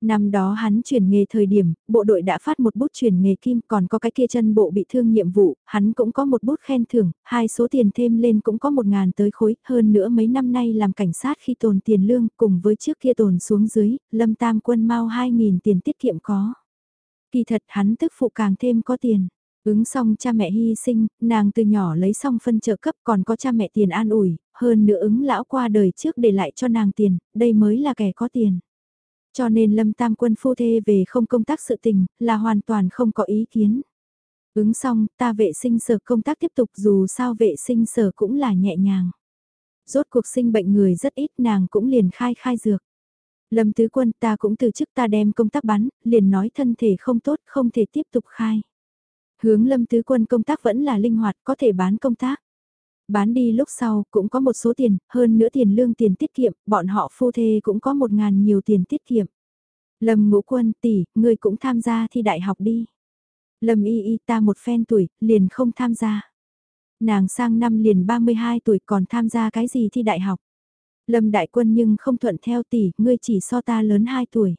Năm đó hắn chuyển nghề thời điểm, bộ đội đã phát một bút chuyển nghề kim còn có cái kia chân bộ bị thương nhiệm vụ, hắn cũng có một bút khen thưởng, hai số tiền thêm lên cũng có một ngàn tới khối, hơn nữa mấy năm nay làm cảnh sát khi tồn tiền lương cùng với trước kia tồn xuống dưới, lâm tam quân mau hai nghìn tiền tiết kiệm có. Kỳ thật hắn tức phụ càng thêm có tiền. Ứng xong cha mẹ hy sinh, nàng từ nhỏ lấy xong phân trợ cấp còn có cha mẹ tiền an ủi, hơn nữa ứng lão qua đời trước để lại cho nàng tiền, đây mới là kẻ có tiền. Cho nên Lâm Tam Quân phu thê về không công tác sự tình, là hoàn toàn không có ý kiến. Ứng xong, ta vệ sinh sở công tác tiếp tục dù sao vệ sinh sở cũng là nhẹ nhàng. Rốt cuộc sinh bệnh người rất ít nàng cũng liền khai khai dược. Lâm Tứ Quân ta cũng từ chức ta đem công tác bắn, liền nói thân thể không tốt không thể tiếp tục khai. Hướng Lâm Tứ Quân công tác vẫn là linh hoạt có thể bán công tác. Bán đi lúc sau cũng có một số tiền, hơn nữa tiền lương tiền tiết kiệm, bọn họ phu thê cũng có một ngàn nhiều tiền tiết kiệm. Lâm ngũ quân tỷ, ngươi cũng tham gia thi đại học đi. Lâm y y ta một phen tuổi, liền không tham gia. Nàng sang năm liền 32 tuổi còn tham gia cái gì thi đại học. Lâm đại quân nhưng không thuận theo tỷ, ngươi chỉ so ta lớn 2 tuổi.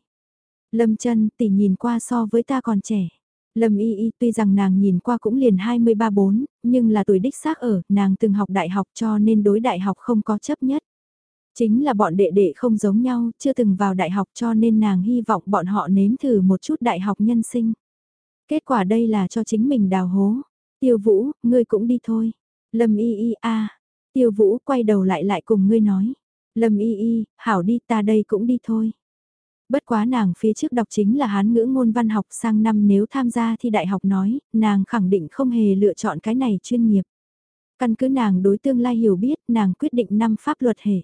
Lâm chân tỷ nhìn qua so với ta còn trẻ. Lâm Y Y tuy rằng nàng nhìn qua cũng liền 23-4, nhưng là tuổi đích xác ở, nàng từng học đại học cho nên đối đại học không có chấp nhất. Chính là bọn đệ đệ không giống nhau, chưa từng vào đại học cho nên nàng hy vọng bọn họ nếm thử một chút đại học nhân sinh. Kết quả đây là cho chính mình đào hố. Tiêu Vũ, ngươi cũng đi thôi. Lâm Y Y a. Tiêu Vũ quay đầu lại lại cùng ngươi nói. Lâm Y Y, hảo đi ta đây cũng đi thôi. Bất quá nàng phía trước đọc chính là hán ngữ ngôn văn học sang năm nếu tham gia thi đại học nói, nàng khẳng định không hề lựa chọn cái này chuyên nghiệp. Căn cứ nàng đối tương lai hiểu biết, nàng quyết định năm pháp luật hệ.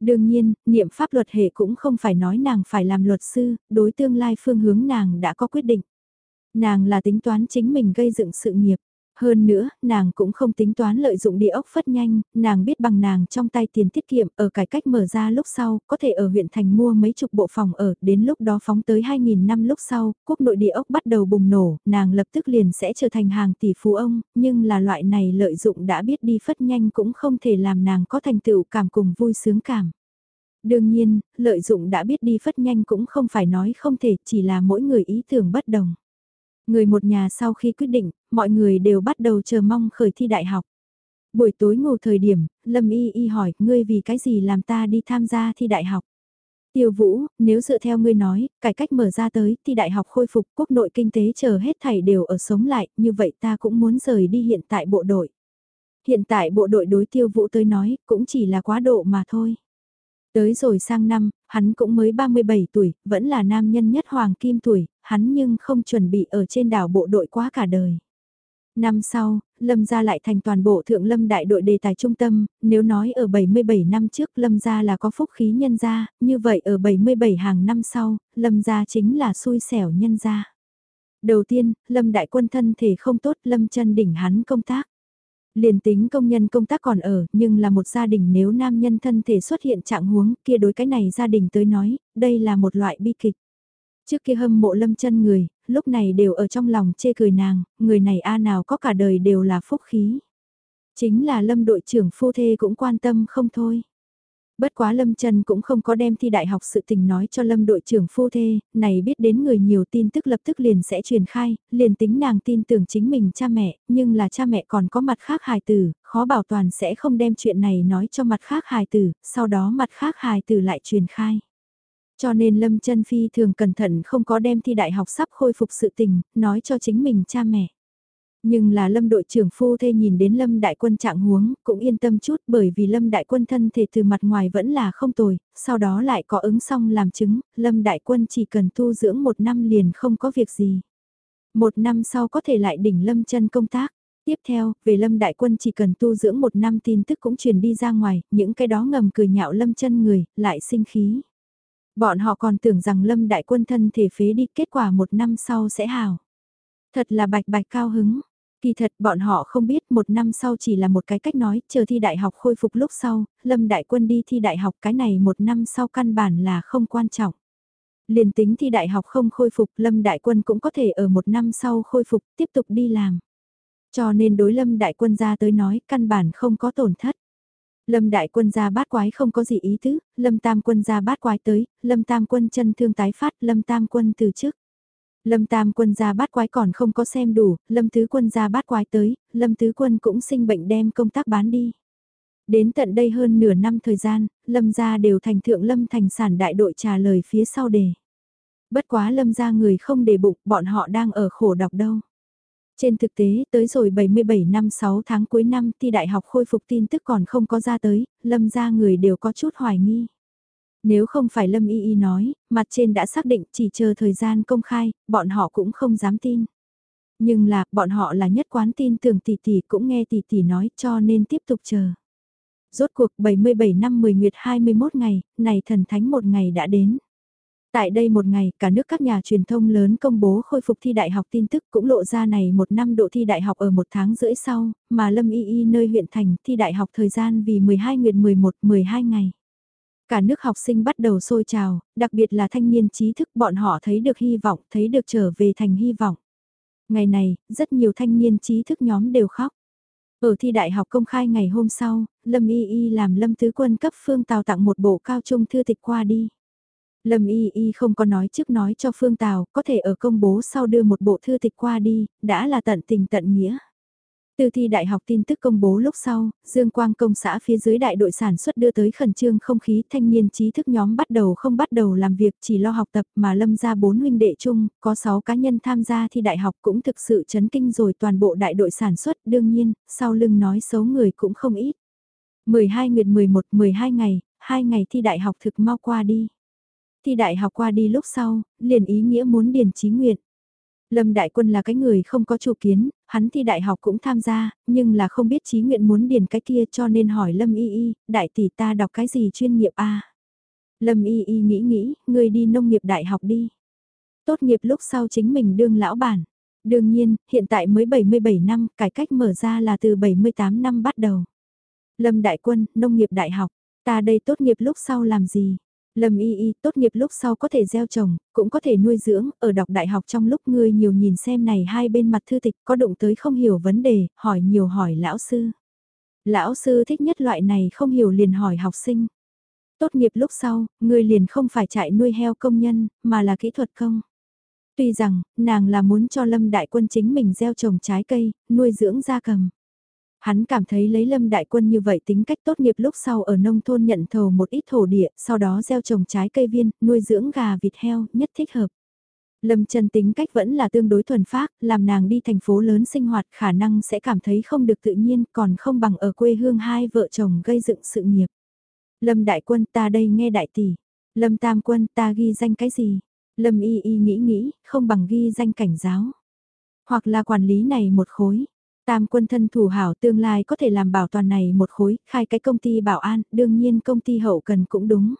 Đương nhiên, niệm pháp luật hệ cũng không phải nói nàng phải làm luật sư, đối tương lai phương hướng nàng đã có quyết định. Nàng là tính toán chính mình gây dựng sự nghiệp. Hơn nữa, nàng cũng không tính toán lợi dụng địa ốc phất nhanh, nàng biết bằng nàng trong tay tiền tiết kiệm ở cải cách mở ra lúc sau, có thể ở huyện thành mua mấy chục bộ phòng ở, đến lúc đó phóng tới 2.000 năm lúc sau, quốc nội địa ốc bắt đầu bùng nổ, nàng lập tức liền sẽ trở thành hàng tỷ phú ông, nhưng là loại này lợi dụng đã biết đi phất nhanh cũng không thể làm nàng có thành tựu cảm cùng vui sướng cảm. Đương nhiên, lợi dụng đã biết đi phất nhanh cũng không phải nói không thể, chỉ là mỗi người ý tưởng bất đồng. Người một nhà sau khi quyết định, mọi người đều bắt đầu chờ mong khởi thi đại học. Buổi tối ngủ thời điểm, Lâm Y Y hỏi, ngươi vì cái gì làm ta đi tham gia thi đại học? Tiêu Vũ, nếu dựa theo ngươi nói, cải cách mở ra tới, thi đại học khôi phục, quốc nội kinh tế chờ hết thảy đều ở sống lại, như vậy ta cũng muốn rời đi hiện tại bộ đội. Hiện tại bộ đội đối Tiêu Vũ tới nói, cũng chỉ là quá độ mà thôi. Tới rồi sang năm, hắn cũng mới 37 tuổi, vẫn là nam nhân nhất hoàng kim tuổi, hắn nhưng không chuẩn bị ở trên đảo bộ đội quá cả đời. Năm sau, Lâm gia lại thành toàn bộ thượng lâm đại đội đề tài trung tâm, nếu nói ở 77 năm trước Lâm gia là có phúc khí nhân gia, như vậy ở 77 hàng năm sau, Lâm gia chính là xui xẻo nhân gia. Đầu tiên, Lâm đại quân thân thể không tốt, Lâm chân đỉnh hắn công tác. Liền tính công nhân công tác còn ở, nhưng là một gia đình nếu nam nhân thân thể xuất hiện trạng huống kia đối cái này gia đình tới nói, đây là một loại bi kịch. Trước kia hâm mộ lâm chân người, lúc này đều ở trong lòng chê cười nàng, người này a nào có cả đời đều là phúc khí. Chính là lâm đội trưởng phu thê cũng quan tâm không thôi. Bất quá Lâm Trần cũng không có đem thi đại học sự tình nói cho Lâm đội trưởng phu thê, này biết đến người nhiều tin tức lập tức liền sẽ truyền khai, liền tính nàng tin tưởng chính mình cha mẹ, nhưng là cha mẹ còn có mặt khác hài tử, khó bảo toàn sẽ không đem chuyện này nói cho mặt khác hài tử, sau đó mặt khác hài tử lại truyền khai. Cho nên Lâm Trân Phi thường cẩn thận không có đem thi đại học sắp khôi phục sự tình, nói cho chính mình cha mẹ. Nhưng là Lâm đội trưởng phu thê nhìn đến Lâm đại quân trạng huống, cũng yên tâm chút bởi vì Lâm đại quân thân thể từ mặt ngoài vẫn là không tồi, sau đó lại có ứng xong làm chứng, Lâm đại quân chỉ cần tu dưỡng một năm liền không có việc gì. Một năm sau có thể lại đỉnh Lâm chân công tác. Tiếp theo, về Lâm Đại Quân chỉ cần tu dưỡng một năm tin tức cũng truyền đi ra ngoài, những cái đó ngầm cười nhạo Lâm chân người, lại sinh khí. Bọn họ còn tưởng rằng Lâm Đại Quân thân thể phế đi kết quả một năm sau sẽ hào. Thật là bạch bạch cao hứng. Kỳ thật bọn họ không biết một năm sau chỉ là một cái cách nói, chờ thi đại học khôi phục lúc sau, Lâm Đại Quân đi thi đại học cái này một năm sau căn bản là không quan trọng. Liền tính thi đại học không khôi phục Lâm Đại Quân cũng có thể ở một năm sau khôi phục tiếp tục đi làm. Cho nên đối Lâm Đại Quân ra tới nói căn bản không có tổn thất. Lâm Đại Quân ra bát quái không có gì ý tứ, Lâm Tam Quân ra bát quái tới, Lâm Tam Quân chân thương tái phát, Lâm Tam Quân từ chức. Lâm Tam quân ra bát quái còn không có xem đủ, Lâm Tứ quân ra bát quái tới, Lâm Tứ quân cũng sinh bệnh đem công tác bán đi. Đến tận đây hơn nửa năm thời gian, Lâm gia đều thành thượng Lâm thành sản đại đội trả lời phía sau đề. Bất quá Lâm gia người không để bụng, bọn họ đang ở khổ đọc đâu. Trên thực tế, tới rồi 77 năm 6 tháng cuối năm thi đại học khôi phục tin tức còn không có ra tới, Lâm gia người đều có chút hoài nghi. Nếu không phải Lâm Y Y nói, mặt trên đã xác định chỉ chờ thời gian công khai, bọn họ cũng không dám tin. Nhưng là, bọn họ là nhất quán tin tưởng tỷ tỷ cũng nghe tỷ tỷ nói cho nên tiếp tục chờ. Rốt cuộc 77 năm 10 nguyệt 21 ngày, này thần thánh một ngày đã đến. Tại đây một ngày, cả nước các nhà truyền thông lớn công bố khôi phục thi đại học tin tức cũng lộ ra này một năm độ thi đại học ở một tháng rưỡi sau, mà Lâm Y Y nơi huyện thành thi đại học thời gian vì 12 nguyệt 11, 12 ngày. Cả nước học sinh bắt đầu sôi trào, đặc biệt là thanh niên trí thức bọn họ thấy được hy vọng, thấy được trở về thành hy vọng. Ngày này, rất nhiều thanh niên trí thức nhóm đều khóc. Ở thi đại học công khai ngày hôm sau, Lâm Y Y làm Lâm Tứ Quân cấp Phương Tào tặng một bộ cao trung thư tịch qua đi. Lâm Y Y không có nói trước nói cho Phương Tào, có thể ở công bố sau đưa một bộ thư tịch qua đi, đã là tận tình tận nghĩa. Từ thi đại học tin tức công bố lúc sau, Dương Quang công xã phía dưới đại đội sản xuất đưa tới khẩn trương không khí thanh niên trí thức nhóm bắt đầu không bắt đầu làm việc chỉ lo học tập mà lâm ra bốn huynh đệ chung, có 6 cá nhân tham gia thi đại học cũng thực sự chấn kinh rồi toàn bộ đại đội sản xuất đương nhiên, sau lưng nói xấu người cũng không ít. 12 nguyệt 11, 12 ngày, 2 ngày thi đại học thực mau qua đi. Thi đại học qua đi lúc sau, liền ý nghĩa muốn điền trí nguyện. Lâm Đại Quân là cái người không có chủ kiến, hắn thi đại học cũng tham gia, nhưng là không biết trí nguyện muốn điền cái kia cho nên hỏi Lâm Y Y, đại tỷ ta đọc cái gì chuyên nghiệp a Lâm Y Y nghĩ nghĩ, người đi nông nghiệp đại học đi. Tốt nghiệp lúc sau chính mình đương lão bản. Đương nhiên, hiện tại mới 77 năm, cải cách mở ra là từ 78 năm bắt đầu. Lâm Đại Quân, nông nghiệp đại học, ta đây tốt nghiệp lúc sau làm gì? Lâm y y tốt nghiệp lúc sau có thể gieo trồng, cũng có thể nuôi dưỡng, ở đọc đại học trong lúc ngươi nhiều nhìn xem này hai bên mặt thư tịch có đụng tới không hiểu vấn đề, hỏi nhiều hỏi lão sư. Lão sư thích nhất loại này không hiểu liền hỏi học sinh. Tốt nghiệp lúc sau, ngươi liền không phải chạy nuôi heo công nhân, mà là kỹ thuật công. Tuy rằng, nàng là muốn cho Lâm Đại Quân chính mình gieo trồng trái cây, nuôi dưỡng gia cầm. Hắn cảm thấy lấy lâm đại quân như vậy tính cách tốt nghiệp lúc sau ở nông thôn nhận thầu một ít thổ địa, sau đó gieo trồng trái cây viên, nuôi dưỡng gà vịt heo, nhất thích hợp. Lâm chân tính cách vẫn là tương đối thuần phác, làm nàng đi thành phố lớn sinh hoạt khả năng sẽ cảm thấy không được tự nhiên, còn không bằng ở quê hương hai vợ chồng gây dựng sự nghiệp. Lâm đại quân ta đây nghe đại tỷ. Lâm tam quân ta ghi danh cái gì? Lâm y y nghĩ nghĩ, không bằng ghi danh cảnh giáo. Hoặc là quản lý này một khối. Tam quân thân thủ hảo tương lai có thể làm bảo toàn này một khối, khai cái công ty bảo an, đương nhiên công ty hậu cần cũng đúng.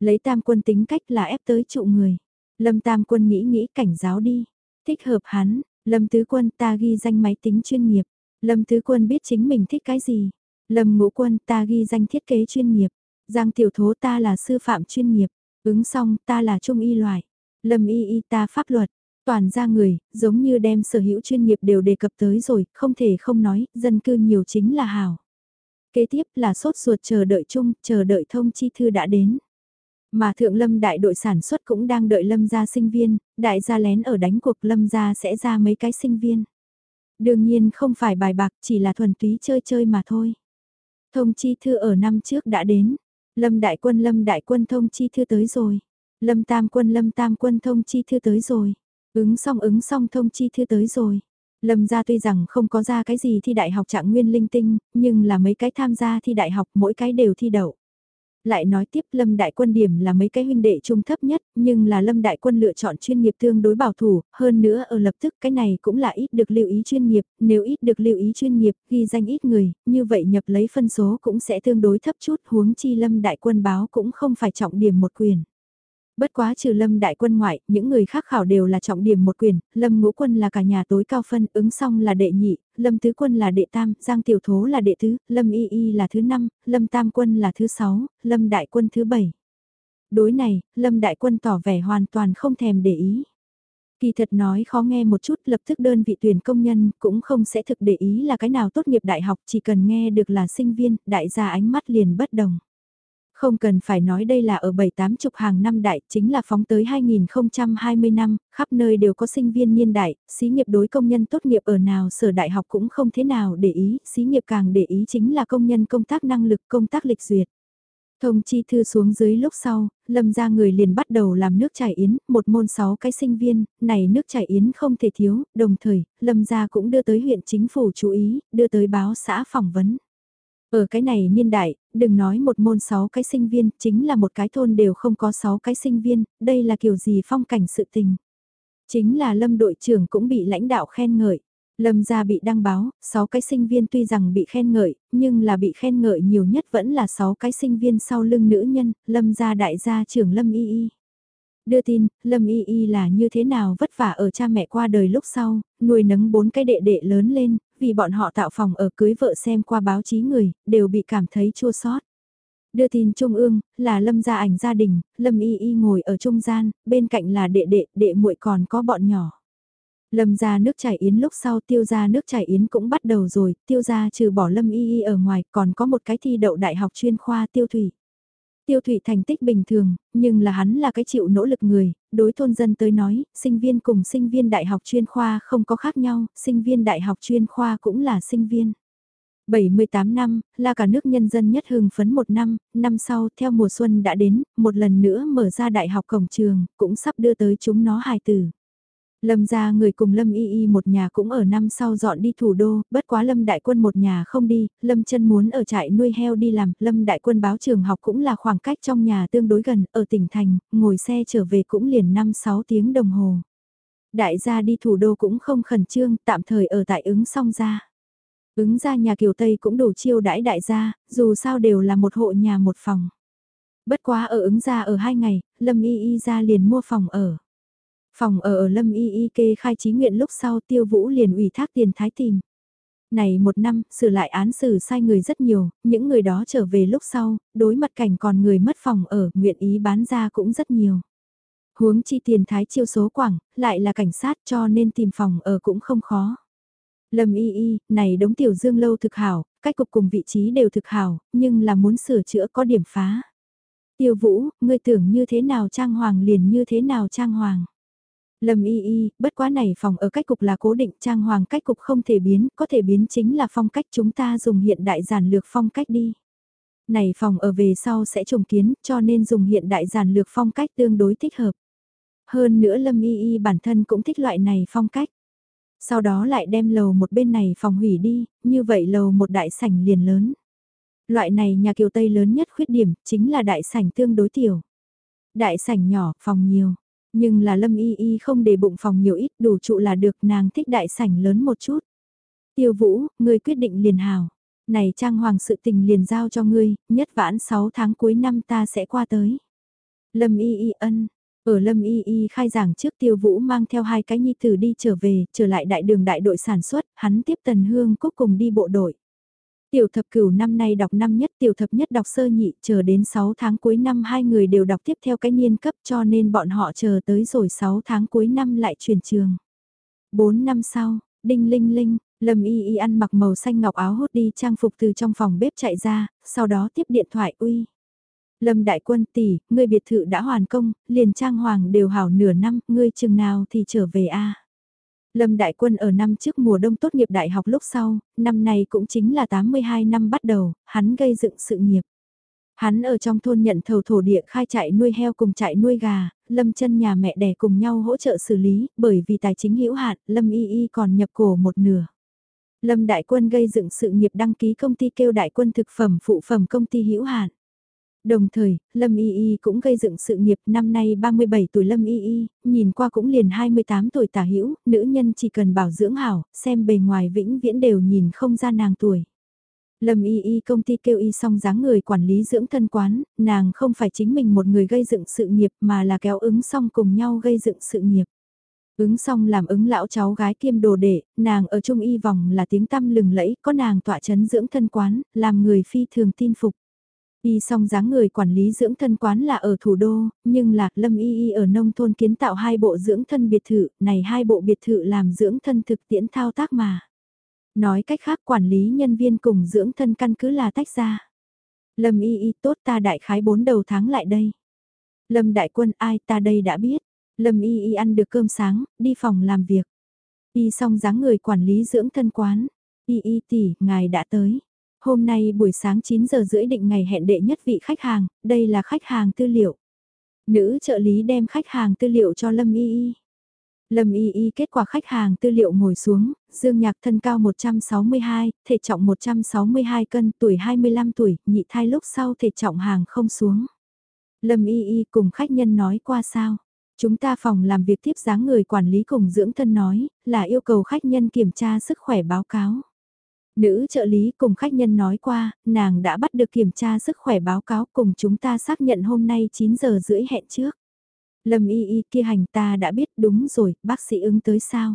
Lấy tam quân tính cách là ép tới trụ người. Lâm tam quân nghĩ nghĩ cảnh giáo đi. Thích hợp hắn, lâm tứ quân ta ghi danh máy tính chuyên nghiệp. Lâm Tứ Quân biết chính mình thích cái gì. Lâm Ngũ Quân ta ghi danh thiết kế chuyên nghiệp. Giang Tiểu Thố ta là sư phạm chuyên nghiệp. Ứng xong ta là trung y loại. Lâm Y Y ta pháp luật. Toàn ra người, giống như đem sở hữu chuyên nghiệp đều đề cập tới rồi, không thể không nói, dân cư nhiều chính là hảo. Kế tiếp là sốt ruột chờ đợi chung, chờ đợi thông chi thư đã đến. Mà thượng lâm đại đội sản xuất cũng đang đợi lâm gia sinh viên, đại gia lén ở đánh cuộc lâm gia sẽ ra mấy cái sinh viên. Đương nhiên không phải bài bạc chỉ là thuần túy chơi chơi mà thôi. Thông chi thư ở năm trước đã đến. Lâm đại quân lâm đại quân thông chi thư tới rồi. Lâm tam quân lâm tam quân thông chi thư tới rồi. Ứng xong ứng xong thông chi thư tới rồi. Lâm gia tuy rằng không có ra cái gì thi đại học trạng nguyên linh tinh, nhưng là mấy cái tham gia thi đại học mỗi cái đều thi đậu lại nói tiếp Lâm Đại Quân điểm là mấy cái huynh đệ trung thấp nhất, nhưng là Lâm Đại Quân lựa chọn chuyên nghiệp tương đối bảo thủ, hơn nữa ở lập tức cái này cũng là ít được lưu ý chuyên nghiệp, nếu ít được lưu ý chuyên nghiệp, ghi danh ít người, như vậy nhập lấy phân số cũng sẽ tương đối thấp chút, huống chi Lâm Đại Quân báo cũng không phải trọng điểm một quyền. Bất quá trừ Lâm Đại Quân ngoại, những người khác khảo đều là trọng điểm một quyền, Lâm Ngũ Quân là cả nhà tối cao phân, ứng xong là đệ nhị, Lâm Tứ Quân là đệ tam, Giang Tiểu Thố là đệ tứ, Lâm Y Y là thứ năm, Lâm Tam Quân là thứ sáu, Lâm Đại Quân thứ bảy. Đối này, Lâm Đại Quân tỏ vẻ hoàn toàn không thèm để ý. Kỳ thật nói khó nghe một chút lập tức đơn vị tuyển công nhân cũng không sẽ thực để ý là cái nào tốt nghiệp đại học chỉ cần nghe được là sinh viên, đại gia ánh mắt liền bất đồng. Không cần phải nói đây là ở bảy tám chục hàng năm đại, chính là phóng tới 2020 năm, khắp nơi đều có sinh viên niên đại, xí nghiệp đối công nhân tốt nghiệp ở nào sở đại học cũng không thế nào để ý, xí nghiệp càng để ý chính là công nhân công tác năng lực công tác lịch duyệt. Thông chi thư xuống dưới lúc sau, lâm ra người liền bắt đầu làm nước chảy yến, một môn sáu cái sinh viên, này nước chảy yến không thể thiếu, đồng thời, lâm ra cũng đưa tới huyện chính phủ chú ý, đưa tới báo xã phỏng vấn. Ở cái này niên đại, đừng nói một môn sáu cái sinh viên, chính là một cái thôn đều không có sáu cái sinh viên, đây là kiểu gì phong cảnh sự tình. Chính là lâm đội trưởng cũng bị lãnh đạo khen ngợi. Lâm gia bị đăng báo, 6 cái sinh viên tuy rằng bị khen ngợi, nhưng là bị khen ngợi nhiều nhất vẫn là 6 cái sinh viên sau lưng nữ nhân, Lâm gia đại gia trưởng Lâm Y Y. Đưa tin, Lâm Y Y là như thế nào vất vả ở cha mẹ qua đời lúc sau, nuôi nấng bốn cái đệ đệ lớn lên, vì bọn họ tạo phòng ở cưới vợ xem qua báo chí người, đều bị cảm thấy chua xót. Đưa tin Trung ương, là Lâm gia ảnh gia đình, Lâm Y Y ngồi ở trung gian, bên cạnh là đệ đệ, đệ muội còn có bọn nhỏ. Lâm gia nước chảy yến lúc sau tiêu gia nước chảy yến cũng bắt đầu rồi, tiêu gia trừ bỏ Lâm Y Y ở ngoài còn có một cái thi đậu đại học chuyên khoa tiêu thủy. Tiêu thủy thành tích bình thường, nhưng là hắn là cái chịu nỗ lực người, đối thôn dân tới nói, sinh viên cùng sinh viên đại học chuyên khoa không có khác nhau, sinh viên đại học chuyên khoa cũng là sinh viên. 78 năm, là cả nước nhân dân nhất hưng phấn một năm, năm sau theo mùa xuân đã đến, một lần nữa mở ra đại học cổng trường, cũng sắp đưa tới chúng nó hài tử. Lâm gia người cùng Lâm Y Y một nhà cũng ở năm sau dọn đi thủ đô, bất quá Lâm Đại Quân một nhà không đi, Lâm chân muốn ở trại nuôi heo đi làm, Lâm Đại Quân báo trường học cũng là khoảng cách trong nhà tương đối gần, ở tỉnh thành, ngồi xe trở về cũng liền 5-6 tiếng đồng hồ. Đại gia đi thủ đô cũng không khẩn trương, tạm thời ở tại ứng song gia. Ứng gia nhà Kiều Tây cũng đủ chiêu đãi đại gia, dù sao đều là một hộ nhà một phòng. Bất quá ở ứng gia ở hai ngày, Lâm Y Y ra liền mua phòng ở. Phòng ở ở Lâm Y Y kê khai trí nguyện lúc sau tiêu vũ liền ủy thác tiền thái tìm. Này một năm, sửa lại án xử sai người rất nhiều, những người đó trở về lúc sau, đối mặt cảnh còn người mất phòng ở, nguyện ý bán ra cũng rất nhiều. Huống chi tiền thái chiêu số quảng, lại là cảnh sát cho nên tìm phòng ở cũng không khó. Lâm y y, này đống tiểu dương lâu thực hảo, cách cục cùng vị trí đều thực hảo, nhưng là muốn sửa chữa có điểm phá. Tiêu vũ, ngươi tưởng như thế nào trang hoàng liền như thế nào trang hoàng. Lâm y y, bất quá này phòng ở cách cục là cố định trang hoàng cách cục không thể biến, có thể biến chính là phong cách chúng ta dùng hiện đại giản lược phong cách đi. Này phòng ở về sau sẽ trùng kiến cho nên dùng hiện đại giản lược phong cách tương đối thích hợp. Hơn nữa Lâm y y bản thân cũng thích loại này phong cách. Sau đó lại đem lầu một bên này phòng hủy đi, như vậy lầu một đại sảnh liền lớn. Loại này nhà kiều Tây lớn nhất khuyết điểm chính là đại sảnh tương đối tiểu. Đại sảnh nhỏ, phòng nhiều nhưng là Lâm Y Y không để bụng phòng nhiều ít đủ trụ là được nàng thích đại sảnh lớn một chút. Tiêu Vũ, ngươi quyết định liền hào. Này trang hoàng sự tình liền giao cho ngươi, nhất vãn 6 tháng cuối năm ta sẽ qua tới. Lâm Y Y ân. Ở Lâm Y Y khai giảng trước Tiêu Vũ mang theo hai cái nhi tử đi trở về, trở lại đại đường đại đội sản xuất, hắn tiếp Tần Hương Cúc cùng đi bộ đội. Tiểu thập cửu năm nay đọc năm nhất, tiểu thập nhất đọc sơ nhị, chờ đến 6 tháng cuối năm hai người đều đọc tiếp theo cái niên cấp cho nên bọn họ chờ tới rồi 6 tháng cuối năm lại chuyển trường. 4 năm sau, đinh linh linh, Lâm Y Y ăn mặc màu xanh ngọc áo hốt đi trang phục từ trong phòng bếp chạy ra, sau đó tiếp điện thoại uy. Lâm Đại Quân tỷ, ngươi biệt thự đã hoàn công, liền trang hoàng đều hảo nửa năm, ngươi chừng nào thì trở về a? Lâm Đại Quân ở năm trước mùa đông tốt nghiệp đại học lúc sau, năm nay cũng chính là 82 năm bắt đầu, hắn gây dựng sự nghiệp. Hắn ở trong thôn nhận thầu thổ địa khai trại nuôi heo cùng trại nuôi gà, Lâm chân nhà mẹ đẻ cùng nhau hỗ trợ xử lý, bởi vì tài chính hữu hạn, Lâm Y Y còn nhập cổ một nửa. Lâm Đại Quân gây dựng sự nghiệp đăng ký công ty kêu Đại Quân thực phẩm phụ phẩm công ty hữu hạn. Đồng thời, Lâm Y Y cũng gây dựng sự nghiệp năm nay 37 tuổi Lâm Y Y, nhìn qua cũng liền 28 tuổi tả hữu nữ nhân chỉ cần bảo dưỡng hảo, xem bề ngoài vĩnh viễn đều nhìn không ra nàng tuổi. Lâm Y Y công ty kêu Y song dáng người quản lý dưỡng thân quán, nàng không phải chính mình một người gây dựng sự nghiệp mà là kéo ứng song cùng nhau gây dựng sự nghiệp. Ứng song làm ứng lão cháu gái kiêm đồ đệ, nàng ở trung y vòng là tiếng tăm lừng lẫy, có nàng tọa chấn dưỡng thân quán, làm người phi thường tin phục. Y song dáng người quản lý dưỡng thân quán là ở thủ đô, nhưng lạc lâm y y ở nông thôn kiến tạo hai bộ dưỡng thân biệt thự, này hai bộ biệt thự làm dưỡng thân thực tiễn thao tác mà. Nói cách khác quản lý nhân viên cùng dưỡng thân căn cứ là tách ra. Lâm y y tốt ta đại khái bốn đầu tháng lại đây. Lâm đại quân ai ta đây đã biết. Lâm y y ăn được cơm sáng, đi phòng làm việc. Y song dáng người quản lý dưỡng thân quán. Y y tỷ, ngài đã tới. Hôm nay buổi sáng 9 giờ rưỡi định ngày hẹn đệ nhất vị khách hàng, đây là khách hàng tư liệu. Nữ trợ lý đem khách hàng tư liệu cho Lâm Y Y. Lâm Y Y kết quả khách hàng tư liệu ngồi xuống, Dương Nhạc thân cao 162, thể trọng 162 cân, tuổi 25 tuổi, nhị thai lúc sau thể trọng hàng không xuống. Lâm Y Y cùng khách nhân nói qua sao? Chúng ta phòng làm việc tiếp dáng người quản lý cùng dưỡng thân nói, là yêu cầu khách nhân kiểm tra sức khỏe báo cáo. Nữ trợ lý cùng khách nhân nói qua, nàng đã bắt được kiểm tra sức khỏe báo cáo cùng chúng ta xác nhận hôm nay 9 giờ rưỡi hẹn trước. Lâm y y kia hành ta đã biết đúng rồi, bác sĩ ứng tới sao?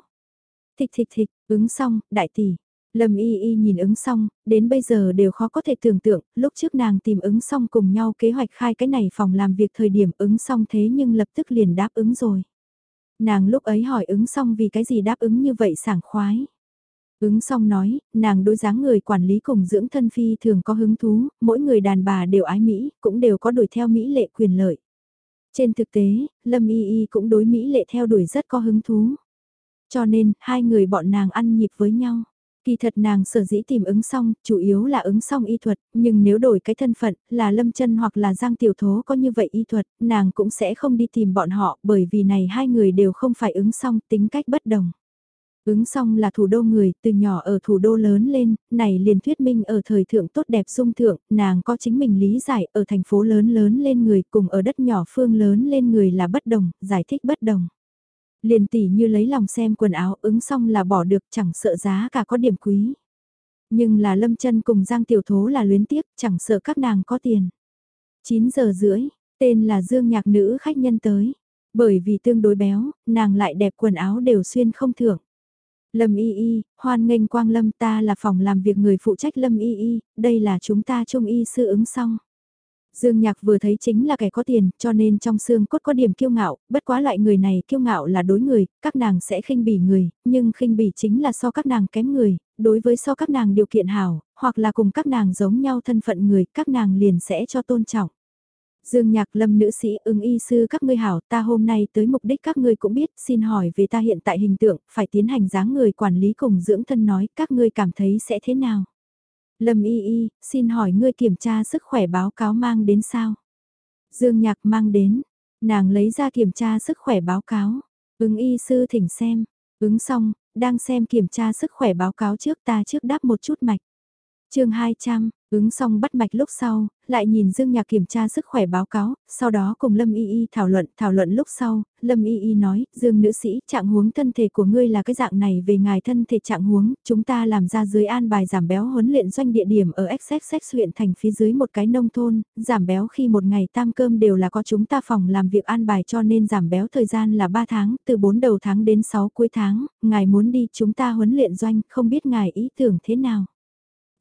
Thịch thịch thịch, ứng xong, đại tỷ. Lâm y y nhìn ứng xong, đến bây giờ đều khó có thể tưởng tượng, lúc trước nàng tìm ứng xong cùng nhau kế hoạch khai cái này phòng làm việc thời điểm ứng xong thế nhưng lập tức liền đáp ứng rồi. Nàng lúc ấy hỏi ứng xong vì cái gì đáp ứng như vậy sảng khoái. Ứng xong nói, nàng đối dáng người quản lý cùng dưỡng thân phi thường có hứng thú, mỗi người đàn bà đều ái Mỹ, cũng đều có đuổi theo Mỹ lệ quyền lợi. Trên thực tế, Lâm Y Y cũng đối Mỹ lệ theo đuổi rất có hứng thú. Cho nên, hai người bọn nàng ăn nhịp với nhau. Kỳ thật nàng sở dĩ tìm ứng xong, chủ yếu là ứng xong y thuật, nhưng nếu đổi cái thân phận, là Lâm chân hoặc là Giang Tiểu Thố có như vậy y thuật, nàng cũng sẽ không đi tìm bọn họ, bởi vì này hai người đều không phải ứng xong tính cách bất đồng. Ứng xong là thủ đô người, từ nhỏ ở thủ đô lớn lên, này liền thuyết minh ở thời thượng tốt đẹp sung thượng, nàng có chính mình lý giải ở thành phố lớn lớn lên người cùng ở đất nhỏ phương lớn lên người là bất đồng, giải thích bất đồng. Liền tỉ như lấy lòng xem quần áo ứng xong là bỏ được chẳng sợ giá cả có điểm quý. Nhưng là lâm chân cùng Giang Tiểu Thố là luyến tiếc, chẳng sợ các nàng có tiền. 9 giờ rưỡi, tên là Dương Nhạc Nữ khách nhân tới. Bởi vì tương đối béo, nàng lại đẹp quần áo đều xuyên không thưởng. Lâm Y Y, hoan nghênh Quang Lâm ta là phòng làm việc người phụ trách Lâm Y Y, đây là chúng ta trung y sư ứng xong. Dương Nhạc vừa thấy chính là kẻ có tiền, cho nên trong xương cốt có điểm kiêu ngạo, bất quá loại người này kiêu ngạo là đối người, các nàng sẽ khinh bỉ người, nhưng khinh bỉ chính là so các nàng kém người, đối với so các nàng điều kiện hảo, hoặc là cùng các nàng giống nhau thân phận người, các nàng liền sẽ cho tôn trọng. Dương Nhạc Lâm nữ sĩ ứng y sư, các ngươi hảo, ta hôm nay tới mục đích các ngươi cũng biết, xin hỏi về ta hiện tại hình tượng, phải tiến hành dáng người quản lý cùng dưỡng thân nói, các ngươi cảm thấy sẽ thế nào. Lâm y y, xin hỏi ngươi kiểm tra sức khỏe báo cáo mang đến sao. Dương Nhạc, mang đến nàng lấy ra kiểm tra sức khỏe báo cáo ứng y sư, thỉnh xem ứng xong, đang xem kiểm tra sức khỏe báo cáo trước ta trước đáp một chút mạch chương 200 Ứng xong bắt mạch lúc sau, lại nhìn Dương Nhạc kiểm tra sức khỏe báo cáo, sau đó cùng Lâm Y Y thảo luận, thảo luận lúc sau, Lâm Y Y nói, Dương nữ sĩ, trạng huống thân thể của ngươi là cái dạng này về ngài thân thể trạng huống, chúng ta làm ra dưới an bài giảm béo huấn luyện doanh địa điểm ở XXX huyện thành phía dưới một cái nông thôn, giảm béo khi một ngày tam cơm đều là có chúng ta phòng làm việc an bài cho nên giảm béo thời gian là 3 tháng, từ 4 đầu tháng đến 6 cuối tháng, ngài muốn đi chúng ta huấn luyện doanh, không biết ngài ý tưởng thế nào.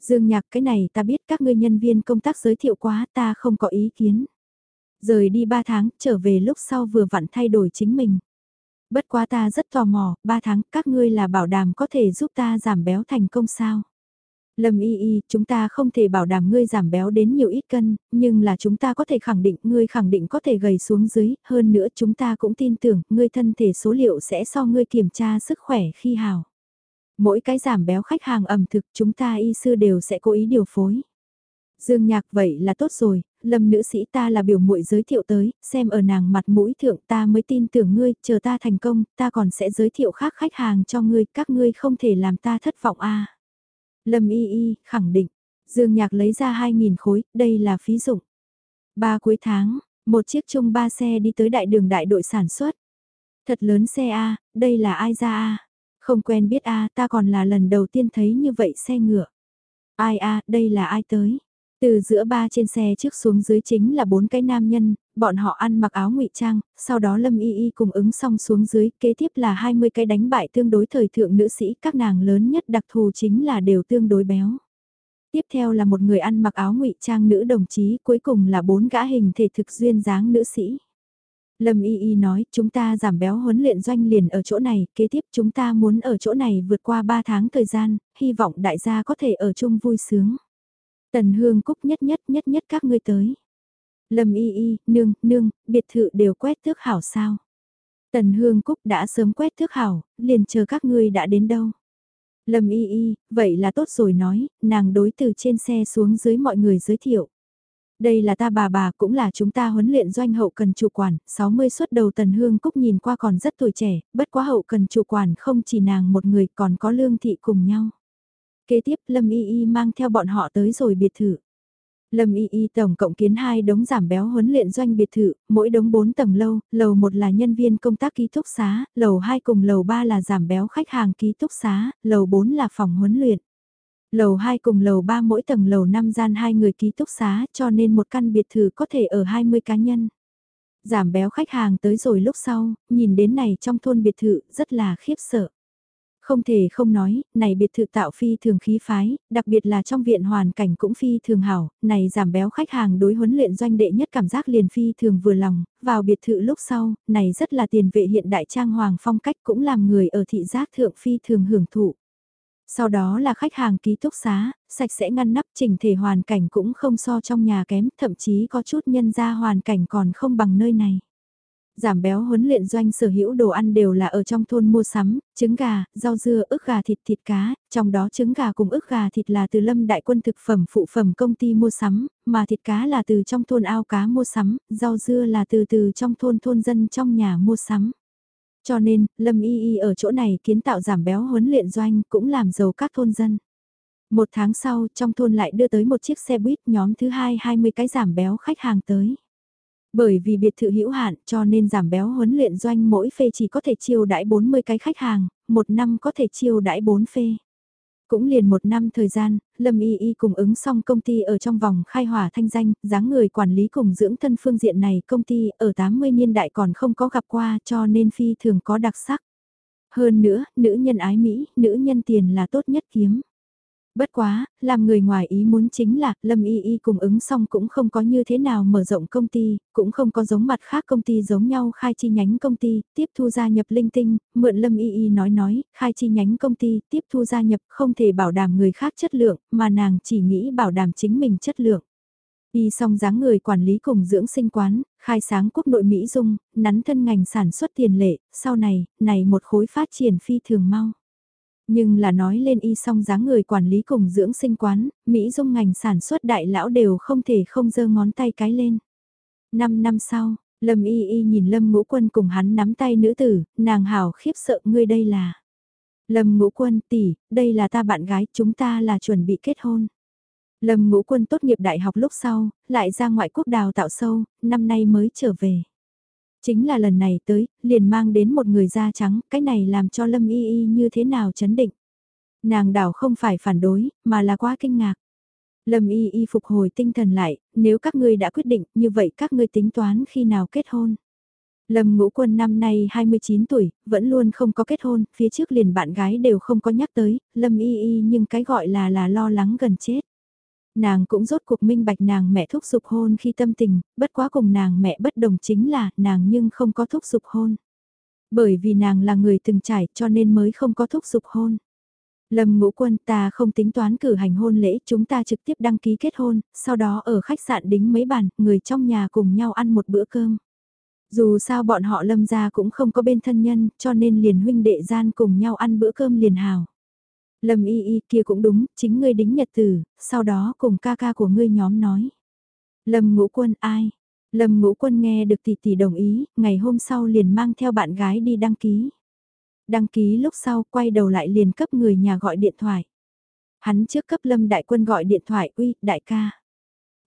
Dương Nhạc cái này ta biết các ngươi nhân viên công tác giới thiệu quá ta không có ý kiến. Rời đi 3 tháng, trở về lúc sau vừa vặn thay đổi chính mình. Bất quá ta rất tò mò, 3 tháng các ngươi là bảo đảm có thể giúp ta giảm béo thành công sao? Lâm y y, chúng ta không thể bảo đảm ngươi giảm béo đến nhiều ít cân, nhưng là chúng ta có thể khẳng định ngươi khẳng định có thể gầy xuống dưới, hơn nữa chúng ta cũng tin tưởng ngươi thân thể số liệu sẽ so ngươi kiểm tra sức khỏe khi hào. Mỗi cái giảm béo khách hàng ẩm thực chúng ta y sư đều sẽ cố ý điều phối. Dương Nhạc vậy là tốt rồi, Lâm nữ sĩ ta là biểu muội giới thiệu tới, xem ở nàng mặt mũi thượng ta mới tin tưởng ngươi, chờ ta thành công, ta còn sẽ giới thiệu khác khách hàng cho ngươi, các ngươi không thể làm ta thất vọng a. Lâm Y Y khẳng định, Dương Nhạc lấy ra 2.000 khối, đây là phí dụng. Ba cuối tháng, một chiếc chung ba xe đi tới đại đường đại đội sản xuất. Thật lớn xe A, đây là ai ra A? Không quen biết A, ta còn là lần đầu tiên thấy như vậy xe ngựa. Ai A, đây là ai tới? Từ giữa ba trên xe trước xuống dưới chính là bốn cái nam nhân, bọn họ ăn mặc áo ngụy trang, sau đó Lâm Y Y cùng ứng xong xuống dưới, kế tiếp là 20 cái đánh bại tương đối thời thượng nữ sĩ, các nàng lớn nhất đặc thù chính là đều tương đối béo. Tiếp theo là một người ăn mặc áo ngụy trang nữ đồng chí, cuối cùng là bốn gã hình thể thực duyên dáng nữ sĩ. Lâm Y Y nói, chúng ta giảm béo huấn luyện doanh liền ở chỗ này, kế tiếp chúng ta muốn ở chỗ này vượt qua 3 tháng thời gian, hy vọng đại gia có thể ở chung vui sướng. Tần Hương Cúc nhất nhất nhất nhất các ngươi tới. Lâm Y Y, nương, nương, biệt thự đều quét thước hảo sao. Tần Hương Cúc đã sớm quét thước hảo, liền chờ các ngươi đã đến đâu. Lâm Y Y, vậy là tốt rồi nói, nàng đối từ trên xe xuống dưới mọi người giới thiệu. Đây là ta bà bà cũng là chúng ta huấn luyện doanh hậu cần chủ quản, 60 xuất đầu Tần Hương Cúc nhìn qua còn rất tuổi trẻ, bất quá hậu cần chủ quản không chỉ nàng một người còn có lương thị cùng nhau. Kế tiếp Lâm Y Y mang theo bọn họ tới rồi biệt thự. Lâm Y Y tổng cộng kiến hai đống giảm béo huấn luyện doanh biệt thự, mỗi đống 4 tầng lâu, lầu 1 là nhân viên công tác ký túc xá, lầu 2 cùng lầu 3 là giảm béo khách hàng ký túc xá, lầu 4 là phòng huấn luyện. Lầu 2 cùng lầu 3 mỗi tầng lầu 5 gian hai người ký túc xá cho nên một căn biệt thự có thể ở 20 cá nhân. Giảm béo khách hàng tới rồi lúc sau, nhìn đến này trong thôn biệt thự rất là khiếp sợ. Không thể không nói, này biệt thự tạo phi thường khí phái, đặc biệt là trong viện hoàn cảnh cũng phi thường hảo, này giảm béo khách hàng đối huấn luyện doanh đệ nhất cảm giác liền phi thường vừa lòng, vào biệt thự lúc sau, này rất là tiền vệ hiện đại trang hoàng phong cách cũng làm người ở thị giác thượng phi thường hưởng thụ. Sau đó là khách hàng ký túc xá, sạch sẽ ngăn nắp chỉnh thể hoàn cảnh cũng không so trong nhà kém, thậm chí có chút nhân ra hoàn cảnh còn không bằng nơi này. Giảm béo huấn luyện doanh sở hữu đồ ăn đều là ở trong thôn mua sắm, trứng gà, rau dưa, ức gà thịt thịt cá, trong đó trứng gà cùng ức gà thịt là từ lâm đại quân thực phẩm phụ phẩm công ty mua sắm, mà thịt cá là từ trong thôn ao cá mua sắm, rau dưa là từ từ trong thôn thôn dân trong nhà mua sắm. Cho nên, Lâm Y Y ở chỗ này kiến tạo giảm béo huấn luyện doanh cũng làm giàu các thôn dân. Một tháng sau, trong thôn lại đưa tới một chiếc xe buýt nhóm thứ hai 20 cái giảm béo khách hàng tới. Bởi vì biệt thự hữu hạn cho nên giảm béo huấn luyện doanh mỗi phê chỉ có thể chiêu đãi 40 cái khách hàng, một năm có thể chiêu đãi 4 phê. Cũng liền một năm thời gian, Lâm Y Y cùng ứng xong công ty ở trong vòng khai hỏa thanh danh, dáng người quản lý cùng dưỡng thân phương diện này công ty ở 80 niên đại còn không có gặp qua cho nên phi thường có đặc sắc. Hơn nữa, nữ nhân ái Mỹ, nữ nhân tiền là tốt nhất kiếm. Bất quá, làm người ngoài ý muốn chính là, Lâm Y Y cùng ứng xong cũng không có như thế nào mở rộng công ty, cũng không có giống mặt khác công ty giống nhau khai chi nhánh công ty, tiếp thu gia nhập linh tinh, mượn Lâm Y Y nói nói, khai chi nhánh công ty, tiếp thu gia nhập không thể bảo đảm người khác chất lượng, mà nàng chỉ nghĩ bảo đảm chính mình chất lượng. Y song dáng người quản lý cùng dưỡng sinh quán, khai sáng quốc nội Mỹ Dung, nắn thân ngành sản xuất tiền lệ, sau này, này một khối phát triển phi thường mau. Nhưng là nói lên y song dáng người quản lý cùng dưỡng sinh quán, Mỹ dung ngành sản xuất đại lão đều không thể không giơ ngón tay cái lên. Năm năm sau, Lâm y y nhìn Lâm ngũ quân cùng hắn nắm tay nữ tử, nàng hào khiếp sợ ngươi đây là. Lâm ngũ quân tỷ, đây là ta bạn gái, chúng ta là chuẩn bị kết hôn. Lâm Ngũ Quân tốt nghiệp đại học lúc sau, lại ra ngoại quốc đào tạo sâu, năm nay mới trở về. Chính là lần này tới, liền mang đến một người da trắng, cái này làm cho Lâm Y Y như thế nào chấn định. Nàng đảo không phải phản đối, mà là quá kinh ngạc. Lâm Y Y phục hồi tinh thần lại, nếu các ngươi đã quyết định, như vậy các ngươi tính toán khi nào kết hôn. Lâm Ngũ Quân năm nay 29 tuổi, vẫn luôn không có kết hôn, phía trước liền bạn gái đều không có nhắc tới, Lâm Y Y nhưng cái gọi là là lo lắng gần chết. Nàng cũng rốt cuộc minh bạch nàng mẹ thúc giục hôn khi tâm tình, bất quá cùng nàng mẹ bất đồng chính là nàng nhưng không có thúc giục hôn. Bởi vì nàng là người từng trải cho nên mới không có thúc giục hôn. Lâm ngũ quân ta không tính toán cử hành hôn lễ, chúng ta trực tiếp đăng ký kết hôn, sau đó ở khách sạn đính mấy bàn, người trong nhà cùng nhau ăn một bữa cơm. Dù sao bọn họ lâm gia cũng không có bên thân nhân, cho nên liền huynh đệ gian cùng nhau ăn bữa cơm liền hào. Lâm y y kia cũng đúng, chính ngươi đính nhật tử, sau đó cùng ca ca của ngươi nhóm nói. Lâm ngũ quân ai? Lâm ngũ quân nghe được tỷ tỷ đồng ý, ngày hôm sau liền mang theo bạn gái đi đăng ký. Đăng ký lúc sau quay đầu lại liền cấp người nhà gọi điện thoại. Hắn trước cấp Lâm Đại Quân gọi điện thoại, uy, đại ca.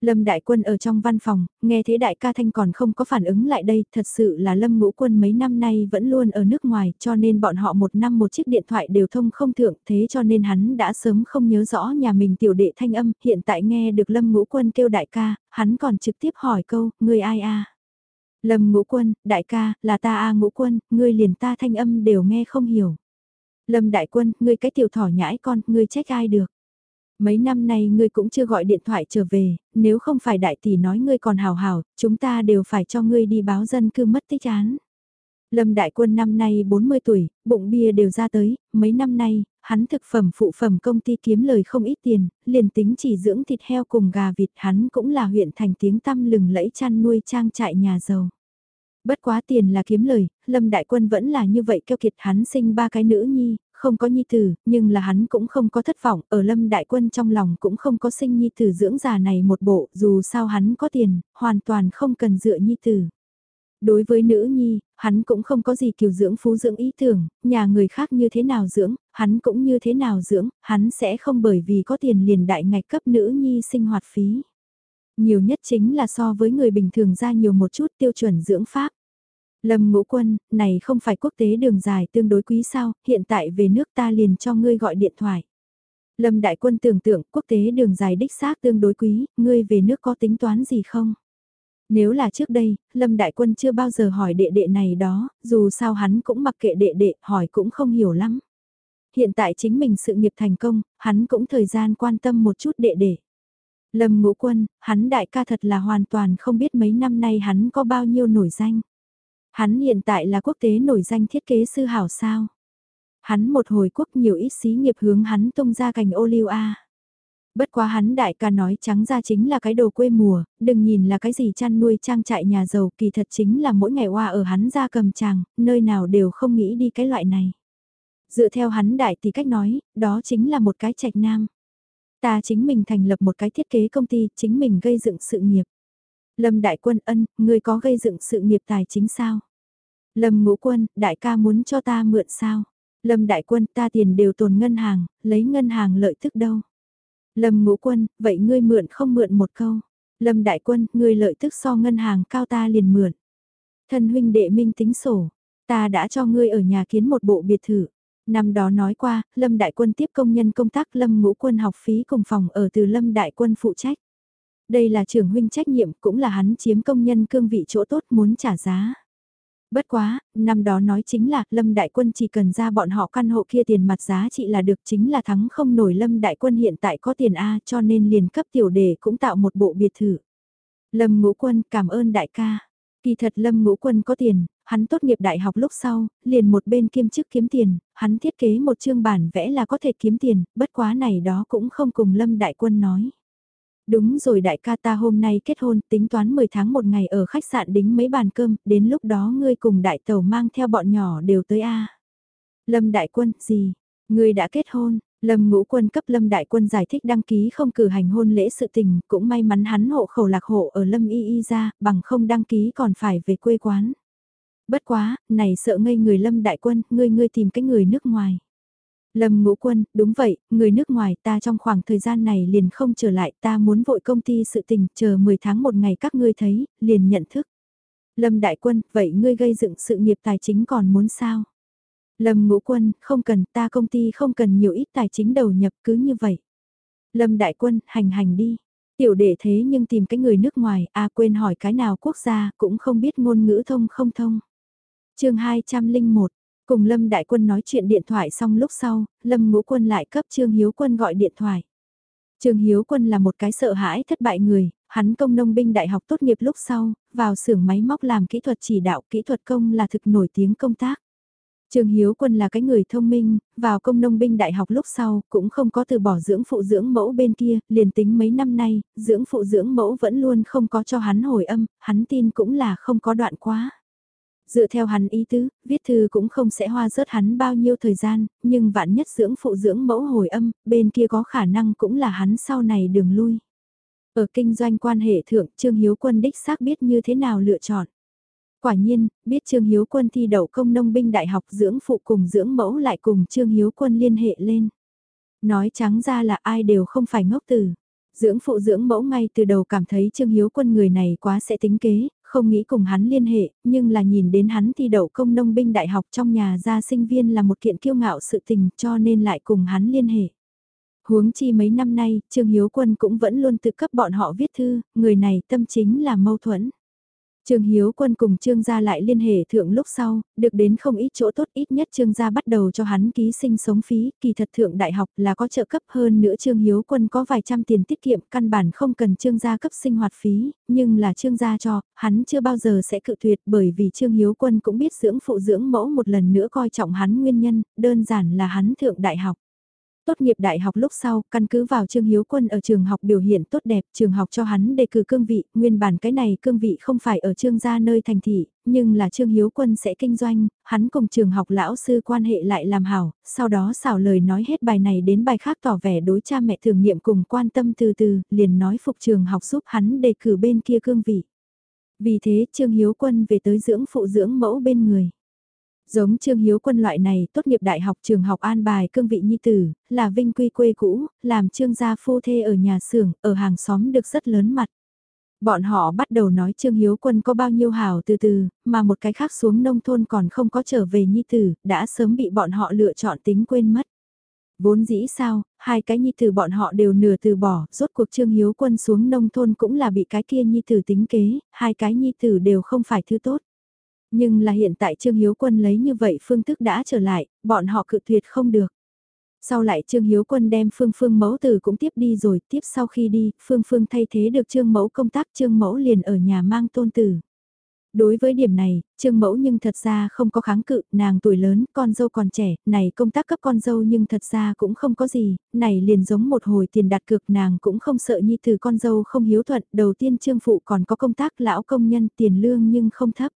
Lâm Đại Quân ở trong văn phòng, nghe thế đại ca thanh còn không có phản ứng lại đây, thật sự là Lâm Ngũ Quân mấy năm nay vẫn luôn ở nước ngoài, cho nên bọn họ một năm một chiếc điện thoại đều thông không thượng, thế cho nên hắn đã sớm không nhớ rõ nhà mình tiểu đệ thanh âm, hiện tại nghe được Lâm Ngũ Quân kêu đại ca, hắn còn trực tiếp hỏi câu, người ai a? Lâm Ngũ Quân, đại ca, là ta a Ngũ Quân, ngươi liền ta thanh âm đều nghe không hiểu. Lâm Đại Quân, ngươi cái tiểu thỏ nhãi con, ngươi trách ai được? Mấy năm nay ngươi cũng chưa gọi điện thoại trở về, nếu không phải đại tỷ nói ngươi còn hào hào, chúng ta đều phải cho ngươi đi báo dân cư mất tích án. Lâm Đại Quân năm nay 40 tuổi, bụng bia đều ra tới, mấy năm nay, hắn thực phẩm phụ phẩm công ty kiếm lời không ít tiền, liền tính chỉ dưỡng thịt heo cùng gà vịt hắn cũng là huyện thành tiếng tăm lừng lẫy chăn nuôi trang trại nhà giàu. Bất quá tiền là kiếm lời, Lâm Đại Quân vẫn là như vậy keo kiệt hắn sinh ba cái nữ nhi, không có nhi tử, nhưng là hắn cũng không có thất vọng, ở lâm đại quân trong lòng cũng không có sinh nhi tử dưỡng già này một bộ, dù sao hắn có tiền, hoàn toàn không cần dựa nhi tử. Đối với nữ nhi, hắn cũng không có gì kiều dưỡng phú dưỡng ý tưởng, nhà người khác như thế nào dưỡng, hắn cũng như thế nào dưỡng, hắn sẽ không bởi vì có tiền liền đại ngạch cấp nữ nhi sinh hoạt phí. Nhiều nhất chính là so với người bình thường ra nhiều một chút tiêu chuẩn dưỡng pháp. Lâm ngũ quân, này không phải quốc tế đường dài tương đối quý sao, hiện tại về nước ta liền cho ngươi gọi điện thoại. Lâm đại quân tưởng tượng quốc tế đường dài đích xác tương đối quý, ngươi về nước có tính toán gì không? Nếu là trước đây, Lâm đại quân chưa bao giờ hỏi đệ đệ này đó, dù sao hắn cũng mặc kệ đệ đệ, hỏi cũng không hiểu lắm. Hiện tại chính mình sự nghiệp thành công, hắn cũng thời gian quan tâm một chút đệ đệ. Lâm ngũ quân, hắn đại ca thật là hoàn toàn không biết mấy năm nay hắn có bao nhiêu nổi danh. Hắn hiện tại là quốc tế nổi danh thiết kế sư hảo sao. Hắn một hồi quốc nhiều ít xí nghiệp hướng hắn tung ra cành ô liu a. Bất quá hắn đại ca nói trắng ra chính là cái đồ quê mùa, đừng nhìn là cái gì chăn nuôi trang trại nhà giàu kỳ thật chính là mỗi ngày qua ở hắn ra cầm chàng, nơi nào đều không nghĩ đi cái loại này. Dựa theo hắn đại thì cách nói, đó chính là một cái trạch nam. Ta chính mình thành lập một cái thiết kế công ty, chính mình gây dựng sự nghiệp. Lâm Đại Quân ân, ngươi có gây dựng sự nghiệp tài chính sao? Lâm Ngũ Quân, đại ca muốn cho ta mượn sao? Lâm Đại Quân, ta tiền đều tồn ngân hàng, lấy ngân hàng lợi tức đâu? Lâm Ngũ Quân, vậy ngươi mượn không mượn một câu? Lâm Đại Quân, ngươi lợi tức so ngân hàng cao ta liền mượn. Thân huynh đệ minh tính sổ, ta đã cho ngươi ở nhà kiến một bộ biệt thự. Năm đó nói qua, Lâm Đại Quân tiếp công nhân công tác Lâm Ngũ Quân học phí cùng phòng ở từ Lâm Đại Quân phụ trách. Đây là trưởng huynh trách nhiệm cũng là hắn chiếm công nhân cương vị chỗ tốt muốn trả giá. Bất quá, năm đó nói chính là Lâm Đại Quân chỉ cần ra bọn họ căn hộ kia tiền mặt giá trị là được chính là thắng không nổi Lâm Đại Quân hiện tại có tiền A cho nên liền cấp tiểu đề cũng tạo một bộ biệt thự. Lâm Ngũ Quân cảm ơn đại ca. Kỳ thật Lâm Ngũ Quân có tiền, hắn tốt nghiệp đại học lúc sau, liền một bên kiêm chức kiếm tiền, hắn thiết kế một chương bản vẽ là có thể kiếm tiền, bất quá này đó cũng không cùng Lâm Đại Quân nói. Đúng rồi đại ca ta hôm nay kết hôn, tính toán 10 tháng một ngày ở khách sạn đính mấy bàn cơm, đến lúc đó ngươi cùng đại tàu mang theo bọn nhỏ đều tới a. Lâm đại quân, gì? Ngươi đã kết hôn? Lâm ngũ quân cấp Lâm đại quân giải thích đăng ký không cử hành hôn lễ sự tình, cũng may mắn hắn hộ khẩu lạc hộ ở Lâm y y ra, bằng không đăng ký còn phải về quê quán. Bất quá, này sợ ngây người Lâm đại quân, ngươi ngươi tìm cái người nước ngoài. Lâm Ngũ Quân, đúng vậy, người nước ngoài ta trong khoảng thời gian này liền không trở lại ta muốn vội công ty sự tình, chờ 10 tháng một ngày các ngươi thấy, liền nhận thức. Lâm Đại Quân, vậy ngươi gây dựng sự nghiệp tài chính còn muốn sao? Lâm Ngũ Quân, không cần, ta công ty không cần nhiều ít tài chính đầu nhập cứ như vậy. Lâm Đại Quân, hành hành đi. Tiểu đệ thế nhưng tìm cái người nước ngoài, a quên hỏi cái nào quốc gia, cũng không biết ngôn ngữ thông không thông. chương 201, cùng Lâm Đại Quân nói chuyện điện thoại xong lúc sau, Lâm Ngũ Quân lại cấp Trương Hiếu Quân gọi điện thoại. Trương Hiếu Quân là một cái sợ hãi thất bại người, hắn công nông binh đại học tốt nghiệp lúc sau, vào xưởng máy móc làm kỹ thuật chỉ đạo kỹ thuật công là thực nổi tiếng công tác. Trương Hiếu Quân là cái người thông minh, vào công nông binh đại học lúc sau cũng không có từ bỏ dưỡng phụ dưỡng mẫu bên kia, liền tính mấy năm nay, dưỡng phụ dưỡng mẫu vẫn luôn không có cho hắn hồi âm, hắn tin cũng là không có đoạn quá. Dựa theo hắn ý tứ, viết thư cũng không sẽ hoa rớt hắn bao nhiêu thời gian, nhưng vạn nhất dưỡng phụ dưỡng mẫu hồi âm, bên kia có khả năng cũng là hắn sau này đường lui. Ở kinh doanh quan hệ thượng, Trương Hiếu Quân đích xác biết như thế nào lựa chọn. Quả nhiên, biết Trương Hiếu Quân thi đậu công nông binh đại học dưỡng phụ cùng dưỡng mẫu lại cùng Trương Hiếu Quân liên hệ lên. Nói trắng ra là ai đều không phải ngốc tử. Dưỡng phụ dưỡng mẫu ngay từ đầu cảm thấy Trương Hiếu Quân người này quá sẽ tính kế, không nghĩ cùng hắn liên hệ, nhưng là nhìn đến hắn thi đậu công nông binh đại học trong nhà ra sinh viên là một kiện kiêu ngạo sự tình cho nên lại cùng hắn liên hệ. Huống chi mấy năm nay, Trương Hiếu Quân cũng vẫn luôn tự cấp bọn họ viết thư, người này tâm chính là mâu thuẫn. Trương Hiếu Quân cùng Trương gia lại liên hệ thượng lúc sau, được đến không ít chỗ tốt ít nhất Trương gia bắt đầu cho hắn ký sinh sống phí, kỳ thật thượng đại học là có trợ cấp hơn nữa Trương Hiếu Quân có vài trăm tiền tiết kiệm căn bản không cần Trương gia cấp sinh hoạt phí, nhưng là Trương gia cho, hắn chưa bao giờ sẽ cự tuyệt bởi vì Trương Hiếu Quân cũng biết dưỡng phụ dưỡng mẫu một lần nữa coi trọng hắn nguyên nhân, đơn giản là hắn thượng đại học. Tốt nghiệp đại học lúc sau, căn cứ vào Trương Hiếu Quân ở trường học biểu hiện tốt đẹp, trường học cho hắn đề cử cương vị, nguyên bản cái này cương vị không phải ở trương gia nơi thành thị, nhưng là Trương Hiếu Quân sẽ kinh doanh, hắn cùng trường học lão sư quan hệ lại làm hảo, sau đó xảo lời nói hết bài này đến bài khác tỏ vẻ đối cha mẹ thường niệm cùng quan tâm từ từ, liền nói phục trường học giúp hắn đề cử bên kia cương vị. Vì thế Trương Hiếu Quân về tới dưỡng phụ dưỡng mẫu bên người. Giống Trương Hiếu Quân loại này tốt nghiệp đại học trường học an bài cương vị nhi tử, là vinh quy quê cũ, làm trương gia phu thê ở nhà xưởng, ở hàng xóm được rất lớn mặt. Bọn họ bắt đầu nói Trương Hiếu Quân có bao nhiêu hào từ từ, mà một cái khác xuống nông thôn còn không có trở về nhi tử, đã sớm bị bọn họ lựa chọn tính quên mất. Vốn dĩ sao, hai cái nhi tử bọn họ đều nửa từ bỏ, rốt cuộc Trương Hiếu Quân xuống nông thôn cũng là bị cái kia nhi tử tính kế, hai cái nhi tử đều không phải thứ tốt. Nhưng là hiện tại Trương Hiếu Quân lấy như vậy phương thức đã trở lại, bọn họ cự tuyệt không được. Sau lại Trương Hiếu Quân đem Phương Phương mẫu tử cũng tiếp đi rồi, tiếp sau khi đi, Phương Phương thay thế được Trương Mẫu công tác Trương Mẫu liền ở nhà mang tôn tử. Đối với điểm này, Trương Mẫu nhưng thật ra không có kháng cự, nàng tuổi lớn, con dâu còn trẻ, này công tác cấp con dâu nhưng thật ra cũng không có gì, này liền giống một hồi tiền đặt cược nàng cũng không sợ nhi từ con dâu không hiếu thuận, đầu tiên Trương Phụ còn có công tác lão công nhân tiền lương nhưng không thấp.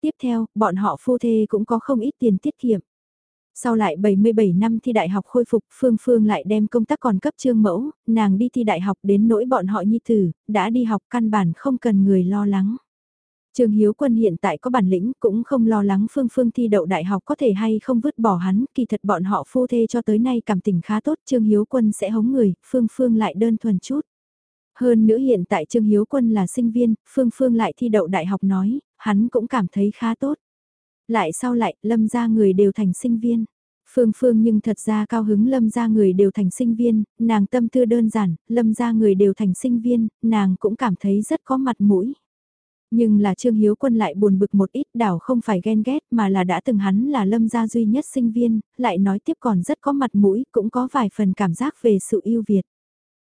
Tiếp theo, bọn họ phu thê cũng có không ít tiền tiết kiệm. Sau lại 77 năm thi đại học khôi phục, Phương Phương lại đem công tác còn cấp trương mẫu, nàng đi thi đại học đến nỗi bọn họ nhi tử, đã đi học căn bản không cần người lo lắng. Trương Hiếu Quân hiện tại có bản lĩnh cũng không lo lắng Phương Phương thi đậu đại học có thể hay không vứt bỏ hắn, kỳ thật bọn họ phu thê cho tới nay cảm tình khá tốt, Trương Hiếu Quân sẽ hống người, Phương Phương lại đơn thuần chút. Hơn nữa hiện tại Trương Hiếu Quân là sinh viên, Phương Phương lại thi đậu đại học nói, hắn cũng cảm thấy khá tốt. Lại sau lại, lâm ra người đều thành sinh viên. Phương Phương nhưng thật ra cao hứng lâm ra người đều thành sinh viên, nàng tâm tư đơn giản, lâm ra người đều thành sinh viên, nàng cũng cảm thấy rất có mặt mũi. Nhưng là Trương Hiếu Quân lại buồn bực một ít đảo không phải ghen ghét mà là đã từng hắn là lâm gia duy nhất sinh viên, lại nói tiếp còn rất có mặt mũi, cũng có vài phần cảm giác về sự yêu Việt.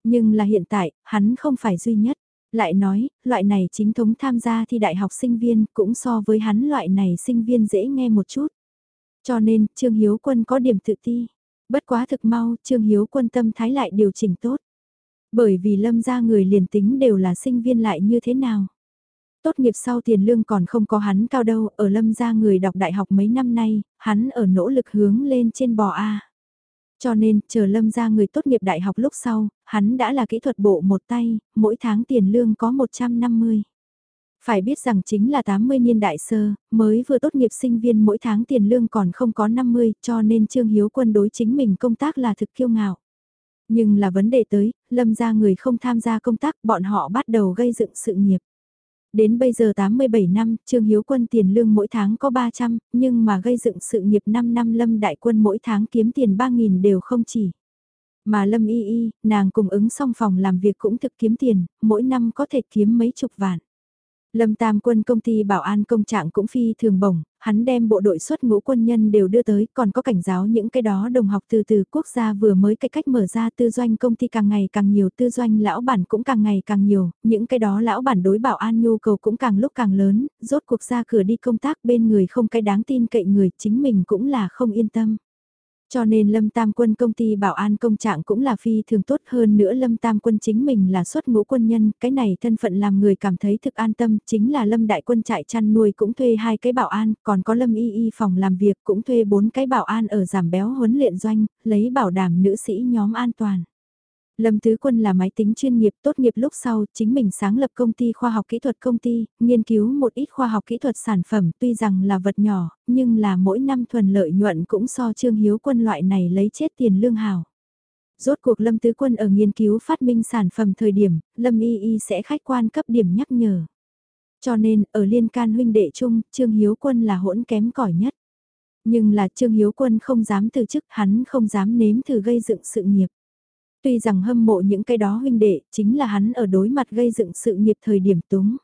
Nhưng là hiện tại, hắn không phải duy nhất. Lại nói, loại này chính thống tham gia thi đại học sinh viên cũng so với hắn loại này sinh viên dễ nghe một chút. Cho nên, Trương Hiếu Quân có điểm tự ti. Bất quá thực mau, Trương Hiếu Quân tâm thái lại điều chỉnh tốt. Bởi vì lâm ra người liền tính đều là sinh viên lại như thế nào. Tốt nghiệp sau tiền lương còn không có hắn cao đâu, ở lâm ra người đọc đại học mấy năm nay, hắn ở nỗ lực hướng lên trên bò A. Cho nên, chờ lâm ra người tốt nghiệp đại học lúc sau, hắn đã là kỹ thuật bộ một tay, mỗi tháng tiền lương có 150. Phải biết rằng chính là 80 niên đại sơ, mới vừa tốt nghiệp sinh viên mỗi tháng tiền lương còn không có 50 cho nên Trương Hiếu Quân đối chính mình công tác là thực kiêu ngạo. Nhưng là vấn đề tới, lâm ra người không tham gia công tác bọn họ bắt đầu gây dựng sự nghiệp. Đến bây giờ 87 năm, Trương Hiếu Quân tiền lương mỗi tháng có 300, nhưng mà gây dựng sự nghiệp 5 năm Lâm Đại Quân mỗi tháng kiếm tiền 3.000 đều không chỉ. Mà Lâm Y Y, nàng cùng ứng xong phòng làm việc cũng thực kiếm tiền, mỗi năm có thể kiếm mấy chục vạn. Lâm Tam quân công ty bảo an công trạng cũng phi thường bổng, hắn đem bộ đội xuất ngũ quân nhân đều đưa tới, còn có cảnh giáo những cái đó đồng học từ từ quốc gia vừa mới cái cách mở ra tư doanh công ty càng ngày càng nhiều, tư doanh lão bản cũng càng ngày càng nhiều, những cái đó lão bản đối bảo an nhu cầu cũng càng lúc càng lớn, rốt cuộc ra cửa đi công tác bên người không cái đáng tin cậy người, chính mình cũng là không yên tâm. Cho nên Lâm Tam Quân công ty bảo an công trạng cũng là phi thường tốt hơn nữa Lâm Tam Quân chính mình là xuất ngũ quân nhân, cái này thân phận làm người cảm thấy thực an tâm, chính là Lâm Đại Quân trại chăn nuôi cũng thuê hai cái bảo an, còn có Lâm Y Y phòng làm việc cũng thuê bốn cái bảo an ở giảm béo huấn luyện doanh, lấy bảo đảm nữ sĩ nhóm an toàn. Lâm Tứ Quân là máy tính chuyên nghiệp tốt nghiệp lúc sau, chính mình sáng lập công ty khoa học kỹ thuật công ty, nghiên cứu một ít khoa học kỹ thuật sản phẩm tuy rằng là vật nhỏ, nhưng là mỗi năm thuần lợi nhuận cũng so Trương Hiếu Quân loại này lấy chết tiền lương hào. Rốt cuộc Lâm Tứ Quân ở nghiên cứu phát minh sản phẩm thời điểm, Lâm Y Y sẽ khách quan cấp điểm nhắc nhở. Cho nên, ở liên can huynh đệ chung, Trương Hiếu Quân là hỗn kém cỏi nhất. Nhưng là Trương Hiếu Quân không dám từ chức, hắn không dám nếm thử gây dựng sự nghiệp. Tuy rằng hâm mộ những cái đó huynh đệ, chính là hắn ở đối mặt gây dựng sự nghiệp thời điểm túng.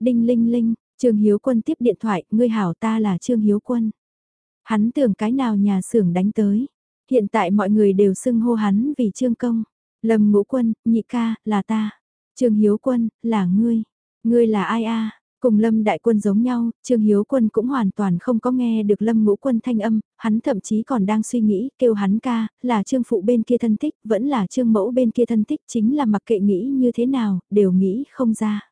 Đinh linh linh, Trương Hiếu Quân tiếp điện thoại, ngươi hảo ta là Trương Hiếu Quân. Hắn tưởng cái nào nhà xưởng đánh tới. Hiện tại mọi người đều xưng hô hắn vì Trương Công. Lâm Ngũ Quân, nhị ca, là ta. Trương Hiếu Quân, là ngươi. Ngươi là ai a? Cùng Lâm Đại Quân giống nhau, Trương Hiếu Quân cũng hoàn toàn không có nghe được Lâm Ngũ Quân thanh âm, hắn thậm chí còn đang suy nghĩ, kêu hắn ca, là Trương Phụ bên kia thân thích, vẫn là Trương Mẫu bên kia thân thích, chính là mặc kệ nghĩ như thế nào, đều nghĩ không ra.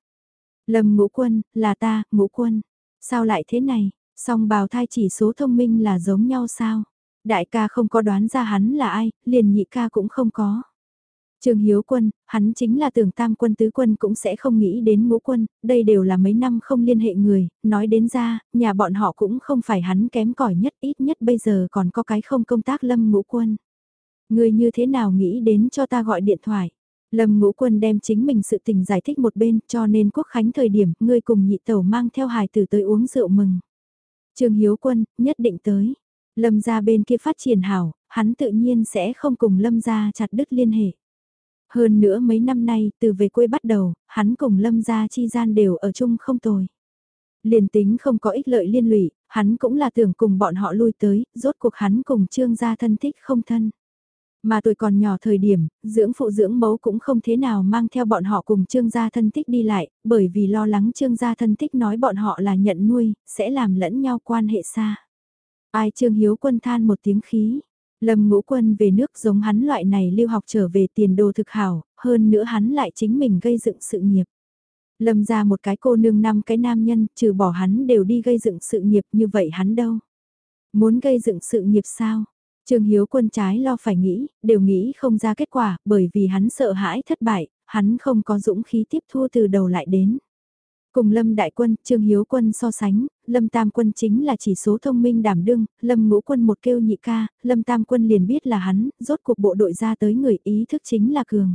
Lâm Ngũ Quân, là ta, Ngũ Quân. Sao lại thế này, song bào thai chỉ số thông minh là giống nhau sao? Đại ca không có đoán ra hắn là ai, liền nhị ca cũng không có. Trương Hiếu Quân, hắn chính là tưởng tam quân tứ quân cũng sẽ không nghĩ đến ngũ quân, đây đều là mấy năm không liên hệ người, nói đến ra, nhà bọn họ cũng không phải hắn kém cỏi nhất ít nhất bây giờ còn có cái không công tác lâm ngũ quân. Người như thế nào nghĩ đến cho ta gọi điện thoại? Lâm ngũ quân đem chính mình sự tình giải thích một bên cho nên quốc khánh thời điểm ngươi cùng nhị tẩu mang theo hài tử tới uống rượu mừng. Trương Hiếu Quân, nhất định tới. Lâm ra bên kia phát triển hảo, hắn tự nhiên sẽ không cùng Lâm ra chặt đứt liên hệ. Hơn nữa mấy năm nay, từ về quê bắt đầu, hắn cùng lâm gia chi gian đều ở chung không tồi. Liền tính không có ích lợi liên lụy, hắn cũng là tưởng cùng bọn họ lui tới, rốt cuộc hắn cùng trương gia thân thích không thân. Mà tuổi còn nhỏ thời điểm, dưỡng phụ dưỡng mẫu cũng không thế nào mang theo bọn họ cùng trương gia thân thích đi lại, bởi vì lo lắng trương gia thân thích nói bọn họ là nhận nuôi, sẽ làm lẫn nhau quan hệ xa. Ai trương hiếu quân than một tiếng khí, Lâm ngũ quân về nước giống hắn loại này lưu học trở về tiền đồ thực hảo, hơn nữa hắn lại chính mình gây dựng sự nghiệp. Lâm ra một cái cô nương năm cái nam nhân, trừ bỏ hắn đều đi gây dựng sự nghiệp như vậy hắn đâu. Muốn gây dựng sự nghiệp sao? Trương Hiếu quân trái lo phải nghĩ, đều nghĩ không ra kết quả, bởi vì hắn sợ hãi thất bại, hắn không có dũng khí tiếp thua từ đầu lại đến. Cùng Lâm Đại Quân, Trương Hiếu Quân so sánh, Lâm Tam Quân chính là chỉ số thông minh đảm đương, Lâm Ngũ Quân một kêu nhị ca, Lâm Tam Quân liền biết là hắn, rốt cuộc bộ đội ra tới người ý thức chính là cường.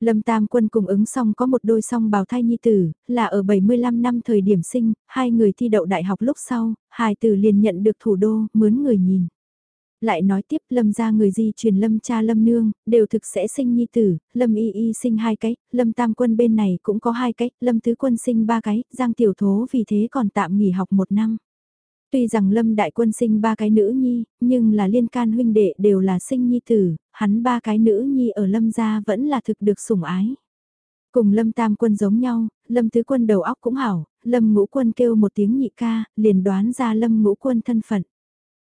Lâm Tam Quân cùng ứng xong có một đôi song bào thai nhi tử, là ở 75 năm thời điểm sinh, hai người thi đậu đại học lúc sau, hai tử liền nhận được thủ đô, mướn người nhìn lại nói tiếp lâm ra người di truyền lâm cha lâm nương, đều thực sẽ sinh nhi tử, lâm y y sinh hai cái, lâm tam quân bên này cũng có hai cái, lâm tứ quân sinh ba cái, giang tiểu thố vì thế còn tạm nghỉ học một năm. Tuy rằng lâm đại quân sinh ba cái nữ nhi, nhưng là liên can huynh đệ đều là sinh nhi tử, hắn ba cái nữ nhi ở lâm gia vẫn là thực được sủng ái. Cùng lâm tam quân giống nhau, lâm tứ quân đầu óc cũng hảo, lâm ngũ quân kêu một tiếng nhị ca, liền đoán ra lâm ngũ quân thân phận.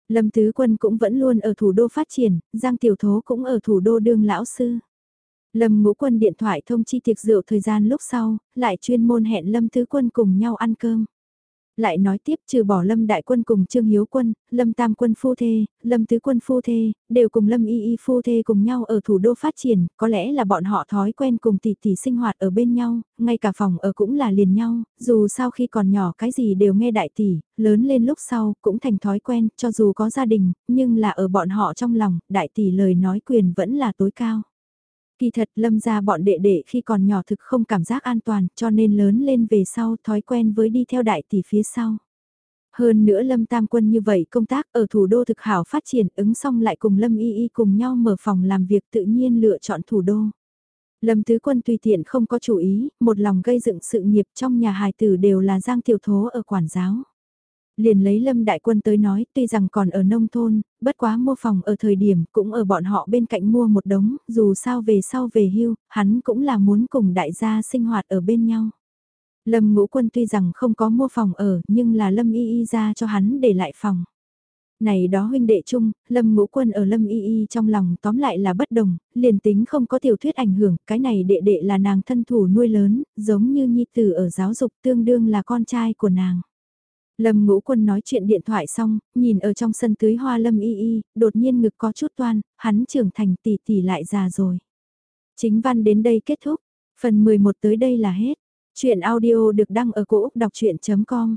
Lâm Tứ Quân cũng vẫn luôn ở thủ đô phát triển, Giang Tiểu Thố cũng ở thủ đô đương lão sư. Lâm Ngũ Quân điện thoại thông chi tiệc rượu thời gian lúc sau, lại chuyên môn hẹn Lâm Tứ Quân cùng nhau ăn cơm. Lại nói tiếp trừ bỏ Lâm Đại Quân cùng Trương Hiếu Quân, Lâm Tam Quân phu thê, Lâm Tứ Quân phu thê, đều cùng Lâm Y Y phu thê cùng nhau ở thủ đô phát triển, có lẽ là bọn họ thói quen cùng tỷ tỷ sinh hoạt ở bên nhau, ngay cả phòng ở cũng là liền nhau, dù sau khi còn nhỏ cái gì đều nghe đại tỷ, lớn lên lúc sau cũng thành thói quen, cho dù có gia đình, nhưng là ở bọn họ trong lòng, đại tỷ lời nói quyền vẫn là tối cao. Kỳ thật lâm ra bọn đệ đệ khi còn nhỏ thực không cảm giác an toàn cho nên lớn lên về sau thói quen với đi theo đại tỷ phía sau. Hơn nữa Lâm Tam Quân như vậy công tác ở thủ đô thực hảo phát triển ứng xong lại cùng Lâm Y Y cùng nhau mở phòng làm việc tự nhiên lựa chọn thủ đô. Lâm Tứ Quân tùy tiện không có chủ ý, một lòng gây dựng sự nghiệp trong nhà hài tử đều là giang tiểu thố ở quản giáo. Liền lấy Lâm Đại Quân tới nói, tuy rằng còn ở nông thôn, bất quá mua phòng ở thời điểm cũng ở bọn họ bên cạnh mua một đống, dù sao về sau về hưu, hắn cũng là muốn cùng đại gia sinh hoạt ở bên nhau. Lâm Ngũ Quân tuy rằng không có mua phòng ở, nhưng là Lâm Y Y ra cho hắn để lại phòng. Này đó huynh đệ chung, Lâm Ngũ Quân ở Lâm Y Y trong lòng tóm lại là bất đồng, liền tính không có tiểu thuyết ảnh hưởng, cái này đệ đệ là nàng thân thủ nuôi lớn, giống như nhi tử ở giáo dục tương đương là con trai của nàng. Lâm ngũ quân nói chuyện điện thoại xong, nhìn ở trong sân tưới hoa lâm y y, đột nhiên ngực có chút toan, hắn trưởng thành tỷ tỷ lại già rồi. Chính văn đến đây kết thúc, phần 11 tới đây là hết. Chuyện audio được đăng ở cổ Úc đọc chuyện.com